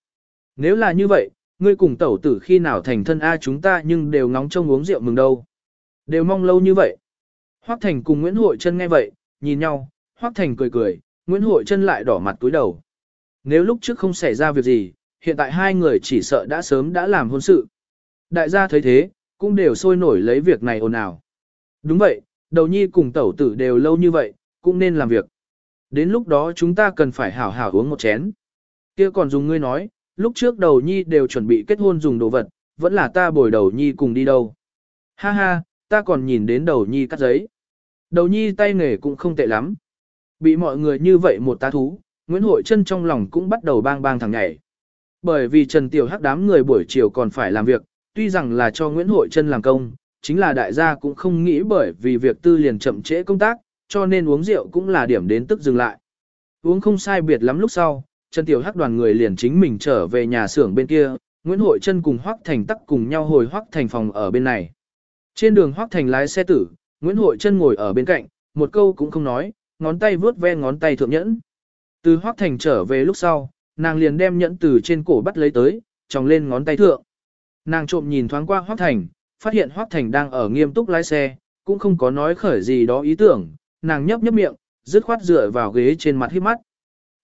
[SPEAKER 1] Nếu là như vậy, ngươi cùng tẩu tử khi nào thành thân A chúng ta nhưng đều ngóng trông uống rượu mừng đâu. Đều mong lâu như vậy. Hoắc Thành cùng Nguyễn Hội Trân nghe vậy, nhìn nhau, Hoắc Thành cười cười, Nguyễn Hội Trân lại đỏ mặt túi đầu. Nếu lúc trước không xảy ra việc gì, hiện tại hai người chỉ sợ đã sớm đã làm hôn sự. Đại gia thấy thế, cũng đều sôi nổi lấy việc này ồn ào. Đúng vậy, đầu nhi cùng tẩu tử đều lâu như vậy, cũng nên làm việc. Đến lúc đó chúng ta cần phải hảo hảo uống một chén. Kia còn dùng ngươi nói, lúc trước đầu nhi đều chuẩn bị kết hôn dùng đồ vật, vẫn là ta bồi đầu nhi cùng đi đâu. Ha ha, ta còn nhìn đến đầu nhi cắt giấy. Đầu nhi tay nghề cũng không tệ lắm. Bị mọi người như vậy một tá thú, Nguyễn Hội chân trong lòng cũng bắt đầu bang bang thằng nhảy. Bởi vì Trần Tiểu Hắc đám người buổi chiều còn phải làm việc, tuy rằng là cho Nguyễn Hội chân làm công, chính là đại gia cũng không nghĩ bởi vì việc tư liền chậm trễ công tác, cho nên uống rượu cũng là điểm đến tức dừng lại. Uống không sai biệt lắm lúc sau, Trần Tiểu Hắc đoàn người liền chính mình trở về nhà xưởng bên kia, Nguyễn Hội Trân cùng Hoắc Thành tắc cùng nhau hồi Hoắc Thành phòng ở bên này. Trên đường Hoắc Thành lái xe tử, Nguyễn Hội Trân ngồi ở bên cạnh, một câu cũng không nói, ngón tay vướt ve ngón tay thượng nhẫn. Từ Hoắc Thành trở về lúc sau, nàng liền đem nhẫn từ trên cổ bắt lấy tới, tròng lên ngón tay thượng. Nàng trộm nhìn thoáng qua Hoắc Thành, phát hiện Hoắc Thành đang ở nghiêm túc lái xe, cũng không có nói khởi gì đó ý tưởng, nàng nhấp nhấp miệng, dứt khoát dựa vào ghế trên mặt hít mắt.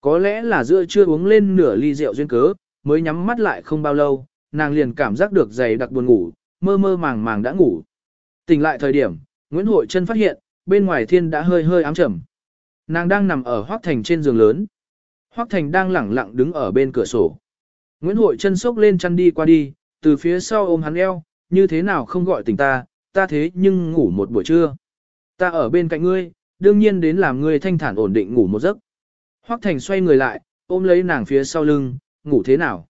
[SPEAKER 1] Có lẽ là giữa chưa uống lên nửa ly rượu duyên cớ, mới nhắm mắt lại không bao lâu, nàng liền cảm giác được dày đặc buồn ngủ, mơ mơ màng màng đã ngủ. Tỉnh lại thời điểm, Nguyễn Hội Trân phát hiện, bên ngoài thiên đã hơi hơi ám trầm. Nàng đang nằm ở Hoác Thành trên giường lớn. Hoác Thành đang lẳng lặng đứng ở bên cửa sổ. Nguyễn Hội Trân sốc lên chăn đi qua đi, từ phía sau ôm hắn eo, như thế nào không gọi tỉnh ta, ta thế nhưng ngủ một buổi trưa. Ta ở bên cạnh ngươi, đương nhiên đến làm ngươi thanh thản ổn định ngủ một giấc. Hoắc Thành xoay người lại, ôm lấy nàng phía sau lưng, ngủ thế nào?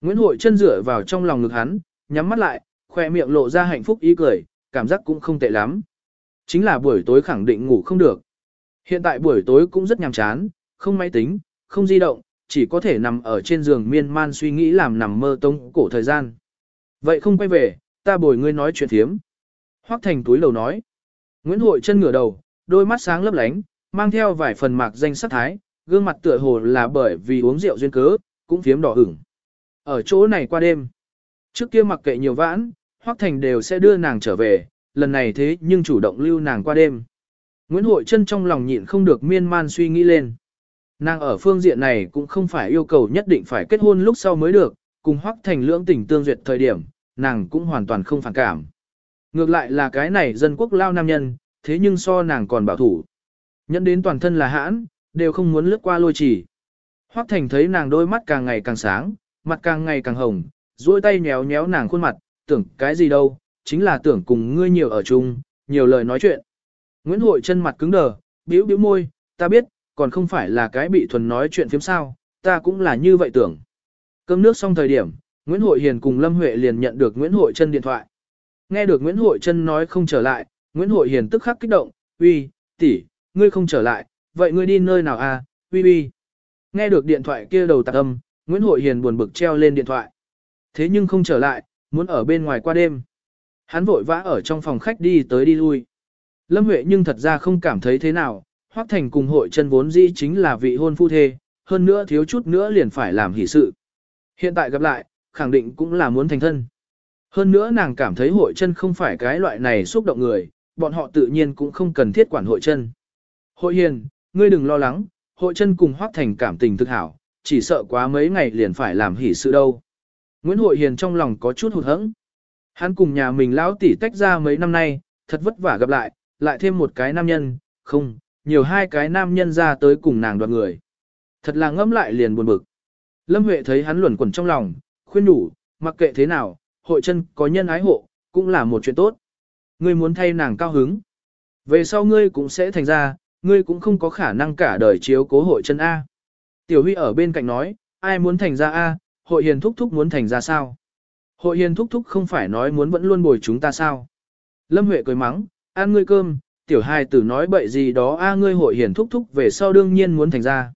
[SPEAKER 1] Nguyễn Hội chân dựa vào trong lòng ngực hắn, nhắm mắt lại, khoe miệng lộ ra hạnh phúc ý cười, cảm giác cũng không tệ lắm. Chính là buổi tối khẳng định ngủ không được. Hiện tại buổi tối cũng rất nhàm chán, không máy tính, không di động, chỉ có thể nằm ở trên giường miên man suy nghĩ làm nằm mơ tông cổ thời gian. Vậy không quay về, ta bồi ngươi nói chuyện thiếm. Hoắc Thành túi lầu nói. Nguyễn Hội chân ngửa đầu, đôi mắt sáng lấp lánh, mang theo vài phần mạc danh sắc thái, gương mặt tựa hồ là bởi vì uống rượu duyên cớ, cũng phiếm đỏ ửng. Ở chỗ này qua đêm, trước kia mặc kệ nhiều vãn, Hoắc Thành đều sẽ đưa nàng trở về, lần này thế nhưng chủ động lưu nàng qua đêm. Nguyễn Hội Trân trong lòng nhịn không được miên man suy nghĩ lên. Nàng ở phương diện này cũng không phải yêu cầu nhất định phải kết hôn lúc sau mới được, cùng Hoắc Thành lưỡng tình tương duyệt thời điểm, nàng cũng hoàn toàn không phản cảm. Ngược lại là cái này dân quốc lao nam nhân, thế nhưng so nàng còn bảo thủ. Nhẫn đến toàn thân là hãn, đều không muốn lướt qua lôi chỉ. Hoắc Thành thấy nàng đôi mắt càng ngày càng sáng, mặt càng ngày càng hồng, duỗi tay nhéo nhéo nàng khuôn mặt, tưởng cái gì đâu, chính là tưởng cùng ngươi nhiều ở chung, nhiều lời nói chuyện. Nguyễn Hội chân mặt cứng đờ, bĩu bĩu môi, ta biết, còn không phải là cái bị thuần nói chuyện phiếm sao, ta cũng là như vậy tưởng. Cơm nước xong thời điểm, Nguyễn Hội Hiền cùng Lâm Huệ liền nhận được Nguyễn Hội chân điện thoại. Nghe được Nguyễn Hội chân nói không trở lại, Nguyễn Hội Hiền tức khắc kích động, uy, tỷ, ngươi không trở lại, vậy ngươi đi nơi nào à, uy uy. Nghe được điện thoại kia đầu tạc âm, Nguyễn Hội Hiền buồn bực treo lên điện thoại. Thế nhưng không trở lại, muốn ở bên ngoài qua đêm. Hắn vội vã ở trong phòng khách đi tới đi lui. Lâm Huệ nhưng thật ra không cảm thấy thế nào, Hoắc Thành cùng hội chân vốn dĩ chính là vị hôn phu thê, hơn nữa thiếu chút nữa liền phải làm hỷ sự. Hiện tại gặp lại, khẳng định cũng là muốn thành thân. Hơn nữa nàng cảm thấy hội chân không phải cái loại này xúc động người, bọn họ tự nhiên cũng không cần thiết quản hội chân. Hội hiền, ngươi đừng lo lắng, hội chân cùng hoác thành cảm tình thực hảo, chỉ sợ quá mấy ngày liền phải làm hỷ sự đâu. Nguyễn Hội Hiền trong lòng có chút hụt hẫng. Hắn cùng nhà mình lão tỷ tách ra mấy năm nay, thật vất vả gặp lại, lại thêm một cái nam nhân, không, nhiều hai cái nam nhân ra tới cùng nàng đoạt người. Thật là ngẫm lại liền buồn bực. Lâm Huệ thấy hắn luẩn quẩn trong lòng, khuyên đủ, mặc kệ thế nào, hội chân có nhân ái hộ, cũng là một chuyện tốt. Ngươi muốn thay nàng cao hứng. Về sau ngươi cũng sẽ thành ra, ngươi cũng không có khả năng cả đời chiếu cố hội chân A. Tiểu Huy ở bên cạnh nói, ai muốn thành ra A, hội hiền thúc thúc muốn thành ra sao? Hội hiền thúc thúc không phải nói muốn vẫn luôn bồi chúng ta sao? Lâm Huệ cười mắng, ăn ngươi cơm, tiểu hài tử nói bậy gì đó a ngươi hội hiền thúc thúc về sau đương nhiên muốn thành ra.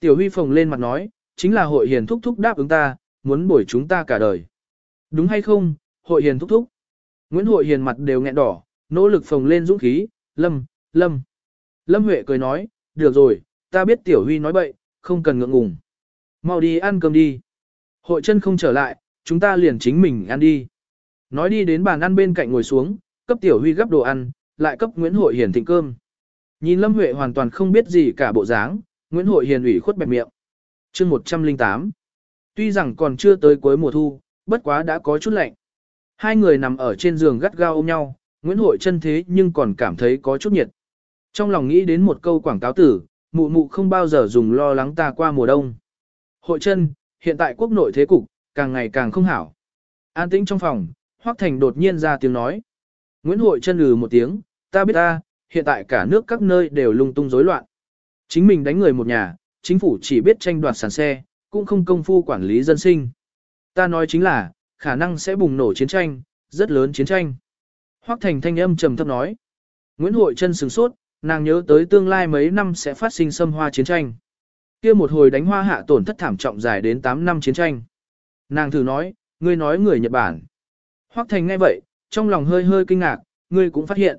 [SPEAKER 1] Tiểu Huy phồng lên mặt nói, chính là hội hiền thúc thúc đáp ứng ta, muốn bồi chúng ta cả đời. Đúng hay không, hội hiền thúc thúc? Nguyễn hội hiền mặt đều nghẹn đỏ, nỗ lực phồng lên dũng khí, lâm, lâm. Lâm Huệ cười nói, được rồi, ta biết Tiểu Huy nói bậy, không cần ngượng ngùng. Mau đi ăn cơm đi. Hội chân không trở lại, chúng ta liền chính mình ăn đi. Nói đi đến bàn ăn bên cạnh ngồi xuống, cấp Tiểu Huy gấp đồ ăn, lại cấp Nguyễn Hội Hiền thịnh cơm. Nhìn Lâm Huệ hoàn toàn không biết gì cả bộ dáng, Nguyễn Hội Hiền ủy khuất bẹp miệng. chương 108. Tuy rằng còn chưa tới cuối mùa thu, bất quá đã có chút lạnh. Hai người nằm ở trên giường gắt gao ôm nhau, Nguyễn Hội chân thế nhưng còn cảm thấy có chút nhiệt. Trong lòng nghĩ đến một câu quảng cáo tử, mụ mụ không bao giờ dùng lo lắng ta qua mùa đông. Hội chân, hiện tại quốc nội thế cục, càng ngày càng không hảo. An tĩnh trong phòng, Hoắc Thành đột nhiên ra tiếng nói. Nguyễn Hội chân lừ một tiếng, ta biết ta, hiện tại cả nước các nơi đều lung tung rối loạn. Chính mình đánh người một nhà, chính phủ chỉ biết tranh đoạt sản xe, cũng không công phu quản lý dân sinh. Ta nói chính là, khả năng sẽ bùng nổ chiến tranh, rất lớn chiến tranh. Hoắc Thành thanh âm trầm thấp nói. Nguyễn Hội chân sừng sốt, nàng nhớ tới tương lai mấy năm sẽ phát sinh xâm hoa chiến tranh. kia một hồi đánh hoa hạ tổn thất thảm trọng dài đến 8 năm chiến tranh. Nàng thử nói, ngươi nói người Nhật Bản. Hoắc Thành nghe vậy, trong lòng hơi hơi kinh ngạc, ngươi cũng phát hiện.